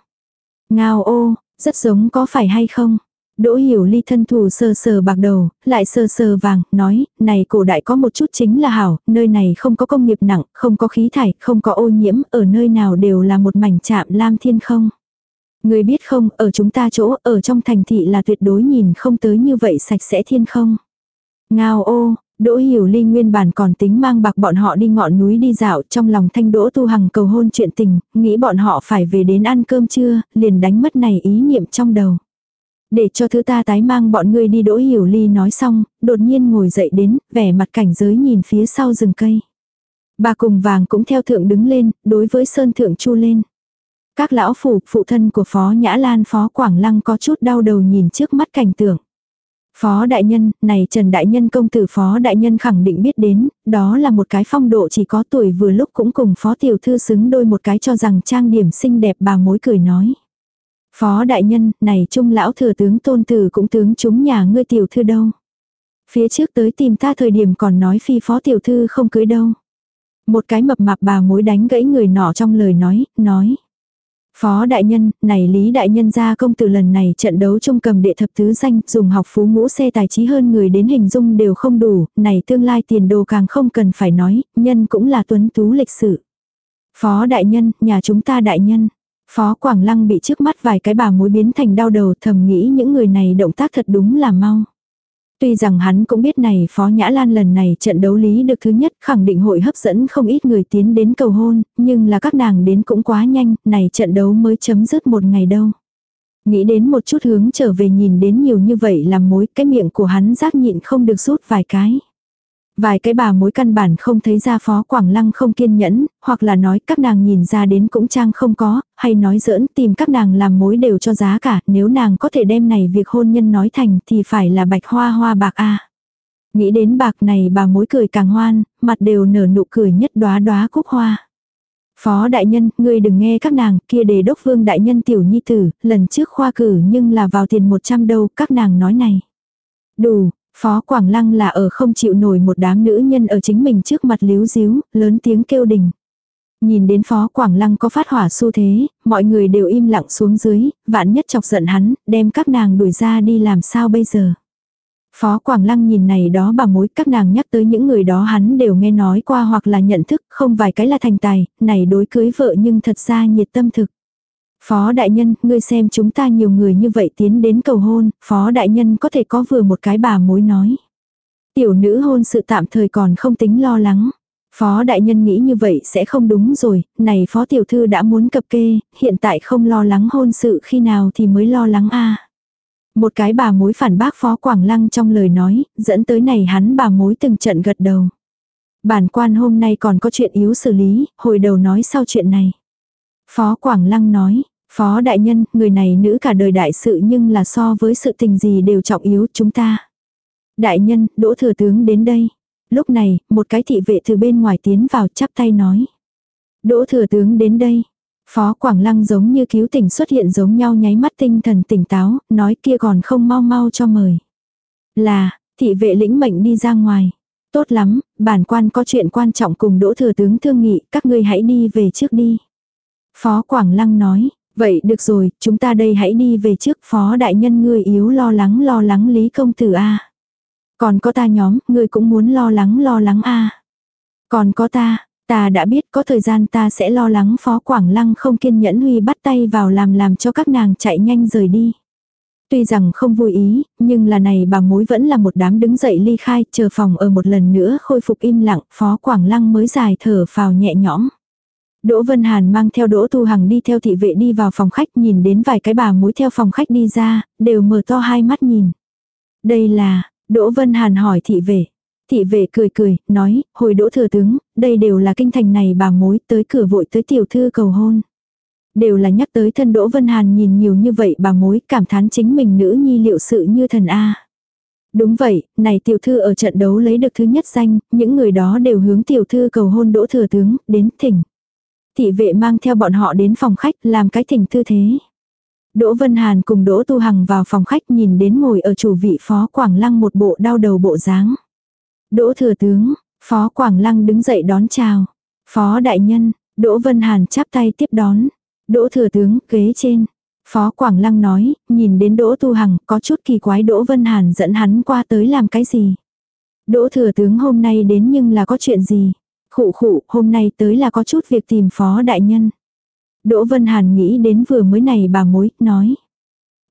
Ngao ô, rất giống có phải hay không? Đỗ hiểu ly thân thủ sờ sờ bạc đầu, lại sờ sờ vàng, nói, này cổ đại có một chút chính là hảo, nơi này không có công nghiệp nặng, không có khí thải, không có ô nhiễm, ở nơi nào đều là một mảnh chạm lam thiên không. Người biết không, ở chúng ta chỗ, ở trong thành thị là tuyệt đối nhìn không tới như vậy sạch sẽ thiên không. Ngao ô, Đỗ Hiểu Ly nguyên bản còn tính mang bạc bọn họ đi ngọn núi đi dạo trong lòng thanh Đỗ Tu Hằng cầu hôn chuyện tình, nghĩ bọn họ phải về đến ăn cơm trưa, liền đánh mất này ý niệm trong đầu. Để cho thứ ta tái mang bọn ngươi đi Đỗ Hiểu Ly nói xong, đột nhiên ngồi dậy đến, vẻ mặt cảnh giới nhìn phía sau rừng cây. Bà cùng vàng cũng theo thượng đứng lên, đối với Sơn Thượng chu lên. Các lão phủ, phụ thân của Phó Nhã Lan Phó Quảng Lăng có chút đau đầu nhìn trước mắt cảnh tượng. Phó đại nhân, này Trần đại nhân công tử phó đại nhân khẳng định biết đến, đó là một cái phong độ chỉ có tuổi vừa lúc cũng cùng phó tiểu thư xứng đôi một cái cho rằng trang điểm xinh đẹp bà mối cười nói. Phó đại nhân, này trung lão thừa tướng tôn tử cũng tướng chúng nhà ngươi tiểu thư đâu. Phía trước tới tìm ta thời điểm còn nói phi phó tiểu thư không cưới đâu. Một cái mập mạp bà mối đánh gãy người nọ trong lời nói, nói. Phó đại nhân, này Lý đại nhân ra công tử lần này trận đấu trung cầm đệ thập tứ danh, dùng học phú ngũ xe tài trí hơn người đến hình dung đều không đủ, này tương lai tiền đồ càng không cần phải nói, nhân cũng là tuấn tú lịch sự. Phó đại nhân, nhà chúng ta đại nhân. Phó Quảng Lăng bị trước mắt vài cái bà mối biến thành đau đầu thầm nghĩ những người này động tác thật đúng là mau. Tuy rằng hắn cũng biết này Phó Nhã Lan lần này trận đấu lý được thứ nhất khẳng định hội hấp dẫn không ít người tiến đến cầu hôn, nhưng là các nàng đến cũng quá nhanh, này trận đấu mới chấm dứt một ngày đâu. Nghĩ đến một chút hướng trở về nhìn đến nhiều như vậy làm mối cái miệng của hắn giác nhịn không được rút vài cái. Vài cái bà mối căn bản không thấy ra phó Quảng Lăng không kiên nhẫn, hoặc là nói các nàng nhìn ra đến cũng trang không có, hay nói giỡn tìm các nàng làm mối đều cho giá cả, nếu nàng có thể đem này việc hôn nhân nói thành thì phải là bạch hoa hoa bạc a Nghĩ đến bạc này bà mối cười càng hoan, mặt đều nở nụ cười nhất đóa đóa cúc hoa. Phó đại nhân, ngươi đừng nghe các nàng, kia đề đốc vương đại nhân tiểu nhi tử, lần trước khoa cử nhưng là vào tiền 100 đâu, các nàng nói này. Đủ, Phó Quảng Lăng là ở không chịu nổi một đám nữ nhân ở chính mình trước mặt líu díu, lớn tiếng kêu đình. Nhìn đến Phó Quảng Lăng có phát hỏa xu thế, mọi người đều im lặng xuống dưới, vạn nhất chọc giận hắn, đem các nàng đuổi ra đi làm sao bây giờ. Phó Quảng Lăng nhìn này đó bà mối các nàng nhắc tới những người đó hắn đều nghe nói qua hoặc là nhận thức, không vài cái là thành tài, này đối cưới vợ nhưng thật ra nhiệt tâm thực. Phó đại nhân, ngươi xem chúng ta nhiều người như vậy tiến đến cầu hôn, phó đại nhân có thể có vừa một cái bà mối nói. Tiểu nữ hôn sự tạm thời còn không tính lo lắng. Phó đại nhân nghĩ như vậy sẽ không đúng rồi, này phó tiểu thư đã muốn cập kê, hiện tại không lo lắng hôn sự khi nào thì mới lo lắng a Một cái bà mối phản bác phó Quảng Lăng trong lời nói, dẫn tới này hắn bà mối từng trận gật đầu. Bản quan hôm nay còn có chuyện yếu xử lý, hồi đầu nói sau chuyện này. Phó Quảng Lăng nói, Phó đại nhân, người này nữ cả đời đại sự nhưng là so với sự tình gì đều trọng yếu chúng ta. Đại nhân, đỗ thừa tướng đến đây. Lúc này, một cái thị vệ từ bên ngoài tiến vào chắp tay nói. Đỗ thừa tướng đến đây. Phó Quảng Lăng giống như cứu tỉnh xuất hiện giống nhau nháy mắt tinh thần tỉnh táo, nói kia còn không mau mau cho mời. Là, thị vệ lĩnh mệnh đi ra ngoài. Tốt lắm, bản quan có chuyện quan trọng cùng đỗ thừa tướng thương nghị, các ngươi hãy đi về trước đi. Phó Quảng Lăng nói, vậy được rồi, chúng ta đây hãy đi về trước phó đại nhân ngươi yếu lo lắng lo lắng lý công tử a Còn có ta nhóm, ngươi cũng muốn lo lắng lo lắng a Còn có ta, ta đã biết có thời gian ta sẽ lo lắng phó Quảng Lăng không kiên nhẫn Huy bắt tay vào làm làm cho các nàng chạy nhanh rời đi. Tuy rằng không vui ý, nhưng là này bà mối vẫn là một đám đứng dậy ly khai, chờ phòng ở một lần nữa khôi phục im lặng, phó Quảng Lăng mới dài thở phào nhẹ nhõm. Đỗ Vân Hàn mang theo Đỗ Tu Hằng đi theo thị vệ đi vào phòng khách nhìn đến vài cái bà mối theo phòng khách đi ra, đều mở to hai mắt nhìn. Đây là, Đỗ Vân Hàn hỏi thị vệ. Thị vệ cười cười, nói, hồi Đỗ Thừa Tướng, đây đều là kinh thành này bà mối tới cửa vội tới tiểu thư cầu hôn. Đều là nhắc tới thân Đỗ Vân Hàn nhìn nhiều như vậy bà mối cảm thán chính mình nữ nhi liệu sự như thần A. Đúng vậy, này tiểu thư ở trận đấu lấy được thứ nhất danh, những người đó đều hướng tiểu thư cầu hôn đỗ thừa tướng, đến thỉnh. Thị vệ mang theo bọn họ đến phòng khách làm cái thỉnh tư thế. Đỗ Vân Hàn cùng Đỗ Tu Hằng vào phòng khách nhìn đến ngồi ở chủ vị Phó Quảng Lăng một bộ đau đầu bộ dáng. Đỗ Thừa Tướng, Phó Quảng Lăng đứng dậy đón chào. Phó Đại Nhân, Đỗ Vân Hàn chắp tay tiếp đón. Đỗ Thừa Tướng, ghế trên. Phó Quảng Lăng nói, nhìn đến Đỗ Tu Hằng, có chút kỳ quái Đỗ Vân Hàn dẫn hắn qua tới làm cái gì. Đỗ Thừa Tướng hôm nay đến nhưng là có chuyện gì. Khụ khụ, hôm nay tới là có chút việc tìm Phó Đại Nhân. Đỗ Vân Hàn nghĩ đến vừa mới này bà mối, nói.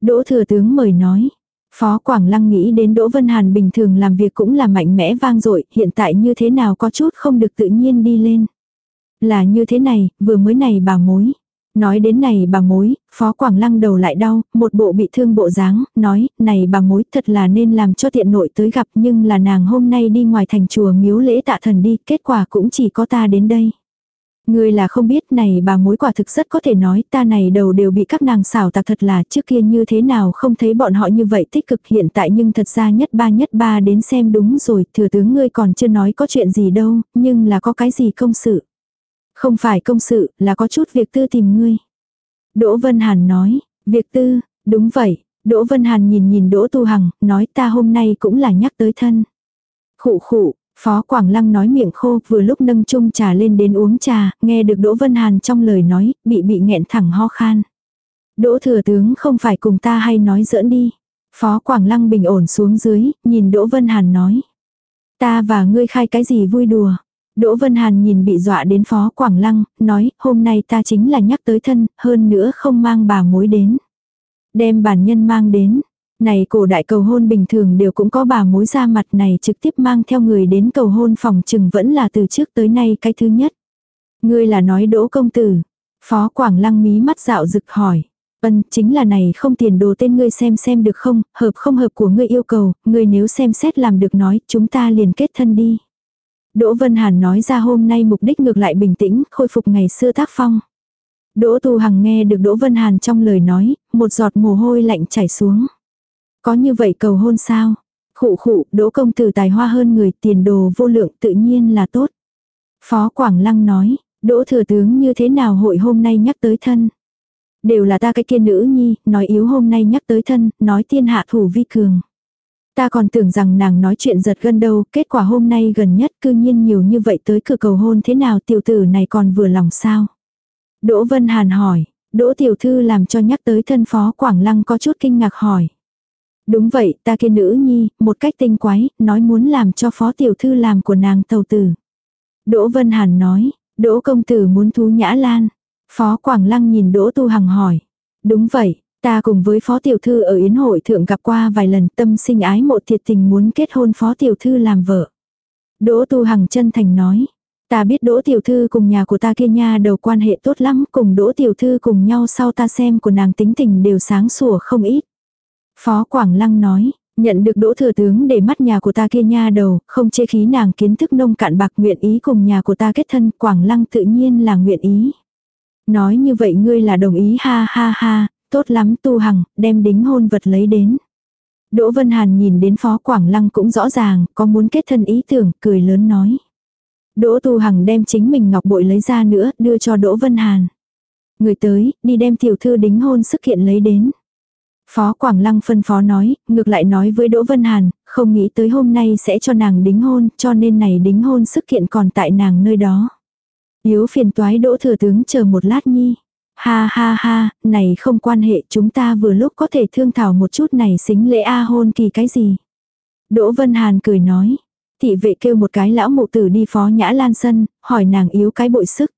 Đỗ Thừa Tướng mời nói. Phó Quảng Lăng nghĩ đến Đỗ Vân Hàn bình thường làm việc cũng là mạnh mẽ vang dội, hiện tại như thế nào có chút không được tự nhiên đi lên. Là như thế này, vừa mới này bà mối. Nói đến này bà mối, Phó Quảng Lăng đầu lại đau, một bộ bị thương bộ dáng, nói, này bà mối thật là nên làm cho tiện nội tới gặp nhưng là nàng hôm nay đi ngoài thành chùa miếu lễ tạ thần đi, kết quả cũng chỉ có ta đến đây. Người là không biết này bà mối quả thực rất có thể nói ta này đầu đều bị các nàng xảo tạc thật là trước kia như thế nào không thấy bọn họ như vậy tích cực hiện tại nhưng thật ra nhất ba nhất ba đến xem đúng rồi thừa tướng ngươi còn chưa nói có chuyện gì đâu nhưng là có cái gì công sự. Không phải công sự là có chút việc tư tìm ngươi. Đỗ Vân Hàn nói, việc tư, đúng vậy, Đỗ Vân Hàn nhìn nhìn Đỗ Tu Hằng, nói ta hôm nay cũng là nhắc tới thân. Khụ khụ, Phó Quảng Lăng nói miệng khô, vừa lúc nâng chung trà lên đến uống trà, nghe được Đỗ Vân Hàn trong lời nói, bị bị nghẹn thẳng ho khan. Đỗ thừa tướng không phải cùng ta hay nói giỡn đi. Phó Quảng Lăng bình ổn xuống dưới, nhìn Đỗ Vân Hàn nói. Ta và ngươi khai cái gì vui đùa. Đỗ Vân Hàn nhìn bị dọa đến Phó Quảng Lăng, nói, hôm nay ta chính là nhắc tới thân, hơn nữa không mang bà mối đến. Đem bản nhân mang đến, này cổ đại cầu hôn bình thường đều cũng có bà mối ra mặt này trực tiếp mang theo người đến cầu hôn phòng chừng vẫn là từ trước tới nay cái thứ nhất. Ngươi là nói đỗ công tử. Phó Quảng Lăng mí mắt dạo rực hỏi. Ân, chính là này không tiền đồ tên ngươi xem xem được không, hợp không hợp của ngươi yêu cầu, ngươi nếu xem xét làm được nói, chúng ta liền kết thân đi. Đỗ Vân Hàn nói ra hôm nay mục đích ngược lại bình tĩnh, khôi phục ngày xưa tác phong. Đỗ Tu Hằng nghe được Đỗ Vân Hàn trong lời nói, một giọt mồ hôi lạnh chảy xuống. Có như vậy cầu hôn sao? Khụ khụ, đỗ công tử tài hoa hơn người tiền đồ vô lượng tự nhiên là tốt. Phó Quảng Lăng nói, đỗ thừa tướng như thế nào hội hôm nay nhắc tới thân. Đều là ta cái kia nữ nhi, nói yếu hôm nay nhắc tới thân, nói tiên hạ thủ vi cường. Ta còn tưởng rằng nàng nói chuyện giật gân đâu, kết quả hôm nay gần nhất cư nhiên nhiều như vậy tới cửa cầu hôn thế nào tiểu tử này còn vừa lòng sao. Đỗ Vân Hàn hỏi, Đỗ tiểu thư làm cho nhắc tới thân phó Quảng Lăng có chút kinh ngạc hỏi. Đúng vậy, ta kia nữ nhi, một cách tinh quái, nói muốn làm cho phó tiểu thư làm của nàng tàu tử. Đỗ Vân Hàn nói, Đỗ công tử muốn thú nhã lan. Phó Quảng Lăng nhìn Đỗ Tu Hằng hỏi. Đúng vậy, ta cùng với phó tiểu thư ở yến hội thượng gặp qua vài lần tâm sinh ái mộ thiệt tình muốn kết hôn phó tiểu thư làm vợ. Đỗ Tu Hằng chân thành nói. Ta biết Đỗ tiểu thư cùng nhà của ta kia nha đầu quan hệ tốt lắm, cùng Đỗ tiểu thư cùng nhau sau ta xem của nàng tính tình đều sáng sủa không ít. Phó Quảng Lăng nói, nhận được đỗ thừa tướng để mắt nhà của ta kia nha đầu, không chê khí nàng kiến thức nông cạn bạc nguyện ý cùng nhà của ta kết thân, Quảng Lăng tự nhiên là nguyện ý. Nói như vậy ngươi là đồng ý ha ha ha, tốt lắm tu hằng, đem đính hôn vật lấy đến. Đỗ Vân Hàn nhìn đến Phó Quảng Lăng cũng rõ ràng, có muốn kết thân ý tưởng, cười lớn nói. Đỗ Tu Hằng đem chính mình ngọc bội lấy ra nữa, đưa cho Đỗ Vân Hàn. Người tới, đi đem tiểu thư đính hôn sức kiện lấy đến. Phó Quảng Lăng phân phó nói, ngược lại nói với Đỗ Vân Hàn, không nghĩ tới hôm nay sẽ cho nàng đính hôn, cho nên này đính hôn sức kiện còn tại nàng nơi đó. Yếu phiền toái Đỗ Thừa Tướng chờ một lát nhi. Ha ha ha, này không quan hệ chúng ta vừa lúc có thể thương thảo một chút này xính lễ A hôn kỳ cái gì. Đỗ Vân Hàn cười nói. Thị vệ kêu một cái lão mụ tử đi phó nhã lan sân, hỏi nàng yếu cái bội sức.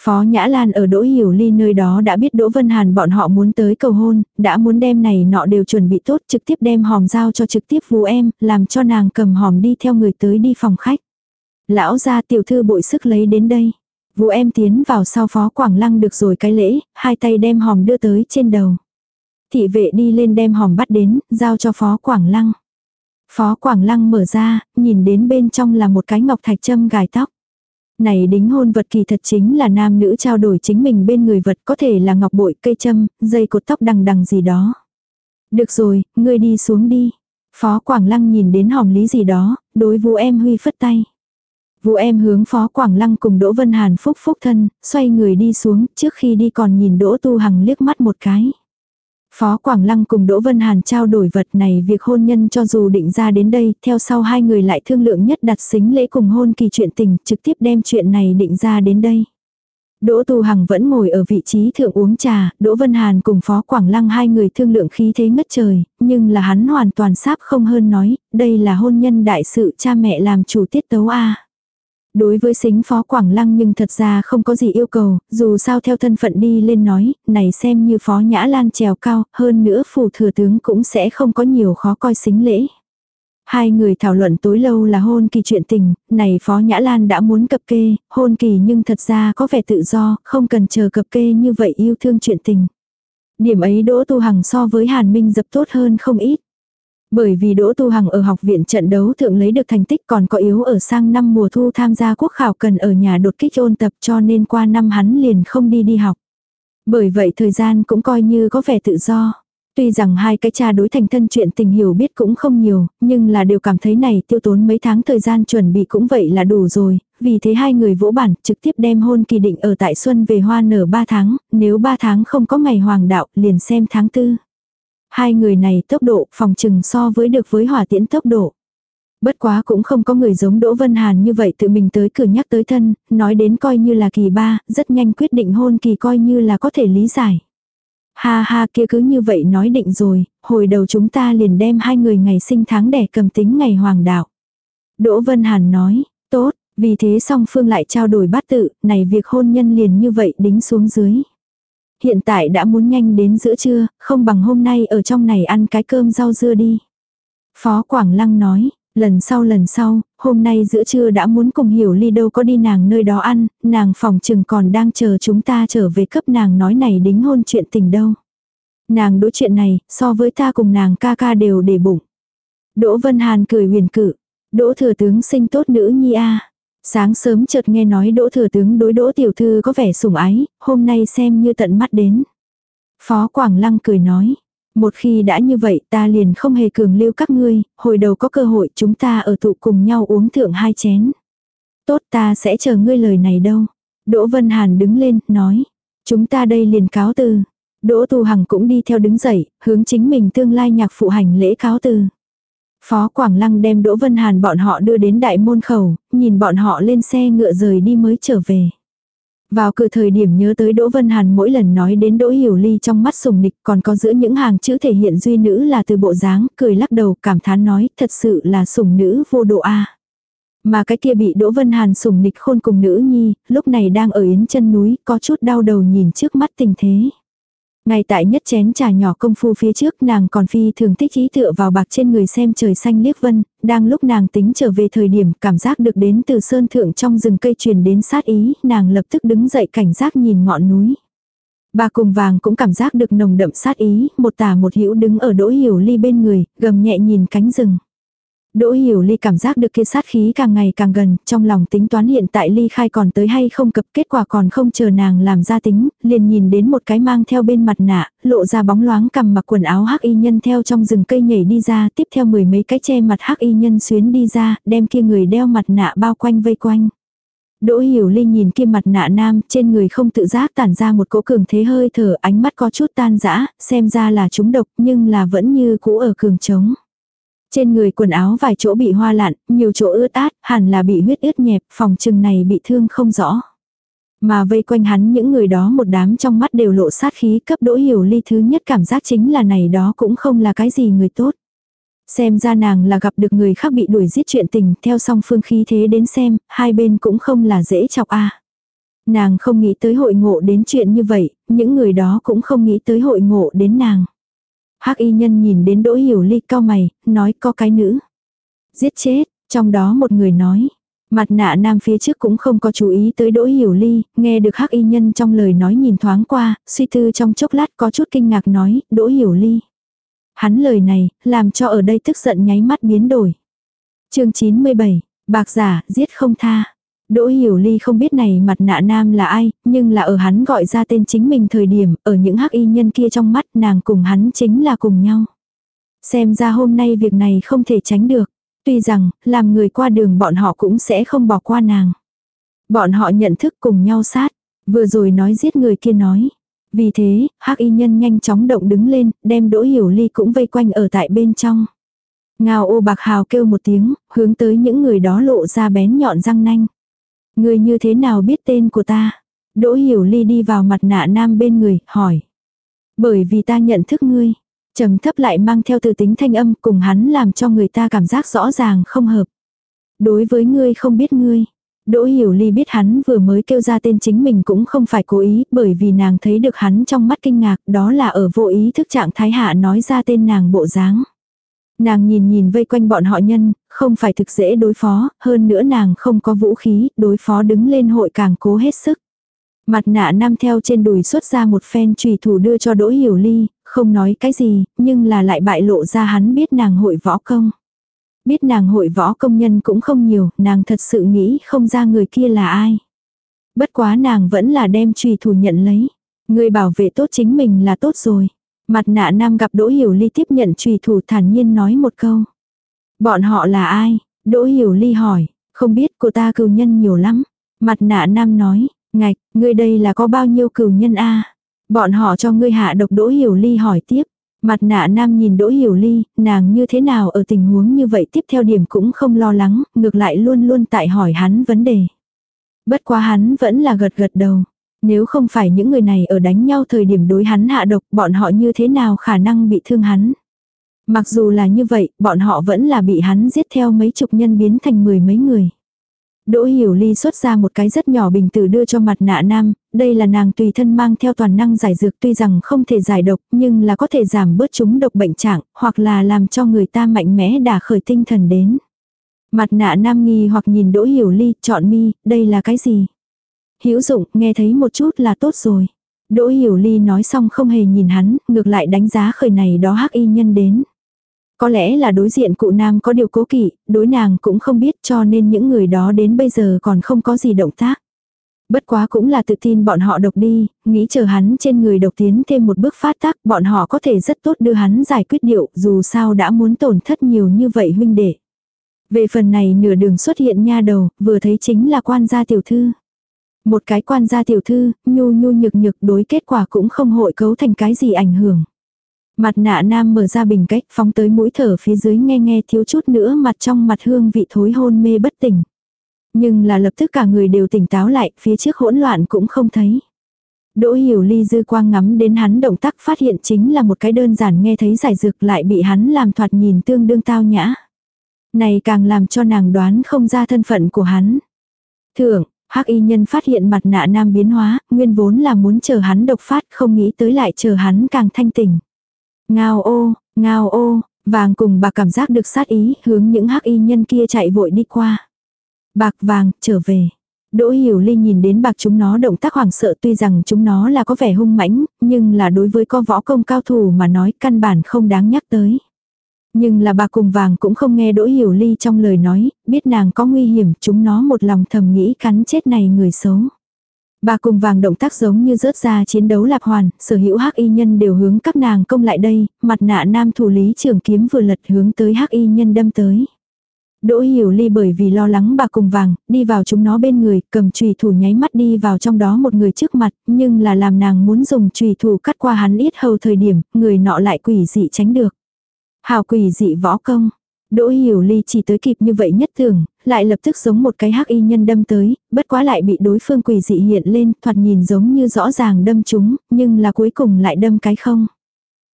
Phó Nhã Lan ở Đỗ Hiểu Ly nơi đó đã biết Đỗ Vân Hàn bọn họ muốn tới cầu hôn, đã muốn đem này nọ đều chuẩn bị tốt trực tiếp đem hòm giao cho trực tiếp vú em, làm cho nàng cầm hòm đi theo người tới đi phòng khách. Lão ra tiểu thư bội sức lấy đến đây. Vũ em tiến vào sau phó Quảng Lăng được rồi cái lễ, hai tay đem hòm đưa tới trên đầu. Thị vệ đi lên đem hòm bắt đến, giao cho phó Quảng Lăng. Phó Quảng Lăng mở ra, nhìn đến bên trong là một cái ngọc thạch châm gài tóc. Này đính hôn vật kỳ thật chính là nam nữ trao đổi chính mình bên người vật có thể là ngọc bội, cây châm, dây cột tóc đằng đằng gì đó. Được rồi, ngươi đi xuống đi. Phó Quảng Lăng nhìn đến hòm lý gì đó, đối vũ em huy phất tay. Vũ em hướng Phó Quảng Lăng cùng Đỗ Vân Hàn phúc phúc thân, xoay người đi xuống, trước khi đi còn nhìn Đỗ Tu Hằng liếc mắt một cái. Phó Quảng Lăng cùng Đỗ Vân Hàn trao đổi vật này việc hôn nhân cho dù định ra đến đây, theo sau hai người lại thương lượng nhất đặt xính lễ cùng hôn kỳ chuyện tình, trực tiếp đem chuyện này định ra đến đây. Đỗ Tu Hằng vẫn ngồi ở vị trí thượng uống trà, Đỗ Vân Hàn cùng Phó Quảng Lăng hai người thương lượng khí thế ngất trời, nhưng là hắn hoàn toàn sáp không hơn nói, đây là hôn nhân đại sự cha mẹ làm chủ tiết tấu a. Đối với xính phó Quảng Lăng nhưng thật ra không có gì yêu cầu, dù sao theo thân phận đi lên nói, này xem như phó Nhã Lan trèo cao, hơn nữa phủ thừa tướng cũng sẽ không có nhiều khó coi xính lễ. Hai người thảo luận tối lâu là hôn kỳ chuyện tình, này Phó Nhã Lan đã muốn cập kê, hôn kỳ nhưng thật ra có vẻ tự do, không cần chờ cập kê như vậy yêu thương chuyện tình. Điểm ấy Đỗ Tu Hằng so với Hàn Minh dập tốt hơn không ít. Bởi vì Đỗ Tu Hằng ở học viện trận đấu thượng lấy được thành tích còn có yếu ở sang năm mùa thu tham gia quốc khảo cần ở nhà đột kích ôn tập cho nên qua năm hắn liền không đi đi học. Bởi vậy thời gian cũng coi như có vẻ tự do. Tuy rằng hai cái cha đối thành thân chuyện tình hiểu biết cũng không nhiều, nhưng là đều cảm thấy này tiêu tốn mấy tháng thời gian chuẩn bị cũng vậy là đủ rồi, vì thế hai người vỗ bản trực tiếp đem hôn kỳ định ở tại xuân về hoa nở 3 tháng, nếu 3 tháng không có ngày hoàng đạo liền xem tháng tư. Hai người này tốc độ phòng trừng so với được với hỏa tiễn tốc độ. Bất quá cũng không có người giống Đỗ Vân Hàn như vậy tự mình tới cửa nhắc tới thân, nói đến coi như là kỳ ba, rất nhanh quyết định hôn kỳ coi như là có thể lý giải. Ha ha kia cứ như vậy nói định rồi, hồi đầu chúng ta liền đem hai người ngày sinh tháng đẻ cầm tính ngày hoàng đạo. Đỗ Vân Hàn nói, tốt, vì thế song phương lại trao đổi bát tự, này việc hôn nhân liền như vậy đính xuống dưới. Hiện tại đã muốn nhanh đến giữa trưa, không bằng hôm nay ở trong này ăn cái cơm rau dưa đi. Phó Quảng Lăng nói, lần sau lần sau, hôm nay giữa trưa đã muốn cùng hiểu ly đâu có đi nàng nơi đó ăn, nàng phòng chừng còn đang chờ chúng ta trở về cấp nàng nói này đính hôn chuyện tình đâu. Nàng đối chuyện này, so với ta cùng nàng ca ca đều để bụng. Đỗ Vân Hàn cười huyền cự, Đỗ thừa tướng sinh tốt nữ nhi a. Sáng sớm chợt nghe nói đỗ thừa tướng đối đỗ tiểu thư có vẻ sủng ái, hôm nay xem như tận mắt đến. Phó Quảng Lăng cười nói, một khi đã như vậy ta liền không hề cường lưu các ngươi, hồi đầu có cơ hội chúng ta ở tụ cùng nhau uống thượng hai chén. Tốt ta sẽ chờ ngươi lời này đâu. Đỗ Vân Hàn đứng lên, nói. Chúng ta đây liền cáo từ. Đỗ Tu Hằng cũng đi theo đứng dậy, hướng chính mình tương lai nhạc phụ hành lễ cáo từ. Phó Quảng Lăng đem Đỗ Vân Hàn bọn họ đưa đến đại môn khẩu, nhìn bọn họ lên xe ngựa rời đi mới trở về. Vào cửa thời điểm nhớ tới Đỗ Vân Hàn mỗi lần nói đến Đỗ Hiểu Ly trong mắt sùng nịch còn có giữa những hàng chữ thể hiện duy nữ là từ bộ dáng, cười lắc đầu cảm thán nói thật sự là sùng nữ vô độ a Mà cái kia bị Đỗ Vân Hàn sùng nịch khôn cùng nữ nhi, lúc này đang ở yến chân núi, có chút đau đầu nhìn trước mắt tình thế. Ngay tại nhất chén trà nhỏ công phu phía trước nàng còn phi thường thích ý tựa vào bạc trên người xem trời xanh liếc vân, đang lúc nàng tính trở về thời điểm cảm giác được đến từ sơn thượng trong rừng cây truyền đến sát ý, nàng lập tức đứng dậy cảnh giác nhìn ngọn núi. Bà cùng vàng cũng cảm giác được nồng đậm sát ý, một tà một hữu đứng ở đỗ hiểu ly bên người, gầm nhẹ nhìn cánh rừng. Đỗ hiểu ly cảm giác được kia sát khí càng ngày càng gần, trong lòng tính toán hiện tại ly khai còn tới hay không cập kết quả còn không chờ nàng làm ra tính, liền nhìn đến một cái mang theo bên mặt nạ, lộ ra bóng loáng cầm mặc quần áo hắc y nhân theo trong rừng cây nhảy đi ra, tiếp theo mười mấy cái che mặt hắc y nhân xuyến đi ra, đem kia người đeo mặt nạ bao quanh vây quanh. Đỗ hiểu ly nhìn kia mặt nạ nam, trên người không tự giác tản ra một cỗ cường thế hơi thở, ánh mắt có chút tan dã xem ra là chúng độc nhưng là vẫn như cũ ở cường trống. Trên người quần áo vài chỗ bị hoa lạn, nhiều chỗ ướt át, hẳn là bị huyết ướt nhẹp, phòng trừng này bị thương không rõ. Mà vây quanh hắn những người đó một đám trong mắt đều lộ sát khí cấp đỗ hiểu ly thứ nhất cảm giác chính là này đó cũng không là cái gì người tốt. Xem ra nàng là gặp được người khác bị đuổi giết chuyện tình theo song phương khí thế đến xem, hai bên cũng không là dễ chọc a Nàng không nghĩ tới hội ngộ đến chuyện như vậy, những người đó cũng không nghĩ tới hội ngộ đến nàng hắc y nhân nhìn đến đỗ hiểu ly cao mày, nói có cái nữ. Giết chết, trong đó một người nói. Mặt nạ nam phía trước cũng không có chú ý tới đỗ hiểu ly, nghe được hắc y nhân trong lời nói nhìn thoáng qua, suy tư trong chốc lát có chút kinh ngạc nói, đỗ hiểu ly. Hắn lời này, làm cho ở đây tức giận nháy mắt biến đổi. chương 97, bạc giả, giết không tha. Đỗ Hiểu Ly không biết này mặt nạ nam là ai, nhưng là ở hắn gọi ra tên chính mình thời điểm, ở những hắc y nhân kia trong mắt nàng cùng hắn chính là cùng nhau. Xem ra hôm nay việc này không thể tránh được. Tuy rằng, làm người qua đường bọn họ cũng sẽ không bỏ qua nàng. Bọn họ nhận thức cùng nhau sát. Vừa rồi nói giết người kia nói. Vì thế, hắc y nhân nhanh chóng động đứng lên, đem đỗ hiểu ly cũng vây quanh ở tại bên trong. Ngao ô bạc hào kêu một tiếng, hướng tới những người đó lộ ra bén nhọn răng nanh. Người như thế nào biết tên của ta? Đỗ hiểu ly đi vào mặt nạ nam bên người, hỏi. Bởi vì ta nhận thức ngươi. trầm thấp lại mang theo từ tính thanh âm cùng hắn làm cho người ta cảm giác rõ ràng không hợp. Đối với ngươi không biết ngươi. Đỗ Hiểu Ly biết hắn vừa mới kêu ra tên chính mình cũng không phải cố ý, bởi vì nàng thấy được hắn trong mắt kinh ngạc, đó là ở vô ý thức trạng thái hạ nói ra tên nàng bộ dáng. Nàng nhìn nhìn vây quanh bọn họ nhân, không phải thực dễ đối phó, hơn nữa nàng không có vũ khí, đối phó đứng lên hội càng cố hết sức. Mặt nạ nam theo trên đùi xuất ra một phen trùy thủ đưa cho Đỗ Hiểu Ly, không nói cái gì, nhưng là lại bại lộ ra hắn biết nàng hội võ công. Biết nàng hội võ công nhân cũng không nhiều, nàng thật sự nghĩ không ra người kia là ai. Bất quá nàng vẫn là đem trùy thủ nhận lấy. Người bảo vệ tốt chính mình là tốt rồi. Mặt nạ nam gặp Đỗ Hiểu Ly tiếp nhận trùy thủ thản nhiên nói một câu. Bọn họ là ai? Đỗ Hiểu Ly hỏi. Không biết cô ta cừu nhân nhiều lắm. Mặt nạ nam nói. Ngạch, ngươi đây là có bao nhiêu cừu nhân a Bọn họ cho ngươi hạ độc Đỗ Hiểu Ly hỏi tiếp. Mặt nạ nam nhìn Đỗ Hiểu Ly, nàng như thế nào ở tình huống như vậy tiếp theo điểm cũng không lo lắng, ngược lại luôn luôn tại hỏi hắn vấn đề. Bất quá hắn vẫn là gật gật đầu. Nếu không phải những người này ở đánh nhau thời điểm đối hắn hạ độc, bọn họ như thế nào khả năng bị thương hắn. Mặc dù là như vậy, bọn họ vẫn là bị hắn giết theo mấy chục nhân biến thành mười mấy người. Đỗ Hiểu Ly xuất ra một cái rất nhỏ bình tử đưa cho mặt nạ nam, đây là nàng tùy thân mang theo toàn năng giải dược tuy rằng không thể giải độc nhưng là có thể giảm bớt chúng độc bệnh trạng hoặc là làm cho người ta mạnh mẽ đả khởi tinh thần đến. Mặt nạ nam nghi hoặc nhìn Đỗ Hiểu Ly chọn mi, đây là cái gì? Hữu dụng, nghe thấy một chút là tốt rồi. Đỗ Hiểu Ly nói xong không hề nhìn hắn, ngược lại đánh giá khởi này đó hắc y nhân đến. Có lẽ là đối diện cụ nam có điều cố kỵ, đối nàng cũng không biết cho nên những người đó đến bây giờ còn không có gì động tác. Bất quá cũng là tự tin bọn họ độc đi, nghĩ chờ hắn trên người độc tiến thêm một bước phát tác, bọn họ có thể rất tốt đưa hắn giải quyết điệu, dù sao đã muốn tổn thất nhiều như vậy huynh đệ. Về phần này nửa đường xuất hiện nha đầu, vừa thấy chính là quan gia tiểu thư. Một cái quan gia tiểu thư, nhu nhu nhược nhược đối kết quả cũng không hội cấu thành cái gì ảnh hưởng. Mặt nạ nam mở ra bình cách phóng tới mũi thở phía dưới nghe nghe thiếu chút nữa mặt trong mặt hương vị thối hôn mê bất tỉnh. Nhưng là lập tức cả người đều tỉnh táo lại, phía trước hỗn loạn cũng không thấy. Đỗ hiểu ly dư quang ngắm đến hắn động tác phát hiện chính là một cái đơn giản nghe thấy giải dược lại bị hắn làm thoạt nhìn tương đương tao nhã. Này càng làm cho nàng đoán không ra thân phận của hắn. Thượng, hắc y nhân phát hiện mặt nạ nam biến hóa, nguyên vốn là muốn chờ hắn độc phát không nghĩ tới lại chờ hắn càng thanh tỉnh. Ngao ô, ngao ô, vàng cùng bạc cảm giác được sát ý hướng những hắc y nhân kia chạy vội đi qua. Bạc vàng, trở về. Đỗ Hiểu Ly nhìn đến bạc chúng nó động tác hoảng sợ tuy rằng chúng nó là có vẻ hung mãnh, nhưng là đối với có võ công cao thủ mà nói căn bản không đáng nhắc tới. Nhưng là bà cùng vàng cũng không nghe Đỗ Hiểu Ly trong lời nói, biết nàng có nguy hiểm, chúng nó một lòng thầm nghĩ cắn chết này người xấu. Bà cùng vàng động tác giống như rớt ra chiến đấu lạp hoàn, sở hữu hắc y nhân đều hướng các nàng công lại đây, mặt nạ nam thủ lý trưởng kiếm vừa lật hướng tới hắc y nhân đâm tới. Đỗ hiểu ly bởi vì lo lắng bà cùng vàng, đi vào chúng nó bên người, cầm chùy thủ nháy mắt đi vào trong đó một người trước mặt, nhưng là làm nàng muốn dùng chùy thủ cắt qua hắn ít hầu thời điểm, người nọ lại quỷ dị tránh được. Hào quỷ dị võ công, Đỗ Hiểu Ly chỉ tới kịp như vậy nhất thường, lại lập tức giống một cái hắc y nhân đâm tới, bất quá lại bị đối phương quỷ dị hiện lên, thoạt nhìn giống như rõ ràng đâm chúng, nhưng là cuối cùng lại đâm cái không.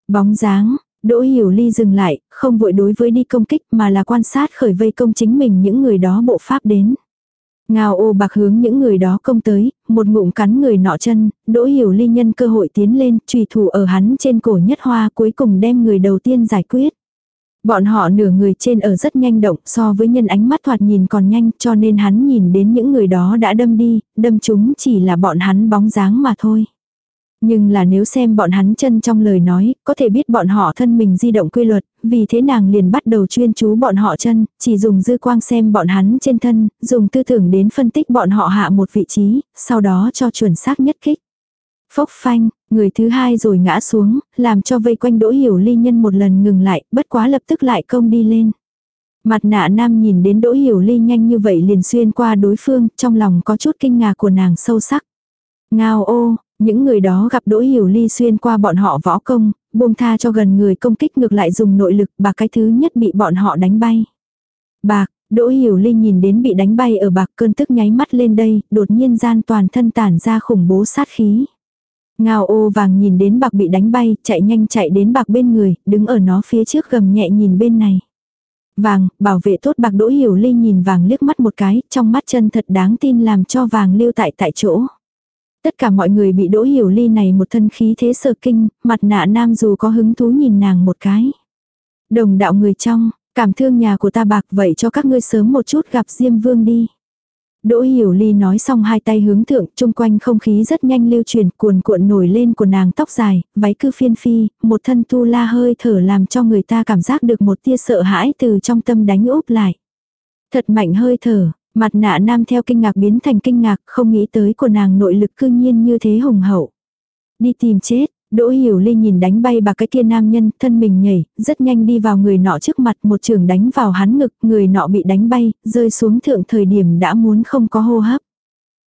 Bóng dáng, Đỗ Hiểu Ly dừng lại, không vội đối với đi công kích mà là quan sát khởi vây công chính mình những người đó bộ pháp đến. Ngao ô bạc hướng những người đó công tới, một ngụm cắn người nọ chân, Đỗ Hiểu Ly nhân cơ hội tiến lên, trùy thủ ở hắn trên cổ nhất hoa cuối cùng đem người đầu tiên giải quyết. Bọn họ nửa người trên ở rất nhanh động so với nhân ánh mắt thoạt nhìn còn nhanh cho nên hắn nhìn đến những người đó đã đâm đi, đâm chúng chỉ là bọn hắn bóng dáng mà thôi. Nhưng là nếu xem bọn hắn chân trong lời nói, có thể biết bọn họ thân mình di động quy luật, vì thế nàng liền bắt đầu chuyên chú bọn họ chân, chỉ dùng dư quang xem bọn hắn trên thân, dùng tư tưởng đến phân tích bọn họ hạ một vị trí, sau đó cho chuẩn xác nhất kích. Phốc phanh, người thứ hai rồi ngã xuống, làm cho vây quanh Đỗ Hiểu Ly nhân một lần ngừng lại, bất quá lập tức lại công đi lên. Mặt nạ nam nhìn đến Đỗ Hiểu Ly nhanh như vậy liền xuyên qua đối phương, trong lòng có chút kinh ngạc của nàng sâu sắc. Ngao ô, những người đó gặp Đỗ Hiểu Ly xuyên qua bọn họ võ công, buông tha cho gần người công kích ngược lại dùng nội lực bạc cái thứ nhất bị bọn họ đánh bay. Bạc, Đỗ Hiểu Ly nhìn đến bị đánh bay ở bạc cơn tức nháy mắt lên đây, đột nhiên gian toàn thân tản ra khủng bố sát khí. Ngao ô vàng nhìn đến bạc bị đánh bay, chạy nhanh chạy đến bạc bên người, đứng ở nó phía trước gầm nhẹ nhìn bên này. Vàng, bảo vệ tốt bạc đỗ hiểu ly nhìn vàng liếc mắt một cái, trong mắt chân thật đáng tin làm cho vàng lưu tại tại chỗ. Tất cả mọi người bị đỗ hiểu ly này một thân khí thế sợ kinh, mặt nạ nam dù có hứng thú nhìn nàng một cái. Đồng đạo người trong, cảm thương nhà của ta bạc vậy cho các ngươi sớm một chút gặp Diêm Vương đi. Đỗ Hiểu Ly nói xong hai tay hướng thượng, chung quanh không khí rất nhanh lưu truyền, cuồn cuộn nổi lên của nàng tóc dài, váy cư phiên phi, một thân tu la hơi thở làm cho người ta cảm giác được một tia sợ hãi từ trong tâm đánh úp lại. Thật mạnh hơi thở, mặt nạ nam theo kinh ngạc biến thành kinh ngạc, không nghĩ tới của nàng nội lực cư nhiên như thế hùng hậu. Đi tìm chết, Đỗ Hiểu Ly nhìn đánh bay bà cái kia nam nhân, thân mình nhảy, rất nhanh đi vào người nọ trước mặt, một trường đánh vào hắn ngực, người nọ bị đánh bay, rơi xuống thượng thời điểm đã muốn không có hô hấp.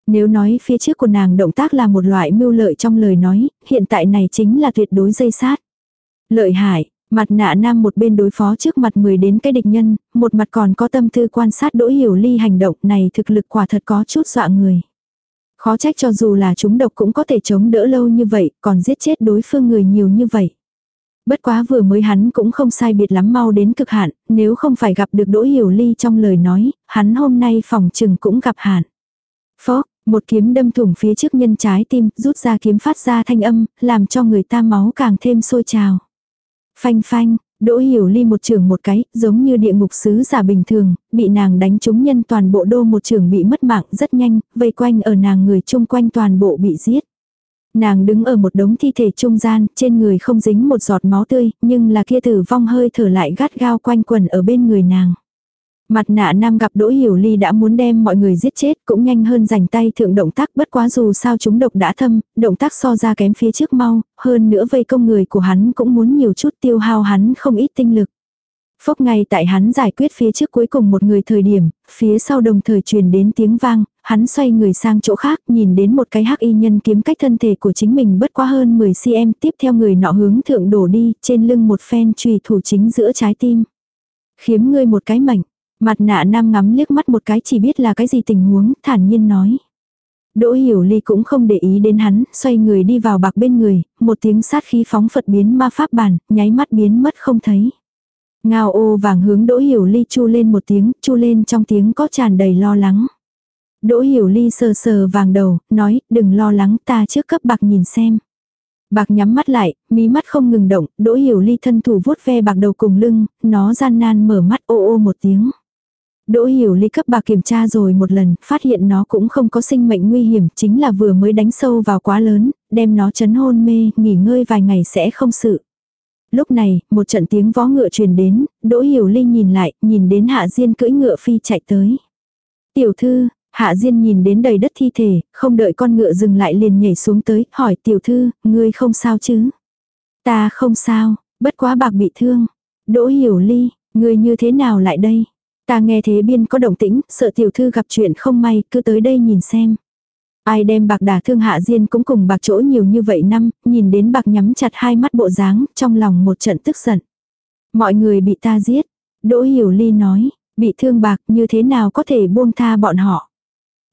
Nếu nói phía trước của nàng động tác là một loại mưu lợi trong lời nói, hiện tại này chính là tuyệt đối dây sát. Lợi hại, mặt nạ nam một bên đối phó trước mặt 10 đến cái địch nhân, một mặt còn có tâm tư quan sát Đỗ Hiểu Ly hành động này thực lực quả thật có chút dọa người. Khó trách cho dù là chúng độc cũng có thể chống đỡ lâu như vậy, còn giết chết đối phương người nhiều như vậy. Bất quá vừa mới hắn cũng không sai biệt lắm mau đến cực hạn, nếu không phải gặp được Đỗ Hiểu Ly trong lời nói, hắn hôm nay phòng trừng cũng gặp hạn. Phó, một kiếm đâm thủng phía trước nhân trái tim, rút ra kiếm phát ra thanh âm, làm cho người ta máu càng thêm sôi trào. Phanh phanh, Đỗ hiểu ly một trường một cái, giống như địa ngục sứ giả bình thường, bị nàng đánh trúng nhân toàn bộ đô một trường bị mất mạng rất nhanh, vây quanh ở nàng người chung quanh toàn bộ bị giết. Nàng đứng ở một đống thi thể trung gian, trên người không dính một giọt máu tươi, nhưng là kia tử vong hơi thở lại gắt gao quanh quần ở bên người nàng. Mặt nạ nam gặp Đỗ Hiểu Ly đã muốn đem mọi người giết chết cũng nhanh hơn giành tay thượng động tác bất quá dù sao chúng độc đã thâm, động tác so ra kém phía trước mau, hơn nữa vây công người của hắn cũng muốn nhiều chút tiêu hao hắn không ít tinh lực. Phốc ngay tại hắn giải quyết phía trước cuối cùng một người thời điểm, phía sau đồng thời truyền đến tiếng vang, hắn xoay người sang chỗ khác nhìn đến một cái hắc y nhân kiếm cách thân thể của chính mình bất quá hơn 10cm tiếp theo người nọ hướng thượng đổ đi, trên lưng một phen trùy thủ chính giữa trái tim. Khiếm ngươi một cái mảnh, Mặt nạ nam ngắm liếc mắt một cái chỉ biết là cái gì tình huống, thản nhiên nói. Đỗ hiểu ly cũng không để ý đến hắn, xoay người đi vào bạc bên người, một tiếng sát khí phóng phật biến ma pháp bản, nháy mắt biến mất không thấy. Ngao ô vàng hướng đỗ hiểu ly chu lên một tiếng, chu lên trong tiếng có tràn đầy lo lắng. Đỗ hiểu ly sờ sờ vàng đầu, nói, đừng lo lắng ta trước cấp bạc nhìn xem. Bạc nhắm mắt lại, mí mắt không ngừng động, đỗ hiểu ly thân thủ vuốt ve bạc đầu cùng lưng, nó gian nan mở mắt ô ô một tiếng. Đỗ hiểu ly cấp bạc kiểm tra rồi một lần, phát hiện nó cũng không có sinh mệnh nguy hiểm, chính là vừa mới đánh sâu vào quá lớn, đem nó chấn hôn mê, nghỉ ngơi vài ngày sẽ không sự. Lúc này, một trận tiếng vó ngựa truyền đến, Đỗ Hiểu Ly nhìn lại, nhìn đến Hạ Diên cưỡi ngựa phi chạy tới. Tiểu thư, Hạ Diên nhìn đến đầy đất thi thể, không đợi con ngựa dừng lại liền nhảy xuống tới, hỏi tiểu thư, ngươi không sao chứ? Ta không sao, bất quá bạc bị thương. Đỗ Hiểu Ly, ngươi như thế nào lại đây? Ta nghe thế biên có động tĩnh, sợ tiểu thư gặp chuyện không may, cứ tới đây nhìn xem. Ai đem bạc đả thương hạ diên cũng cùng bạc chỗ nhiều như vậy năm, nhìn đến bạc nhắm chặt hai mắt bộ dáng, trong lòng một trận tức giận. Mọi người bị ta giết. Đỗ Hiểu Ly nói, bị thương bạc như thế nào có thể buông tha bọn họ.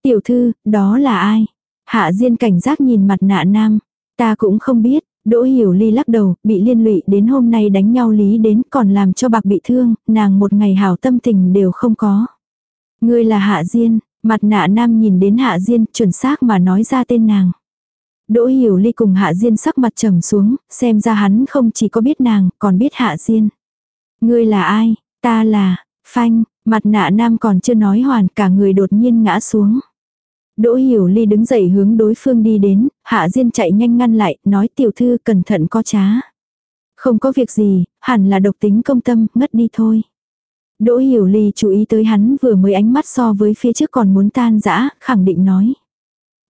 Tiểu thư, đó là ai? Hạ Diên cảnh giác nhìn mặt nạ nam. Ta cũng không biết, Đỗ Hiểu Ly lắc đầu, bị liên lụy đến hôm nay đánh nhau lý đến còn làm cho bạc bị thương, nàng một ngày hảo tâm tình đều không có. Ngươi là Hạ Diên, mặt nạ nam nhìn đến Hạ Diên, chuẩn xác mà nói ra tên nàng. Đỗ Hiểu Ly cùng Hạ Diên sắc mặt trầm xuống, xem ra hắn không chỉ có biết nàng, còn biết Hạ Diên. Ngươi là ai? Ta là, Phanh, mặt nạ nam còn chưa nói hoàn, cả người đột nhiên ngã xuống. Đỗ Hiểu Ly đứng dậy hướng đối phương đi đến, Hạ Diên chạy nhanh ngăn lại, nói tiểu thư cẩn thận có trá. Không có việc gì, hẳn là độc tính công tâm, ngất đi thôi. Đỗ Hiểu Ly chú ý tới hắn vừa mới ánh mắt so với phía trước còn muốn tan dã khẳng định nói.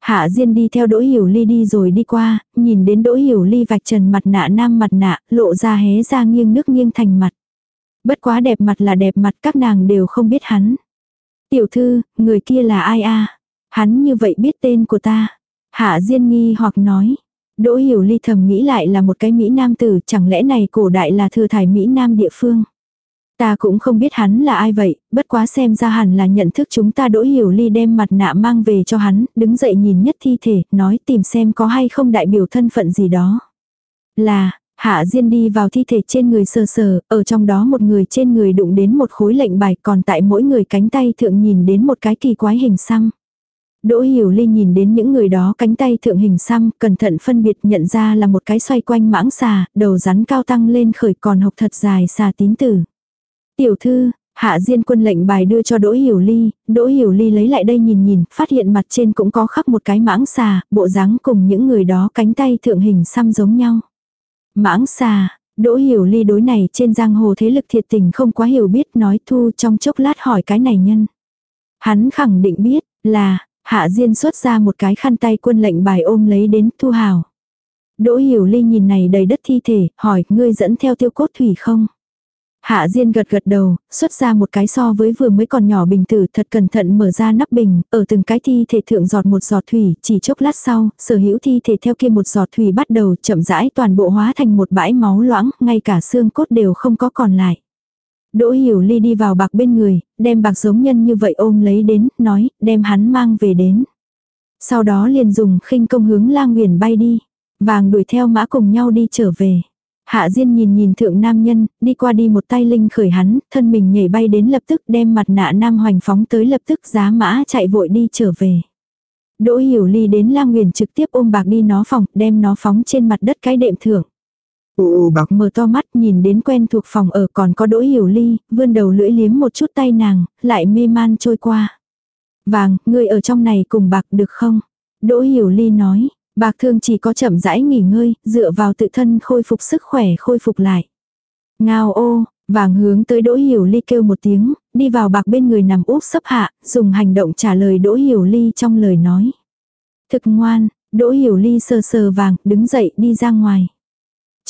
Hạ Diên đi theo Đỗ Hiểu Ly đi rồi đi qua, nhìn đến Đỗ Hiểu Ly vạch trần mặt nạ nam mặt nạ, lộ ra hé ra nghiêng nước nghiêng thành mặt. Bất quá đẹp mặt là đẹp mặt các nàng đều không biết hắn. Tiểu thư, người kia là ai a Hắn như vậy biết tên của ta. Hạ Diên nghi hoặc nói. Đỗ Hiểu Ly thầm nghĩ lại là một cái Mỹ Nam tử, chẳng lẽ này cổ đại là thừa thải Mỹ Nam địa phương. Ta cũng không biết hắn là ai vậy, bất quá xem ra hẳn là nhận thức chúng ta Đỗ Hiểu Ly đem mặt nạ mang về cho hắn, đứng dậy nhìn nhất thi thể, nói tìm xem có hay không đại biểu thân phận gì đó. Là, Hạ Diên đi vào thi thể trên người sờ sờ, ở trong đó một người trên người đụng đến một khối lệnh bài còn tại mỗi người cánh tay thượng nhìn đến một cái kỳ quái hình xăm. Đỗ Hiểu Ly nhìn đến những người đó cánh tay thượng hình xăm, cẩn thận phân biệt nhận ra là một cái xoay quanh mãng xà, đầu rắn cao tăng lên khởi còn hộc thật dài xà tín tử. Tiểu thư, Hạ Diên quân lệnh bài đưa cho Đỗ Hiểu Ly, Đỗ Hiểu Ly lấy lại đây nhìn nhìn, phát hiện mặt trên cũng có khắc một cái mãng xà, bộ dáng cùng những người đó cánh tay thượng hình xăm giống nhau. Mãng xà, Đỗ Hiểu Ly đối này trên giang hồ thế lực thiệt tình không quá hiểu biết nói thu trong chốc lát hỏi cái này nhân. Hắn khẳng định biết là, Hạ Diên xuất ra một cái khăn tay quân lệnh bài ôm lấy đến thu hào. Đỗ Hiểu Ly nhìn này đầy đất thi thể, hỏi ngươi dẫn theo tiêu cốt thủy không? Hạ Diên gật gật đầu, xuất ra một cái so với vừa mới còn nhỏ bình tử thật cẩn thận mở ra nắp bình, ở từng cái thi thể thượng giọt một giọt thủy, chỉ chốc lát sau, sở hữu thi thể theo kia một giọt thủy bắt đầu chậm rãi toàn bộ hóa thành một bãi máu loãng, ngay cả xương cốt đều không có còn lại. Đỗ Hiểu Ly đi vào bạc bên người, đem bạc giống nhân như vậy ôm lấy đến, nói, đem hắn mang về đến. Sau đó liền dùng khinh công hướng lang huyền bay đi. Vàng đuổi theo mã cùng nhau đi trở về. Hạ Diên nhìn nhìn thượng nam nhân, đi qua đi một tay linh khởi hắn, thân mình nhảy bay đến lập tức đem mặt nạ nam hoành phóng tới lập tức giá mã chạy vội đi trở về. Đỗ Hiểu Ly đến lang huyền trực tiếp ôm bạc đi nó phòng, đem nó phóng trên mặt đất cái đệm Ù ù bạc mở to mắt nhìn đến quen thuộc phòng ở còn có đỗ hiểu ly, vươn đầu lưỡi liếm một chút tay nàng, lại mê man trôi qua. Vàng, ngươi ở trong này cùng bạc được không? Đỗ hiểu ly nói, bạc thương chỉ có chậm rãi nghỉ ngơi, dựa vào tự thân khôi phục sức khỏe khôi phục lại. Ngao ô, vàng hướng tới đỗ hiểu ly kêu một tiếng, đi vào bạc bên người nằm úp sấp hạ, dùng hành động trả lời đỗ hiểu ly trong lời nói. Thực ngoan, đỗ hiểu ly sờ sờ vàng, đứng dậy đi ra ngoài.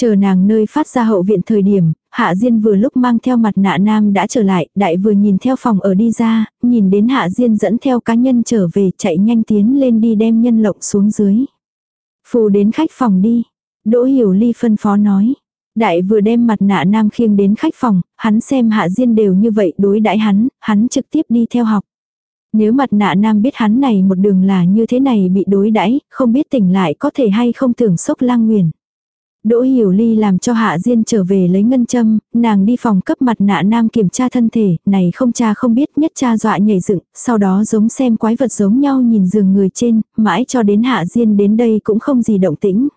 Chờ nàng nơi phát ra hậu viện thời điểm, Hạ Diên vừa lúc mang theo mặt nạ nam đã trở lại, đại vừa nhìn theo phòng ở đi ra, nhìn đến Hạ Diên dẫn theo cá nhân trở về chạy nhanh tiến lên đi đem nhân lộng xuống dưới. Phù đến khách phòng đi. Đỗ Hiểu Ly phân phó nói. Đại vừa đem mặt nạ nam khiêng đến khách phòng, hắn xem Hạ Diên đều như vậy đối đãi hắn, hắn trực tiếp đi theo học. Nếu mặt nạ nam biết hắn này một đường là như thế này bị đối đãi không biết tỉnh lại có thể hay không tưởng sốc lang nguyền. Đỗ Hiểu Ly làm cho Hạ Diên trở về lấy ngân châm, nàng đi phòng cấp mặt nạ nam kiểm tra thân thể, này không cha không biết nhất cha dọa nhảy dựng, sau đó giống xem quái vật giống nhau nhìn giường người trên, mãi cho đến Hạ Diên đến đây cũng không gì động tĩnh.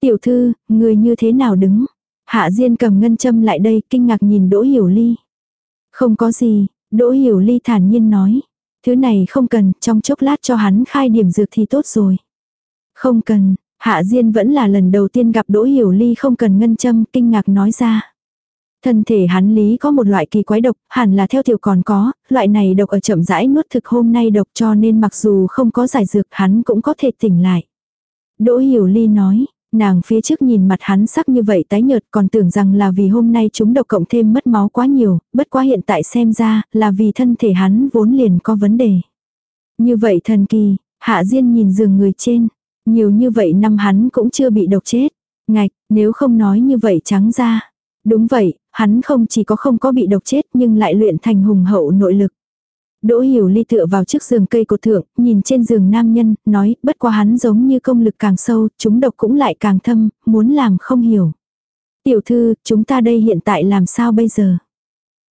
Tiểu thư, người như thế nào đứng? Hạ Diên cầm ngân châm lại đây, kinh ngạc nhìn Đỗ Hiểu Ly. Không có gì, Đỗ Hiểu Ly thản nhiên nói. Thứ này không cần, trong chốc lát cho hắn khai điểm dược thì tốt rồi. Không cần, Hạ Diên vẫn là lần đầu tiên gặp Đỗ Hiểu Ly không cần ngân châm, kinh ngạc nói ra. Thân thể hắn lý có một loại kỳ quái độc, hẳn là theo tiểu còn có, loại này độc ở chậm rãi nuốt thực hôm nay độc cho nên mặc dù không có giải dược hắn cũng có thể tỉnh lại. Đỗ Hiểu Ly nói, nàng phía trước nhìn mặt hắn sắc như vậy tái nhợt còn tưởng rằng là vì hôm nay chúng độc cộng thêm mất máu quá nhiều, bất quá hiện tại xem ra là vì thân thể hắn vốn liền có vấn đề. Như vậy thần kỳ, Hạ Diên nhìn giường người trên, nhiều như vậy năm hắn cũng chưa bị độc chết. Ngạch, nếu không nói như vậy trắng ra. Đúng vậy, hắn không chỉ có không có bị độc chết nhưng lại luyện thành hùng hậu nội lực. Đỗ hiểu ly tựa vào trước giường cây cột thượng, nhìn trên giường nam nhân, nói, bất quá hắn giống như công lực càng sâu, chúng độc cũng lại càng thâm, muốn làm không hiểu. Tiểu thư, chúng ta đây hiện tại làm sao bây giờ?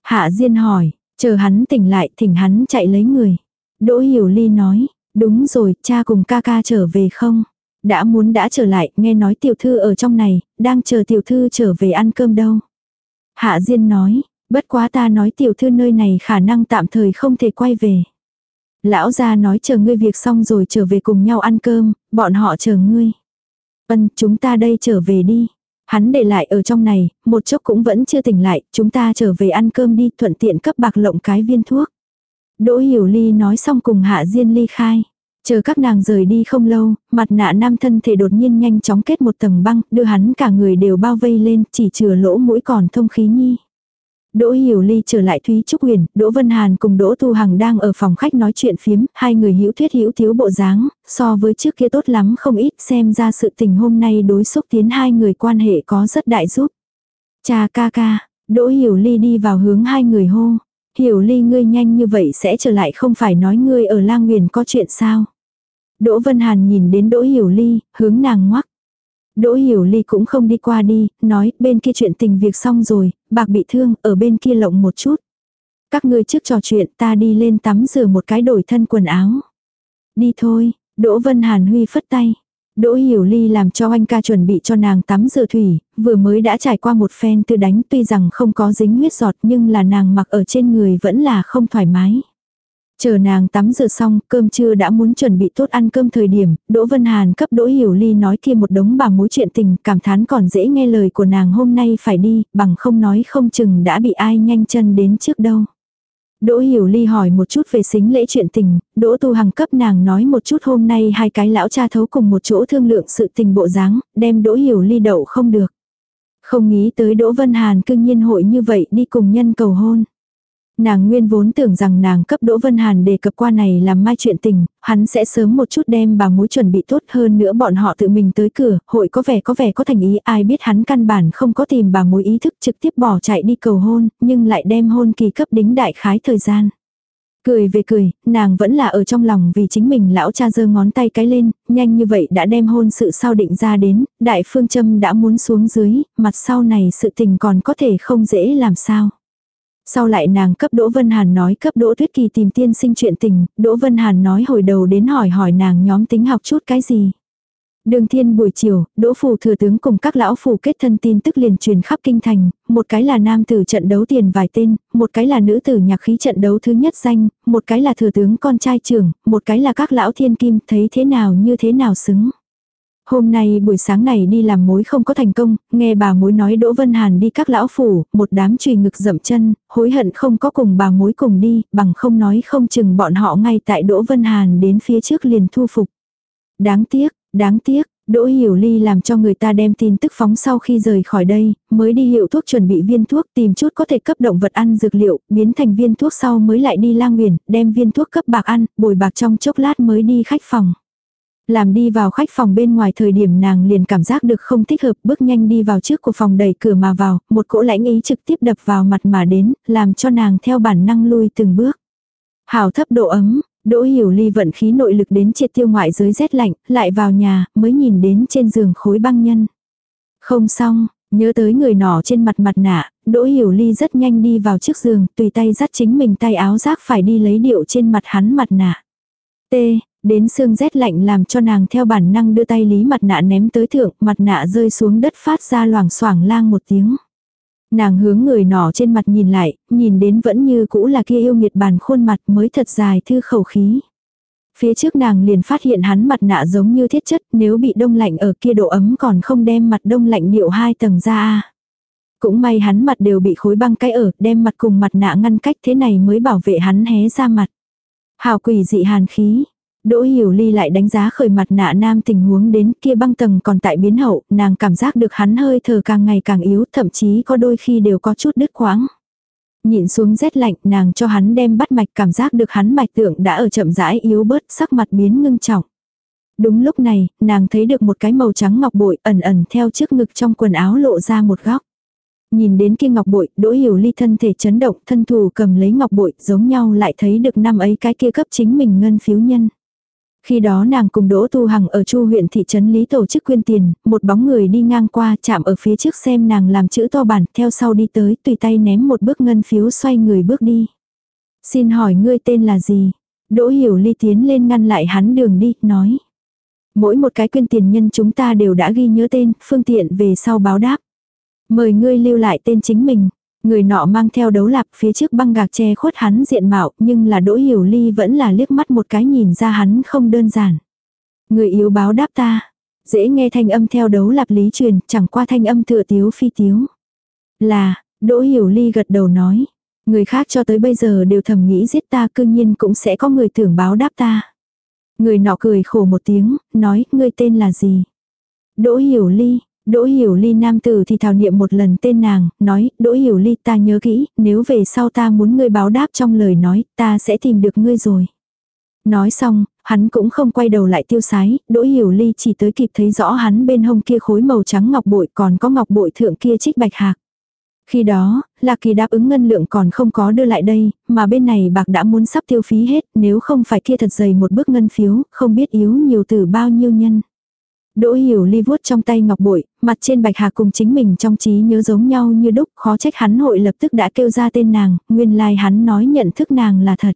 Hạ Diên hỏi, chờ hắn tỉnh lại, thỉnh hắn chạy lấy người. Đỗ hiểu ly nói, Đúng rồi, cha cùng ca ca trở về không? Đã muốn đã trở lại, nghe nói tiểu thư ở trong này, đang chờ tiểu thư trở về ăn cơm đâu. Hạ Diên nói, bất quá ta nói tiểu thư nơi này khả năng tạm thời không thể quay về. Lão gia nói chờ ngươi việc xong rồi trở về cùng nhau ăn cơm, bọn họ chờ ngươi. Ân, chúng ta đây trở về đi. Hắn để lại ở trong này, một chốc cũng vẫn chưa tỉnh lại, chúng ta trở về ăn cơm đi, thuận tiện cấp bạc lộng cái viên thuốc. Đỗ Hiểu Ly nói xong cùng Hạ Diên ly khai. Chờ các nàng rời đi không lâu, mặt nạ nam thân thể đột nhiên nhanh chóng kết một tầng băng, đưa hắn cả người đều bao vây lên, chỉ chừa lỗ mũi còn thông khí nhi. Đỗ Hiểu Ly trở lại Thúy Trúc Huyền, Đỗ Vân Hàn cùng Đỗ Tu Hằng đang ở phòng khách nói chuyện phiếm, hai người hữu thuyết hữu thiếu bộ dáng, so với trước kia tốt lắm không ít, xem ra sự tình hôm nay đối xúc tiến hai người quan hệ có rất đại giúp. Cha ca ca, Đỗ Hiểu Ly đi vào hướng hai người hô. Hiểu Ly ngươi nhanh như vậy sẽ trở lại không phải nói ngươi ở lang nguyền có chuyện sao. Đỗ Vân Hàn nhìn đến Đỗ Hiểu Ly, hướng nàng ngoắc. Đỗ Hiểu Ly cũng không đi qua đi, nói bên kia chuyện tình việc xong rồi, bạc bị thương, ở bên kia lộng một chút. Các ngươi trước trò chuyện ta đi lên tắm rửa một cái đổi thân quần áo. Đi thôi, Đỗ Vân Hàn Huy phất tay. Đỗ Hiểu Ly làm cho anh ca chuẩn bị cho nàng tắm rửa thủy, vừa mới đã trải qua một phen tư đánh tuy rằng không có dính huyết giọt nhưng là nàng mặc ở trên người vẫn là không thoải mái. Chờ nàng tắm rửa xong, cơm trưa đã muốn chuẩn bị tốt ăn cơm thời điểm, Đỗ Vân Hàn cấp Đỗ Hiểu Ly nói kia một đống bà mối chuyện tình, cảm thán còn dễ nghe lời của nàng hôm nay phải đi, bằng không nói không chừng đã bị ai nhanh chân đến trước đâu. Đỗ Hiểu Ly hỏi một chút về xính lễ chuyện tình, Đỗ Tu Hằng cấp nàng nói một chút hôm nay hai cái lão cha thấu cùng một chỗ thương lượng sự tình bộ dáng, đem Đỗ Hiểu Ly đậu không được. Không nghĩ tới Đỗ Vân Hàn cương nhiên hội như vậy đi cùng nhân cầu hôn. Nàng nguyên vốn tưởng rằng nàng cấp Đỗ Vân Hàn đề cập qua này làm mai chuyện tình, hắn sẽ sớm một chút đem bà mối chuẩn bị tốt hơn nữa bọn họ tự mình tới cửa, hội có vẻ có vẻ có thành ý ai biết hắn căn bản không có tìm bà mối ý thức trực tiếp bỏ chạy đi cầu hôn, nhưng lại đem hôn kỳ cấp đính đại khái thời gian. Cười về cười, nàng vẫn là ở trong lòng vì chính mình lão cha giơ ngón tay cái lên, nhanh như vậy đã đem hôn sự sau định ra đến, đại phương châm đã muốn xuống dưới, mặt sau này sự tình còn có thể không dễ làm sao. Sau lại nàng cấp Đỗ Vân Hàn nói cấp Đỗ Tuyết Kỳ tìm tiên sinh chuyện tình, Đỗ Vân Hàn nói hồi đầu đến hỏi hỏi nàng nhóm tính học chút cái gì. Đường thiên buổi chiều, Đỗ Phủ thừa tướng cùng các lão phủ kết thân tin tức liền truyền khắp kinh thành, một cái là nam tử trận đấu tiền vài tên, một cái là nữ tử nhạc khí trận đấu thứ nhất danh, một cái là thừa tướng con trai trưởng, một cái là các lão thiên kim, thấy thế nào như thế nào xứng. Hôm nay buổi sáng này đi làm mối không có thành công, nghe bà mối nói Đỗ Vân Hàn đi các lão phủ, một đám trùy ngực dậm chân, hối hận không có cùng bà mối cùng đi, bằng không nói không chừng bọn họ ngay tại Đỗ Vân Hàn đến phía trước liền thu phục. Đáng tiếc, đáng tiếc, Đỗ Hiểu Ly làm cho người ta đem tin tức phóng sau khi rời khỏi đây, mới đi hiệu thuốc chuẩn bị viên thuốc tìm chút có thể cấp động vật ăn dược liệu, biến thành viên thuốc sau mới lại đi lang nguyền, đem viên thuốc cấp bạc ăn, bồi bạc trong chốc lát mới đi khách phòng. Làm đi vào khách phòng bên ngoài thời điểm nàng liền cảm giác được không thích hợp bước nhanh đi vào trước của phòng đẩy cửa mà vào, một cỗ lãnh ý trực tiếp đập vào mặt mà đến, làm cho nàng theo bản năng lui từng bước. Hào thấp độ ấm, Đỗ Hiểu Ly vận khí nội lực đến triệt tiêu ngoại giới rét lạnh, lại vào nhà, mới nhìn đến trên giường khối băng nhân. Không xong, nhớ tới người nọ trên mặt mặt nạ, Đỗ Hiểu Ly rất nhanh đi vào trước giường, tùy tay dắt chính mình tay áo rác phải đi lấy điệu trên mặt hắn mặt nạ. T, Đến xương rét lạnh làm cho nàng theo bản năng đưa tay lý mặt nạ ném tới thượng, mặt nạ rơi xuống đất phát ra loảng xoảng lang một tiếng. Nàng hướng người nọ trên mặt nhìn lại, nhìn đến vẫn như cũ là kia yêu nghiệt bàn khuôn mặt mới thật dài thư khẩu khí. Phía trước nàng liền phát hiện hắn mặt nạ giống như thiết chất, nếu bị đông lạnh ở kia độ ấm còn không đem mặt đông lạnh điệu hai tầng ra. Cũng may hắn mặt đều bị khối băng cái ở, đem mặt cùng mặt nạ ngăn cách thế này mới bảo vệ hắn hé ra mặt. Hào quỷ dị hàn khí, Đỗ Hiểu Ly lại đánh giá khởi mặt nạ nam tình huống đến kia băng tầng còn tại biến hậu, nàng cảm giác được hắn hơi thở càng ngày càng yếu, thậm chí có đôi khi đều có chút đứt quãng. Nhịn xuống rét lạnh, nàng cho hắn đem bắt mạch cảm giác được hắn mạch tượng đã ở chậm rãi yếu bớt, sắc mặt biến ngưng trọng. Đúng lúc này, nàng thấy được một cái màu trắng ngọc bội ẩn ẩn theo trước ngực trong quần áo lộ ra một góc. Nhìn đến kia ngọc bội, đỗ hiểu ly thân thể chấn động, thân thủ cầm lấy ngọc bội, giống nhau lại thấy được năm ấy cái kia cấp chính mình ngân phiếu nhân. Khi đó nàng cùng Đỗ Tu Hằng ở Chu huyện thị trấn Lý tổ chức quyên tiền, một bóng người đi ngang qua chạm ở phía trước xem nàng làm chữ to bản, theo sau đi tới, tùy tay ném một bước ngân phiếu xoay người bước đi. Xin hỏi ngươi tên là gì? Đỗ Hiểu Ly tiến lên ngăn lại hắn đường đi, nói. Mỗi một cái quyên tiền nhân chúng ta đều đã ghi nhớ tên, phương tiện về sau báo đáp. Mời ngươi lưu lại tên chính mình. Người nọ mang theo đấu lạc phía trước băng gạc che khuất hắn diện mạo nhưng là đỗ hiểu ly vẫn là liếc mắt một cái nhìn ra hắn không đơn giản. Người yếu báo đáp ta. Dễ nghe thanh âm theo đấu lạp lý truyền chẳng qua thanh âm tựa tiếu phi tiếu. Là, đỗ hiểu ly gật đầu nói. Người khác cho tới bây giờ đều thầm nghĩ giết ta cương nhiên cũng sẽ có người tưởng báo đáp ta. Người nọ cười khổ một tiếng, nói, ngươi tên là gì? Đỗ Hiểu Ly, Đỗ Hiểu Ly nam tử thì thảo niệm một lần tên nàng, nói, Đỗ Hiểu Ly ta nhớ kỹ, nếu về sau ta muốn ngươi báo đáp trong lời nói, ta sẽ tìm được ngươi rồi. Nói xong, hắn cũng không quay đầu lại tiêu sái, Đỗ Hiểu Ly chỉ tới kịp thấy rõ hắn bên hông kia khối màu trắng ngọc bội còn có ngọc bội thượng kia trích bạch hạc. Khi đó, Lạc Kỳ đáp ứng ngân lượng còn không có đưa lại đây, mà bên này bạc đã muốn sắp tiêu phí hết, nếu không phải kia thật dày một bước ngân phiếu, không biết yếu nhiều từ bao nhiêu nhân. Đỗ hiểu ly vuốt trong tay ngọc bội, mặt trên bạch hà cùng chính mình trong trí nhớ giống nhau như đúc, khó trách hắn hội lập tức đã kêu ra tên nàng, nguyên lai like hắn nói nhận thức nàng là thật.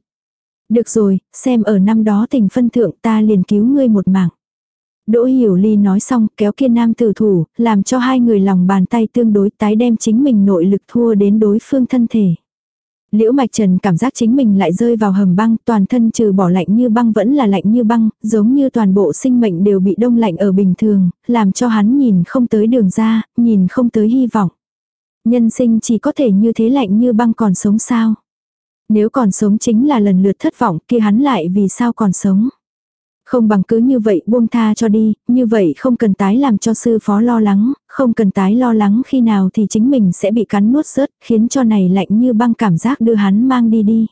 Được rồi, xem ở năm đó tình phân thượng ta liền cứu ngươi một mạng. Đỗ Hiểu Ly nói xong kéo kia nam tử thủ, làm cho hai người lòng bàn tay tương đối tái đem chính mình nội lực thua đến đối phương thân thể. Liễu Mạch Trần cảm giác chính mình lại rơi vào hầm băng, toàn thân trừ bỏ lạnh như băng vẫn là lạnh như băng, giống như toàn bộ sinh mệnh đều bị đông lạnh ở bình thường, làm cho hắn nhìn không tới đường ra, nhìn không tới hy vọng. Nhân sinh chỉ có thể như thế lạnh như băng còn sống sao? Nếu còn sống chính là lần lượt thất vọng kia hắn lại vì sao còn sống? Không bằng cứ như vậy buông tha cho đi, như vậy không cần tái làm cho sư phó lo lắng, không cần tái lo lắng khi nào thì chính mình sẽ bị cắn nuốt rớt, khiến cho này lạnh như băng cảm giác đưa hắn mang đi đi.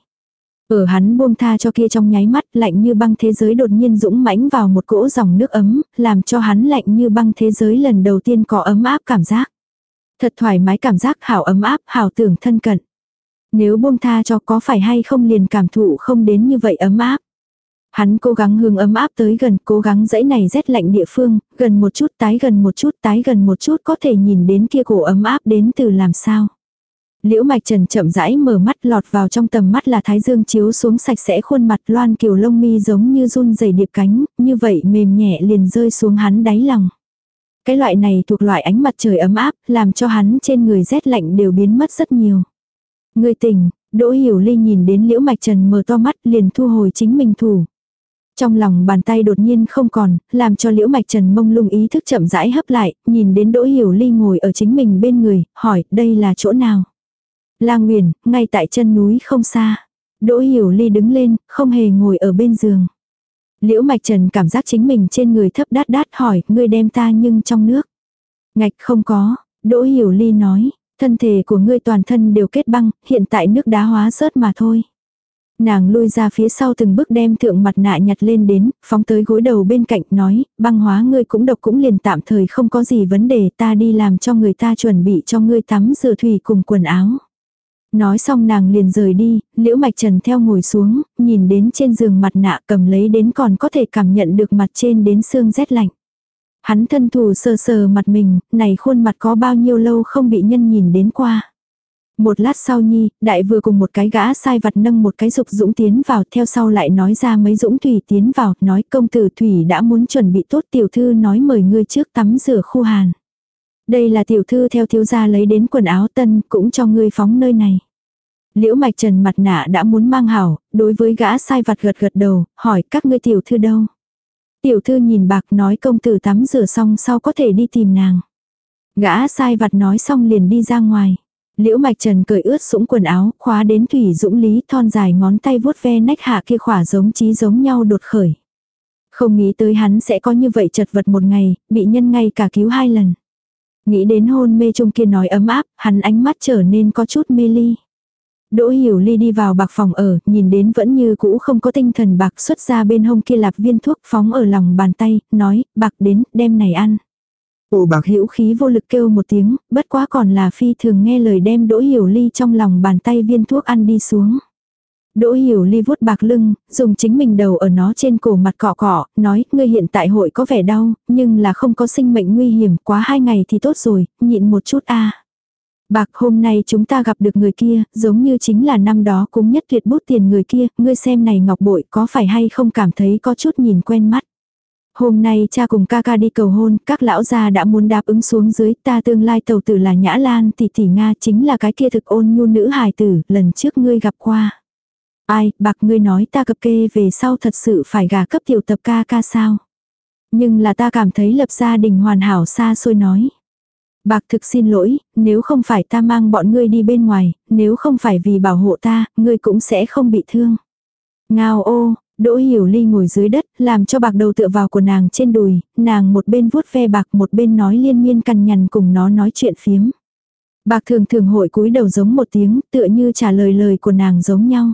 Ở hắn buông tha cho kia trong nháy mắt lạnh như băng thế giới đột nhiên dũng mãnh vào một cỗ dòng nước ấm, làm cho hắn lạnh như băng thế giới lần đầu tiên có ấm áp cảm giác. Thật thoải mái cảm giác hảo ấm áp, hảo tưởng thân cận. Nếu buông tha cho có phải hay không liền cảm thụ không đến như vậy ấm áp. Hắn cố gắng hướng ấm áp tới gần, cố gắng dãy này rét lạnh địa phương, gần một chút tái gần một chút tái gần một chút có thể nhìn đến kia cổ ấm áp đến từ làm sao. Liễu mạch trần chậm rãi mở mắt lọt vào trong tầm mắt là thái dương chiếu xuống sạch sẽ khuôn mặt loan kiều lông mi giống như run dày điệp cánh, như vậy mềm nhẹ liền rơi xuống hắn đáy lòng. Cái loại này thuộc loại ánh mặt trời ấm áp, làm cho hắn trên người rét lạnh đều biến mất rất nhiều. Người tỉnh, Đỗ Hiểu Ly nhìn đến Liễu Mạch Trần mở to mắt liền thu hồi chính mình thủ. Trong lòng bàn tay đột nhiên không còn, làm cho liễu mạch trần mông lung ý thức chậm rãi hấp lại, nhìn đến đỗ hiểu ly ngồi ở chính mình bên người, hỏi đây là chỗ nào. lang Nguyền, ngay tại chân núi không xa. Đỗ hiểu ly đứng lên, không hề ngồi ở bên giường. Liễu mạch trần cảm giác chính mình trên người thấp đát đát hỏi, ngươi đem ta nhưng trong nước. Ngạch không có, Đỗ hiểu ly nói, thân thể của ngươi toàn thân đều kết băng, hiện tại nước đá hóa rớt mà thôi. Nàng lui ra phía sau từng bước đem thượng mặt nạ nhặt lên đến, phóng tới gối đầu bên cạnh nói, băng hóa ngươi cũng độc cũng liền tạm thời không có gì vấn đề ta đi làm cho người ta chuẩn bị cho ngươi tắm rửa thủy cùng quần áo. Nói xong nàng liền rời đi, liễu mạch trần theo ngồi xuống, nhìn đến trên giường mặt nạ cầm lấy đến còn có thể cảm nhận được mặt trên đến xương rét lạnh. Hắn thân thủ sờ sờ mặt mình, này khuôn mặt có bao nhiêu lâu không bị nhân nhìn đến qua. Một lát sau nhi, đại vừa cùng một cái gã sai vặt nâng một cái dục dũng tiến vào, theo sau lại nói ra mấy dũng thủy tiến vào, nói công tử thủy đã muốn chuẩn bị tốt tiểu thư nói mời ngươi trước tắm rửa khu hàn. Đây là tiểu thư theo thiếu gia lấy đến quần áo tân, cũng cho ngươi phóng nơi này. Liễu mạch trần mặt nạ đã muốn mang hảo, đối với gã sai vặt gật gật đầu, hỏi các ngươi tiểu thư đâu. Tiểu thư nhìn bạc nói công tử tắm rửa xong sau có thể đi tìm nàng. Gã sai vặt nói xong liền đi ra ngoài. Liễu Mạch Trần cởi ướt sũng quần áo, khóa đến Thủy Dũng Lý thon dài ngón tay vuốt ve nách hạ kia khỏa giống trí giống nhau đột khởi. Không nghĩ tới hắn sẽ có như vậy chật vật một ngày, bị nhân ngay cả cứu hai lần. Nghĩ đến hôn mê trung kia nói ấm áp, hắn ánh mắt trở nên có chút mê ly. Đỗ Hiểu Ly đi vào bạc phòng ở, nhìn đến vẫn như cũ không có tinh thần bạc xuất ra bên hông kia lạp viên thuốc phóng ở lòng bàn tay, nói, bạc đến, đem này ăn. Ổ bạc hữu khí vô lực kêu một tiếng, bất quá còn là phi thường nghe lời đem đỗ hiểu ly trong lòng bàn tay viên thuốc ăn đi xuống. Đỗ hiểu ly vuốt bạc lưng, dùng chính mình đầu ở nó trên cổ mặt cọ cọ, nói, ngươi hiện tại hội có vẻ đau, nhưng là không có sinh mệnh nguy hiểm, quá hai ngày thì tốt rồi, nhịn một chút a. Bạc hôm nay chúng ta gặp được người kia, giống như chính là năm đó cũng nhất tuyệt bút tiền người kia, ngươi xem này ngọc bội có phải hay không cảm thấy có chút nhìn quen mắt. Hôm nay cha cùng ca ca đi cầu hôn, các lão gia đã muốn đáp ứng xuống dưới, ta tương lai tàu tử là Nhã Lan tỷ tỷ Nga chính là cái kia thực ôn nhu nữ hài tử, lần trước ngươi gặp qua. Ai, bạc ngươi nói ta cập kê về sau thật sự phải gả cấp tiểu tập ca ca sao. Nhưng là ta cảm thấy lập gia đình hoàn hảo xa xôi nói. Bạc thực xin lỗi, nếu không phải ta mang bọn ngươi đi bên ngoài, nếu không phải vì bảo hộ ta, ngươi cũng sẽ không bị thương. Ngao ô, Đỗ Hiểu Ly ngồi dưới đất, làm cho bạc đầu tựa vào của nàng trên đùi, nàng một bên vuốt ve bạc một bên nói liên miên cằn nhằn cùng nó nói chuyện phiếm. Bạc thường thường hội cúi đầu giống một tiếng, tựa như trả lời lời của nàng giống nhau.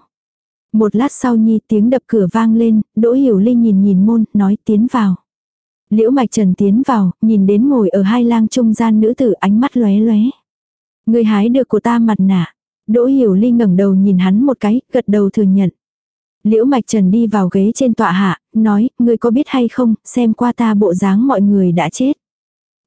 Một lát sau nhi tiếng đập cửa vang lên, Đỗ Hiểu Ly nhìn nhìn môn, nói tiến vào. Liễu Mạch Trần tiến vào, nhìn đến ngồi ở hai lang trung gian nữ tử ánh mắt lóe lóe. Người hái được của ta mặt nạ. Đỗ Hiểu Ly ngẩng đầu nhìn hắn một cái, gật đầu thừa nhận. Liễu Mạch Trần đi vào ghế trên tọa hạ, nói, Ngươi có biết hay không, xem qua ta bộ dáng mọi người đã chết.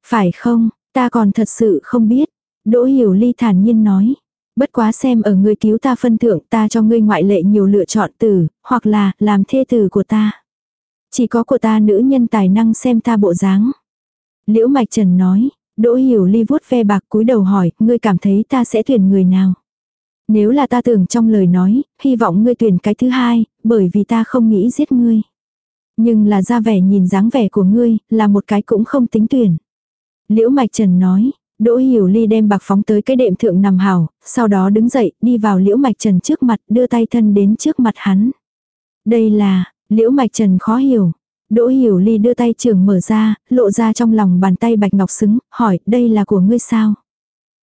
Phải không, ta còn thật sự không biết. Đỗ Hiểu Ly thản nhiên nói. Bất quá xem ở người cứu ta phân thượng ta cho ngươi ngoại lệ nhiều lựa chọn từ, hoặc là làm thê tử của ta. Chỉ có của ta nữ nhân tài năng xem ta bộ dáng. Liễu Mạch Trần nói, Đỗ Hiểu Ly vuốt ve bạc cúi đầu hỏi, ngươi cảm thấy ta sẽ tuyển người nào? Nếu là ta tưởng trong lời nói, hy vọng ngươi tuyển cái thứ hai, bởi vì ta không nghĩ giết ngươi. Nhưng là ra vẻ nhìn dáng vẻ của ngươi, là một cái cũng không tính tuyển. Liễu Mạch Trần nói, Đỗ Hiểu Ly đem bạc phóng tới cái đệm thượng nằm hảo, sau đó đứng dậy, đi vào Liễu Mạch Trần trước mặt, đưa tay thân đến trước mặt hắn. Đây là, Liễu Mạch Trần khó hiểu. Đỗ Hiểu Ly đưa tay trường mở ra, lộ ra trong lòng bàn tay bạch ngọc xứng, hỏi, đây là của ngươi sao?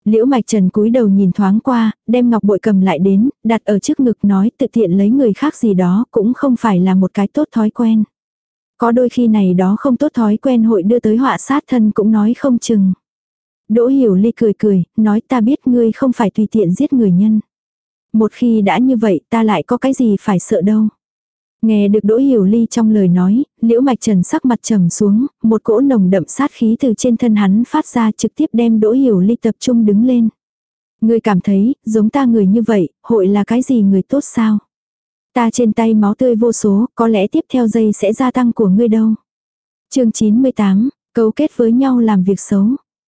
Liễu Mạch Trần cúi đầu nhìn thoáng qua, đem ngọc bội cầm lại đến, đặt ở trước ngực nói tự tiện lấy người khác gì đó cũng không phải là một cái tốt thói quen. Có đôi khi này đó không tốt thói quen hội đưa tới họa sát thân cũng nói không chừng. Đỗ Hiểu Ly cười cười, nói ta biết ngươi không phải tùy tiện giết người nhân. Một khi đã như vậy ta lại có cái gì phải sợ đâu. Nghe được Đỗ Hiểu Ly trong lời nói, Liễu Mạch Trần sắc mặt trầm xuống, một cỗ nồng đậm sát khí từ trên thân hắn phát ra trực tiếp đem Đỗ Hiểu Ly tập trung đứng lên. Ngươi cảm thấy, giống ta người như vậy, hội là cái gì người tốt sao? Ta trên tay máu tươi vô số, có lẽ tiếp theo giây sẽ gia tăng của ngươi đâu. chương 98, cấu kết với nhau làm việc xấu.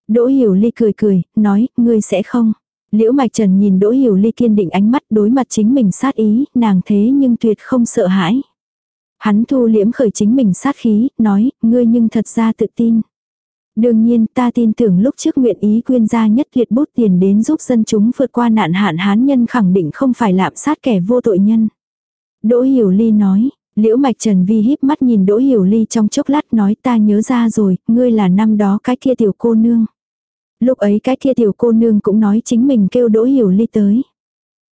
Đỗ Hiểu Ly cười cười, nói, ngươi sẽ không. Liễu Mạch Trần nhìn Đỗ Hiểu Ly kiên định ánh mắt đối mặt chính mình sát ý, nàng thế nhưng tuyệt không sợ hãi. Hắn thu liễm khởi chính mình sát khí, nói, ngươi nhưng thật ra tự tin. Đương nhiên ta tin tưởng lúc trước nguyện ý quyên gia nhất liệt bút tiền đến giúp dân chúng vượt qua nạn hạn hán nhân khẳng định không phải lạm sát kẻ vô tội nhân. Đỗ Hiểu Ly nói, Liễu Mạch Trần Vi híp mắt nhìn Đỗ Hiểu Ly trong chốc lát nói ta nhớ ra rồi, ngươi là năm đó cái kia tiểu cô nương. Lúc ấy cái kia tiểu cô nương cũng nói chính mình kêu Đỗ Hiểu Ly tới.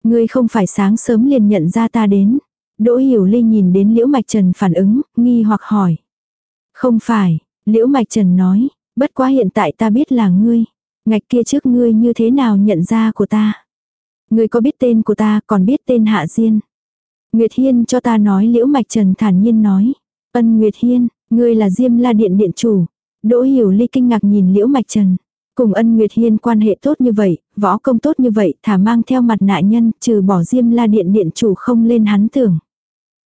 Ngươi không phải sáng sớm liền nhận ra ta đến. Đỗ Hiểu Ly nhìn đến Liễu Mạch Trần phản ứng, nghi hoặc hỏi. Không phải, Liễu Mạch Trần nói, bất quá hiện tại ta biết là ngươi. Ngạch kia trước ngươi như thế nào nhận ra của ta. Ngươi có biết tên của ta còn biết tên Hạ Diên. Nguyệt Hiên cho ta nói Liễu Mạch Trần thản nhiên nói. Ân Nguyệt Hiên, ngươi là Diêm La Điện Điện Chủ. Đỗ Hiểu Ly kinh ngạc nhìn Liễu Mạch Trần. Cùng ân Nguyệt Hiên quan hệ tốt như vậy, võ công tốt như vậy, thả mang theo mặt nạ nhân, trừ bỏ Diêm La Điện Điện Chủ không lên hắn tưởng.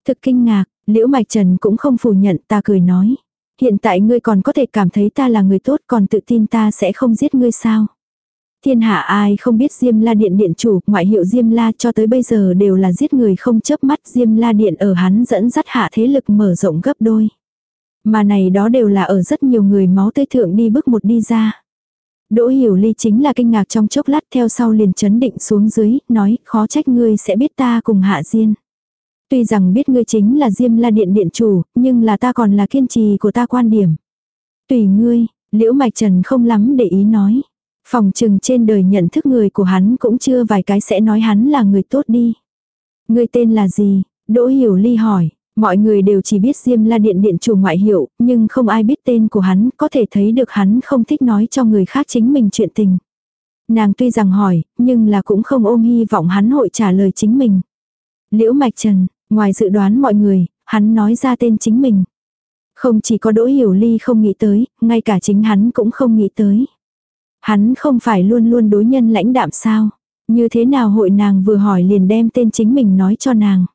Thực kinh ngạc, Liễu Mạch Trần cũng không phủ nhận ta cười nói. Hiện tại ngươi còn có thể cảm thấy ta là người tốt còn tự tin ta sẽ không giết ngươi sao. Thiên hạ ai không biết Diêm La Điện Điện chủ, ngoại hiệu Diêm La cho tới bây giờ đều là giết người không chớp mắt Diêm La Điện ở hắn dẫn dắt hạ thế lực mở rộng gấp đôi. Mà này đó đều là ở rất nhiều người máu tươi thượng đi bước một đi ra. Đỗ Hiểu Ly chính là kinh ngạc trong chốc lát theo sau liền chấn định xuống dưới, nói khó trách ngươi sẽ biết ta cùng hạ Diên. Tuy rằng biết ngươi chính là Diêm La Điện Điện chủ, nhưng là ta còn là kiên trì của ta quan điểm. Tùy ngươi, Liễu Mạch Trần không lắm để ý nói. Phòng trừng trên đời nhận thức người của hắn cũng chưa vài cái sẽ nói hắn là người tốt đi. Ngươi tên là gì? Đỗ Hiểu Ly hỏi. Mọi người đều chỉ biết Diêm La Điện Điện chủ ngoại hiệu, nhưng không ai biết tên của hắn, có thể thấy được hắn không thích nói cho người khác chính mình chuyện tình. Nàng tuy rằng hỏi, nhưng là cũng không ôm hy vọng hắn hội trả lời chính mình. Liễu Mạch Trần, ngoài dự đoán mọi người, hắn nói ra tên chính mình. Không chỉ có Đỗ Hiểu Ly không nghĩ tới, ngay cả chính hắn cũng không nghĩ tới. Hắn không phải luôn luôn đối nhân lãnh đạm sao? Như thế nào hội nàng vừa hỏi liền đem tên chính mình nói cho nàng?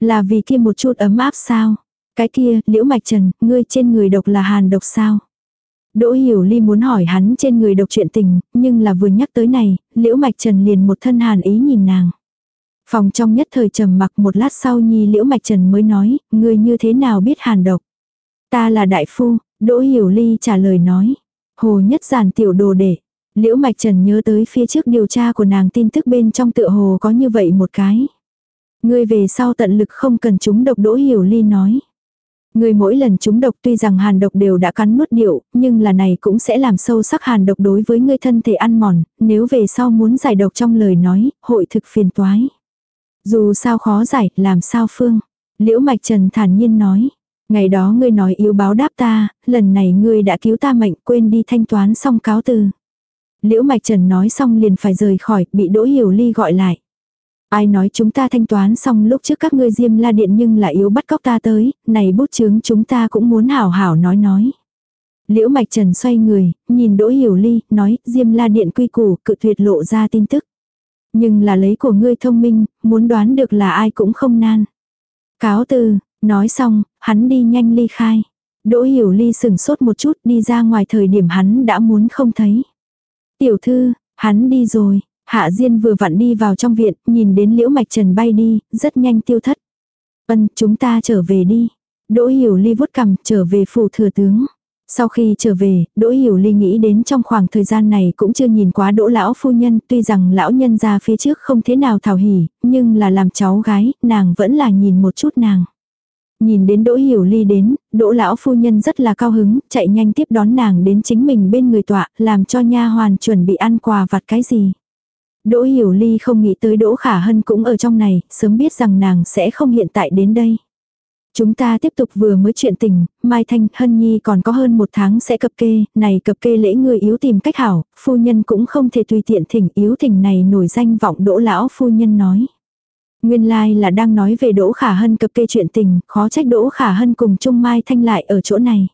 Là vì kia một chút ấm áp sao? Cái kia, liễu mạch trần, ngươi trên người độc là hàn độc sao? Đỗ Hiểu Ly muốn hỏi hắn trên người độc chuyện tình, nhưng là vừa nhắc tới này, liễu mạch trần liền một thân hàn ý nhìn nàng. Phòng trong nhất thời trầm mặc một lát sau nhi liễu mạch trần mới nói, ngươi như thế nào biết hàn độc? Ta là đại phu, Đỗ Hiểu Ly trả lời nói. Hồ nhất giản tiểu đồ để Liễu Mạch Trần nhớ tới phía trước điều tra của nàng tin tức bên trong tựa hồ có như vậy một cái. Ngươi về sau tận lực không cần chúng độc đỗ hiểu ly nói. Người mỗi lần chúng độc tuy rằng hàn độc đều đã cắn nuốt điệu, nhưng là này cũng sẽ làm sâu sắc hàn độc đối với ngươi thân thể ăn mòn, nếu về sau muốn giải độc trong lời nói, hội thực phiền toái. Dù sao khó giải, làm sao phương. Liễu Mạch Trần thản nhiên nói. Ngày đó ngươi nói yếu báo đáp ta, lần này ngươi đã cứu ta mệnh quên đi thanh toán xong cáo từ. Liễu Mạch Trần nói xong liền phải rời khỏi, bị Đỗ Hiểu Ly gọi lại. Ai nói chúng ta thanh toán xong lúc trước các ngươi diêm la điện nhưng là yếu bắt cóc ta tới, này bút chướng chúng ta cũng muốn hảo hảo nói nói. Liễu Mạch Trần xoay người, nhìn Đỗ Hiểu Ly, nói diêm la điện quy củ cự tuyệt lộ ra tin tức. Nhưng là lấy của ngươi thông minh, muốn đoán được là ai cũng không nan. Cáo từ, nói xong, hắn đi nhanh ly khai. Đỗ Hiểu Ly sừng sốt một chút đi ra ngoài thời điểm hắn đã muốn không thấy. Tiểu thư, hắn đi rồi, Hạ Diên vừa vặn đi vào trong viện, nhìn đến Liễu Mạch Trần bay đi, rất nhanh tiêu thất. Ân, chúng ta trở về đi. Đỗ Hiểu Ly vuốt cằm, trở về phủ thừa tướng. Sau khi trở về, Đỗ Hiểu Ly nghĩ đến trong khoảng thời gian này cũng chưa nhìn quá Đỗ lão phu nhân, tuy rằng lão nhân ra phía trước không thế nào thảo hỉ, nhưng là làm cháu gái, nàng vẫn là nhìn một chút nàng. Nhìn đến Đỗ Hiểu Ly đến, Đỗ lão phu nhân rất là cao hứng, chạy nhanh tiếp đón nàng đến chính mình bên người tọa, làm cho nha hoàn chuẩn bị ăn quà vặt cái gì. Đỗ Hiểu Ly không nghĩ tới Đỗ Khả Hân cũng ở trong này, sớm biết rằng nàng sẽ không hiện tại đến đây. Chúng ta tiếp tục vừa mới chuyện tình, Mai Thanh Hân Nhi còn có hơn một tháng sẽ cập kê, này cập kê lễ người yếu tìm cách hảo, phu nhân cũng không thể tùy tiện thỉnh yếu thỉnh này nổi danh vọng Đỗ Lão phu nhân nói. Nguyên lai like là đang nói về Đỗ Khả Hân cập kê chuyện tình, khó trách Đỗ Khả Hân cùng Trung Mai Thanh lại ở chỗ này.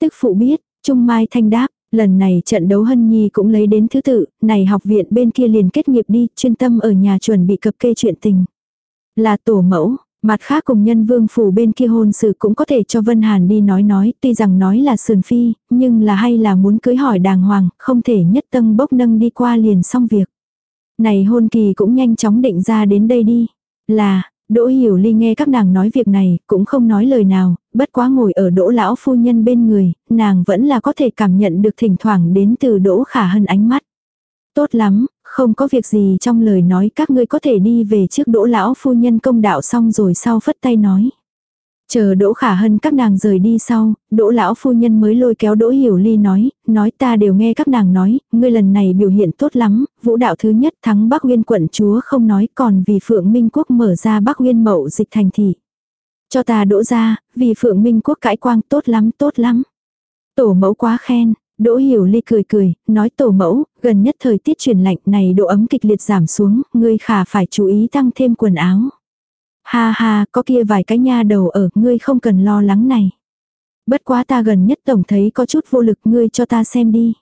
Tức phụ biết, Trung Mai Thanh đáp, Lần này trận đấu Hân Nhi cũng lấy đến thứ tự, này học viện bên kia liền kết nghiệp đi, chuyên tâm ở nhà chuẩn bị cập kê chuyện tình. Là tổ mẫu, mặt khác cùng nhân vương phủ bên kia hôn sự cũng có thể cho Vân Hàn đi nói nói, tuy rằng nói là sườn phi, nhưng là hay là muốn cưới hỏi đàng hoàng, không thể nhất tâm bốc nâng đi qua liền xong việc. Này hôn kỳ cũng nhanh chóng định ra đến đây đi. Là, Đỗ Hiểu Ly nghe các nàng nói việc này, cũng không nói lời nào, bất quá ngồi ở Đỗ lão phu nhân bên người, nàng vẫn là có thể cảm nhận được thỉnh thoảng đến từ Đỗ Khả Hân ánh mắt. Tốt lắm, không có việc gì trong lời nói các ngươi có thể đi về trước Đỗ lão phu nhân công đạo xong rồi sau phất tay nói. Chờ Đỗ Khả Hân các nàng rời đi sau, Đỗ lão phu nhân mới lôi kéo Đỗ Hiểu Ly nói, nói ta đều nghe các nàng nói, ngươi lần này biểu hiện tốt lắm, vũ đạo thứ nhất thắng Bắc Nguyên quận chúa không nói còn vì Phượng Minh Quốc mở ra Bắc Nguyên mậu dịch thành thị. Cho ta đỗ ra, vì Phượng Minh Quốc cãi quang tốt lắm tốt lắm. Tổ mẫu quá khen, Đỗ Hiểu Ly cười cười, nói tổ mẫu, gần nhất thời tiết chuyển lạnh này độ ấm kịch liệt giảm xuống, ngươi khả phải chú ý tăng thêm quần áo. Ha ha, có kia vài cái nha đầu ở, ngươi không cần lo lắng này. Bất quá ta gần nhất tổng thấy có chút vô lực ngươi cho ta xem đi.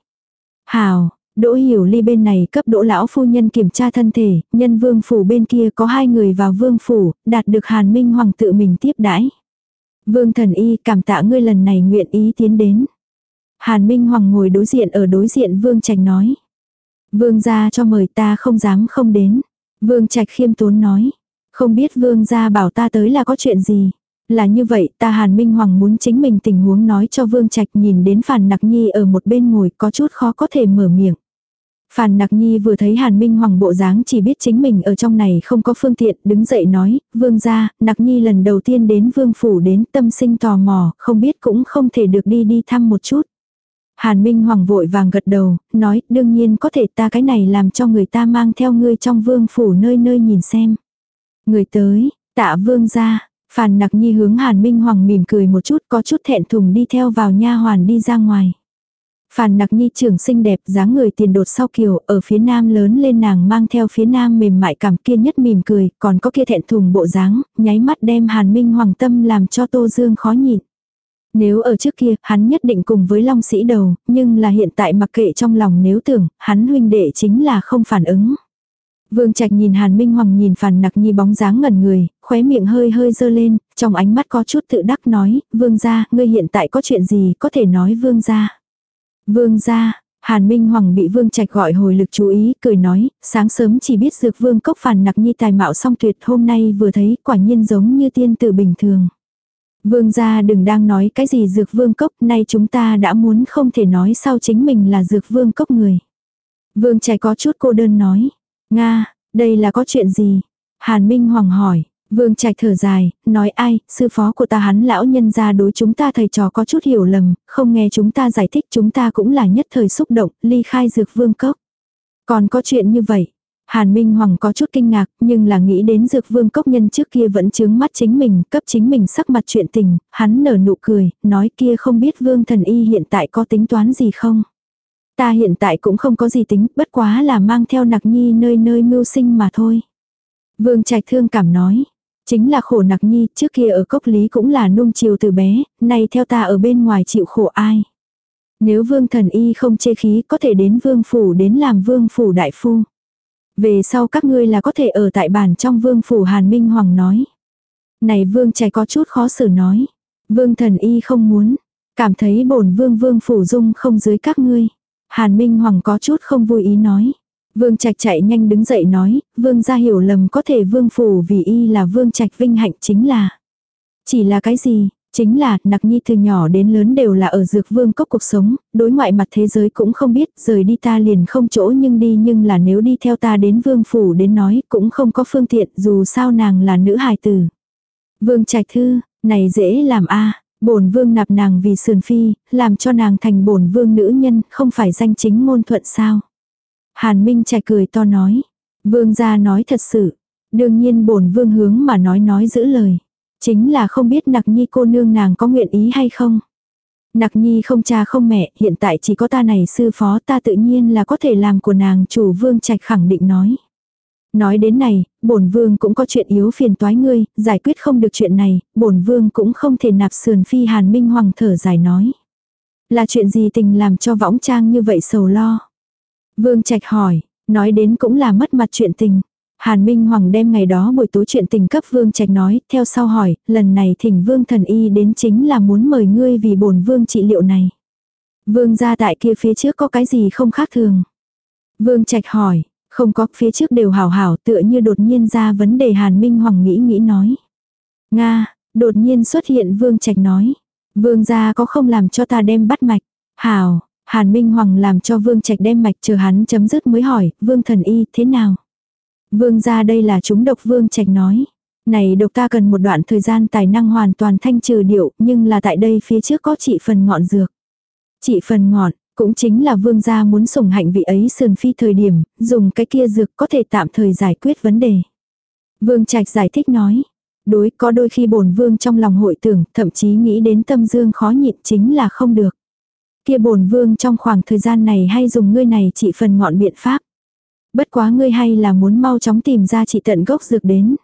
Hào, Đỗ Hiểu Ly bên này cấp Đỗ lão phu nhân kiểm tra thân thể, nhân vương phủ bên kia có hai người vào vương phủ, đạt được Hàn Minh Hoàng tự mình tiếp đãi. Vương thần y cảm tạ ngươi lần này nguyện ý tiến đến. Hàn Minh Hoàng ngồi đối diện ở đối diện Vương Trạch nói. Vương gia cho mời ta không dám không đến. Vương Trạch khiêm tốn nói. Không biết vương gia bảo ta tới là có chuyện gì. Là như vậy, ta Hàn Minh Hoàng muốn chính mình tình huống nói cho Vương Trạch nhìn đến Phàn Nặc Nhi ở một bên ngồi có chút khó có thể mở miệng. Phàn Nặc Nhi vừa thấy Hàn Minh Hoàng bộ dáng chỉ biết chính mình ở trong này không có phương tiện, đứng dậy nói, Vương gia, Nặc Nhi lần đầu tiên đến Vương Phủ đến tâm sinh tò mò, không biết cũng không thể được đi đi thăm một chút. Hàn Minh Hoàng vội vàng gật đầu, nói, đương nhiên có thể ta cái này làm cho người ta mang theo ngươi trong Vương Phủ nơi nơi nhìn xem. Người tới, tạ vương ra, Phàn nặc nhi hướng Hàn Minh Hoàng mỉm cười một chút có chút thẹn thùng đi theo vào nha hoàn đi ra ngoài. Phàn nặc nhi trưởng xinh đẹp dáng người tiền đột sau kiều ở phía nam lớn lên nàng mang theo phía nam mềm mại cảm kia nhất mỉm cười còn có kia thẹn thùng bộ dáng nháy mắt đem Hàn Minh Hoàng tâm làm cho Tô Dương khó nhịn. Nếu ở trước kia hắn nhất định cùng với Long Sĩ đầu nhưng là hiện tại mặc kệ trong lòng nếu tưởng hắn huynh đệ chính là không phản ứng. Vương Trạch nhìn Hàn Minh Hoàng nhìn Phàn Nặc Nhi bóng dáng ngẩn người, khóe miệng hơi hơi dơ lên, trong ánh mắt có chút tự đắc nói, Vương gia, ngươi hiện tại có chuyện gì có thể nói Vương gia. Vương gia, Hàn Minh Hoàng bị Vương Trạch gọi hồi lực chú ý, cười nói, sáng sớm chỉ biết dược Vương Cốc Phàn Nặc Nhi tài mạo song tuyệt hôm nay vừa thấy quả nhiên giống như tiên tử bình thường. Vương gia đừng đang nói cái gì dược Vương Cốc, nay chúng ta đã muốn không thể nói sau chính mình là dược Vương Cốc người. Vương Trạch có chút cô đơn nói. Nga, đây là có chuyện gì? Hàn Minh Hoàng hỏi, Vương Trạch thở dài, nói ai, sư phó của ta hắn lão nhân ra đối chúng ta thầy trò có chút hiểu lầm, không nghe chúng ta giải thích chúng ta cũng là nhất thời xúc động, ly khai dược vương cốc. Còn có chuyện như vậy. Hàn Minh Hoàng có chút kinh ngạc, nhưng là nghĩ đến dược vương cốc nhân trước kia vẫn chướng mắt chính mình, cấp chính mình sắc mặt chuyện tình, hắn nở nụ cười, nói kia không biết vương thần y hiện tại có tính toán gì không. Ta hiện tại cũng không có gì tính, bất quá là mang theo nặc nhi nơi nơi mưu sinh mà thôi. Vương Trạch thương cảm nói, chính là khổ nặc nhi, trước kia ở cốc lý cũng là nung chiều từ bé, nay theo ta ở bên ngoài chịu khổ ai. Nếu vương thần y không chê khí có thể đến vương phủ đến làm vương phủ đại phu. Về sau các ngươi là có thể ở tại bản trong vương phủ Hàn Minh Hoàng nói. Này vương trẻ có chút khó xử nói. Vương thần y không muốn. Cảm thấy bổn vương vương phủ dung không dưới các ngươi. Hàn Minh Hoàng có chút không vui ý nói. Vương Trạch chạy nhanh đứng dậy nói, vương gia hiểu lầm có thể vương phủ vì y là vương Trạch vinh hạnh chính là. Chỉ là cái gì, chính là nặc nhi từ nhỏ đến lớn đều là ở dược vương cốc cuộc sống, đối ngoại mặt thế giới cũng không biết, rời đi ta liền không chỗ nhưng đi nhưng là nếu đi theo ta đến vương phủ đến nói cũng không có phương tiện dù sao nàng là nữ hài tử. Vương Trạch thư, này dễ làm a bổn vương nạp nàng vì sườn phi, làm cho nàng thành bổn vương nữ nhân, không phải danh chính ngôn thuận sao. Hàn Minh Trạch cười to nói. Vương gia nói thật sự. Đương nhiên bổn vương hướng mà nói nói giữ lời. Chính là không biết nặc nhi cô nương nàng có nguyện ý hay không. Nặc nhi không cha không mẹ, hiện tại chỉ có ta này sư phó ta tự nhiên là có thể làm của nàng chủ vương trạch khẳng định nói. Nói đến này, bổn vương cũng có chuyện yếu phiền toái ngươi, giải quyết không được chuyện này, bổn vương cũng không thể nạp sườn phi hàn minh hoàng thở dài nói. Là chuyện gì tình làm cho võng trang như vậy sầu lo. Vương Trạch hỏi, nói đến cũng là mất mặt chuyện tình. Hàn Minh Hoàng đem ngày đó buổi tối chuyện tình cấp Vương Trạch nói, theo sau hỏi, lần này thỉnh Vương Thần Y đến chính là muốn mời ngươi vì bổn Vương trị liệu này. Vương ra tại kia phía trước có cái gì không khác thường. Vương Trạch hỏi, không có phía trước đều hảo hảo tựa như đột nhiên ra vấn đề Hàn Minh Hoàng nghĩ nghĩ nói. Nga, đột nhiên xuất hiện Vương Trạch nói. Vương gia có không làm cho ta đem bắt mạch. Hảo, Hàn Minh Hoàng làm cho Vương Trạch đem mạch chờ hắn chấm dứt mới hỏi, Vương thần y thế nào? Vương gia đây là chúng độc Vương Trạch nói. Này độc ta cần một đoạn thời gian tài năng hoàn toàn thanh trừ điệu, nhưng là tại đây phía trước có trị phần ngọn dược. Trị phần ngọn, cũng chính là vương gia muốn sủng hạnh vị ấy sườn phi thời điểm, dùng cái kia dược có thể tạm thời giải quyết vấn đề. Vương Trạch giải thích nói, đối có đôi khi bổn vương trong lòng hội tưởng, thậm chí nghĩ đến tâm dương khó nhịn chính là không được. Kia bổn vương trong khoảng thời gian này hay dùng ngươi này chỉ phần ngọn biện pháp. Bất quá ngươi hay là muốn mau chóng tìm ra chỉ tận gốc dược đến.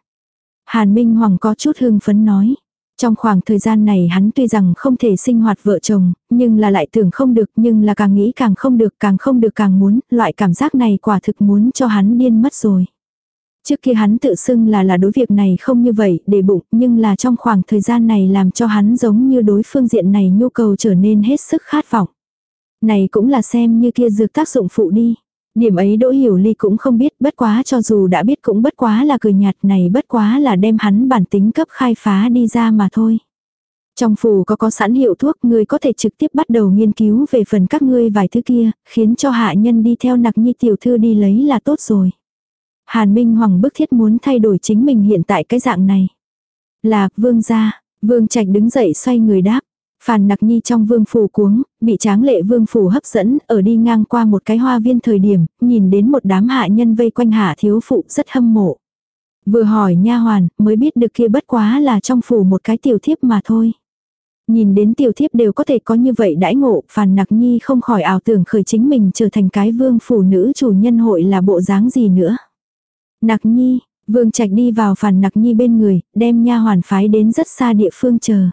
Hàn Minh Hoàng có chút hưng phấn nói. Trong khoảng thời gian này hắn tuy rằng không thể sinh hoạt vợ chồng, nhưng là lại tưởng không được nhưng là càng nghĩ càng không được càng không được càng muốn, loại cảm giác này quả thực muốn cho hắn điên mất rồi. Trước kia hắn tự xưng là là đối việc này không như vậy để bụng nhưng là trong khoảng thời gian này làm cho hắn giống như đối phương diện này nhu cầu trở nên hết sức khát vọng. Này cũng là xem như kia dược tác dụng phụ đi. Điểm ấy Đỗ Hiểu Ly cũng không biết bất quá cho dù đã biết cũng bất quá là cười nhạt này bất quá là đem hắn bản tính cấp khai phá đi ra mà thôi. Trong phủ có có sẵn hiệu thuốc người có thể trực tiếp bắt đầu nghiên cứu về phần các ngươi vài thứ kia, khiến cho hạ nhân đi theo nặc nhi tiểu thư đi lấy là tốt rồi. Hàn Minh Hoàng bức thiết muốn thay đổi chính mình hiện tại cái dạng này. Là, vương gia, vương trạch đứng dậy xoay người đáp. Phàn nặc nhi trong vương phủ cuống, bị tráng lệ vương phủ hấp dẫn, ở đi ngang qua một cái hoa viên thời điểm, nhìn đến một đám hạ nhân vây quanh hạ thiếu phụ rất hâm mộ. Vừa hỏi nha hoàn, mới biết được kia bất quá là trong phủ một cái tiểu thiếp mà thôi. Nhìn đến tiểu thiếp đều có thể có như vậy đãi ngộ, phàn nặc nhi không khỏi ảo tưởng khởi chính mình trở thành cái vương phủ nữ chủ nhân hội là bộ dáng gì nữa. Nặc nhi, vương trạch đi vào phàn nặc nhi bên người, đem nha hoàn phái đến rất xa địa phương chờ.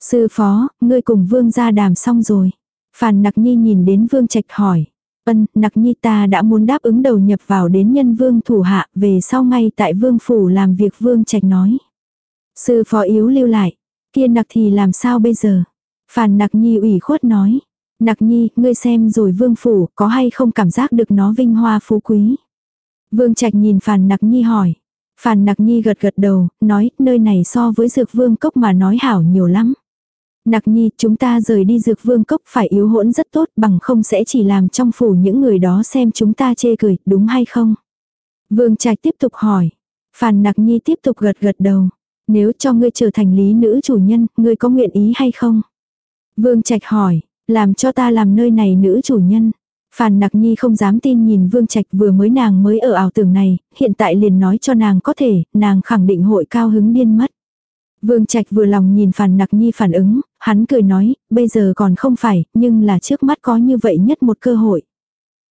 Sư phó, ngươi cùng vương gia đàm xong rồi. Phàn nặc nhi nhìn đến vương trạch hỏi. Ân, nặc nhi ta đã muốn đáp ứng đầu nhập vào đến nhân vương thủ hạ về sau ngay tại vương phủ làm việc vương trạch nói. Sư phó yếu lưu lại. Kia nặc thì làm sao bây giờ? Phàn nặc nhi ủy khuất nói. Nặc nhi, ngươi xem rồi vương phủ có hay không cảm giác được nó vinh hoa phú quý. Vương trạch nhìn phàn nặc nhi hỏi. Phàn nặc nhi gật gật đầu, nói nơi này so với dược vương cốc mà nói hảo nhiều lắm. Nặc nhi, chúng ta rời đi dược vương cốc phải yếu hỗn rất tốt bằng không sẽ chỉ làm trong phủ những người đó xem chúng ta chê cười, đúng hay không? Vương trạch tiếp tục hỏi. Phàn nặc nhi tiếp tục gật gật đầu. Nếu cho ngươi trở thành lý nữ chủ nhân, ngươi có nguyện ý hay không? Vương Trạch hỏi, làm cho ta làm nơi này nữ chủ nhân. Phàn Nặc Nhi không dám tin nhìn Vương Trạch vừa mới nàng mới ở ảo tưởng này, hiện tại liền nói cho nàng có thể, nàng khẳng định hội cao hứng điên mất. Vương Trạch vừa lòng nhìn Phàn Nặc Nhi phản ứng, hắn cười nói, bây giờ còn không phải, nhưng là trước mắt có như vậy nhất một cơ hội.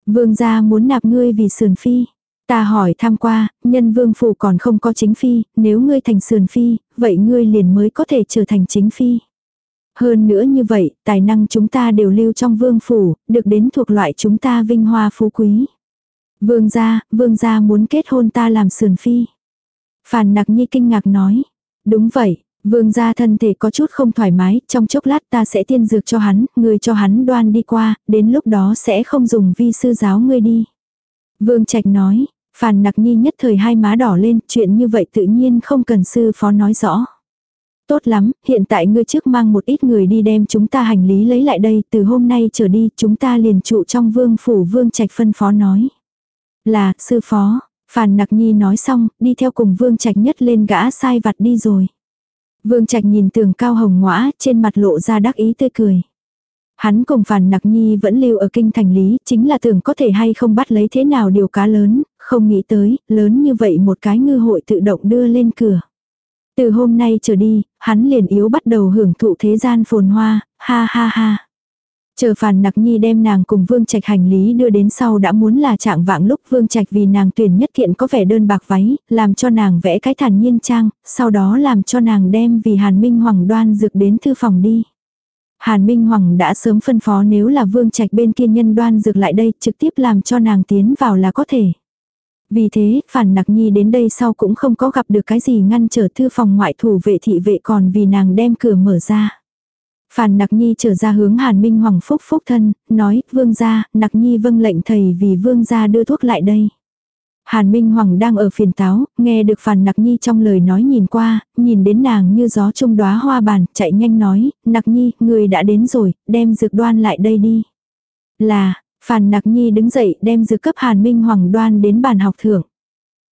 Vương gia muốn nạp ngươi vì sườn phi. Ta hỏi tham qua, nhân vương phủ còn không có chính phi, nếu ngươi thành sườn phi, vậy ngươi liền mới có thể trở thành chính phi. Hơn nữa như vậy, tài năng chúng ta đều lưu trong vương phủ, được đến thuộc loại chúng ta vinh hoa phú quý. Vương gia, vương gia muốn kết hôn ta làm sườn phi. Phàn nặc nhi kinh ngạc nói. Đúng vậy, vương gia thân thể có chút không thoải mái, trong chốc lát ta sẽ tiên dược cho hắn, người cho hắn đoan đi qua, đến lúc đó sẽ không dùng vi sư giáo ngươi đi. Vương trạch nói, phàn nặc nhi nhất thời hai má đỏ lên, chuyện như vậy tự nhiên không cần sư phó nói rõ. Tốt lắm, hiện tại ngươi trước mang một ít người đi đem chúng ta hành lý lấy lại đây, từ hôm nay trở đi chúng ta liền trụ trong vương phủ vương trạch phân phó nói. Là, sư phó, Phàn Nặc Nhi nói xong, đi theo cùng Vương Trạch nhất lên gã sai vặt đi rồi. Vương Trạch nhìn tường cao hồng ngõa, trên mặt lộ ra đắc ý tươi cười. Hắn cùng Phàn Nặc Nhi vẫn lưu ở kinh thành lý, chính là tưởng có thể hay không bắt lấy thế nào điều cá lớn, không nghĩ tới, lớn như vậy một cái ngư hội tự động đưa lên cửa. Từ hôm nay trở đi, hắn liền yếu bắt đầu hưởng thụ thế gian phồn hoa, ha ha ha. Chờ phàn nặc nhi đem nàng cùng vương trạch hành lý đưa đến sau đã muốn là trạng vạng lúc vương trạch vì nàng tuyển nhất kiện có vẻ đơn bạc váy, làm cho nàng vẽ cái thản nhiên trang, sau đó làm cho nàng đem vì hàn minh hoàng đoan dược đến thư phòng đi. Hàn Minh Hoàng đã sớm phân phó nếu là vương trạch bên kia nhân đoan dược lại đây trực tiếp làm cho nàng tiến vào là có thể. Vì thế, phản nặc nhi đến đây sau cũng không có gặp được cái gì ngăn trở thư phòng ngoại thủ vệ thị vệ còn vì nàng đem cửa mở ra. Phản nặc nhi trở ra hướng hàn minh hoàng phúc phúc thân, nói, vương gia, nặc nhi vâng lệnh thầy vì vương gia đưa thuốc lại đây. Hàn Minh Hoàng đang ở phiền táo, nghe được Phàn Nặc Nhi trong lời nói nhìn qua, nhìn đến nàng như gió trung đóa hoa bàn, chạy nhanh nói, Nặc Nhi, người đã đến rồi, đem dược đoan lại đây đi. Là, Phàn Nặc Nhi đứng dậy đem dược cấp Hàn Minh Hoàng đoan đến bàn học thưởng.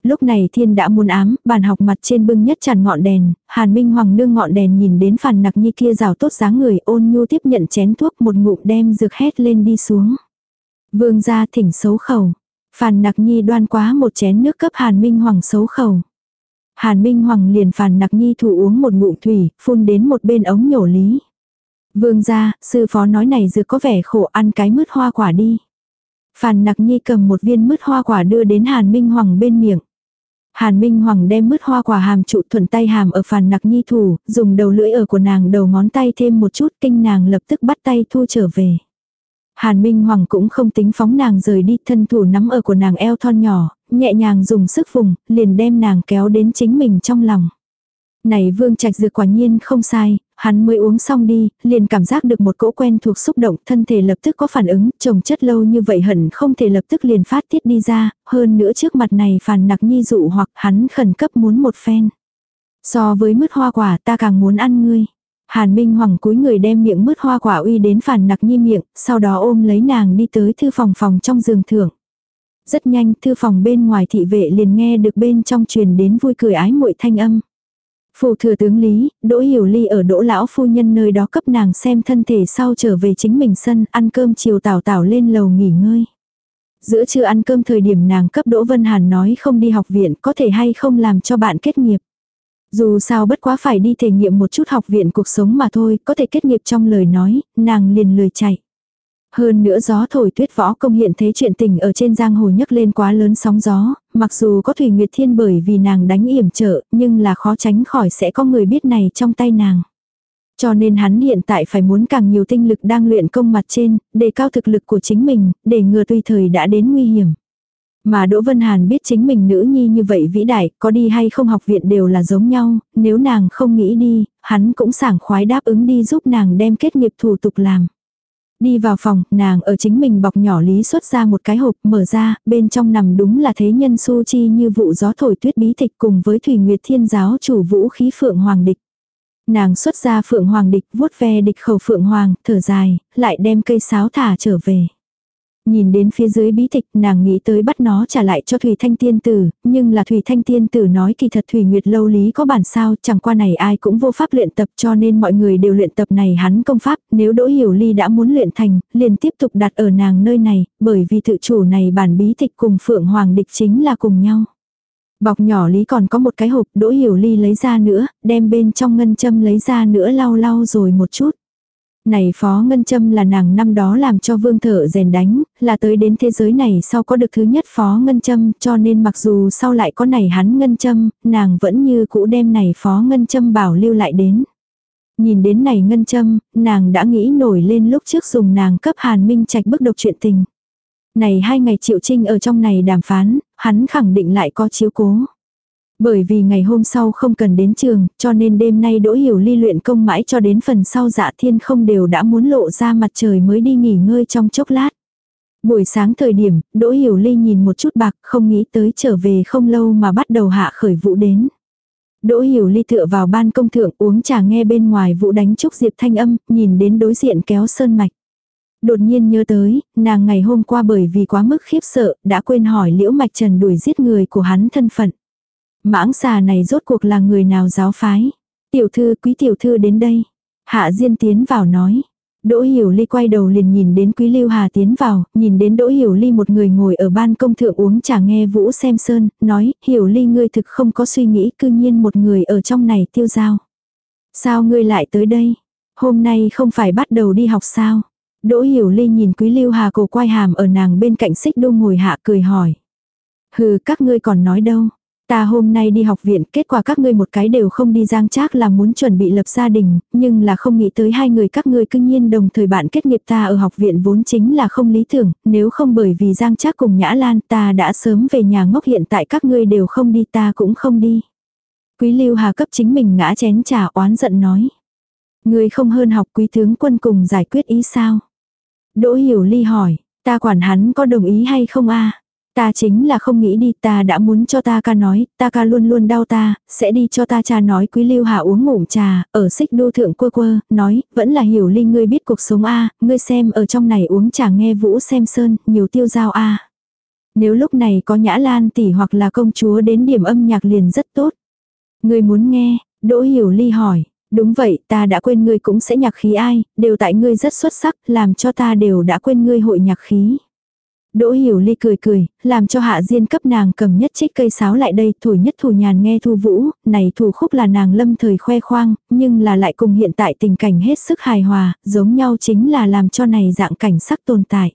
Lúc này thiên đã muôn ám, bàn học mặt trên bưng nhất tràn ngọn đèn, Hàn Minh Hoàng nương ngọn đèn nhìn đến Phàn Nặc Nhi kia rào tốt dáng người ôn nhu tiếp nhận chén thuốc một ngụm đem dược hét lên đi xuống. Vương gia thỉnh xấu khẩu. Phàn Nặc Nhi đoan quá một chén nước cấp Hàn Minh Hoàng xấu khẩu. Hàn Minh Hoàng liền Phàn Nặc Nhi thủ uống một ngụm thủy, phun đến một bên ống nhổ lý. Vương gia, sư phó nói này dược có vẻ khổ ăn cái mứt hoa quả đi. Phàn nặc nhi cầm một viên mứt hoa quả đưa đến Hàn Minh Hoàng bên miệng. Hàn Minh Hoàng đem mứt hoa quả hàm trụ thuận tay hàm ở phàn nặc nhi thủ, dùng đầu lưỡi ở của nàng đầu ngón tay thêm một chút kinh nàng lập tức bắt tay thu trở về. Hàn Minh Hoàng cũng không tính phóng nàng rời đi thân thủ nắm ở của nàng eo thon nhỏ, nhẹ nhàng dùng sức vùng, liền đem nàng kéo đến chính mình trong lòng. Này vương trạch dược quả nhiên không sai, hắn mới uống xong đi, liền cảm giác được một cỗ quen thuộc xúc động, thân thể lập tức có phản ứng, trồng chất lâu như vậy hẳn không thể lập tức liền phát tiết đi ra, hơn nữa trước mặt này phàn nặc nhi dụ hoặc hắn khẩn cấp muốn một phen. So với mứt hoa quả ta càng muốn ăn ngươi. Hàn Minh Hoàng cúi người đem miệng mứt hoa quả uy đến phàn nặc nhi miệng, sau đó ôm lấy nàng đi tới thư phòng phòng trong giường thưởng. Rất nhanh thư phòng bên ngoài thị vệ liền nghe được bên trong truyền đến vui cười ái muội thanh âm. Phù thừa tướng Lý, Đỗ Hiểu Ly ở Đỗ Lão Phu Nhân nơi đó cấp nàng xem thân thể sau trở về chính mình sân, ăn cơm chiều tảo tảo lên lầu nghỉ ngơi. Giữa trưa ăn cơm thời điểm nàng cấp Đỗ Vân Hàn nói không đi học viện có thể hay không làm cho bạn kết nghiệp. Dù sao bất quá phải đi thể nghiệm một chút học viện cuộc sống mà thôi, có thể kết nghiệp trong lời nói, nàng liền lười chạy. Hơn nữa gió thổi tuyết võ công hiện thế chuyện tình ở trên giang hồ nhấc lên quá lớn sóng gió, mặc dù có Thủy Nguyệt Thiên bởi vì nàng đánh yểm trợ, nhưng là khó tránh khỏi sẽ có người biết này trong tay nàng. Cho nên hắn hiện tại phải muốn càng nhiều tinh lực đang luyện công mặt trên, để cao thực lực của chính mình, để ngừa tuy thời đã đến nguy hiểm. Mà Đỗ Vân Hàn biết chính mình nữ nhi như vậy vĩ đại, có đi hay không học viện đều là giống nhau, nếu nàng không nghĩ đi, hắn cũng sảng khoái đáp ứng đi giúp nàng đem kết nghiệp thủ tục làm. Đi vào phòng, nàng ở chính mình bọc nhỏ lý xuất ra một cái hộp mở ra, bên trong nằm đúng là thế nhân su chi như vụ gió thổi tuyết bí tịch cùng với Thủy Nguyệt Thiên giáo chủ vũ khí Phượng Hoàng Địch. Nàng xuất ra Phượng Hoàng Địch vuốt ve địch khẩu Phượng Hoàng, thở dài, lại đem cây sáo thả trở về. Nhìn đến phía dưới bí tịch nàng nghĩ tới bắt nó trả lại cho Thủy Thanh Tiên Tử, nhưng là Thủy Thanh Tiên Tử nói kỳ thật Thủy Nguyệt Lâu Lý có bản sao, chẳng qua này ai cũng vô pháp luyện tập cho nên mọi người đều luyện tập này hắn công pháp, nếu Đỗ Hiểu Ly đã muốn luyện thành, liền tiếp tục đặt ở nàng nơi này, bởi vì tự chủ này bản bí tịch cùng Phượng Hoàng địch chính là cùng nhau. Bọc nhỏ Lý còn có một cái hộp Đỗ Hiểu Ly lấy ra nữa, đem bên trong ngân châm lấy ra nữa lau lau rồi một chút. Này Phó Ngân Châm là nàng năm đó làm cho vương thợ rèn đánh, là tới đến thế giới này sau có được thứ nhất Phó Ngân Châm cho nên mặc dù sau lại có này hắn Ngân Châm, nàng vẫn như cũ đem này Phó Ngân Châm bảo lưu lại đến. Nhìn đến này Ngân Châm, nàng đã nghĩ nổi lên lúc trước dùng nàng cấp Hàn Minh Trạch bức độc chuyện tình. Này hai ngày Triệu Trinh ở trong này đàm phán, hắn khẳng định lại có chiếu cố. Bởi vì ngày hôm sau không cần đến trường, cho nên đêm nay Đỗ Hiểu Ly luyện công mãi cho đến phần sau dạ thiên không đều đã muốn lộ ra mặt trời mới đi nghỉ ngơi trong chốc lát. Buổi sáng thời điểm, Đỗ Hiểu Ly nhìn một chút bạc không nghĩ tới trở về không lâu mà bắt đầu hạ khởi vụ đến. Đỗ Hiểu Ly tựa vào ban công thượng uống trà nghe bên ngoài vụ đánh trúc diệp thanh âm, nhìn đến đối diện kéo sơn mạch. Đột nhiên nhớ tới, nàng ngày hôm qua bởi vì quá mức khiếp sợ, đã quên hỏi liễu mạch trần đuổi giết người của hắn thân phận. Mãng xà này rốt cuộc là người nào giáo phái. Tiểu thư quý tiểu thư đến đây. Hạ Diên tiến vào nói. Đỗ Hiểu Ly quay đầu liền nhìn đến Quý Lưu Hà tiến vào, nhìn đến Đỗ Hiểu Ly một người ngồi ở ban công thượng uống trà nghe Vũ xem sơn, nói, Hiểu Ly ngươi thực không có suy nghĩ cư nhiên một người ở trong này tiêu giao. Sao ngươi lại tới đây? Hôm nay không phải bắt đầu đi học sao? Đỗ Hiểu Ly nhìn Quý Lưu Hà cổ quay hàm ở nàng bên cạnh xích đô ngồi hạ cười hỏi. Hừ các ngươi còn nói đâu? Ta hôm nay đi học viện, kết quả các ngươi một cái đều không đi giang trác là muốn chuẩn bị lập gia đình, nhưng là không nghĩ tới hai người các ngươi cưng nhiên đồng thời bạn kết nghiệp ta ở học viện vốn chính là không lý tưởng, nếu không bởi vì giang trác cùng Nhã Lan ta đã sớm về nhà ngốc hiện tại các ngươi đều không đi ta cũng không đi. Quý lưu hà cấp chính mình ngã chén trà oán giận nói. người không hơn học quý tướng quân cùng giải quyết ý sao? Đỗ hiểu ly hỏi, ta quản hắn có đồng ý hay không a Ta chính là không nghĩ đi, ta đã muốn cho ta ca nói, ta ca luôn luôn đau ta, sẽ đi cho ta cha nói quý lưu hạ uống ngụm trà, ở xích đô thượng quơ quơ, nói, vẫn là hiểu linh ngươi biết cuộc sống a ngươi xem ở trong này uống trà nghe vũ xem sơn, nhiều tiêu giao a Nếu lúc này có nhã lan tỷ hoặc là công chúa đến điểm âm nhạc liền rất tốt. Ngươi muốn nghe, đỗ hiểu ly hỏi, đúng vậy ta đã quên ngươi cũng sẽ nhạc khí ai, đều tại ngươi rất xuất sắc, làm cho ta đều đã quên ngươi hội nhạc khí. Đỗ Hiểu Ly cười cười, làm cho Hạ Diên cấp nàng cầm nhất trích cây sáo lại đây, thổi nhất thủ nhàn nghe thu vũ, này thủ khúc là nàng lâm thời khoe khoang, nhưng là lại cùng hiện tại tình cảnh hết sức hài hòa, giống nhau chính là làm cho này dạng cảnh sắc tồn tại.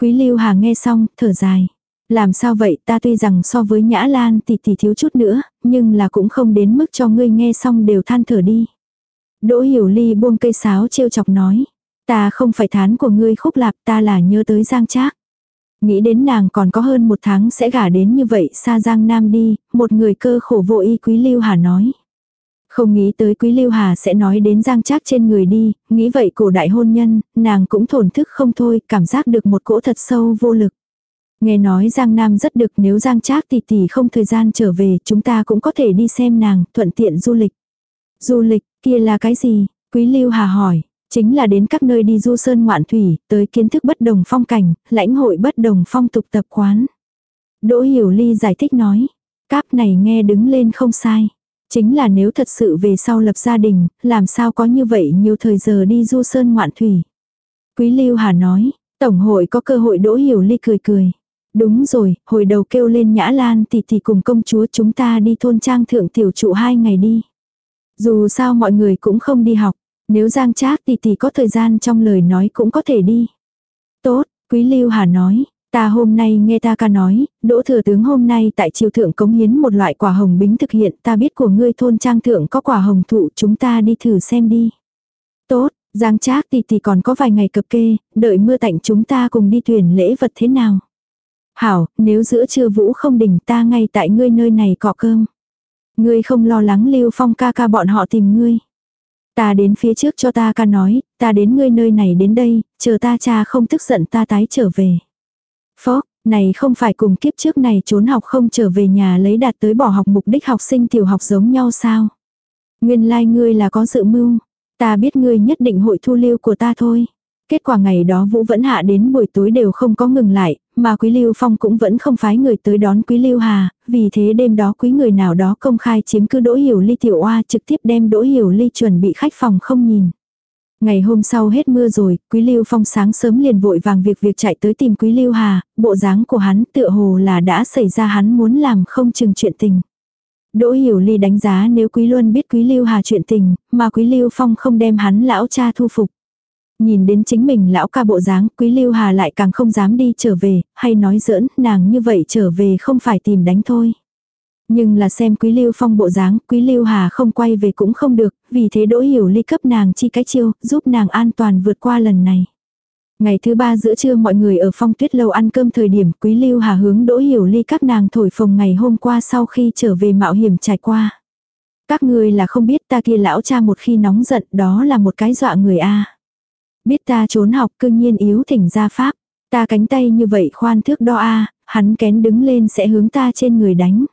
Quý Lưu Hà nghe xong, thở dài. Làm sao vậy ta tuy rằng so với Nhã Lan thì thì thiếu chút nữa, nhưng là cũng không đến mức cho ngươi nghe xong đều than thở đi. Đỗ Hiểu Ly buông cây sáo trêu chọc nói. Ta không phải thán của ngươi khúc lạp ta là nhớ tới Giang Trác. Nghĩ đến nàng còn có hơn một tháng sẽ gả đến như vậy xa Giang Nam đi, một người cơ khổ vô y Quý Lưu Hà nói. Không nghĩ tới Quý Lưu Hà sẽ nói đến Giang Trác trên người đi, nghĩ vậy cổ đại hôn nhân, nàng cũng thổn thức không thôi, cảm giác được một cỗ thật sâu vô lực. Nghe nói Giang Nam rất được nếu Giang Trác tỷ tỷ không thời gian trở về, chúng ta cũng có thể đi xem nàng, thuận tiện du lịch. Du lịch, kia là cái gì? Quý Lưu Hà hỏi. Chính là đến các nơi đi du sơn ngoạn thủy, tới kiến thức bất đồng phong cảnh, lãnh hội bất đồng phong tục tập quán. Đỗ Hiểu Ly giải thích nói, cáp này nghe đứng lên không sai. Chính là nếu thật sự về sau lập gia đình, làm sao có như vậy nhiều thời giờ đi du sơn ngoạn thủy. Quý Lưu Hà nói, Tổng hội có cơ hội Đỗ Hiểu Ly cười cười. Đúng rồi, hồi đầu kêu lên Nhã Lan thì thì cùng công chúa chúng ta đi thôn trang thượng tiểu trụ hai ngày đi. Dù sao mọi người cũng không đi học, nếu Giang Trác tỷ tỷ có thời gian trong lời nói cũng có thể đi. Tốt, Quý Lưu Hà nói, ta hôm nay nghe ta ca nói, đỗ thừa tướng hôm nay tại triều thượng cống hiến một loại quả hồng bính thực hiện ta biết của ngươi thôn trang thượng có quả hồng thụ chúng ta đi thử xem đi. Tốt, Giang Trác tỷ tỷ còn có vài ngày cập kê, đợi mưa tạnh chúng ta cùng đi tuyển lễ vật thế nào. Hảo, nếu giữa trưa vũ không đỉnh ta ngay tại ngươi nơi này cọ cơm. Ngươi không lo lắng lưu phong ca ca bọn họ tìm ngươi. Ta đến phía trước cho ta ca nói, ta đến ngươi nơi này đến đây, chờ ta cha không tức giận ta tái trở về. Phó, này không phải cùng kiếp trước này trốn học không trở về nhà lấy đạt tới bỏ học mục đích học sinh tiểu học giống nhau sao? Nguyên lai like ngươi là có dự mưu. Ta biết ngươi nhất định hội thu lưu của ta thôi. Kết quả ngày đó Vũ vẫn hạ đến buổi tối đều không có ngừng lại, mà Quý Lưu Phong cũng vẫn không phái người tới đón Quý Lưu Hà, vì thế đêm đó quý người nào đó công khai chiếm cứ Đỗ Hiểu Ly tiểu oa trực tiếp đem Đỗ Hiểu Ly chuẩn bị khách phòng không nhìn. Ngày hôm sau hết mưa rồi, Quý Lưu Phong sáng sớm liền vội vàng việc việc chạy tới tìm Quý Lưu Hà, bộ dáng của hắn tựa hồ là đã xảy ra hắn muốn làm không chừng chuyện tình. Đỗ Hiểu Ly đánh giá nếu Quý Luân biết Quý Lưu Hà chuyện tình, mà Quý Lưu Phong không đem hắn lão cha thu phục. Nhìn đến chính mình lão ca bộ dáng, Quý Lưu Hà lại càng không dám đi trở về, hay nói giỡn, nàng như vậy trở về không phải tìm đánh thôi. Nhưng là xem Quý Lưu Phong bộ dáng, Quý Lưu Hà không quay về cũng không được, vì thế Đỗ Hiểu Ly cấp nàng chi cái chiêu, giúp nàng an toàn vượt qua lần này. Ngày thứ ba giữa trưa mọi người ở phong tuyết lâu ăn cơm thời điểm Quý Lưu Hà hướng Đỗ Hiểu Ly các nàng thổi phồng ngày hôm qua sau khi trở về mạo hiểm trải qua. Các người là không biết ta kia lão cha một khi nóng giận đó là một cái dọa người a Biết ta trốn học cương nhiên yếu thỉnh ra pháp. Ta cánh tay như vậy khoan thước đo a hắn kén đứng lên sẽ hướng ta trên người đánh.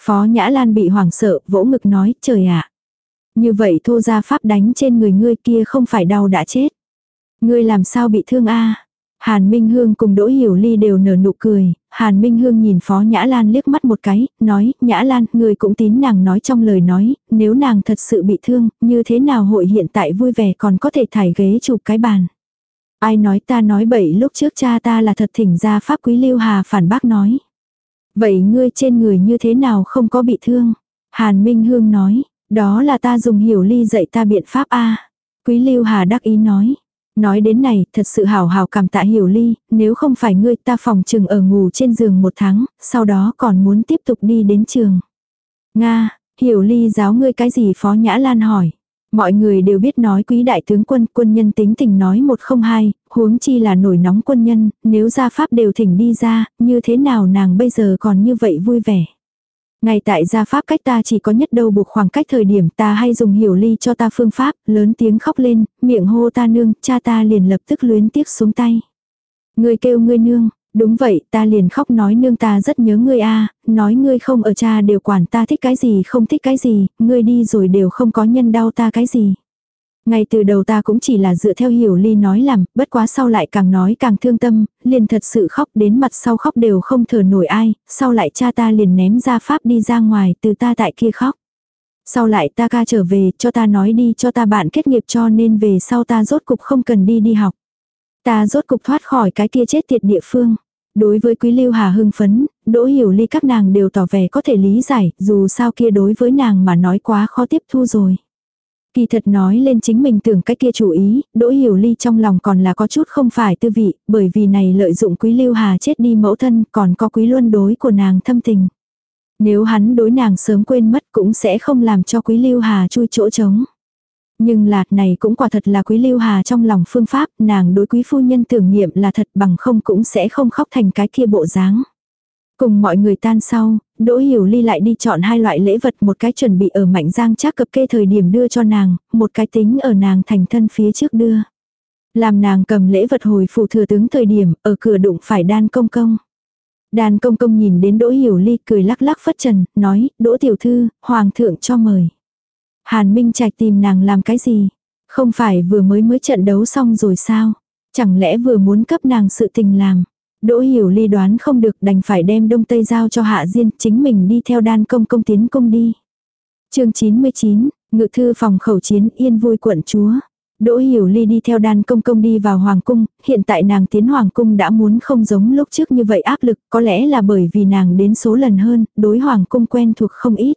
Phó Nhã Lan bị hoảng sợ, vỗ ngực nói, trời ạ. Như vậy thô ra pháp đánh trên người ngươi kia không phải đau đã chết. Ngươi làm sao bị thương a Hàn Minh Hương cùng Đỗ Hiểu Ly đều nở nụ cười, Hàn Minh Hương nhìn Phó Nhã Lan liếc mắt một cái, nói, Nhã Lan, người cũng tín nàng nói trong lời nói, nếu nàng thật sự bị thương, như thế nào hội hiện tại vui vẻ còn có thể thải ghế chụp cái bàn. Ai nói ta nói bậy lúc trước cha ta là thật thỉnh ra pháp quý lưu hà phản bác nói. Vậy ngươi trên người như thế nào không có bị thương? Hàn Minh Hương nói, đó là ta dùng hiểu ly dạy ta biện pháp A. Quý lưu hà đắc ý nói, Nói đến này, thật sự hảo hảo cảm tạ hiểu ly, nếu không phải ngươi ta phòng trừng ở ngủ trên giường một tháng, sau đó còn muốn tiếp tục đi đến trường. Nga, hiểu ly giáo ngươi cái gì Phó Nhã Lan hỏi. Mọi người đều biết nói quý đại tướng quân, quân nhân tính tình nói một không hai, huống chi là nổi nóng quân nhân, nếu gia pháp đều thỉnh đi ra, như thế nào nàng bây giờ còn như vậy vui vẻ. Ngay tại gia pháp cách ta chỉ có nhất đâu buộc khoảng cách thời điểm ta hay dùng hiểu ly cho ta phương pháp, lớn tiếng khóc lên, miệng hô ta nương, cha ta liền lập tức luyến tiếc xuống tay. Người kêu ngươi nương, đúng vậy, ta liền khóc nói nương ta rất nhớ ngươi a nói ngươi không ở cha đều quản ta thích cái gì không thích cái gì, ngươi đi rồi đều không có nhân đau ta cái gì. Ngay từ đầu ta cũng chỉ là dựa theo hiểu ly nói làm, bất quá sau lại càng nói càng thương tâm, liền thật sự khóc đến mặt sau khóc đều không thở nổi ai, sau lại cha ta liền ném ra pháp đi ra ngoài từ ta tại kia khóc. Sau lại ta ca trở về cho ta nói đi cho ta bạn kết nghiệp cho nên về sau ta rốt cục không cần đi đi học. Ta rốt cục thoát khỏi cái kia chết tiệt địa phương. Đối với Quý Lưu Hà hưng phấn, Đỗ Hiểu Ly các nàng đều tỏ vẻ có thể lý giải, dù sao kia đối với nàng mà nói quá khó tiếp thu rồi. Kỳ thật nói lên chính mình tưởng cái kia chủ ý, Đỗ Hiểu Ly trong lòng còn là có chút không phải tư vị, bởi vì này lợi dụng Quý Lưu Hà chết đi mẫu thân, còn có Quý Luân đối của nàng thâm tình. Nếu hắn đối nàng sớm quên mất cũng sẽ không làm cho Quý Lưu Hà chui chỗ trống. Nhưng lạt này cũng quả thật là Quý Lưu Hà trong lòng phương pháp, nàng đối Quý Phu Nhân tưởng niệm là thật bằng không cũng sẽ không khóc thành cái kia bộ dáng. Cùng mọi người tan sau, Đỗ Hiểu Ly lại đi chọn hai loại lễ vật một cái chuẩn bị ở Mạnh Giang trác cập kê thời điểm đưa cho nàng, một cái tính ở nàng thành thân phía trước đưa. Làm nàng cầm lễ vật hồi phủ thừa tướng thời điểm ở cửa đụng phải đan công công. Đan công công nhìn đến Đỗ Hiểu Ly cười lắc lắc phất trần, nói, Đỗ tiểu thư, hoàng thượng cho mời. Hàn Minh Trạch tìm nàng làm cái gì? Không phải vừa mới mới trận đấu xong rồi sao? Chẳng lẽ vừa muốn cấp nàng sự tình làm? Đỗ hiểu ly đoán không được đành phải đem đông tây giao cho hạ diên chính mình đi theo đan công công tiến công đi. chương 99, ngự thư phòng khẩu chiến yên vui quận chúa. Đỗ Hiểu Ly đi theo đan công công đi vào Hoàng Cung, hiện tại nàng tiến Hoàng Cung đã muốn không giống lúc trước như vậy áp lực, có lẽ là bởi vì nàng đến số lần hơn, đối Hoàng Cung quen thuộc không ít.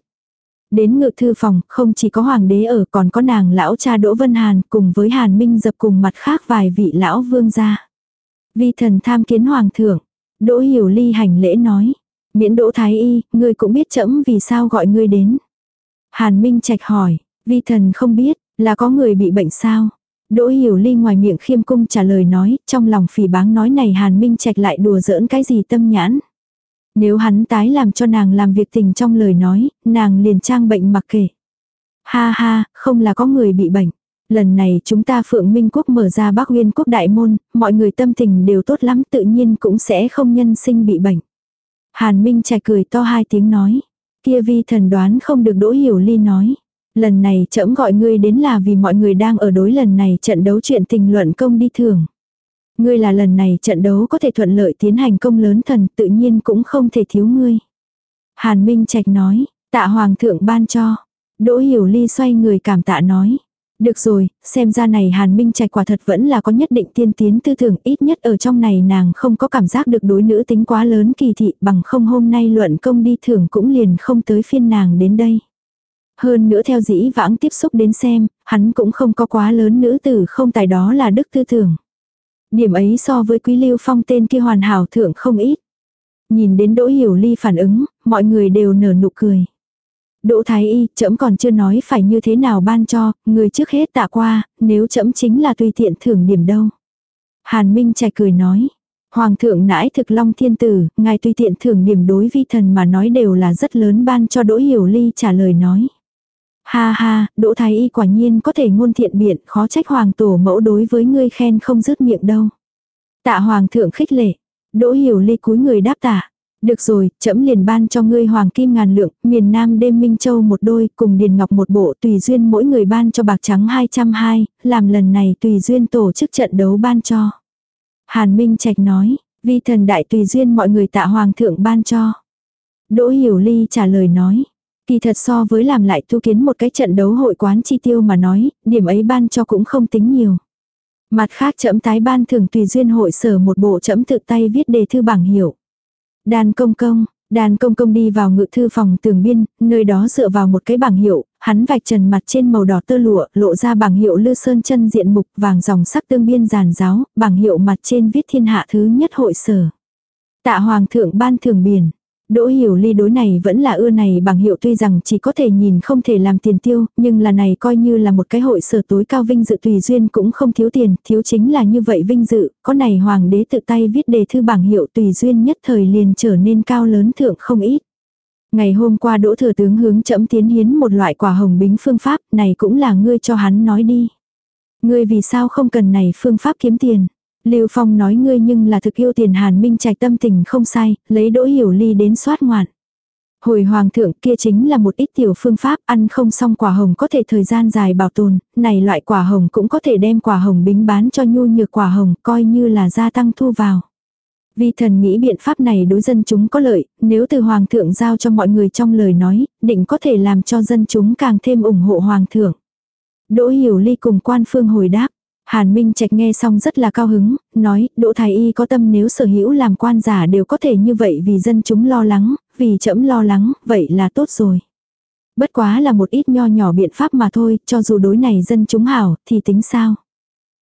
Đến ngự thư phòng, không chỉ có Hoàng đế ở còn có nàng lão cha Đỗ Vân Hàn cùng với Hàn Minh dập cùng mặt khác vài vị lão vương gia. Vi thần tham kiến hoàng thượng. Đỗ hiểu ly hành lễ nói. Miễn đỗ thái y, ngươi cũng biết trẫm vì sao gọi ngươi đến. Hàn Minh Trạch hỏi, vi thần không biết, là có người bị bệnh sao? Đỗ hiểu ly ngoài miệng khiêm cung trả lời nói, trong lòng phỉ báng nói này Hàn Minh Trạch lại đùa giỡn cái gì tâm nhãn. Nếu hắn tái làm cho nàng làm việc tình trong lời nói, nàng liền trang bệnh mặc kệ. Ha ha, không là có người bị bệnh. Lần này chúng ta Phượng Minh Quốc mở ra Bắc Nguyên Quốc đại môn, mọi người tâm tình đều tốt lắm tự nhiên cũng sẽ không nhân sinh bị bệnh. Hàn Minh chạy cười to hai tiếng nói. Kia vi thần đoán không được đỗ hiểu ly nói. Lần này trẫm gọi ngươi đến là vì mọi người đang ở đối lần này trận đấu chuyện tình luận công đi thường Ngươi là lần này trận đấu có thể thuận lợi tiến hành công lớn thần tự nhiên cũng không thể thiếu ngươi. Hàn Minh Trạch nói, tạ hoàng thượng ban cho. Đỗ Hiểu Ly xoay người cảm tạ nói. Được rồi, xem ra này Hàn Minh Trạch quả thật vẫn là có nhất định tiên tiến tư tưởng ít nhất ở trong này nàng không có cảm giác được đối nữ tính quá lớn kỳ thị bằng không hôm nay luận công đi thưởng cũng liền không tới phiên nàng đến đây. Hơn nữa theo dĩ vãng tiếp xúc đến xem, hắn cũng không có quá lớn nữ tử không tài đó là đức tư tưởng. Điểm ấy so với quý lưu phong tên kia hoàn hảo thượng không ít. Nhìn đến Đỗ Hiểu Ly phản ứng, mọi người đều nở nụ cười. Đỗ Thái Y, trẫm còn chưa nói phải như thế nào ban cho, người trước hết tạ qua, nếu trẫm chính là tùy tiện thưởng điểm đâu. Hàn Minh Trạch cười nói, Hoàng thượng nãi thực long thiên tử, ngài tùy tiện thưởng điểm đối vi thần mà nói đều là rất lớn ban cho Đỗ Hiểu Ly trả lời nói. Ha ha, Đỗ Thái Y quả nhiên có thể ngôn thiện biện, khó trách Hoàng tổ mẫu đối với ngươi khen không dứt miệng đâu. Tạ Hoàng thượng khích lệ, Đỗ Hiểu Ly cúi người đáp tạ. Được rồi, trẫm liền ban cho ngươi hoàng kim ngàn lượng, miền Nam đêm Minh Châu một đôi, cùng Điền Ngọc một bộ, tùy duyên mỗi người ban cho bạc trắng 220, làm lần này tùy duyên tổ chức trận đấu ban cho. Hàn Minh Trạch nói, vi thần đại tùy duyên mọi người tạ hoàng thượng ban cho. Đỗ Hiểu Ly trả lời nói, kỳ thật so với làm lại thu kiến một cái trận đấu hội quán chi tiêu mà nói, điểm ấy ban cho cũng không tính nhiều. Mặt khác trẫm tái ban thường tùy duyên hội sở một bộ trẫm tự tay viết đề thư bảng hiệu. Đàn công công, đàn công công đi vào ngự thư phòng tường biên, nơi đó dựa vào một cái bảng hiệu, hắn vạch trần mặt trên màu đỏ tơ lụa, lộ ra bảng hiệu lư sơn chân diện mục vàng dòng sắc tương biên giàn giáo, bảng hiệu mặt trên viết thiên hạ thứ nhất hội sở. Tạ hoàng thượng ban thường biển, Đỗ hiểu ly đối này vẫn là ưa này bằng hiệu tuy rằng chỉ có thể nhìn không thể làm tiền tiêu, nhưng là này coi như là một cái hội sở tối cao vinh dự tùy duyên cũng không thiếu tiền, thiếu chính là như vậy vinh dự, có này hoàng đế tự tay viết đề thư bảng hiệu tùy duyên nhất thời liền trở nên cao lớn thượng không ít. Ngày hôm qua đỗ thừa tướng hướng chậm tiến hiến một loại quả hồng bính phương pháp, này cũng là ngươi cho hắn nói đi. Ngươi vì sao không cần này phương pháp kiếm tiền. Lưu Phong nói ngươi nhưng là thực yêu tiền Hàn Minh Trạch tâm tình không sai, lấy Đỗ Hiểu Ly đến soát ngoạn. Hồi hoàng thượng kia chính là một ít tiểu phương pháp ăn không xong quả hồng có thể thời gian dài bảo tồn, này loại quả hồng cũng có thể đem quả hồng bính bán cho nhu nhược quả hồng coi như là gia tăng thu vào. Vì thần nghĩ biện pháp này đối dân chúng có lợi, nếu từ hoàng thượng giao cho mọi người trong lời nói, định có thể làm cho dân chúng càng thêm ủng hộ hoàng thượng. Đỗ Hiểu Ly cùng quan phương hồi đáp. Hàn Minh Trạch nghe xong rất là cao hứng, nói, Đỗ Thái Y có tâm nếu sở hữu làm quan giả đều có thể như vậy vì dân chúng lo lắng, vì trẫm lo lắng, vậy là tốt rồi. Bất quá là một ít nho nhỏ biện pháp mà thôi, cho dù đối này dân chúng hảo, thì tính sao.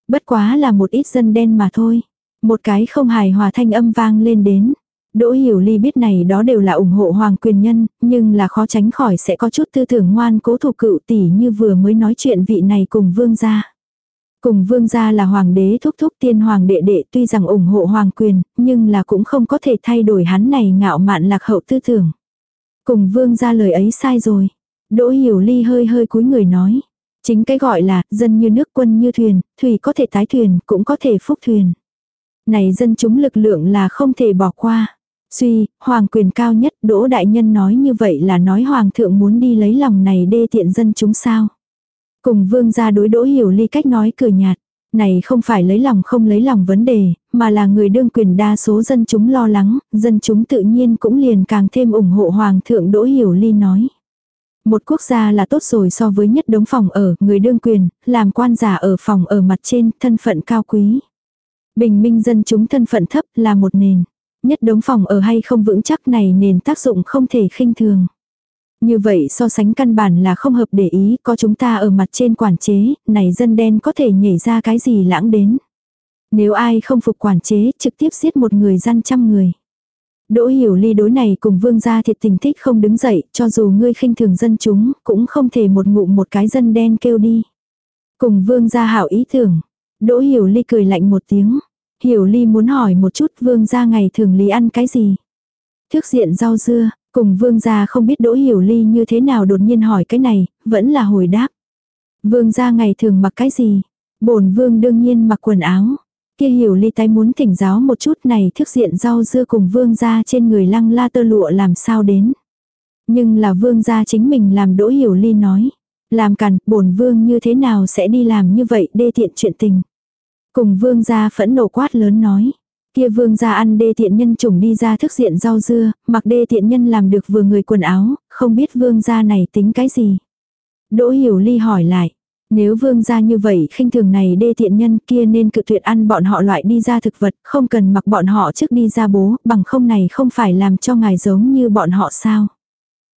Bất quá là một ít dân đen mà thôi. Một cái không hài hòa thanh âm vang lên đến. Đỗ Hiểu Ly biết này đó đều là ủng hộ hoàng quyền nhân, nhưng là khó tránh khỏi sẽ có chút tư tưởng ngoan cố thủ cựu tỷ như vừa mới nói chuyện vị này cùng vương gia. Cùng vương gia là hoàng đế thúc thúc tiên hoàng đệ đệ tuy rằng ủng hộ hoàng quyền, nhưng là cũng không có thể thay đổi hắn này ngạo mạn lạc hậu tư tưởng. Cùng vương gia lời ấy sai rồi. Đỗ hiểu ly hơi hơi cúi người nói. Chính cái gọi là dân như nước quân như thuyền, thủy có thể tái thuyền, cũng có thể phúc thuyền. Này dân chúng lực lượng là không thể bỏ qua. Suy, hoàng quyền cao nhất, đỗ đại nhân nói như vậy là nói hoàng thượng muốn đi lấy lòng này đê tiện dân chúng sao. Cùng vương gia đối đỗ hiểu ly cách nói cười nhạt. Này không phải lấy lòng không lấy lòng vấn đề, mà là người đương quyền đa số dân chúng lo lắng, dân chúng tự nhiên cũng liền càng thêm ủng hộ hoàng thượng đỗ hiểu ly nói. Một quốc gia là tốt rồi so với nhất đống phòng ở, người đương quyền, làm quan giả ở phòng ở mặt trên, thân phận cao quý. Bình minh dân chúng thân phận thấp là một nền. Nhất đống phòng ở hay không vững chắc này nền tác dụng không thể khinh thường. Như vậy so sánh căn bản là không hợp để ý, có chúng ta ở mặt trên quản chế, này dân đen có thể nhảy ra cái gì lãng đến. Nếu ai không phục quản chế, trực tiếp giết một người dân trăm người. Đỗ hiểu ly đối này cùng vương gia thiệt tình thích không đứng dậy, cho dù ngươi khinh thường dân chúng, cũng không thể một ngụm một cái dân đen kêu đi. Cùng vương gia hảo ý tưởng. Đỗ hiểu ly cười lạnh một tiếng. Hiểu ly muốn hỏi một chút vương gia ngày thường lý ăn cái gì. Thước diện rau dưa, Cùng vương gia không biết đỗ hiểu ly như thế nào đột nhiên hỏi cái này, vẫn là hồi đáp. Vương gia ngày thường mặc cái gì? bổn vương đương nhiên mặc quần áo. Kia hiểu ly tay muốn thỉnh giáo một chút này thức diện rau dưa cùng vương gia trên người lăng la tơ lụa làm sao đến. Nhưng là vương gia chính mình làm đỗ hiểu ly nói. Làm càn, bổn vương như thế nào sẽ đi làm như vậy đê tiện chuyện tình. Cùng vương gia phẫn nộ quát lớn nói. Kia vương gia ăn đê tiện nhân trùng đi ra thức diện rau dưa, mặc đê tiện nhân làm được vừa người quần áo, không biết vương gia này tính cái gì. Đỗ hiểu ly hỏi lại. Nếu vương gia như vậy khinh thường này đê tiện nhân kia nên cự tuyệt ăn bọn họ loại đi ra thực vật, không cần mặc bọn họ trước đi ra bố, bằng không này không phải làm cho ngài giống như bọn họ sao.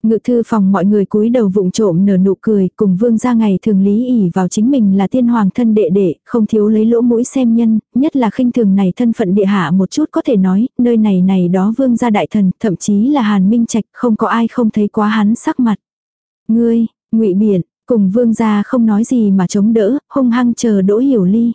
Ngự thư phòng mọi người cúi đầu vụng trộm nở nụ cười, cùng vương gia ngày thường lý ỉ vào chính mình là tiên hoàng thân đệ đệ, không thiếu lấy lỗ mũi xem nhân, nhất là khinh thường này thân phận địa hạ một chút có thể nói, nơi này này đó vương gia đại thần, thậm chí là hàn minh trạch, không có ai không thấy quá hắn sắc mặt. Ngươi, ngụy biển, cùng vương gia không nói gì mà chống đỡ, hung hăng chờ đỗ hiểu ly.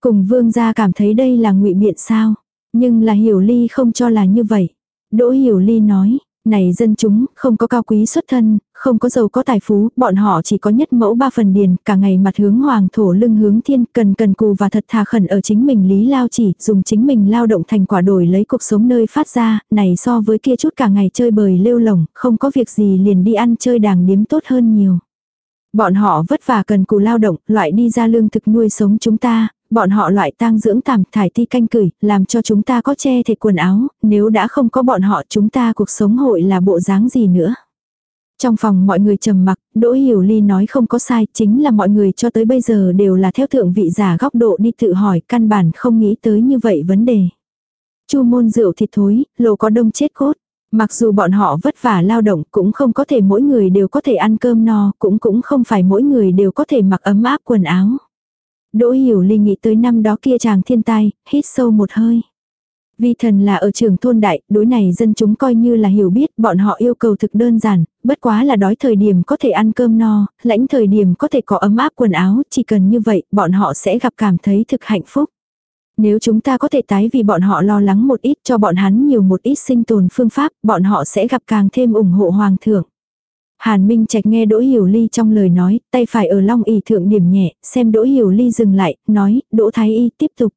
Cùng vương gia cảm thấy đây là ngụy biện sao, nhưng là hiểu ly không cho là như vậy. Đỗ hiểu ly nói, này dân chúng, không có cao quý xuất thân, không có giàu có tài phú, bọn họ chỉ có nhất mẫu ba phần điền, cả ngày mặt hướng hoàng thổ lưng hướng thiên, cần cần cù và thật thà khẩn ở chính mình lý lao chỉ, dùng chính mình lao động thành quả đổi lấy cuộc sống nơi phát ra, này so với kia chút cả ngày chơi bời lêu lồng, không có việc gì liền đi ăn chơi đàng điếm tốt hơn nhiều. Bọn họ vất vả cần cù lao động, loại đi ra lương thực nuôi sống chúng ta, bọn họ loại tang dưỡng tạm thải ti canh cửi, làm cho chúng ta có che thể quần áo, nếu đã không có bọn họ chúng ta cuộc sống hội là bộ dáng gì nữa. Trong phòng mọi người trầm mặc, Đỗ Hiểu Ly nói không có sai, chính là mọi người cho tới bây giờ đều là theo thượng vị giả góc độ đi tự hỏi, căn bản không nghĩ tới như vậy vấn đề. Chu môn rượu thịt thối, lồ có đông chết cốt. Mặc dù bọn họ vất vả lao động cũng không có thể mỗi người đều có thể ăn cơm no, cũng cũng không phải mỗi người đều có thể mặc ấm áp quần áo. Đỗ hiểu ly nghĩ tới năm đó kia chàng thiên tai, hít sâu một hơi. Vì thần là ở trường thôn đại, đối này dân chúng coi như là hiểu biết, bọn họ yêu cầu thực đơn giản, bất quá là đói thời điểm có thể ăn cơm no, lãnh thời điểm có thể có ấm áp quần áo, chỉ cần như vậy, bọn họ sẽ gặp cảm thấy thực hạnh phúc. Nếu chúng ta có thể tái vì bọn họ lo lắng một ít cho bọn hắn nhiều một ít sinh tồn phương pháp, bọn họ sẽ gặp càng thêm ủng hộ hoàng thượng. Hàn Minh Trạch nghe Đỗ Hiểu Ly trong lời nói, tay phải ở long ỷ thượng điểm nhẹ, xem Đỗ Hiểu Ly dừng lại, nói, Đỗ Thái Y tiếp tục.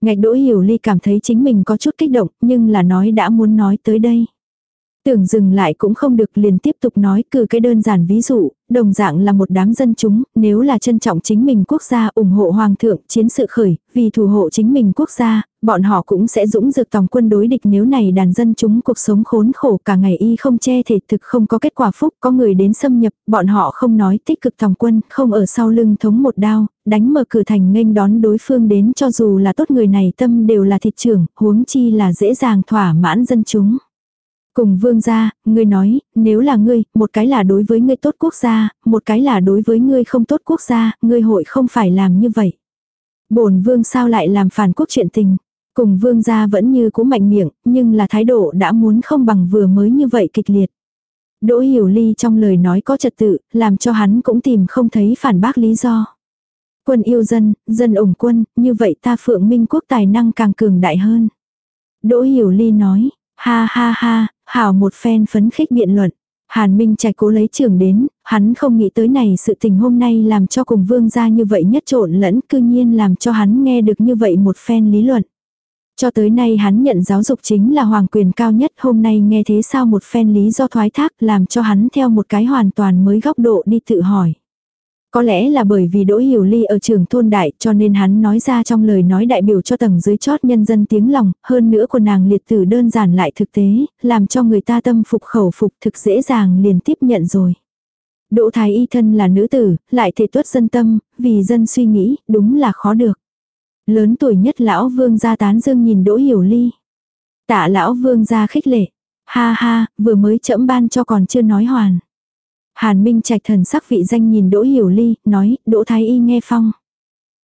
Ngạch Đỗ Hiểu Ly cảm thấy chính mình có chút kích động, nhưng là nói đã muốn nói tới đây. Tưởng dừng lại cũng không được liền tiếp tục nói cử cái đơn giản ví dụ, đồng dạng là một đám dân chúng, nếu là trân trọng chính mình quốc gia ủng hộ hoàng thượng, chiến sự khởi, vì thủ hộ chính mình quốc gia, bọn họ cũng sẽ dũng dược tòng quân đối địch nếu này đàn dân chúng cuộc sống khốn khổ cả ngày y không che thể thực không có kết quả phúc, có người đến xâm nhập, bọn họ không nói tích cực tòng quân, không ở sau lưng thống một đao, đánh mở cửa thành nghênh đón đối phương đến cho dù là tốt người này tâm đều là thịt trưởng, huống chi là dễ dàng thỏa mãn dân chúng. Cùng vương gia, ngươi nói, nếu là ngươi, một cái là đối với ngươi tốt quốc gia, một cái là đối với ngươi không tốt quốc gia, ngươi hội không phải làm như vậy. bổn vương sao lại làm phản quốc chuyện tình. Cùng vương gia vẫn như cũ mạnh miệng, nhưng là thái độ đã muốn không bằng vừa mới như vậy kịch liệt. Đỗ hiểu ly trong lời nói có trật tự, làm cho hắn cũng tìm không thấy phản bác lý do. Quân yêu dân, dân ủng quân, như vậy ta phượng minh quốc tài năng càng cường đại hơn. Đỗ hiểu ly nói, ha ha ha, hảo một phen phấn khích biện luận. Hàn Minh Trạch cố lấy trưởng đến, hắn không nghĩ tới này sự tình hôm nay làm cho cùng vương gia như vậy nhất trộn lẫn cư nhiên làm cho hắn nghe được như vậy một phen lý luận. Cho tới nay hắn nhận giáo dục chính là hoàng quyền cao nhất hôm nay nghe thế sao một phen lý do thoái thác làm cho hắn theo một cái hoàn toàn mới góc độ đi tự hỏi. Có lẽ là bởi vì Đỗ Hiểu Ly ở trường thôn đại cho nên hắn nói ra trong lời nói đại biểu cho tầng dưới chót nhân dân tiếng lòng, hơn nữa của nàng liệt tử đơn giản lại thực tế, làm cho người ta tâm phục khẩu phục thực dễ dàng liền tiếp nhận rồi. Đỗ Thái Y thân là nữ tử, lại thể tuất dân tâm, vì dân suy nghĩ, đúng là khó được. Lớn tuổi nhất lão vương gia tán dương nhìn Đỗ Hiểu Ly. Tạ lão vương gia khích lệ. Ha ha, vừa mới chậm ban cho còn chưa nói hoàn. Hàn Minh Trạch thần sắc vị danh nhìn Đỗ Hiểu Ly, nói, Đỗ Thái Y nghe phong.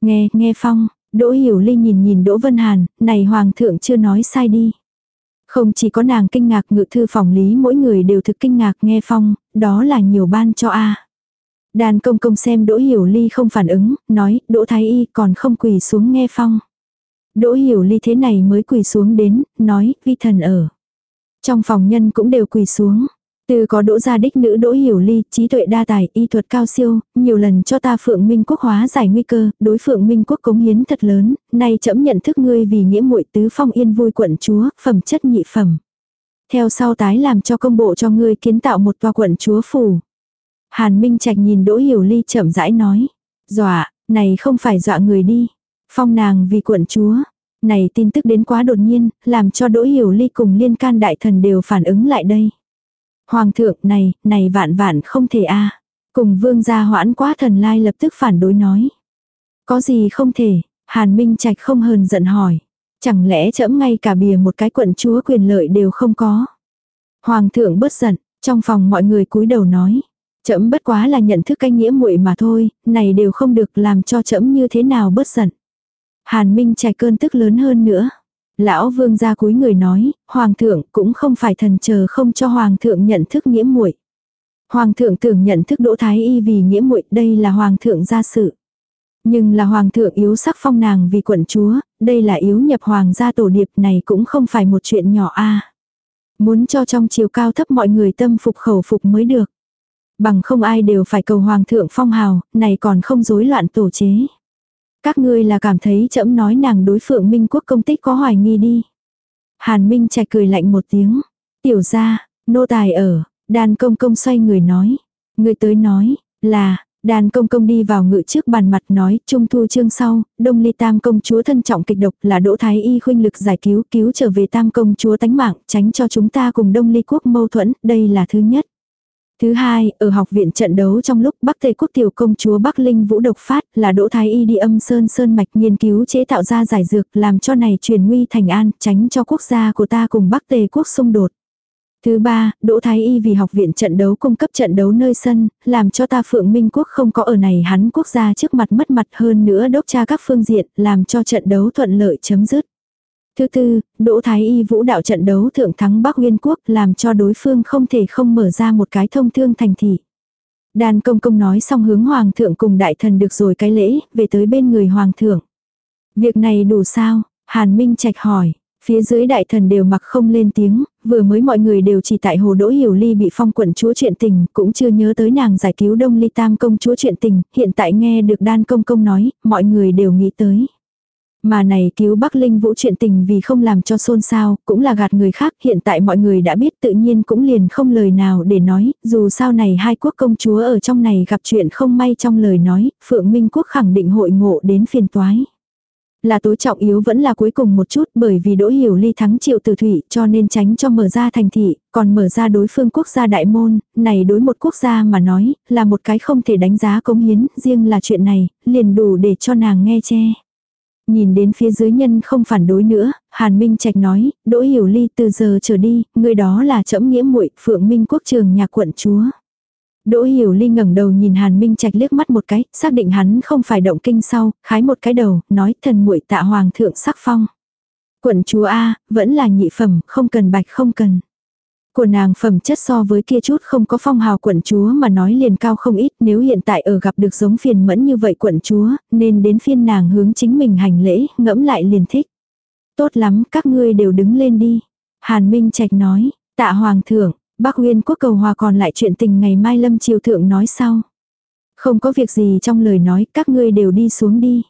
Nghe, nghe phong, Đỗ Hiểu Ly nhìn nhìn Đỗ Vân Hàn, này Hoàng thượng chưa nói sai đi. Không chỉ có nàng kinh ngạc ngự thư phòng lý mỗi người đều thực kinh ngạc nghe phong, đó là nhiều ban cho a Đàn công công xem Đỗ Hiểu Ly không phản ứng, nói, Đỗ Thái Y còn không quỳ xuống nghe phong. Đỗ Hiểu Ly thế này mới quỳ xuống đến, nói, vi thần ở. Trong phòng nhân cũng đều quỳ xuống. Từ có đỗ gia đích nữ đỗ hiểu ly, trí tuệ đa tài, y thuật cao siêu, nhiều lần cho ta phượng minh quốc hóa giải nguy cơ, đối phượng minh quốc cống hiến thật lớn, nay chậm nhận thức ngươi vì nghĩa muội tứ phong yên vui quận chúa, phẩm chất nhị phẩm. Theo sau tái làm cho công bộ cho ngươi kiến tạo một tòa quận chúa phủ. Hàn Minh Trạch nhìn Đỗ Hiểu Ly chậm rãi nói. Dọa, này không phải dọa người đi. Phong nàng vì quận chúa. Này tin tức đến quá đột nhiên, làm cho Đỗ Hiểu Ly cùng liên can đại thần đều phản ứng lại đây. Hoàng thượng này, này vạn vạn không thể a Cùng vương gia hoãn quá thần lai lập tức phản đối nói. Có gì không thể, Hàn Minh Trạch không hờn giận hỏi. Chẳng lẽ chẫm ngay cả bìa một cái quận chúa quyền lợi đều không có. Hoàng thượng bớt giận, trong phòng mọi người cúi đầu nói. Chẫm bất quá là nhận thức canh nghĩa muội mà thôi, này đều không được làm cho chẫm như thế nào bớt giận. Hàn Minh Trạch cơn tức lớn hơn nữa. Lão vương gia cúi người nói, hoàng thượng cũng không phải thần chờ không cho hoàng thượng nhận thức nghĩa muội. Hoàng thượng tưởng nhận thức Đỗ Thái Y vì nghĩa muội, đây là hoàng thượng gia sự. Nhưng là hoàng thượng yếu sắc phong nàng vì quận chúa, đây là yếu nhập hoàng gia tổ điệp này cũng không phải một chuyện nhỏ a. Muốn cho trong chiều cao thấp mọi người tâm phục khẩu phục mới được. Bằng không ai đều phải cầu hoàng thượng phong hào, này còn không rối loạn tổ chế. Các ngươi là cảm thấy chậm nói nàng đối phượng minh quốc công tích có hoài nghi đi. Hàn Minh chạy cười lạnh một tiếng. Tiểu ra, nô tài ở, đàn công công xoay người nói. Người tới nói, là, Đàn công công đi vào ngự trước bàn mặt nói, trung thu chương sau, đông ly tam công chúa thân trọng kịch độc là đỗ thái y khuynh lực giải cứu, cứu trở về tam công chúa tánh mạng, tránh cho chúng ta cùng đông ly quốc mâu thuẫn, đây là thứ nhất. Thứ hai, ở học viện trận đấu trong lúc Bắc Tề quốc tiểu công chúa Bắc Linh Vũ độc phát là Đỗ Thái Y đi âm sơn sơn mạch nghiên cứu chế tạo ra giải dược làm cho này truyền nguy thành an, tránh cho quốc gia của ta cùng Bắc Tề quốc xung đột. Thứ ba, Đỗ Thái Y vì học viện trận đấu cung cấp trận đấu nơi sân, làm cho ta Phượng Minh Quốc không có ở này hắn quốc gia trước mặt mất mặt hơn nữa đốc tra các phương diện, làm cho trận đấu thuận lợi chấm dứt. Thứ tư, Đỗ Thái Y vũ đạo trận đấu thượng thắng Bắc Nguyên Quốc làm cho đối phương không thể không mở ra một cái thông thương thành thị. Đàn công công nói xong hướng Hoàng thượng cùng đại thần được rồi cái lễ, về tới bên người Hoàng thượng. Việc này đủ sao? Hàn Minh Trạch hỏi. Phía dưới đại thần đều mặc không lên tiếng, vừa mới mọi người đều chỉ tại hồ đỗ hiểu ly bị phong quận chúa chuyện tình, cũng chưa nhớ tới nàng giải cứu đông ly tam công chúa chuyện tình, hiện tại nghe được đan công công nói, mọi người đều nghĩ tới. Mà này cứu Bắc Linh Vũ chuyện tình vì không làm cho xôn xao, cũng là gạt người khác, hiện tại mọi người đã biết tự nhiên cũng liền không lời nào để nói, dù sao này hai quốc công chúa ở trong này gặp chuyện không may trong lời nói, Phượng Minh Quốc khẳng định hội ngộ đến phiền toái. Là tối trọng yếu vẫn là cuối cùng một chút bởi vì đỗ hiểu ly thắng triệu tử thủy cho nên tránh cho mở ra thành thị, còn mở ra đối phương quốc gia đại môn, này đối một quốc gia mà nói, là một cái không thể đánh giá công hiến, riêng là chuyện này, liền đủ để cho nàng nghe che. Nhìn đến phía dưới nhân không phản đối nữa, Hàn Minh Trạch nói, Đỗ Hiểu Ly từ giờ trở đi, người đó là trẫm nghĩa muội Phượng Minh Quốc trường nhà quận chúa. Đỗ Hiểu Ly ngẩng đầu nhìn Hàn Minh Trạch liếc mắt một cái, xác định hắn không phải động kinh sau, khái một cái đầu, nói thần muội tạ hoàng thượng sắc phong. Quận chúa A, vẫn là nhị phẩm, không cần bạch không cần. Của nàng phẩm chất so với kia chút không có phong hào quận chúa mà nói liền cao không ít nếu hiện tại ở gặp được giống phiền mẫn như vậy quận chúa, nên đến phiên nàng hướng chính mình hành lễ, ngẫm lại liền thích. Tốt lắm, các ngươi đều đứng lên đi. Hàn Minh Trạch nói, tạ hoàng thượng, Bác huyên quốc cầu hòa còn lại chuyện tình ngày mai lâm triều thượng nói sau. Không có việc gì trong lời nói, các ngươi đều đi xuống đi.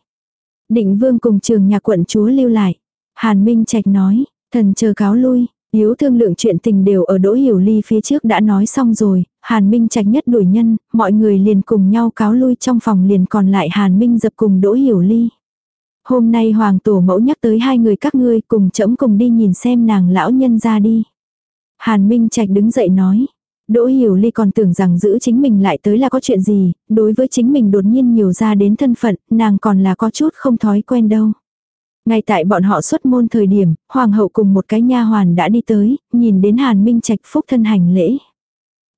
Định vương cùng trường nhà quận chúa lưu lại. Hàn Minh Trạch nói, thần chờ cáo lui, hiếu thương lượng chuyện tình đều ở đỗ hiểu ly phía trước đã nói xong rồi, Hàn Minh Trạch nhất đuổi nhân, mọi người liền cùng nhau cáo lui trong phòng liền còn lại Hàn Minh dập cùng đỗ hiểu ly. Hôm nay hoàng tổ mẫu nhắc tới hai người các ngươi cùng chấm cùng đi nhìn xem nàng lão nhân ra đi. Hàn Minh Trạch đứng dậy nói. Đỗ Hiểu Ly còn tưởng rằng giữ chính mình lại tới là có chuyện gì, đối với chính mình đột nhiên nhiều ra đến thân phận, nàng còn là có chút không thói quen đâu. Ngay tại bọn họ xuất môn thời điểm, hoàng hậu cùng một cái nha hoàn đã đi tới, nhìn đến Hàn Minh Trạch phúc thân hành lễ.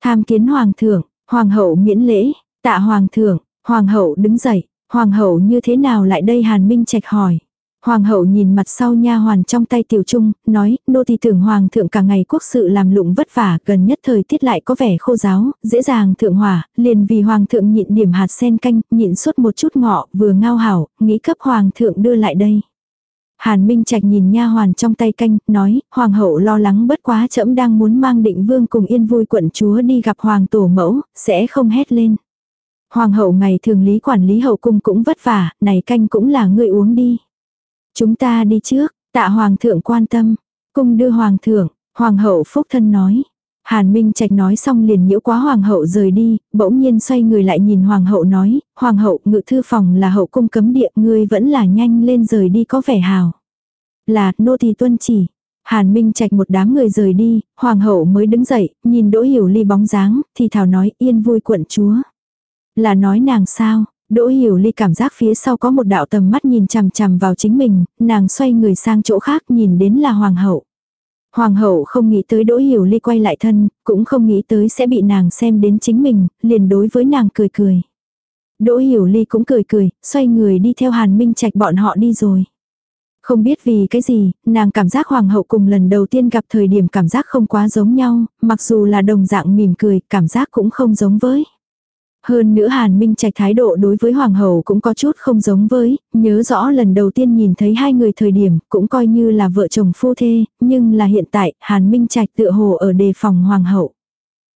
Tham kiến hoàng thượng, hoàng hậu miễn lễ, tạ hoàng thượng, hoàng hậu đứng dậy, hoàng hậu như thế nào lại đây Hàn Minh Trạch hỏi. Hoàng hậu nhìn mặt sau nha hoàn trong tay tiểu trung, nói, nô tỳ tưởng hoàng thượng cả ngày quốc sự làm lụng vất vả, gần nhất thời tiết lại có vẻ khô giáo, dễ dàng thượng hỏa, liền vì hoàng thượng nhịn điểm hạt sen canh, nhịn suốt một chút ngọ, vừa ngao hảo, nghĩ cấp hoàng thượng đưa lại đây. Hàn Minh Trạch nhìn nha hoàn trong tay canh, nói, hoàng hậu lo lắng bất quá trẫm đang muốn mang định vương cùng yên vui quận chúa đi gặp hoàng tổ mẫu, sẽ không hét lên. Hoàng hậu ngày thường lý quản lý hậu cung cũng vất vả, này canh cũng là người uống đi. Chúng ta đi trước, tạ hoàng thượng quan tâm. Cung đưa hoàng thượng, hoàng hậu phúc thân nói. Hàn Minh Trạch nói xong liền nhiễu quá hoàng hậu rời đi, bỗng nhiên xoay người lại nhìn hoàng hậu nói, hoàng hậu ngự thư phòng là hậu cung cấm địa, ngươi vẫn là nhanh lên rời đi có vẻ hào. Là, nô tỳ tuân chỉ. Hàn Minh Trạch một đám người rời đi, hoàng hậu mới đứng dậy, nhìn Đỗ Hiểu Ly bóng dáng, thì thảo nói yên vui quận chúa. Là nói nàng sao, Đỗ Hiểu Ly cảm giác phía sau có một đạo tầm mắt nhìn chằm chằm vào chính mình, nàng xoay người sang chỗ khác nhìn đến là hoàng hậu. Hoàng hậu không nghĩ tới Đỗ Hiểu Ly quay lại thân, cũng không nghĩ tới sẽ bị nàng xem đến chính mình, liền đối với nàng cười cười. Đỗ Hiểu Ly cũng cười cười, xoay người đi theo Hàn Minh Trạch bọn họ đi rồi. Không biết vì cái gì, nàng cảm giác hoàng hậu cùng lần đầu tiên gặp thời điểm cảm giác không quá giống nhau, mặc dù là đồng dạng mỉm cười, cảm giác cũng không giống với. Hơn nữa Hàn Minh Trạch thái độ đối với Hoàng hậu cũng có chút không giống với, nhớ rõ lần đầu tiên nhìn thấy hai người thời điểm cũng coi như là vợ chồng phu thê, nhưng là hiện tại Hàn Minh Trạch tựa hồ ở đề phòng Hoàng hậu.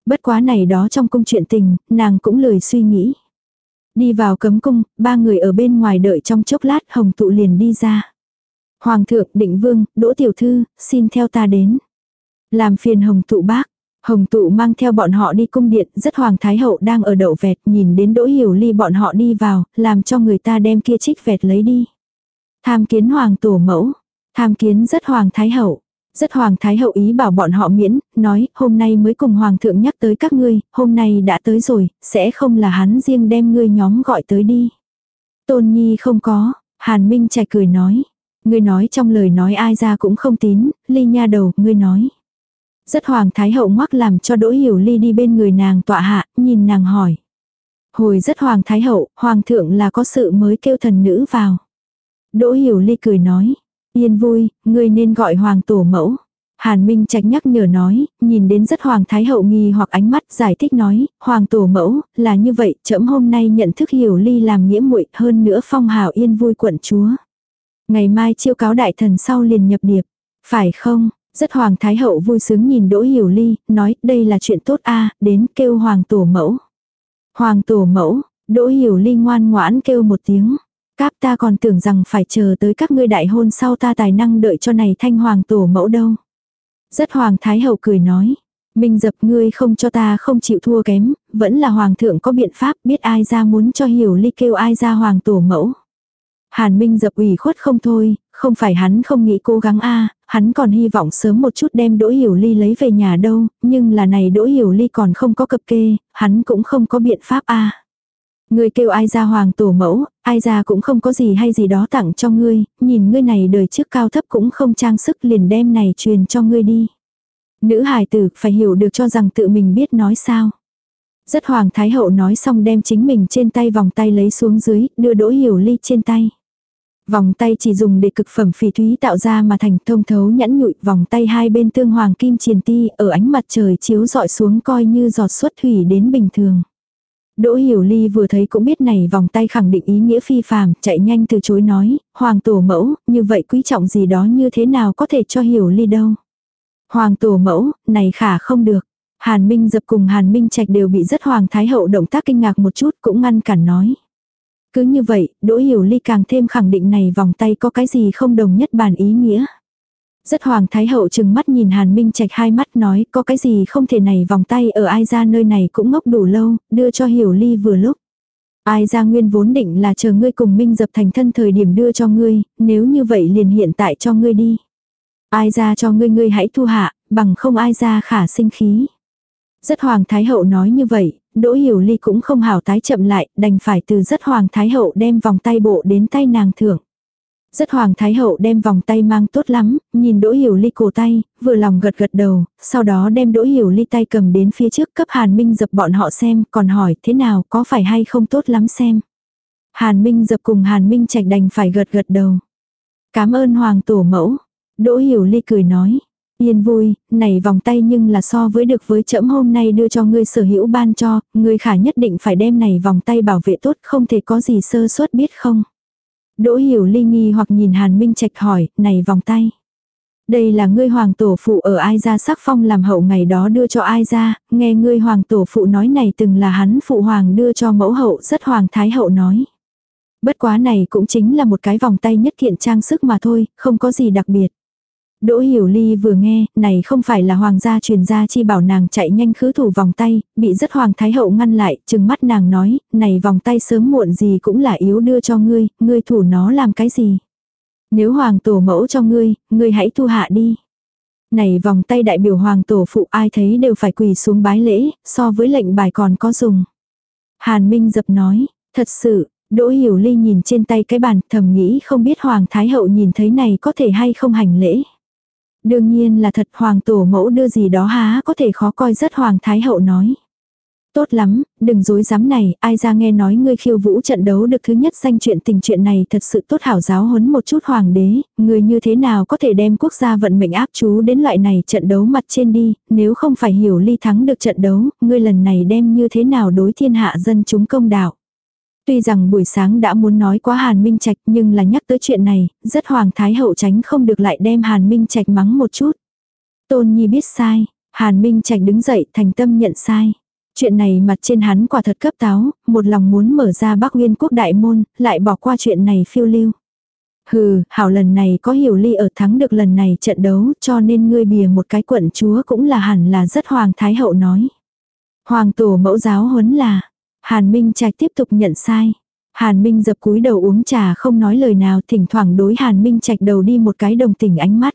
Bất quá này đó trong cung chuyện tình, nàng cũng lười suy nghĩ. Đi vào cấm cung, ba người ở bên ngoài đợi trong chốc lát hồng tụ liền đi ra. Hoàng thượng, định vương, đỗ tiểu thư, xin theo ta đến. Làm phiền hồng tụ bác, Hồng tụ mang theo bọn họ đi cung điện, rất hoàng thái hậu đang ở đậu vẹt, nhìn đến đỗ hiểu ly bọn họ đi vào, làm cho người ta đem kia trích vẹt lấy đi. Tham kiến hoàng tổ mẫu, tham kiến rất hoàng thái hậu. Rất hoàng thái hậu ý bảo bọn họ miễn, nói, hôm nay mới cùng hoàng thượng nhắc tới các ngươi, hôm nay đã tới rồi, sẽ không là hắn riêng đem ngươi nhóm gọi tới đi. Tôn nhi không có, hàn minh chạy cười nói. Ngươi nói trong lời nói ai ra cũng không tín, ly nha đầu, ngươi nói. Rất hoàng thái hậu ngoắc làm cho đỗ hiểu ly đi bên người nàng tọa hạ, nhìn nàng hỏi. Hồi rất hoàng thái hậu, hoàng thượng là có sự mới kêu thần nữ vào. Đỗ hiểu ly cười nói. Yên vui, ngươi nên gọi hoàng tổ mẫu. Hàn Minh Trạch nhắc nhở nói, nhìn đến rất hoàng thái hậu nghi hoặc ánh mắt giải thích nói, hoàng tổ mẫu, là như vậy, trẫm hôm nay nhận thức hiểu ly làm nghĩa muội hơn nữa phong hào yên vui quận chúa. Ngày mai chiêu cáo đại thần sau liền nhập điệp, phải không? Rất hoàng thái hậu vui sướng nhìn Đỗ Hiểu Ly, nói đây là chuyện tốt a đến kêu hoàng tổ mẫu. Hoàng tổ mẫu, Đỗ Hiểu Ly ngoan ngoãn kêu một tiếng. Cáp ta còn tưởng rằng phải chờ tới các ngươi đại hôn sau ta tài năng đợi cho này thanh hoàng tổ mẫu đâu. Rất hoàng thái hậu cười nói. Minh dập ngươi không cho ta không chịu thua kém, vẫn là hoàng thượng có biện pháp biết ai ra muốn cho hiểu ly kêu ai ra hoàng tổ mẫu. Hàn Minh dập ủy khuất không thôi, không phải hắn không nghĩ cố gắng a hắn còn hy vọng sớm một chút đem Đỗ Hiểu Ly lấy về nhà đâu, nhưng là này Đỗ Hiểu Ly còn không có cập kê, hắn cũng không có biện pháp a Ngươi kêu ai ra hoàng tổ mẫu, ai ra cũng không có gì hay gì đó tặng cho ngươi, nhìn ngươi này đời trước cao thấp cũng không trang sức liền đem này truyền cho ngươi đi. Nữ hài tử phải hiểu được cho rằng tự mình biết nói sao. Rất hoàng thái hậu nói xong đem chính mình trên tay vòng tay lấy xuống dưới, đưa đỗ hiểu ly trên tay. Vòng tay chỉ dùng để cực phẩm phỉ thúy tạo ra mà thành thông thấu nhẵn nhụi vòng tay hai bên tương hoàng kim triền ti ở ánh mặt trời chiếu dọi xuống coi như giọt xuất thủy đến bình thường. Đỗ Hiểu Ly vừa thấy cũng biết này vòng tay khẳng định ý nghĩa phi phàm, chạy nhanh từ chối nói, Hoàng tổ mẫu, như vậy quý trọng gì đó như thế nào có thể cho Hiểu Ly đâu. Hoàng tổ mẫu, này khả không được. Hàn Minh dập cùng Hàn Minh Trạch đều bị rất Hoàng Thái Hậu động tác kinh ngạc một chút cũng ngăn cản nói. Cứ như vậy, Đỗ Hiểu Ly càng thêm khẳng định này vòng tay có cái gì không đồng nhất bản ý nghĩa. Rất Hoàng Thái Hậu chừng mắt nhìn Hàn Minh Trạch hai mắt nói có cái gì không thể này vòng tay ở ai ra nơi này cũng ngốc đủ lâu, đưa cho Hiểu Ly vừa lúc. Ai ra nguyên vốn định là chờ ngươi cùng Minh dập thành thân thời điểm đưa cho ngươi, nếu như vậy liền hiện tại cho ngươi đi. Ai ra cho ngươi ngươi hãy thu hạ, bằng không ai ra khả sinh khí. Rất Hoàng Thái Hậu nói như vậy, Đỗ Hiểu Ly cũng không hảo tái chậm lại, đành phải từ rất Hoàng Thái Hậu đem vòng tay bộ đến tay nàng thưởng. Rất Hoàng Thái Hậu đem vòng tay mang tốt lắm, nhìn Đỗ Hiểu Ly cổ tay, vừa lòng gật gật đầu, sau đó đem Đỗ Hiểu Ly tay cầm đến phía trước cấp Hàn Minh dập bọn họ xem, còn hỏi thế nào có phải hay không tốt lắm xem. Hàn Minh dập cùng Hàn Minh Trạch đành phải gật gật đầu. Cảm ơn Hoàng Tổ Mẫu. Đỗ Hiểu Ly cười nói. Yên vui, này vòng tay nhưng là so với được với trẫm hôm nay đưa cho ngươi sở hữu ban cho, ngươi khả nhất định phải đem này vòng tay bảo vệ tốt không thể có gì sơ suất biết không. Đỗ hiểu ly nghi hoặc nhìn Hàn Minh Trạch hỏi, này vòng tay. Đây là ngươi hoàng tổ phụ ở ai ra sắc phong làm hậu ngày đó đưa cho ai ra, nghe ngươi hoàng tổ phụ nói này từng là hắn phụ hoàng đưa cho mẫu hậu rất hoàng thái hậu nói. Bất quá này cũng chính là một cái vòng tay nhất kiện trang sức mà thôi, không có gì đặc biệt. Đỗ Hiểu Ly vừa nghe, này không phải là hoàng gia truyền gia chi bảo nàng chạy nhanh khứ thủ vòng tay, bị rất hoàng thái hậu ngăn lại, chừng mắt nàng nói, này vòng tay sớm muộn gì cũng là yếu đưa cho ngươi, ngươi thủ nó làm cái gì. Nếu hoàng tổ mẫu cho ngươi, ngươi hãy thu hạ đi. Này vòng tay đại biểu hoàng tổ phụ ai thấy đều phải quỳ xuống bái lễ, so với lệnh bài còn có dùng. Hàn Minh dập nói, thật sự, Đỗ Hiểu Ly nhìn trên tay cái bàn thầm nghĩ không biết Hoàng Thái Hậu nhìn thấy này có thể hay không hành lễ. Đương nhiên là thật Hoàng Tổ mẫu đưa gì đó há có thể khó coi rất Hoàng Thái Hậu nói. Tốt lắm, đừng dối dám này, ai ra nghe nói ngươi khiêu vũ trận đấu được thứ nhất danh chuyện tình chuyện này thật sự tốt hảo giáo huấn một chút hoàng đế, người như thế nào có thể đem quốc gia vận mệnh áp chú đến loại này trận đấu mặt trên đi, nếu không phải hiểu ly thắng được trận đấu, ngươi lần này đem như thế nào đối thiên hạ dân chúng công đạo. Tuy rằng buổi sáng đã muốn nói quá Hàn Minh Trạch nhưng là nhắc tới chuyện này, rất Hoàng Thái Hậu tránh không được lại đem Hàn Minh Trạch mắng một chút. Tôn Nhi biết sai, Hàn Minh Trạch đứng dậy thành tâm nhận sai. Chuyện này mặt trên hắn quả thật cấp táo, một lòng muốn mở ra Bắc Nguyên quốc đại môn, lại bỏ qua chuyện này phiêu lưu. Hừ, hảo lần này có hiểu ly ở thắng được lần này trận đấu cho nên ngươi bìa một cái quận chúa cũng là hẳn là rất Hoàng Thái Hậu nói. Hoàng tổ mẫu giáo huấn là, Hàn Minh Trạch tiếp tục nhận sai. Hàn Minh dập cúi đầu uống trà không nói lời nào thỉnh thoảng đối Hàn Minh Trạch đầu đi một cái đồng tình ánh mắt.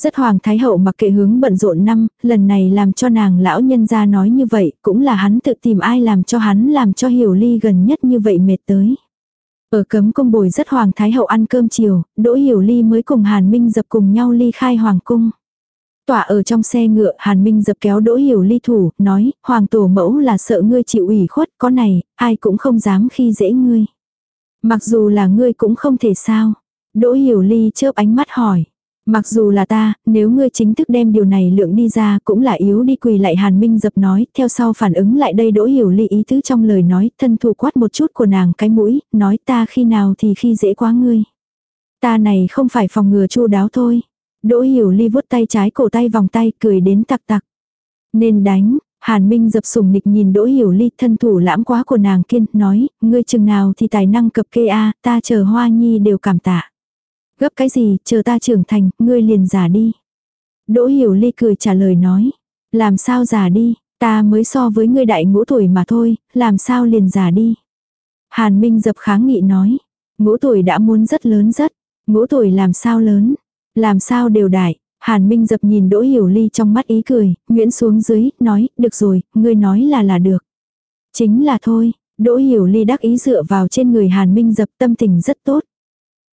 Rất hoàng thái hậu mặc kệ hướng bận rộn năm, lần này làm cho nàng lão nhân ra nói như vậy, cũng là hắn tự tìm ai làm cho hắn làm cho hiểu ly gần nhất như vậy mệt tới. Ở cấm cung bồi rất hoàng thái hậu ăn cơm chiều, đỗ hiểu ly mới cùng Hàn Minh dập cùng nhau ly khai hoàng cung. Tỏa ở trong xe ngựa, Hàn Minh dập kéo Đỗ Hiểu Ly thủ, nói, Hoàng tổ mẫu là sợ ngươi chịu ủy khuất, có này, ai cũng không dám khi dễ ngươi. Mặc dù là ngươi cũng không thể sao. Đỗ Hiểu Ly chớp ánh mắt hỏi. Mặc dù là ta, nếu ngươi chính thức đem điều này lượng đi ra cũng là yếu đi quỳ lại Hàn Minh dập nói, theo sau phản ứng lại đây Đỗ Hiểu Ly ý tứ trong lời nói, thân thủ quát một chút của nàng cái mũi, nói ta khi nào thì khi dễ quá ngươi. Ta này không phải phòng ngừa chu đáo thôi. Đỗ hiểu ly vuốt tay trái cổ tay vòng tay cười đến tặc tặc. Nên đánh, Hàn Minh dập sùng nịch nhìn Đỗ Hiểu Ly thân thủ lãm quá của nàng kiên, nói, ngươi chừng nào thì tài năng cập kê a, ta chờ Hoa Nhi đều cảm tạ. Gấp cái gì, chờ ta trưởng thành, ngươi liền giả đi. Đỗ Hiểu Ly cười trả lời nói, làm sao giả đi, ta mới so với ngươi đại ngũ tuổi mà thôi, làm sao liền giả đi. Hàn Minh dập kháng nghị nói, ngũ tuổi đã muốn rất lớn rất, ngũ tuổi làm sao lớn, làm sao đều đại, Hàn Minh dập nhìn Đỗ Hiểu Ly trong mắt ý cười, Nguyễn xuống dưới, nói, được rồi, ngươi nói là là được. Chính là thôi, Đỗ Hiểu Ly đắc ý dựa vào trên người Hàn Minh dập tâm tình rất tốt.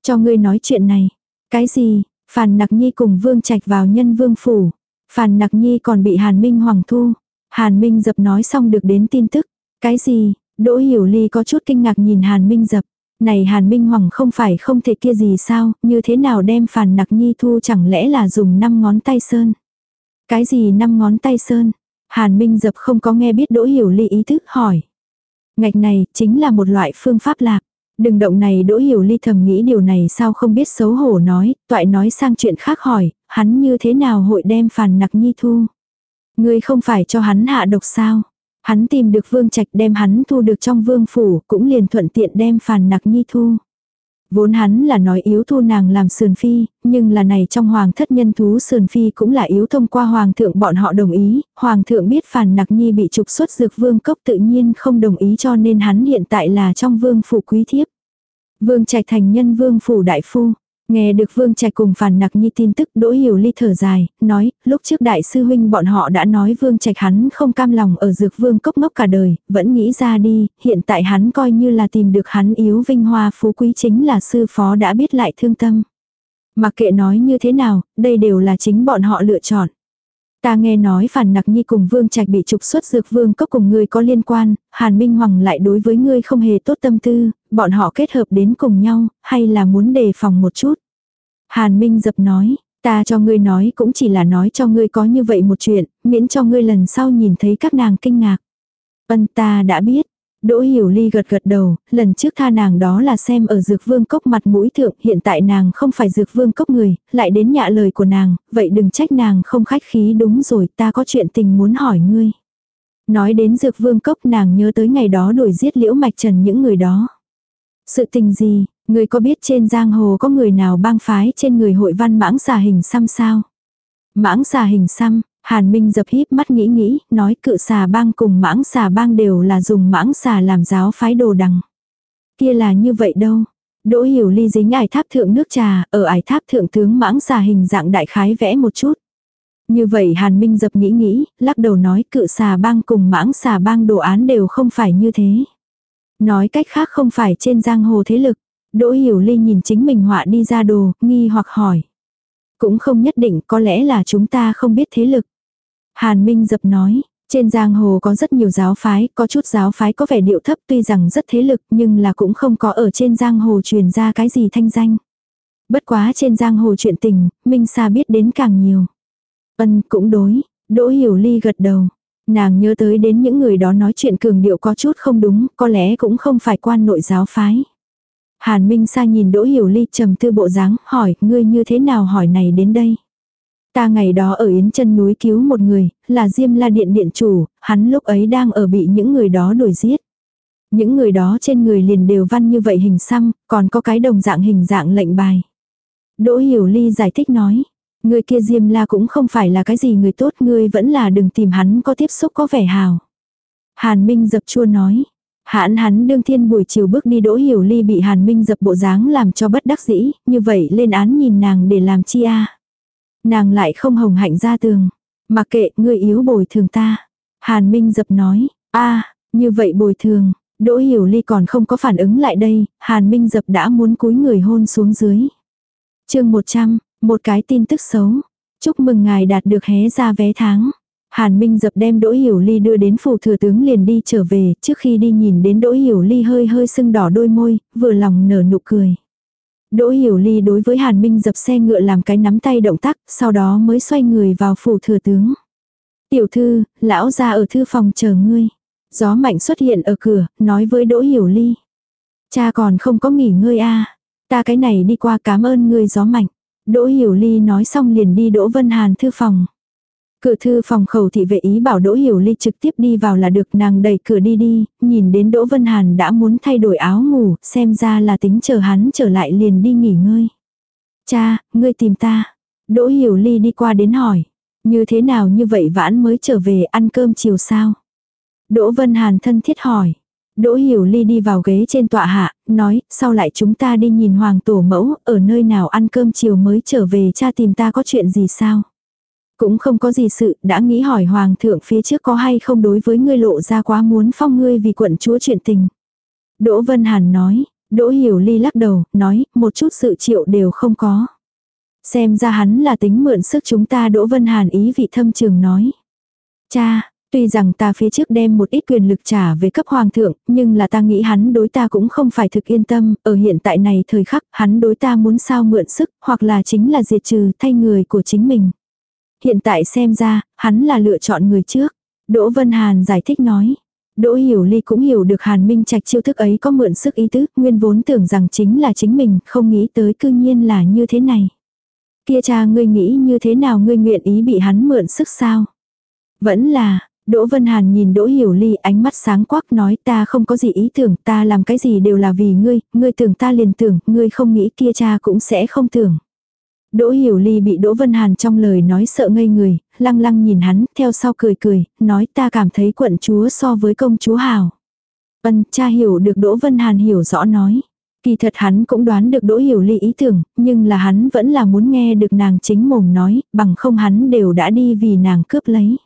Cho ngươi nói chuyện này. Cái gì, Phàn Nặc Nhi cùng Vương Trạch vào nhân vương phủ. Phàn Nặc Nhi còn bị Hàn Minh Hoàng thu. Hàn Minh dập nói xong được đến tin tức. Cái gì, Đỗ Hiểu Ly có chút kinh ngạc nhìn Hàn Minh dập. Này Hàn Minh Hoàng không phải không thể kia gì sao, như thế nào đem phàn nặc nhi thu chẳng lẽ là dùng năm ngón tay sơn. Cái gì năm ngón tay sơn? Hàn Minh dập không có nghe biết đỗ hiểu ly ý thức hỏi. Ngạch này chính là một loại phương pháp lạc. Đừng động này đỗ hiểu ly thầm nghĩ điều này sao không biết xấu hổ nói, toại nói sang chuyện khác hỏi, hắn như thế nào hội đem phàn nặc nhi thu. Ngươi không phải cho hắn hạ độc sao? Hắn tìm được vương trạch đem hắn thu được trong vương phủ, cũng liền thuận tiện đem phàn nặc nhi thu. Vốn hắn là nói yếu thu nàng làm sườn phi, nhưng là này trong hoàng thất nhân thú sườn phi cũng là yếu thông qua hoàng thượng bọn họ đồng ý, hoàng thượng biết phàn nặc nhi bị trục xuất dược vương cốc tự nhiên không đồng ý cho nên hắn hiện tại là trong vương phủ quý thiếp. Vương trạch thành nhân vương phủ đại phu, Nghe được Vương Trạch cùng phản nặc nhi tin tức đỗ hiểu ly thở dài, nói, lúc trước đại sư huynh bọn họ đã nói Vương Trạch hắn không cam lòng ở dược vương cốc ngốc cả đời, vẫn nghĩ ra đi, hiện tại hắn coi như là tìm được hắn yếu vinh hoa phú quý chính là sư phó đã biết lại thương tâm. Mặc kệ nói như thế nào, đây đều là chính bọn họ lựa chọn. Ta nghe nói phản nặc nhi cùng vương trạch bị trục xuất dược vương cốc cùng ngươi có liên quan, Hàn Minh Hoàng lại đối với ngươi không hề tốt tâm tư, bọn họ kết hợp đến cùng nhau, hay là muốn đề phòng một chút. Hàn Minh dập nói, ta cho ngươi nói cũng chỉ là nói cho ngươi có như vậy một chuyện, miễn cho ngươi lần sau nhìn thấy các nàng kinh ngạc. Ân ta đã biết, Đỗ Hiểu Ly gật gật đầu, lần trước tha nàng đó là xem ở Dược Vương Cốc mặt mũi thượng, hiện tại nàng không phải Dược Vương Cốc người, lại đến nhạ lời của nàng, vậy đừng trách nàng không khách khí đúng rồi, ta có chuyện tình muốn hỏi ngươi. Nói đến Dược Vương Cốc nàng nhớ tới ngày đó đuổi giết liễu mạch trần những người đó. Sự tình gì, Ngươi có biết trên giang hồ có người nào bang phái trên người hội văn mãng xà hình xăm sao? Mãng xà hình xăm, Hàn Minh dập híp mắt nghĩ nghĩ, nói cự xà bang cùng mãng xà bang đều là dùng mãng xà làm giáo phái đồ đằng. Kia là như vậy đâu. Đỗ hiểu ly dính ải tháp thượng nước trà, ở ải tháp thượng tướng mãng xà hình dạng đại khái vẽ một chút. Như vậy Hàn Minh dập nghĩ nghĩ, lắc đầu nói cự xà bang cùng mãng xà bang đồ án đều không phải như thế. Nói cách khác không phải trên giang hồ thế lực. Đỗ hiểu ly nhìn chính mình họa đi ra đồ, nghi hoặc hỏi. Cũng không nhất định có lẽ là chúng ta không biết thế lực. Hàn Minh dập nói, trên giang hồ có rất nhiều giáo phái, có chút giáo phái có vẻ điệu thấp tuy rằng rất thế lực nhưng là cũng không có ở trên giang hồ truyền ra cái gì thanh danh. Bất quá trên giang hồ chuyện tình, Minh Sa biết đến càng nhiều. Ân cũng đối, Đỗ Hiểu Ly gật đầu. Nàng nhớ tới đến những người đó nói chuyện cường điệu có chút không đúng, có lẽ cũng không phải quan nội giáo phái. Hàn Minh Sa nhìn Đỗ Hiểu Ly trầm tư bộ dáng, hỏi, ngươi như thế nào hỏi này đến đây? Ta ngày đó ở Yến chân núi cứu một người, là Diêm La Điện Điện chủ, hắn lúc ấy đang ở bị những người đó đuổi giết. Những người đó trên người liền đều văn như vậy hình xăm, còn có cái đồng dạng hình dạng lệnh bài. Đỗ Hiểu Ly giải thích nói, người kia Diêm La cũng không phải là cái gì người tốt, ngươi vẫn là đừng tìm hắn có tiếp xúc có vẻ hào. Hàn Minh dập chua nói, Hãn hắn đương thiên buổi chiều bước đi đỗ hiểu ly bị hàn minh dập bộ dáng làm cho bất đắc dĩ, như vậy lên án nhìn nàng để làm chi a Nàng lại không hồng hạnh ra tường. Mặc kệ, ngươi yếu bồi thường ta. Hàn minh dập nói, a như vậy bồi thường. Đỗ hiểu ly còn không có phản ứng lại đây, hàn minh dập đã muốn cúi người hôn xuống dưới. chương 100, một cái tin tức xấu. Chúc mừng ngài đạt được hé ra vé tháng. Hàn Minh dập đem Đỗ Hiểu Ly đưa đến phủ thừa tướng liền đi trở về, trước khi đi nhìn đến Đỗ Hiểu Ly hơi hơi sưng đỏ đôi môi, vừa lòng nở nụ cười. Đỗ Hiểu Ly đối với Hàn Minh dập xe ngựa làm cái nắm tay động tác, sau đó mới xoay người vào phủ thừa tướng. Tiểu thư, lão ra ở thư phòng chờ ngươi. Gió mạnh xuất hiện ở cửa, nói với Đỗ Hiểu Ly. Cha còn không có nghỉ ngơi a Ta cái này đi qua cảm ơn ngươi gió mạnh. Đỗ Hiểu Ly nói xong liền đi Đỗ Vân Hàn thư phòng. Cự thư phòng khẩu thị vệ ý bảo Đỗ Hiểu Ly trực tiếp đi vào là được nàng đẩy cửa đi đi, nhìn đến Đỗ Vân Hàn đã muốn thay đổi áo ngủ, xem ra là tính chờ hắn trở lại liền đi nghỉ ngơi. Cha, ngươi tìm ta. Đỗ Hiểu Ly đi qua đến hỏi. Như thế nào như vậy vãn mới trở về ăn cơm chiều sao? Đỗ Vân Hàn thân thiết hỏi. Đỗ Hiểu Ly đi vào ghế trên tọa hạ, nói, sau lại chúng ta đi nhìn Hoàng Tổ Mẫu, ở nơi nào ăn cơm chiều mới trở về cha tìm ta có chuyện gì sao? Cũng không có gì sự, đã nghĩ hỏi hoàng thượng phía trước có hay không đối với ngươi lộ ra quá muốn phong ngươi vì quận chúa chuyện tình. Đỗ Vân Hàn nói, Đỗ Hiểu Ly lắc đầu, nói, một chút sự triệu đều không có. Xem ra hắn là tính mượn sức chúng ta Đỗ Vân Hàn ý vị thâm trường nói. Cha, tuy rằng ta phía trước đem một ít quyền lực trả về cấp hoàng thượng, nhưng là ta nghĩ hắn đối ta cũng không phải thực yên tâm, ở hiện tại này thời khắc hắn đối ta muốn sao mượn sức, hoặc là chính là diệt trừ thay người của chính mình hiện tại xem ra, hắn là lựa chọn người trước. Đỗ Vân Hàn giải thích nói. Đỗ Hiểu Ly cũng hiểu được Hàn Minh Trạch chiêu thức ấy có mượn sức ý tứ, nguyên vốn tưởng rằng chính là chính mình, không nghĩ tới cư nhiên là như thế này. Kia cha ngươi nghĩ như thế nào ngươi nguyện ý bị hắn mượn sức sao? Vẫn là, Đỗ Vân Hàn nhìn Đỗ Hiểu Ly ánh mắt sáng quắc nói ta không có gì ý tưởng, ta làm cái gì đều là vì ngươi, ngươi tưởng ta liền tưởng, ngươi không nghĩ kia cha cũng sẽ không tưởng. Đỗ Hiểu Ly bị Đỗ Vân Hàn trong lời nói sợ ngây người, lăng lăng nhìn hắn, theo sau cười cười, nói ta cảm thấy quận chúa so với công chúa hào. Ân, cha hiểu được Đỗ Vân Hàn hiểu rõ nói. Kỳ thật hắn cũng đoán được Đỗ Hiểu Ly ý tưởng, nhưng là hắn vẫn là muốn nghe được nàng chính mồm nói, bằng không hắn đều đã đi vì nàng cướp lấy.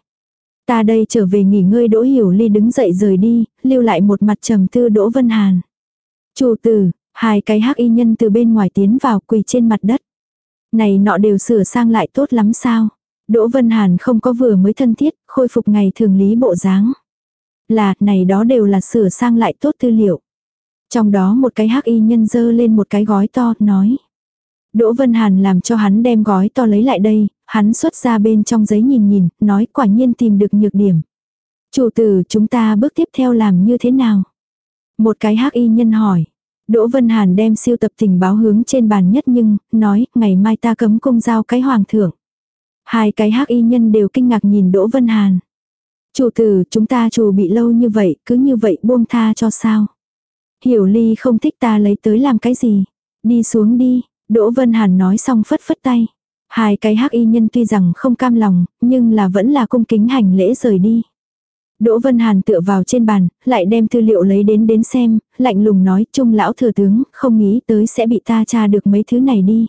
Ta đây trở về nghỉ ngơi Đỗ Hiểu Ly đứng dậy rời đi, lưu lại một mặt trầm tư Đỗ Vân Hàn. Chủ tử, hai cái hắc y nhân từ bên ngoài tiến vào quỳ trên mặt đất. Này nọ đều sửa sang lại tốt lắm sao. Đỗ Vân Hàn không có vừa mới thân thiết, khôi phục ngày thường lý bộ dáng. Là, này đó đều là sửa sang lại tốt tư liệu. Trong đó một cái hắc y nhân dơ lên một cái gói to, nói. Đỗ Vân Hàn làm cho hắn đem gói to lấy lại đây, hắn xuất ra bên trong giấy nhìn nhìn, nói quả nhiên tìm được nhược điểm. Chủ tử chúng ta bước tiếp theo làm như thế nào? Một cái hắc y nhân hỏi. Đỗ Vân Hàn đem siêu tập tình báo hướng trên bàn nhất nhưng, nói, ngày mai ta cấm cung giao cái hoàng thượng. Hai cái hắc y nhân đều kinh ngạc nhìn Đỗ Vân Hàn. Chủ tử, chúng ta chủ bị lâu như vậy, cứ như vậy buông tha cho sao. Hiểu ly không thích ta lấy tới làm cái gì. Đi xuống đi, Đỗ Vân Hàn nói xong phất phất tay. Hai cái hắc y nhân tuy rằng không cam lòng, nhưng là vẫn là cung kính hành lễ rời đi. Đỗ Vân Hàn tựa vào trên bàn, lại đem tư liệu lấy đến đến xem, lạnh lùng nói trung lão thừa tướng, không nghĩ tới sẽ bị ta tra được mấy thứ này đi.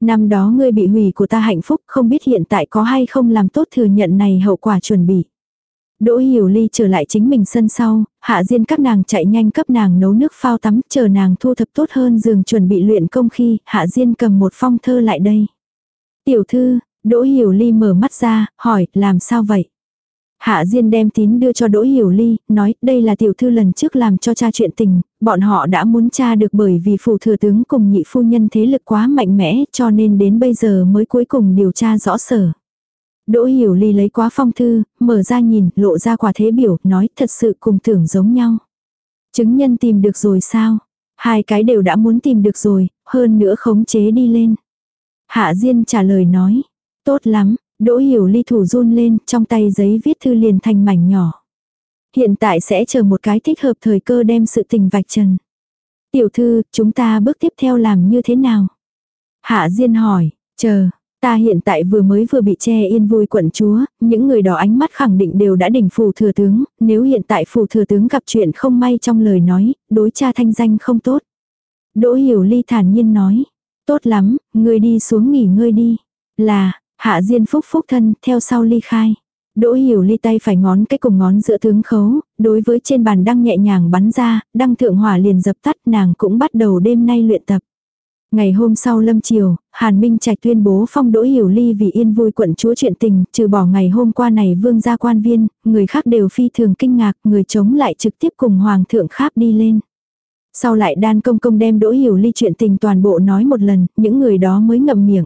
Năm đó ngươi bị hủy của ta hạnh phúc, không biết hiện tại có hay không làm tốt thừa nhận này hậu quả chuẩn bị. Đỗ Hiểu Ly trở lại chính mình sân sau, hạ diên các nàng chạy nhanh cấp nàng nấu nước phao tắm, chờ nàng thu thập tốt hơn giường chuẩn bị luyện công khi, hạ diên cầm một phong thơ lại đây. Tiểu thư, Đỗ Hiểu Ly mở mắt ra, hỏi, làm sao vậy? Hạ Diên đem tín đưa cho Đỗ Hiểu Ly, nói đây là tiểu thư lần trước làm cho cha chuyện tình, bọn họ đã muốn cha được bởi vì phủ thừa tướng cùng nhị phu nhân thế lực quá mạnh mẽ cho nên đến bây giờ mới cuối cùng điều tra rõ sở. Đỗ Hiểu Ly lấy quá phong thư, mở ra nhìn, lộ ra quả thế biểu, nói thật sự cùng tưởng giống nhau. Chứng nhân tìm được rồi sao? Hai cái đều đã muốn tìm được rồi, hơn nữa khống chế đi lên. Hạ Diên trả lời nói, tốt lắm, Đỗ Hiểu Ly thủ run lên, trong tay giấy viết thư liền thành mảnh nhỏ. Hiện tại sẽ chờ một cái thích hợp thời cơ đem sự tình vạch trần. Tiểu thư, chúng ta bước tiếp theo làm như thế nào? Hạ Diên hỏi, chờ, ta hiện tại vừa mới vừa bị che yên vui quận chúa, những người đó ánh mắt khẳng định đều đã đỉnh phù thừa tướng, nếu hiện tại phù thừa tướng gặp chuyện không may trong lời nói, đối cha thanh danh không tốt. Đỗ Hiểu Ly thản nhiên nói, tốt lắm, người đi xuống nghỉ ngơi đi. Là, Hạ Diên phúc phúc thân, theo sau ly khai. Đỗ hiểu ly tay phải ngón cái cùng ngón giữa tướng khấu, đối với trên bàn đăng nhẹ nhàng bắn ra, đăng thượng hỏa liền dập tắt nàng cũng bắt đầu đêm nay luyện tập. Ngày hôm sau lâm chiều, Hàn Minh Trạch tuyên bố phong Đỗ Hiểu Ly vì yên vui quận chúa chuyện tình, trừ bỏ ngày hôm qua này vương gia quan viên, người khác đều phi thường kinh ngạc, người chống lại trực tiếp cùng hoàng thượng khác đi lên. Sau lại đan công công đem Đỗ Hiểu Ly chuyện tình toàn bộ nói một lần, những người đó mới ngậm miệng.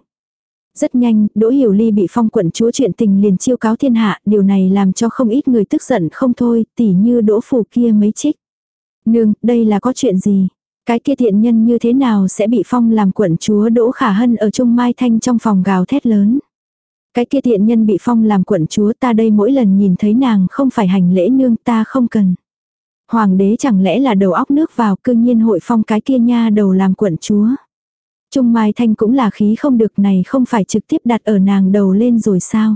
Rất nhanh, Đỗ Hiểu Ly bị phong quận chúa chuyện tình liền chiêu cáo thiên hạ, điều này làm cho không ít người tức giận không thôi, tỉ như Đỗ Phủ kia mấy trích. Nương, đây là có chuyện gì? Cái kia thiện nhân như thế nào sẽ bị phong làm quận chúa Đỗ Khả Hân ở Trung Mai Thanh trong phòng gào thét lớn? Cái kia thiện nhân bị phong làm quận chúa ta đây mỗi lần nhìn thấy nàng không phải hành lễ nương ta không cần. Hoàng đế chẳng lẽ là đầu óc nước vào cương nhiên hội phong cái kia nha đầu làm quận chúa. Trung Mai Thanh cũng là khí không được này không phải trực tiếp đặt ở nàng đầu lên rồi sao.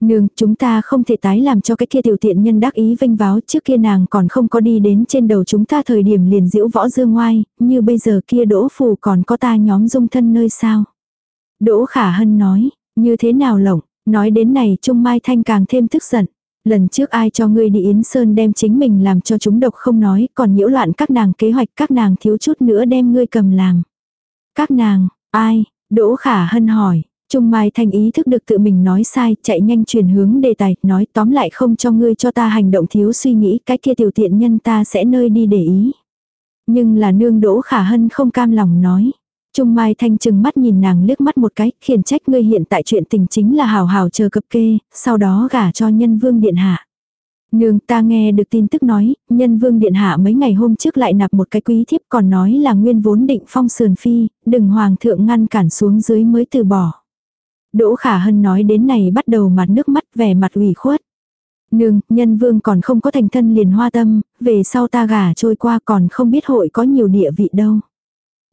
Nương, chúng ta không thể tái làm cho cái kia tiểu tiện nhân đắc ý vinh váo trước kia nàng còn không có đi đến trên đầu chúng ta thời điểm liền diễu võ dương ngoai, như bây giờ kia đỗ phù còn có ta nhóm dung thân nơi sao. Đỗ khả hân nói, như thế nào lộng, nói đến này Trung Mai Thanh càng thêm tức giận. Lần trước ai cho ngươi đi Yến Sơn đem chính mình làm cho chúng độc không nói, còn nhiễu loạn các nàng kế hoạch các nàng thiếu chút nữa đem ngươi cầm làm. Các nàng, ai? Đỗ khả hân hỏi. Trung Mai Thanh ý thức được tự mình nói sai, chạy nhanh chuyển hướng đề tài, nói tóm lại không cho ngươi cho ta hành động thiếu suy nghĩ, cái kia tiểu tiện nhân ta sẽ nơi đi để ý. Nhưng là nương Đỗ Khả Hân không cam lòng nói. Trung Mai Thanh chừng mắt nhìn nàng liếc mắt một cái, khiển trách ngươi hiện tại chuyện tình chính là hào hào chờ cập kê, sau đó gả cho nhân vương điện hạ. Nương ta nghe được tin tức nói, nhân vương điện hạ mấy ngày hôm trước lại nạp một cái quý thiếp còn nói là nguyên vốn định phong sườn phi, đừng hoàng thượng ngăn cản xuống dưới mới từ bỏ. Đỗ khả hân nói đến này bắt đầu mặt nước mắt vẻ mặt ủy khuất. Nương, nhân vương còn không có thành thân liền hoa tâm, về sau ta gả trôi qua còn không biết hội có nhiều địa vị đâu.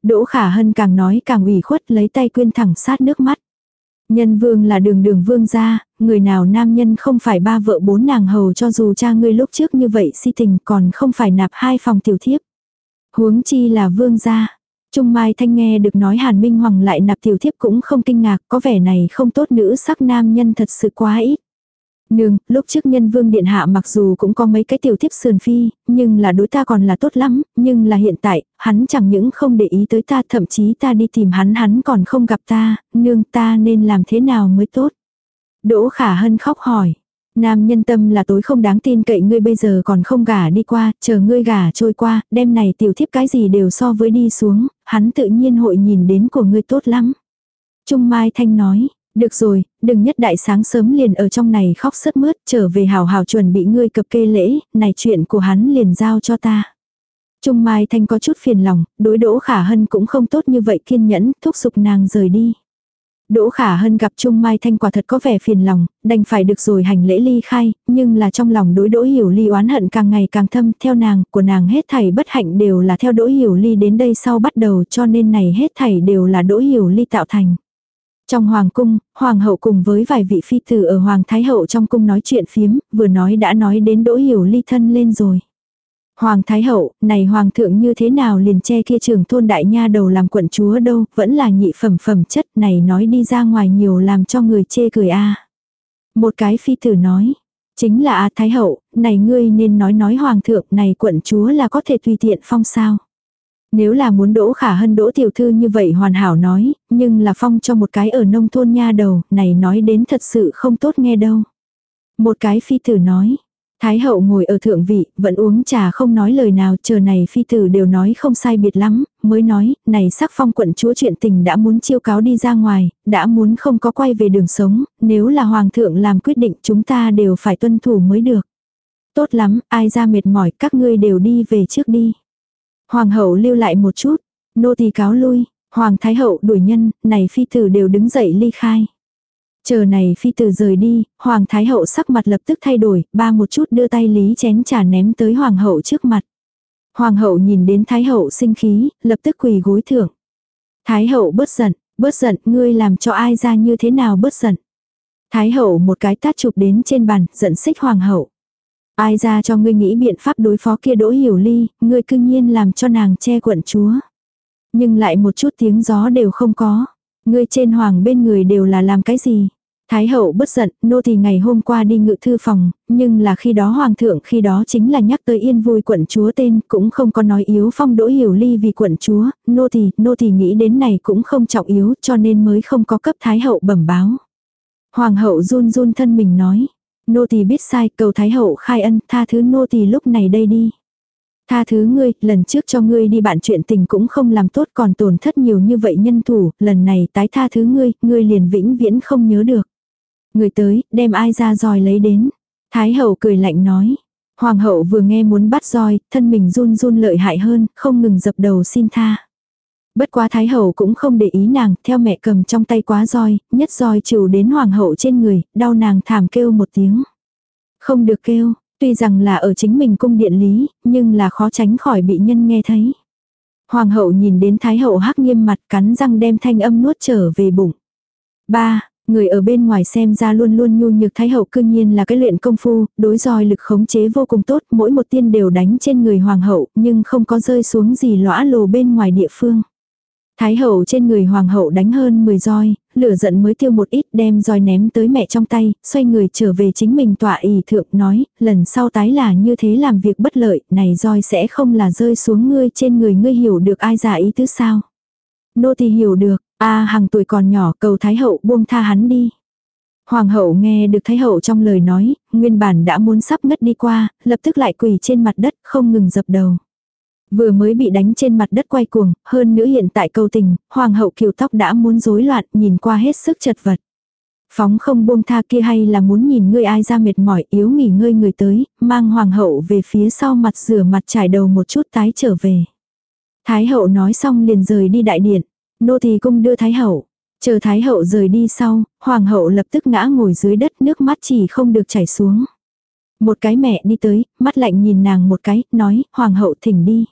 Đỗ khả hân càng nói càng ủy khuất lấy tay quyên thẳng sát nước mắt. Nhân vương là đường đường vương gia, người nào nam nhân không phải ba vợ bốn nàng hầu cho dù cha ngươi lúc trước như vậy si tình còn không phải nạp hai phòng tiểu thiếp. Huống chi là vương gia. Trung Mai Thanh nghe được nói Hàn Minh Hoàng lại nạp tiểu thiếp cũng không kinh ngạc, có vẻ này không tốt nữ sắc nam nhân thật sự quá ít. Nương, lúc trước nhân vương điện hạ mặc dù cũng có mấy cái tiểu thiếp sườn phi, nhưng là đối ta còn là tốt lắm, nhưng là hiện tại, hắn chẳng những không để ý tới ta thậm chí ta đi tìm hắn hắn còn không gặp ta, nương ta nên làm thế nào mới tốt. Đỗ khả hân khóc hỏi. Nam nhân tâm là tối không đáng tin cậy ngươi bây giờ còn không gả đi qua, chờ ngươi gả trôi qua, đêm này tiểu thiếp cái gì đều so với đi xuống, hắn tự nhiên hội nhìn đến của ngươi tốt lắm. Trung Mai Thanh nói, được rồi, đừng nhất đại sáng sớm liền ở trong này khóc sướt mướt, trở về hào hào chuẩn bị ngươi cập kê lễ, này chuyện của hắn liền giao cho ta. Trung Mai Thanh có chút phiền lòng, đối đỗ khả hân cũng không tốt như vậy kiên nhẫn, thúc giục nàng rời đi. Đỗ Khả Hân gặp Trung Mai Thanh quả thật có vẻ phiền lòng, đành phải được rồi hành lễ ly khai, nhưng là trong lòng đối Đỗ Hiểu Ly oán hận càng ngày càng thâm, theo nàng, của nàng hết thảy bất hạnh đều là theo Đỗ Hiểu Ly đến đây sau bắt đầu cho nên này hết thảy đều là Đỗ Hiểu Ly tạo thành. Trong hoàng cung, hoàng hậu cùng với vài vị phi tử ở hoàng thái hậu trong cung nói chuyện phiếm, vừa nói đã nói đến Đỗ Hiểu Ly thân lên rồi. Hoàng Thái Hậu, này Hoàng thượng như thế nào liền che kia trường thôn đại nha đầu làm quận chúa đâu, vẫn là nhị phẩm phẩm chất này nói đi ra ngoài nhiều làm cho người chê cười a Một cái phi tử nói, chính là a Thái Hậu, này ngươi nên nói nói Hoàng thượng này quận chúa là có thể tùy tiện phong sao. Nếu là muốn đỗ khả hân đỗ tiểu thư như vậy hoàn hảo nói, nhưng là phong cho một cái ở nông thôn nha đầu, này nói đến thật sự không tốt nghe đâu. Một cái phi tử nói, Thái hậu ngồi ở thượng vị, vẫn uống trà không nói lời nào, chờ này phi tử đều nói không sai biệt lắm, mới nói, này sắc phong quận chúa chuyện tình đã muốn chiêu cáo đi ra ngoài, đã muốn không có quay về đường sống, nếu là hoàng thượng làm quyết định chúng ta đều phải tuân thủ mới được. Tốt lắm, ai ra mệt mỏi, các ngươi đều đi về trước đi. Hoàng hậu lưu lại một chút, nô tỳ cáo lui, hoàng thái hậu đuổi nhân, này phi tử đều đứng dậy ly khai. Chờ này phi tử rời đi, hoàng thái hậu sắc mặt lập tức thay đổi, ba một chút đưa tay lý chén trà ném tới hoàng hậu trước mặt. Hoàng hậu nhìn đến thái hậu sinh khí, lập tức quỳ gối thưởng. Thái hậu bớt giận, bớt giận, ngươi làm cho ai ra như thế nào bớt giận. Thái hậu một cái tát chụp đến trên bàn, giận xích hoàng hậu. Ai ra cho ngươi nghĩ biện pháp đối phó kia đỗ hiểu ly, ngươi cương nhiên làm cho nàng che quận chúa. Nhưng lại một chút tiếng gió đều không có. Ngươi trên hoàng bên người đều là làm cái gì? Thái hậu bất giận, nô thì ngày hôm qua đi ngự thư phòng, nhưng là khi đó hoàng thượng khi đó chính là nhắc tới yên vui quận chúa tên, cũng không có nói yếu phong đỗ hiểu ly vì quận chúa, nô thì, nô thì nghĩ đến này cũng không trọng yếu cho nên mới không có cấp thái hậu bẩm báo. Hoàng hậu run run thân mình nói, nô thì biết sai cầu thái hậu khai ân tha thứ nô thì lúc này đây đi. Tha thứ ngươi, lần trước cho ngươi đi bạn chuyện tình cũng không làm tốt còn tổn thất nhiều như vậy nhân thủ, lần này tái tha thứ ngươi, ngươi liền vĩnh viễn không nhớ được. Người tới, đem ai ra roi lấy đến. Thái hậu cười lạnh nói. Hoàng hậu vừa nghe muốn bắt roi, thân mình run run lợi hại hơn, không ngừng dập đầu xin tha. Bất quá Thái hậu cũng không để ý nàng, theo mẹ cầm trong tay quá roi, nhất roi trừ đến hoàng hậu trên người, đau nàng thảm kêu một tiếng. Không được kêu, tuy rằng là ở chính mình cung điện lý, nhưng là khó tránh khỏi bị nhân nghe thấy. Hoàng hậu nhìn đến Thái hậu hắc nghiêm mặt cắn răng đem thanh âm nuốt trở về bụng. Ba, Người ở bên ngoài xem ra luôn luôn nhu nhược thái hậu cương nhiên là cái luyện công phu, đối roi lực khống chế vô cùng tốt, mỗi một tiên đều đánh trên người hoàng hậu, nhưng không có rơi xuống gì lõa lồ bên ngoài địa phương. Thái hậu trên người hoàng hậu đánh hơn 10 roi, lửa giận mới tiêu một ít đem roi ném tới mẹ trong tay, xoay người trở về chính mình tọa ỷ thượng nói, lần sau tái là như thế làm việc bất lợi, này roi sẽ không là rơi xuống ngươi trên người ngươi hiểu được ai giả ý tứ sao. Nô thì hiểu được, a à, hàng tuổi còn nhỏ cầu Thái hậu buông tha hắn đi. Hoàng hậu nghe được Thái hậu trong lời nói, nguyên bản đã muốn sắp ngất đi qua, lập tức lại quỳ trên mặt đất không ngừng dập đầu. Vừa mới bị đánh trên mặt đất quay cuồng, hơn nữa hiện tại cầu tình, hoàng hậu kiều tóc đã muốn rối loạn, nhìn qua hết sức chật vật. Phóng không buông tha kia hay là muốn nhìn ngươi ai ra mệt mỏi yếu nghỉ ngơi người tới, mang hoàng hậu về phía sau mặt rửa mặt trải đầu một chút tái trở về. Thái hậu nói xong liền rời đi đại điện. Nô thì cung đưa Thái hậu. Chờ Thái hậu rời đi sau, Hoàng hậu lập tức ngã ngồi dưới đất nước mắt chỉ không được chảy xuống. Một cái mẹ đi tới, mắt lạnh nhìn nàng một cái, nói, Hoàng hậu thỉnh đi.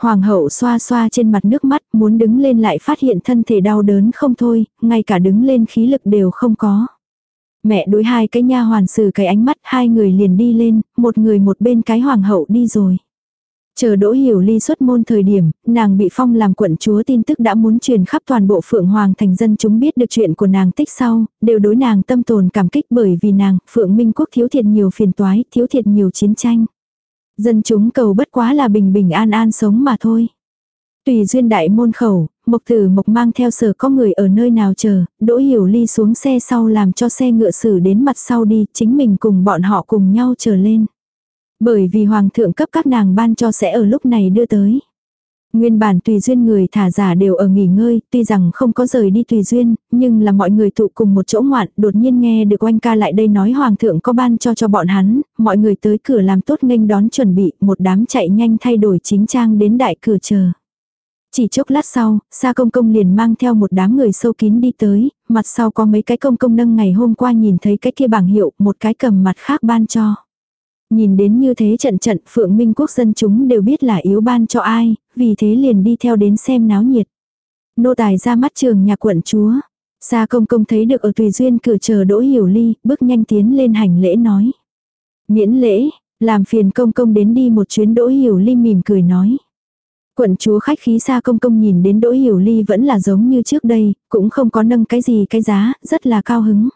Hoàng hậu xoa xoa trên mặt nước mắt, muốn đứng lên lại phát hiện thân thể đau đớn không thôi, ngay cả đứng lên khí lực đều không có. Mẹ đối hai cái nha hoàn sử cái ánh mắt, hai người liền đi lên, một người một bên cái hoàng hậu đi rồi. Chờ Đỗ Hiểu Ly xuất môn thời điểm, nàng bị phong làm quận chúa tin tức đã muốn truyền khắp toàn bộ Phượng Hoàng thành dân chúng biết được chuyện của nàng tích sau, đều đối nàng tâm tồn cảm kích bởi vì nàng, Phượng Minh Quốc thiếu thiệt nhiều phiền toái, thiếu thiệt nhiều chiến tranh. Dân chúng cầu bất quá là bình bình an an sống mà thôi. Tùy duyên đại môn khẩu, Mộc Tử Mộc mang theo sở có người ở nơi nào chờ, Đỗ Hiểu Ly xuống xe sau làm cho xe ngựa xử đến mặt sau đi, chính mình cùng bọn họ cùng nhau chờ lên. Bởi vì hoàng thượng cấp các nàng ban cho sẽ ở lúc này đưa tới. Nguyên bản tùy duyên người thả giả đều ở nghỉ ngơi, tuy rằng không có rời đi tùy duyên, nhưng là mọi người tụ cùng một chỗ ngoạn, đột nhiên nghe được oanh ca lại đây nói hoàng thượng có ban cho cho bọn hắn, mọi người tới cửa làm tốt nghênh đón chuẩn bị, một đám chạy nhanh thay đổi chính trang đến đại cửa chờ. Chỉ chốc lát sau, Sa Công Công liền mang theo một đám người sâu kín đi tới, mặt sau có mấy cái công công nâng ngày hôm qua nhìn thấy cái kia bảng hiệu, một cái cầm mặt khác ban cho. Nhìn đến như thế trận trận Phượng Minh Quốc dân chúng đều biết là yếu ban cho ai, vì thế liền đi theo đến xem náo nhiệt. Nô tài ra mắt trường nhà quận chúa. Sa công công thấy được ở tùy duyên cửa chờ đỗ hiểu ly, bước nhanh tiến lên hành lễ nói. Miễn lễ, làm phiền công công đến đi một chuyến đỗ hiểu ly mỉm cười nói. Quận chúa khách khí xa công công nhìn đến đỗ hiểu ly vẫn là giống như trước đây, cũng không có nâng cái gì cái giá, rất là cao hứng.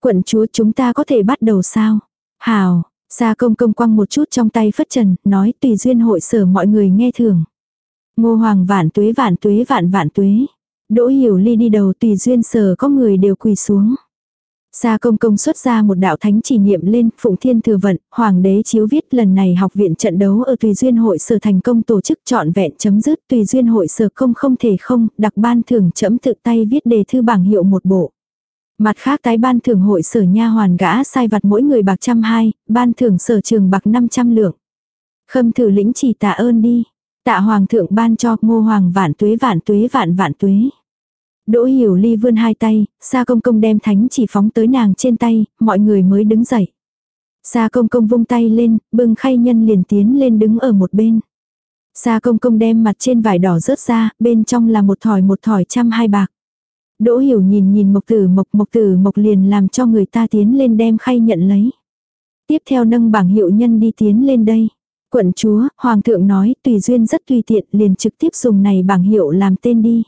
Quận chúa chúng ta có thể bắt đầu sao? Hào, Sa công công quăng một chút trong tay phất trần, nói tùy duyên hội sở mọi người nghe thường. Ngô hoàng vạn tuế vạn tuế vạn vạn tuế. Đỗ hiểu ly đi đầu tùy duyên sở có người đều quỳ xuống. Sa công công xuất ra một đạo thánh chỉ niệm lên, Phụng Thiên thừa vận, Hoàng đế chiếu viết lần này học viện trận đấu ở Tùy Duyên hội sở thành công tổ chức trọn vẹn chấm dứt Tùy Duyên hội sở không không thể không, đặc ban thưởng chấm tự tay viết đề thư bảng hiệu một bộ. Mặt khác tái ban thưởng hội sở nha hoàn gã sai vặt mỗi người bạc trăm hai, ban thưởng sở trường bạc năm trăm lượng. Khâm thử lĩnh chỉ tạ ơn đi. Tạ hoàng thượng ban cho ngô hoàng vạn tuế vạn tuế vạn vạn tuế. Đỗ hiểu ly vươn hai tay, sa công công đem thánh chỉ phóng tới nàng trên tay, mọi người mới đứng dậy. Sa công công vung tay lên, bưng khay nhân liền tiến lên đứng ở một bên. Sa công công đem mặt trên vải đỏ rớt ra, bên trong là một thỏi một thỏi trăm hai bạc. Đỗ hiểu nhìn nhìn mộc tử mộc mộc tử mộc liền làm cho người ta tiến lên đem khay nhận lấy. Tiếp theo nâng bảng hiệu nhân đi tiến lên đây. Quận chúa, hoàng thượng nói tùy duyên rất tùy tiện liền trực tiếp dùng này bảng hiệu làm tên đi.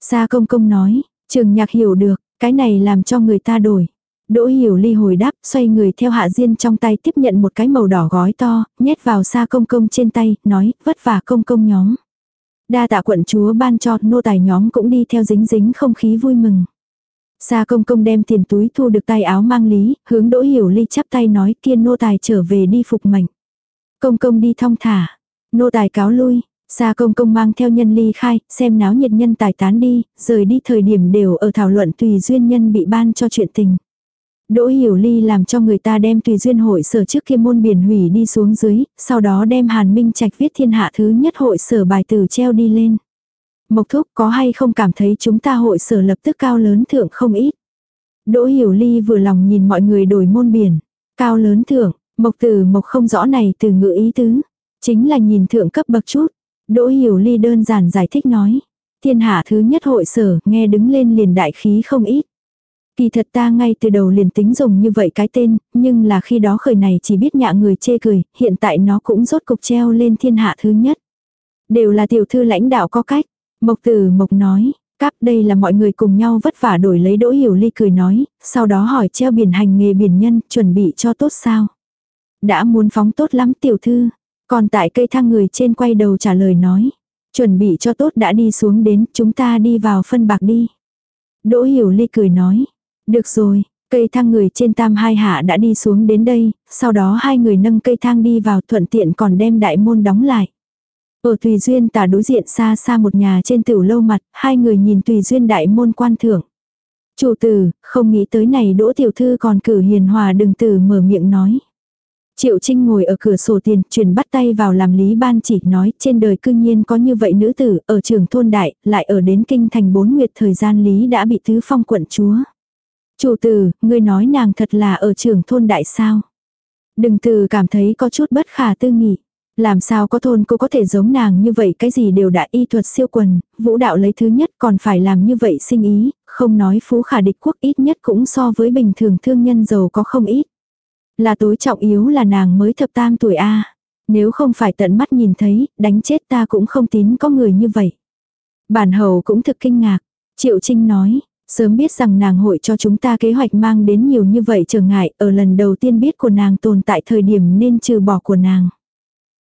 Sa công công nói, trường nhạc hiểu được, cái này làm cho người ta đổi. Đỗ hiểu ly hồi đáp, xoay người theo hạ diên trong tay tiếp nhận một cái màu đỏ gói to, nhét vào sa công công trên tay, nói, vất vả công công nhóm. Đa tạ quận chúa ban cho, nô tài nhóm cũng đi theo dính dính không khí vui mừng. Sa công công đem tiền túi thu được tay áo mang lý, hướng đỗ hiểu ly chắp tay nói kiên nô tài trở về đi phục mệnh. Công công đi thong thả, nô tài cáo lui, Sa công công mang theo nhân ly khai, xem náo nhiệt nhân tài tán đi, rời đi thời điểm đều ở thảo luận tùy duyên nhân bị ban cho chuyện tình. Đỗ hiểu ly làm cho người ta đem tùy duyên hội sở trước kia môn biển hủy đi xuống dưới, sau đó đem hàn minh trạch viết thiên hạ thứ nhất hội sở bài tử treo đi lên. Mộc thúc có hay không cảm thấy chúng ta hội sở lập tức cao lớn thượng không ít. Đỗ hiểu ly vừa lòng nhìn mọi người đổi môn biển. Cao lớn thượng, mộc tử mộc không rõ này từ ngữ ý tứ. Chính là nhìn thượng cấp bậc chút. Đỗ Hiểu Ly đơn giản giải thích nói. Thiên hạ thứ nhất hội sở, nghe đứng lên liền đại khí không ít. Kỳ thật ta ngay từ đầu liền tính dùng như vậy cái tên, nhưng là khi đó khởi này chỉ biết nhạ người chê cười, hiện tại nó cũng rốt cục treo lên thiên hạ thứ nhất. Đều là tiểu thư lãnh đạo có cách. Mộc tử Mộc nói, cáp đây là mọi người cùng nhau vất vả đổi lấy đỗ hiểu ly cười nói, sau đó hỏi treo biển hành nghề biển nhân, chuẩn bị cho tốt sao. Đã muốn phóng tốt lắm tiểu thư, còn tại cây thang người trên quay đầu trả lời nói. Chuẩn bị cho tốt đã đi xuống đến, chúng ta đi vào phân bạc đi. Đỗ hiểu ly cười nói. Được rồi, cây thang người trên tam hai hạ đã đi xuống đến đây, sau đó hai người nâng cây thang đi vào thuận tiện còn đem đại môn đóng lại. Ở Tùy Duyên tả đối diện xa xa một nhà trên tửu lâu mặt, hai người nhìn Tùy Duyên đại môn quan thưởng. Chủ tử, không nghĩ tới này đỗ tiểu thư còn cử hiền hòa đừng tử mở miệng nói. Triệu Trinh ngồi ở cửa sổ tiền, truyền bắt tay vào làm lý ban chỉ nói trên đời cương nhiên có như vậy nữ tử, ở trường thôn đại, lại ở đến kinh thành bốn nguyệt thời gian lý đã bị tứ phong quận chúa. Chủ tử, ngươi nói nàng thật là ở trường thôn đại sao. Đừng từ cảm thấy có chút bất khả tư nghị. Làm sao có thôn cô có thể giống nàng như vậy cái gì đều đã y thuật siêu quần, vũ đạo lấy thứ nhất còn phải làm như vậy sinh ý, không nói phú khả địch quốc ít nhất cũng so với bình thường thương nhân giàu có không ít. Là tối trọng yếu là nàng mới thập tam tuổi A. Nếu không phải tận mắt nhìn thấy, đánh chết ta cũng không tín có người như vậy. Bản hầu cũng thực kinh ngạc. Triệu Trinh nói, sớm biết rằng nàng hội cho chúng ta kế hoạch mang đến nhiều như vậy trở ngại, ở lần đầu tiên biết của nàng tồn tại thời điểm nên trừ bỏ của nàng.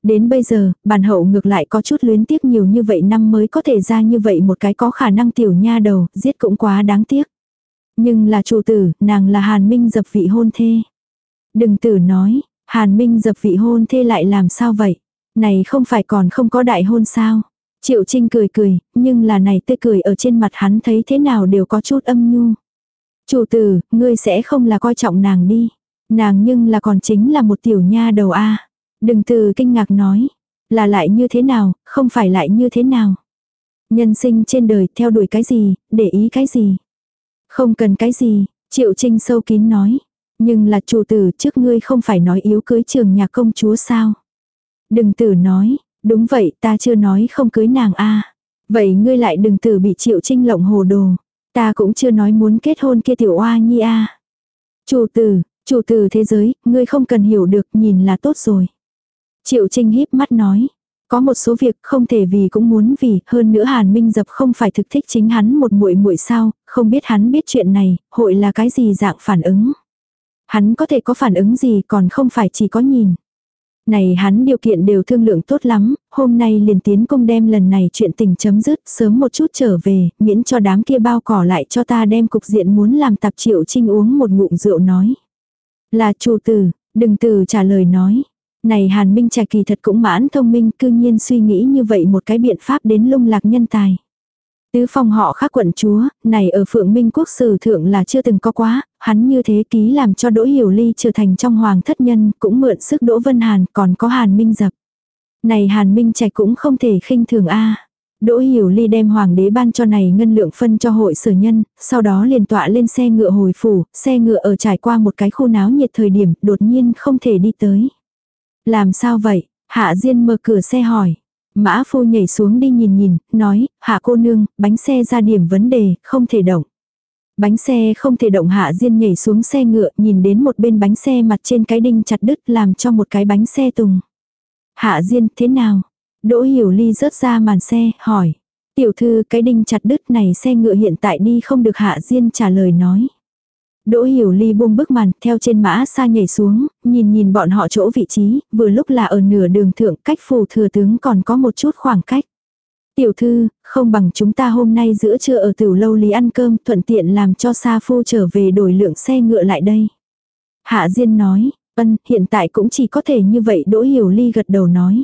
Đến bây giờ, bàn hậu ngược lại có chút luyến tiếc nhiều như vậy năm mới có thể ra như vậy một cái có khả năng tiểu nha đầu, giết cũng quá đáng tiếc. Nhưng là chủ tử, nàng là hàn minh dập vị hôn thê. Đừng tử nói, Hàn Minh dập vị hôn thê lại làm sao vậy? Này không phải còn không có đại hôn sao? Triệu Trinh cười cười, nhưng là này tươi cười ở trên mặt hắn thấy thế nào đều có chút âm nhu. Chủ tử, ngươi sẽ không là coi trọng nàng đi. Nàng nhưng là còn chính là một tiểu nha đầu a. Đừng từ kinh ngạc nói. Là lại như thế nào, không phải lại như thế nào. Nhân sinh trên đời theo đuổi cái gì, để ý cái gì. Không cần cái gì, Triệu Trinh sâu kín nói. Nhưng là chủ tử trước ngươi không phải nói yếu cưới trường nhà công chúa sao. Đừng tử nói, đúng vậy ta chưa nói không cưới nàng a Vậy ngươi lại đừng tử bị Triệu Trinh lộng hồ đồ. Ta cũng chưa nói muốn kết hôn kia tiểu oa nhi a Chủ tử, chủ tử thế giới, ngươi không cần hiểu được nhìn là tốt rồi. Triệu Trinh híp mắt nói. Có một số việc không thể vì cũng muốn vì, hơn nữa Hàn Minh Dập không phải thực thích chính hắn một muội muội sao, không biết hắn biết chuyện này, hội là cái gì dạng phản ứng. Hắn có thể có phản ứng gì còn không phải chỉ có nhìn. Này hắn điều kiện đều thương lượng tốt lắm, hôm nay liền tiến công đem lần này chuyện tình chấm dứt, sớm một chút trở về, miễn cho đám kia bao cỏ lại cho ta đem cục diện muốn làm tạp triệu trinh uống một ngụm rượu nói. Là chủ tử, đừng từ trả lời nói. Này Hàn Minh Trạch kỳ thật cũng mãn thông minh cư nhiên suy nghĩ như vậy một cái biện pháp đến lung lạc nhân tài. Tứ phong họ khác quận chúa, này ở Phượng Minh Quốc sử thượng là chưa từng có quá, hắn như thế ký làm cho Đỗ Hiểu Ly trở thành trong hoàng thất nhân, cũng mượn sức Đỗ Vân Hàn, còn có Hàn Minh Dập. Này Hàn Minh Trạch cũng không thể khinh thường a. Đỗ Hiểu Ly đem hoàng đế ban cho này ngân lượng phân cho hội sở nhân, sau đó liền tọa lên xe ngựa hồi phủ, xe ngựa ở trải qua một cái khu náo nhiệt thời điểm, đột nhiên không thể đi tới. Làm sao vậy? Hạ Diên mở cửa xe hỏi. Mã phu nhảy xuống đi nhìn nhìn, nói, hạ cô nương, bánh xe ra điểm vấn đề, không thể động. Bánh xe không thể động hạ Diên nhảy xuống xe ngựa, nhìn đến một bên bánh xe mặt trên cái đinh chặt đứt làm cho một cái bánh xe tùng. Hạ Diên, thế nào? Đỗ Hiểu Ly rớt ra màn xe, hỏi. Tiểu thư, cái đinh chặt đứt này xe ngựa hiện tại đi không được Hạ Diên trả lời nói. Đỗ Hiểu Ly buông bức màn, theo trên mã xa nhảy xuống, nhìn nhìn bọn họ chỗ vị trí, vừa lúc là ở nửa đường thượng, cách phủ thừa tướng còn có một chút khoảng cách. Tiểu thư, không bằng chúng ta hôm nay giữa trưa ở tiểu lâu lý ăn cơm, thuận tiện làm cho Sa Phu trở về đổi lượng xe ngựa lại đây. Hạ Diên nói, ân, hiện tại cũng chỉ có thể như vậy Đỗ Hiểu Ly gật đầu nói.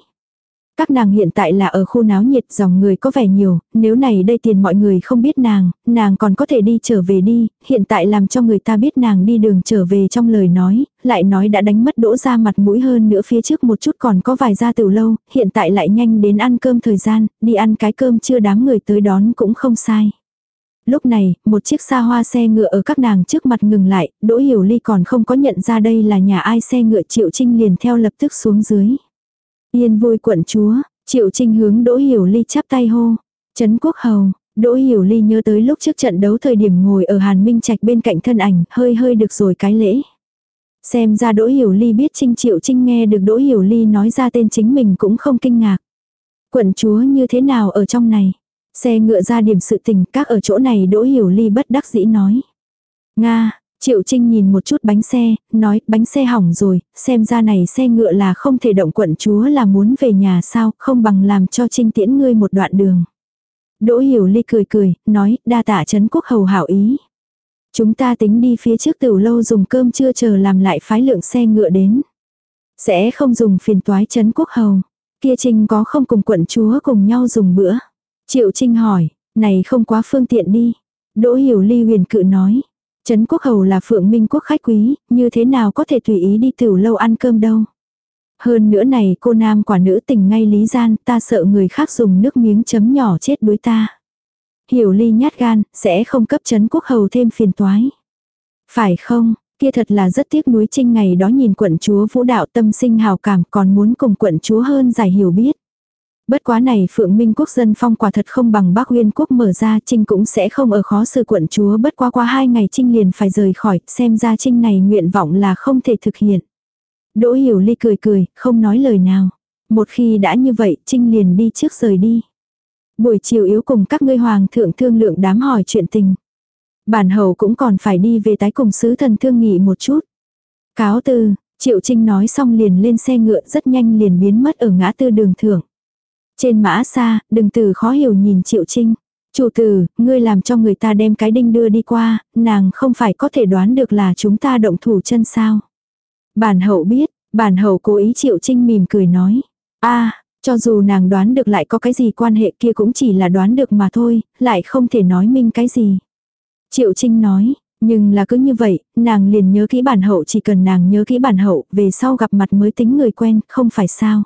Các nàng hiện tại là ở khu náo nhiệt dòng người có vẻ nhiều, nếu này đây tiền mọi người không biết nàng, nàng còn có thể đi trở về đi, hiện tại làm cho người ta biết nàng đi đường trở về trong lời nói, lại nói đã đánh mất đỗ ra mặt mũi hơn nữa phía trước một chút còn có vài gia từ lâu, hiện tại lại nhanh đến ăn cơm thời gian, đi ăn cái cơm chưa đám người tới đón cũng không sai. Lúc này, một chiếc xa hoa xe ngựa ở các nàng trước mặt ngừng lại, Đỗ Hiểu Ly còn không có nhận ra đây là nhà ai xe ngựa Triệu Trinh liền theo lập tức xuống dưới. Yên vui quận chúa, triệu trinh hướng Đỗ Hiểu Ly chắp tay hô. Trấn quốc hầu, Đỗ Hiểu Ly nhớ tới lúc trước trận đấu thời điểm ngồi ở Hàn Minh Trạch bên cạnh thân ảnh, hơi hơi được rồi cái lễ. Xem ra Đỗ Hiểu Ly biết Trinh Triệu Trinh nghe được Đỗ Hiểu Ly nói ra tên chính mình cũng không kinh ngạc. Quận chúa như thế nào ở trong này? Xe ngựa ra điểm sự tình các ở chỗ này Đỗ Hiểu Ly bất đắc dĩ nói. Nga, Triệu Trinh nhìn một chút bánh xe, nói bánh xe hỏng rồi, xem ra này xe ngựa là không thể động quận chúa là muốn về nhà sao, không bằng làm cho Trinh tiễn ngươi một đoạn đường. Đỗ Hiểu Ly cười cười, nói đa tạ Trấn Quốc Hầu hảo ý. Chúng ta tính đi phía trước tiểu lâu dùng cơm chưa chờ làm lại phái lượng xe ngựa đến. Sẽ không dùng phiền toái Trấn Quốc Hầu. Kia Trinh có không cùng quận chúa cùng nhau dùng bữa. Triệu Trinh hỏi, này không quá phương tiện đi. Đỗ Hiểu Ly huyền cự nói. Trấn quốc hầu là phượng minh quốc khách quý, như thế nào có thể tùy ý đi tiểu lâu ăn cơm đâu. Hơn nữa này cô nam quả nữ tình ngay lý gian, ta sợ người khác dùng nước miếng chấm nhỏ chết đuối ta. Hiểu ly nhát gan, sẽ không cấp trấn quốc hầu thêm phiền toái. Phải không, kia thật là rất tiếc núi trinh ngày đó nhìn quận chúa vũ đạo tâm sinh hào cảm còn muốn cùng quận chúa hơn giải hiểu biết. Bất quá này Phượng Minh quốc dân phong quả thật không bằng Bắc Uyên quốc mở ra Trinh cũng sẽ không ở khó xử quận chúa bất quá qua hai ngày Trinh liền phải rời khỏi xem ra Trinh này nguyện vọng là không thể thực hiện. Đỗ Hiểu Ly cười cười, không nói lời nào. Một khi đã như vậy Trinh liền đi trước rời đi. Buổi chiều yếu cùng các ngươi hoàng thượng thương lượng đám hỏi chuyện tình. Bản hầu cũng còn phải đi về tái cùng sứ thần thương nghị một chút. Cáo từ, Triệu Trinh nói xong liền lên xe ngựa rất nhanh liền biến mất ở ngã tư đường thượng. Trên mã xa, đừng từ khó hiểu nhìn Triệu Trinh. Chủ tử, ngươi làm cho người ta đem cái đinh đưa đi qua, nàng không phải có thể đoán được là chúng ta động thủ chân sao. Bản hậu biết, bản hậu cố ý Triệu Trinh mỉm cười nói. a cho dù nàng đoán được lại có cái gì quan hệ kia cũng chỉ là đoán được mà thôi, lại không thể nói minh cái gì. Triệu Trinh nói, nhưng là cứ như vậy, nàng liền nhớ kỹ bản hậu chỉ cần nàng nhớ kỹ bản hậu, về sau gặp mặt mới tính người quen, không phải sao.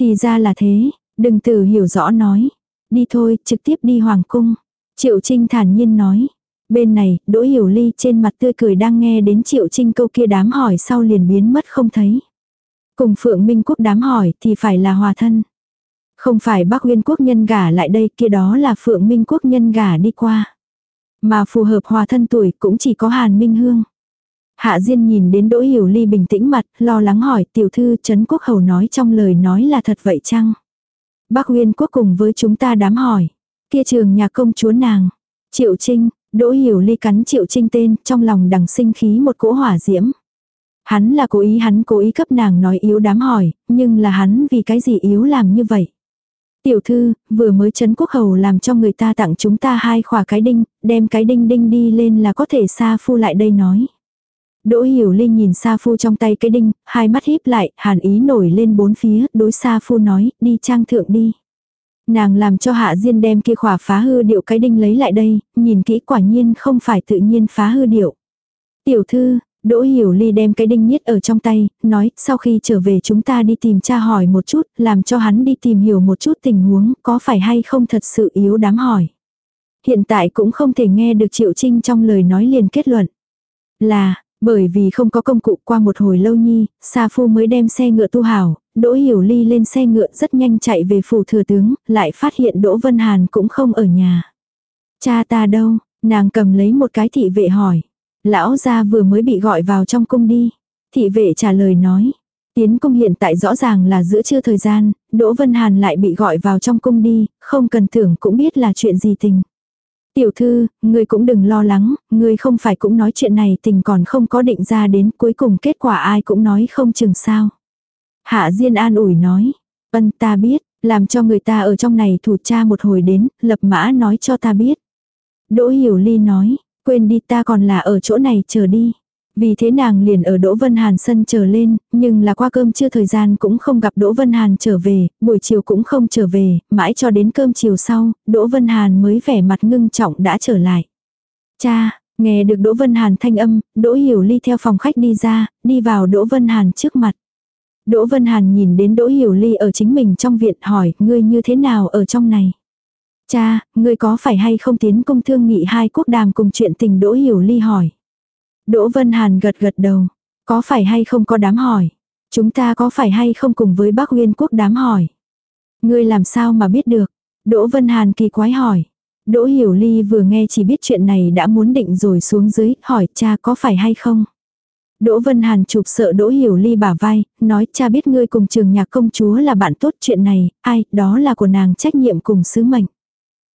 Thì ra là thế, Đừng từ hiểu rõ nói. Đi thôi, trực tiếp đi Hoàng Cung. Triệu Trinh thản nhiên nói. Bên này, Đỗ Hiểu Ly trên mặt tươi cười đang nghe đến Triệu Trinh câu kia đám hỏi sau liền biến mất không thấy. Cùng Phượng Minh Quốc đám hỏi thì phải là hòa thân. Không phải Bắc nguyên Quốc nhân gả lại đây kia đó là Phượng Minh Quốc nhân gả đi qua. Mà phù hợp hòa thân tuổi cũng chỉ có Hàn Minh Hương. Hạ Diên nhìn đến Đỗ Hiểu Ly bình tĩnh mặt, lo lắng hỏi tiểu thư Trấn Quốc Hầu nói trong lời nói là thật vậy chăng? Bắc Nguyên Quốc cùng với chúng ta đám hỏi. Kia trường nhà công chúa nàng. Triệu Trinh, Đỗ Hiểu Ly cắn Triệu Trinh tên, trong lòng đằng sinh khí một cỗ hỏa diễm. Hắn là cố ý hắn cố ý cấp nàng nói yếu đám hỏi, nhưng là hắn vì cái gì yếu làm như vậy. Tiểu thư, vừa mới chấn quốc hầu làm cho người ta tặng chúng ta hai khỏa cái đinh, đem cái đinh đinh đi lên là có thể xa phu lại đây nói. Đỗ Hiểu Linh nhìn Sa Phu trong tay cái đinh, hai mắt híp lại, hàn ý nổi lên bốn phía, đối Sa Phu nói, đi trang thượng đi. Nàng làm cho Hạ Diên đem kia khỏa phá hư điệu cái đinh lấy lại đây, nhìn kỹ quả nhiên không phải tự nhiên phá hư điệu. Tiểu thư, Đỗ Hiểu Ly đem cái đinh niết ở trong tay, nói, sau khi trở về chúng ta đi tìm cha hỏi một chút, làm cho hắn đi tìm hiểu một chút tình huống, có phải hay không thật sự yếu đám hỏi. Hiện tại cũng không thể nghe được Triệu Trinh trong lời nói liền kết luận. Là, bởi vì không có công cụ qua một hồi lâu nhi, Sa Phu mới đem xe ngựa tu hảo, Đỗ Hiểu Ly lên xe ngựa rất nhanh chạy về phủ thừa tướng, lại phát hiện Đỗ Vân Hàn cũng không ở nhà. Cha ta đâu? Nàng cầm lấy một cái thị vệ hỏi. Lão gia vừa mới bị gọi vào trong cung đi. Thị vệ trả lời nói. Tiến cung hiện tại rõ ràng là giữa trưa thời gian, Đỗ Vân Hàn lại bị gọi vào trong cung đi, không cần tưởng cũng biết là chuyện gì tình. Tiểu thư, ngươi cũng đừng lo lắng, ngươi không phải cũng nói chuyện này tình còn không có định ra đến cuối cùng kết quả ai cũng nói không chừng sao. Hạ Diên an ủi nói, ân ta biết, làm cho người ta ở trong này thủ cha một hồi đến, lập mã nói cho ta biết. Đỗ Hiểu Ly nói, quên đi ta còn là ở chỗ này chờ đi. Vì thế nàng liền ở Đỗ Vân Hàn sân chờ lên, nhưng là qua cơm chưa thời gian cũng không gặp Đỗ Vân Hàn trở về, buổi chiều cũng không trở về, mãi cho đến cơm chiều sau, Đỗ Vân Hàn mới vẻ mặt ngưng trọng đã trở lại. Cha, nghe được Đỗ Vân Hàn thanh âm, Đỗ Hiểu Ly theo phòng khách đi ra, đi vào Đỗ Vân Hàn trước mặt. Đỗ Vân Hàn nhìn đến Đỗ Hiểu Ly ở chính mình trong viện hỏi, ngươi như thế nào ở trong này? Cha, ngươi có phải hay không tiến công thương nghị hai quốc đàm cùng chuyện tình Đỗ Hiểu Ly hỏi. Đỗ Vân Hàn gật gật đầu. Có phải hay không có đám hỏi? Chúng ta có phải hay không cùng với Bắc Nguyên quốc đám hỏi? Ngươi làm sao mà biết được? Đỗ Vân Hàn kỳ quái hỏi. Đỗ Hiểu Ly vừa nghe chỉ biết chuyện này đã muốn định rồi xuống dưới, hỏi cha có phải hay không? Đỗ Vân Hàn chụp sợ Đỗ Hiểu Ly bả vai, nói cha biết ngươi cùng trường nhạc công chúa là bạn tốt chuyện này, ai, đó là của nàng trách nhiệm cùng sứ mệnh.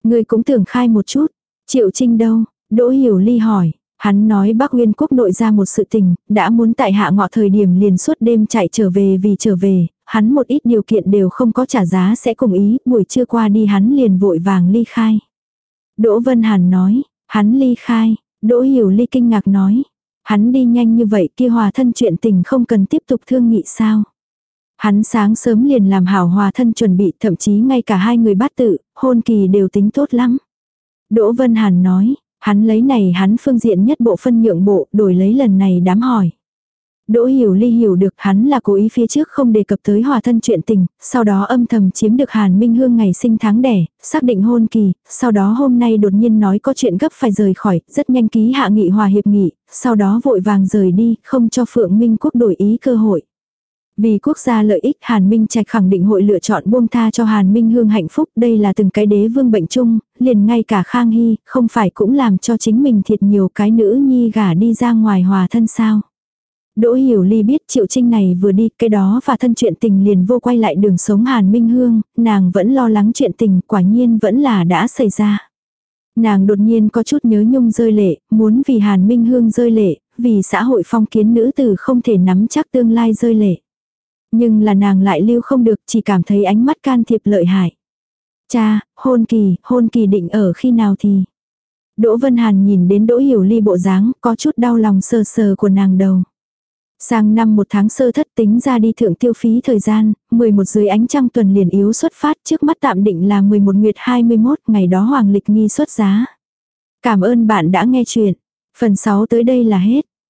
Ngươi cũng tưởng khai một chút, Triệu Trinh đâu? Đỗ Hiểu Ly hỏi, Hắn nói Bắc Nguyên quốc nội ra một sự tình, đã muốn tại hạ ngọ thời điểm liền suốt đêm chạy trở về vì trở về, hắn một ít điều kiện đều không có trả giá sẽ cùng ý, buổi trưa qua đi hắn liền vội vàng ly khai. Đỗ Vân Hàn nói, hắn ly khai, Đỗ Hiểu Ly kinh ngạc nói, hắn đi nhanh như vậy kia hòa thân chuyện tình không cần tiếp tục thương nghị sao. Hắn sáng sớm liền làm hảo hòa thân chuẩn bị thậm chí ngay cả hai người bát tự, hôn kỳ đều tính tốt lắm. Đỗ Vân Hàn nói, Hắn lấy này hắn phương diện nhất bộ phân nhượng bộ, đổi lấy lần này đám hỏi. Đỗ hiểu ly hiểu được hắn là cố ý phía trước không đề cập tới hòa thân chuyện tình, sau đó âm thầm chiếm được Hàn Minh Hương ngày sinh tháng đẻ, xác định hôn kỳ, sau đó hôm nay đột nhiên nói có chuyện gấp phải rời khỏi, rất nhanh ký hạ nghị hòa hiệp nghị, sau đó vội vàng rời đi, không cho Phượng Minh Quốc đổi ý cơ hội. Vì quốc gia lợi ích Hàn Minh Trạch khẳng định hội lựa chọn buông tha cho Hàn Minh Hương hạnh phúc. Đây là từng cái đế vương bệnh chung, liền ngay cả Khang Hy, không phải cũng làm cho chính mình thiệt nhiều cái nữ nhi gả đi ra ngoài hòa thân sao. Đỗ Hiểu Ly biết Triệu Trinh này vừa đi, cái đó và thân chuyện tình liền vô quay lại đường sống Hàn Minh Hương, nàng vẫn lo lắng chuyện tình, quả nhiên vẫn là đã xảy ra. Nàng đột nhiên có chút nhớ nhung rơi lệ, muốn vì Hàn Minh Hương rơi lệ, vì xã hội phong kiến nữ tử không thể nắm chắc tương lai rơi lệ. Nhưng là nàng lại lưu không được chỉ cảm thấy ánh mắt can thiệp lợi hại. Cha, hôn kỳ, hôn kỳ định ở khi nào thì. Đỗ Vân Hàn nhìn đến Đỗ Hiểu Ly bộ dáng, có chút đau lòng sờ sờ của nàng đầu. Sang năm một tháng sơ thất tính ra đi thượng tiêu phí thời gian, 11 dưới ánh trăng tuần liền yếu xuất phát trước mắt tạm định là 11 nguyệt 21 ngày đó hoàng lịch nghi xuất giá. Cảm ơn bạn đã nghe chuyện. Phần 6 tới đây là hết.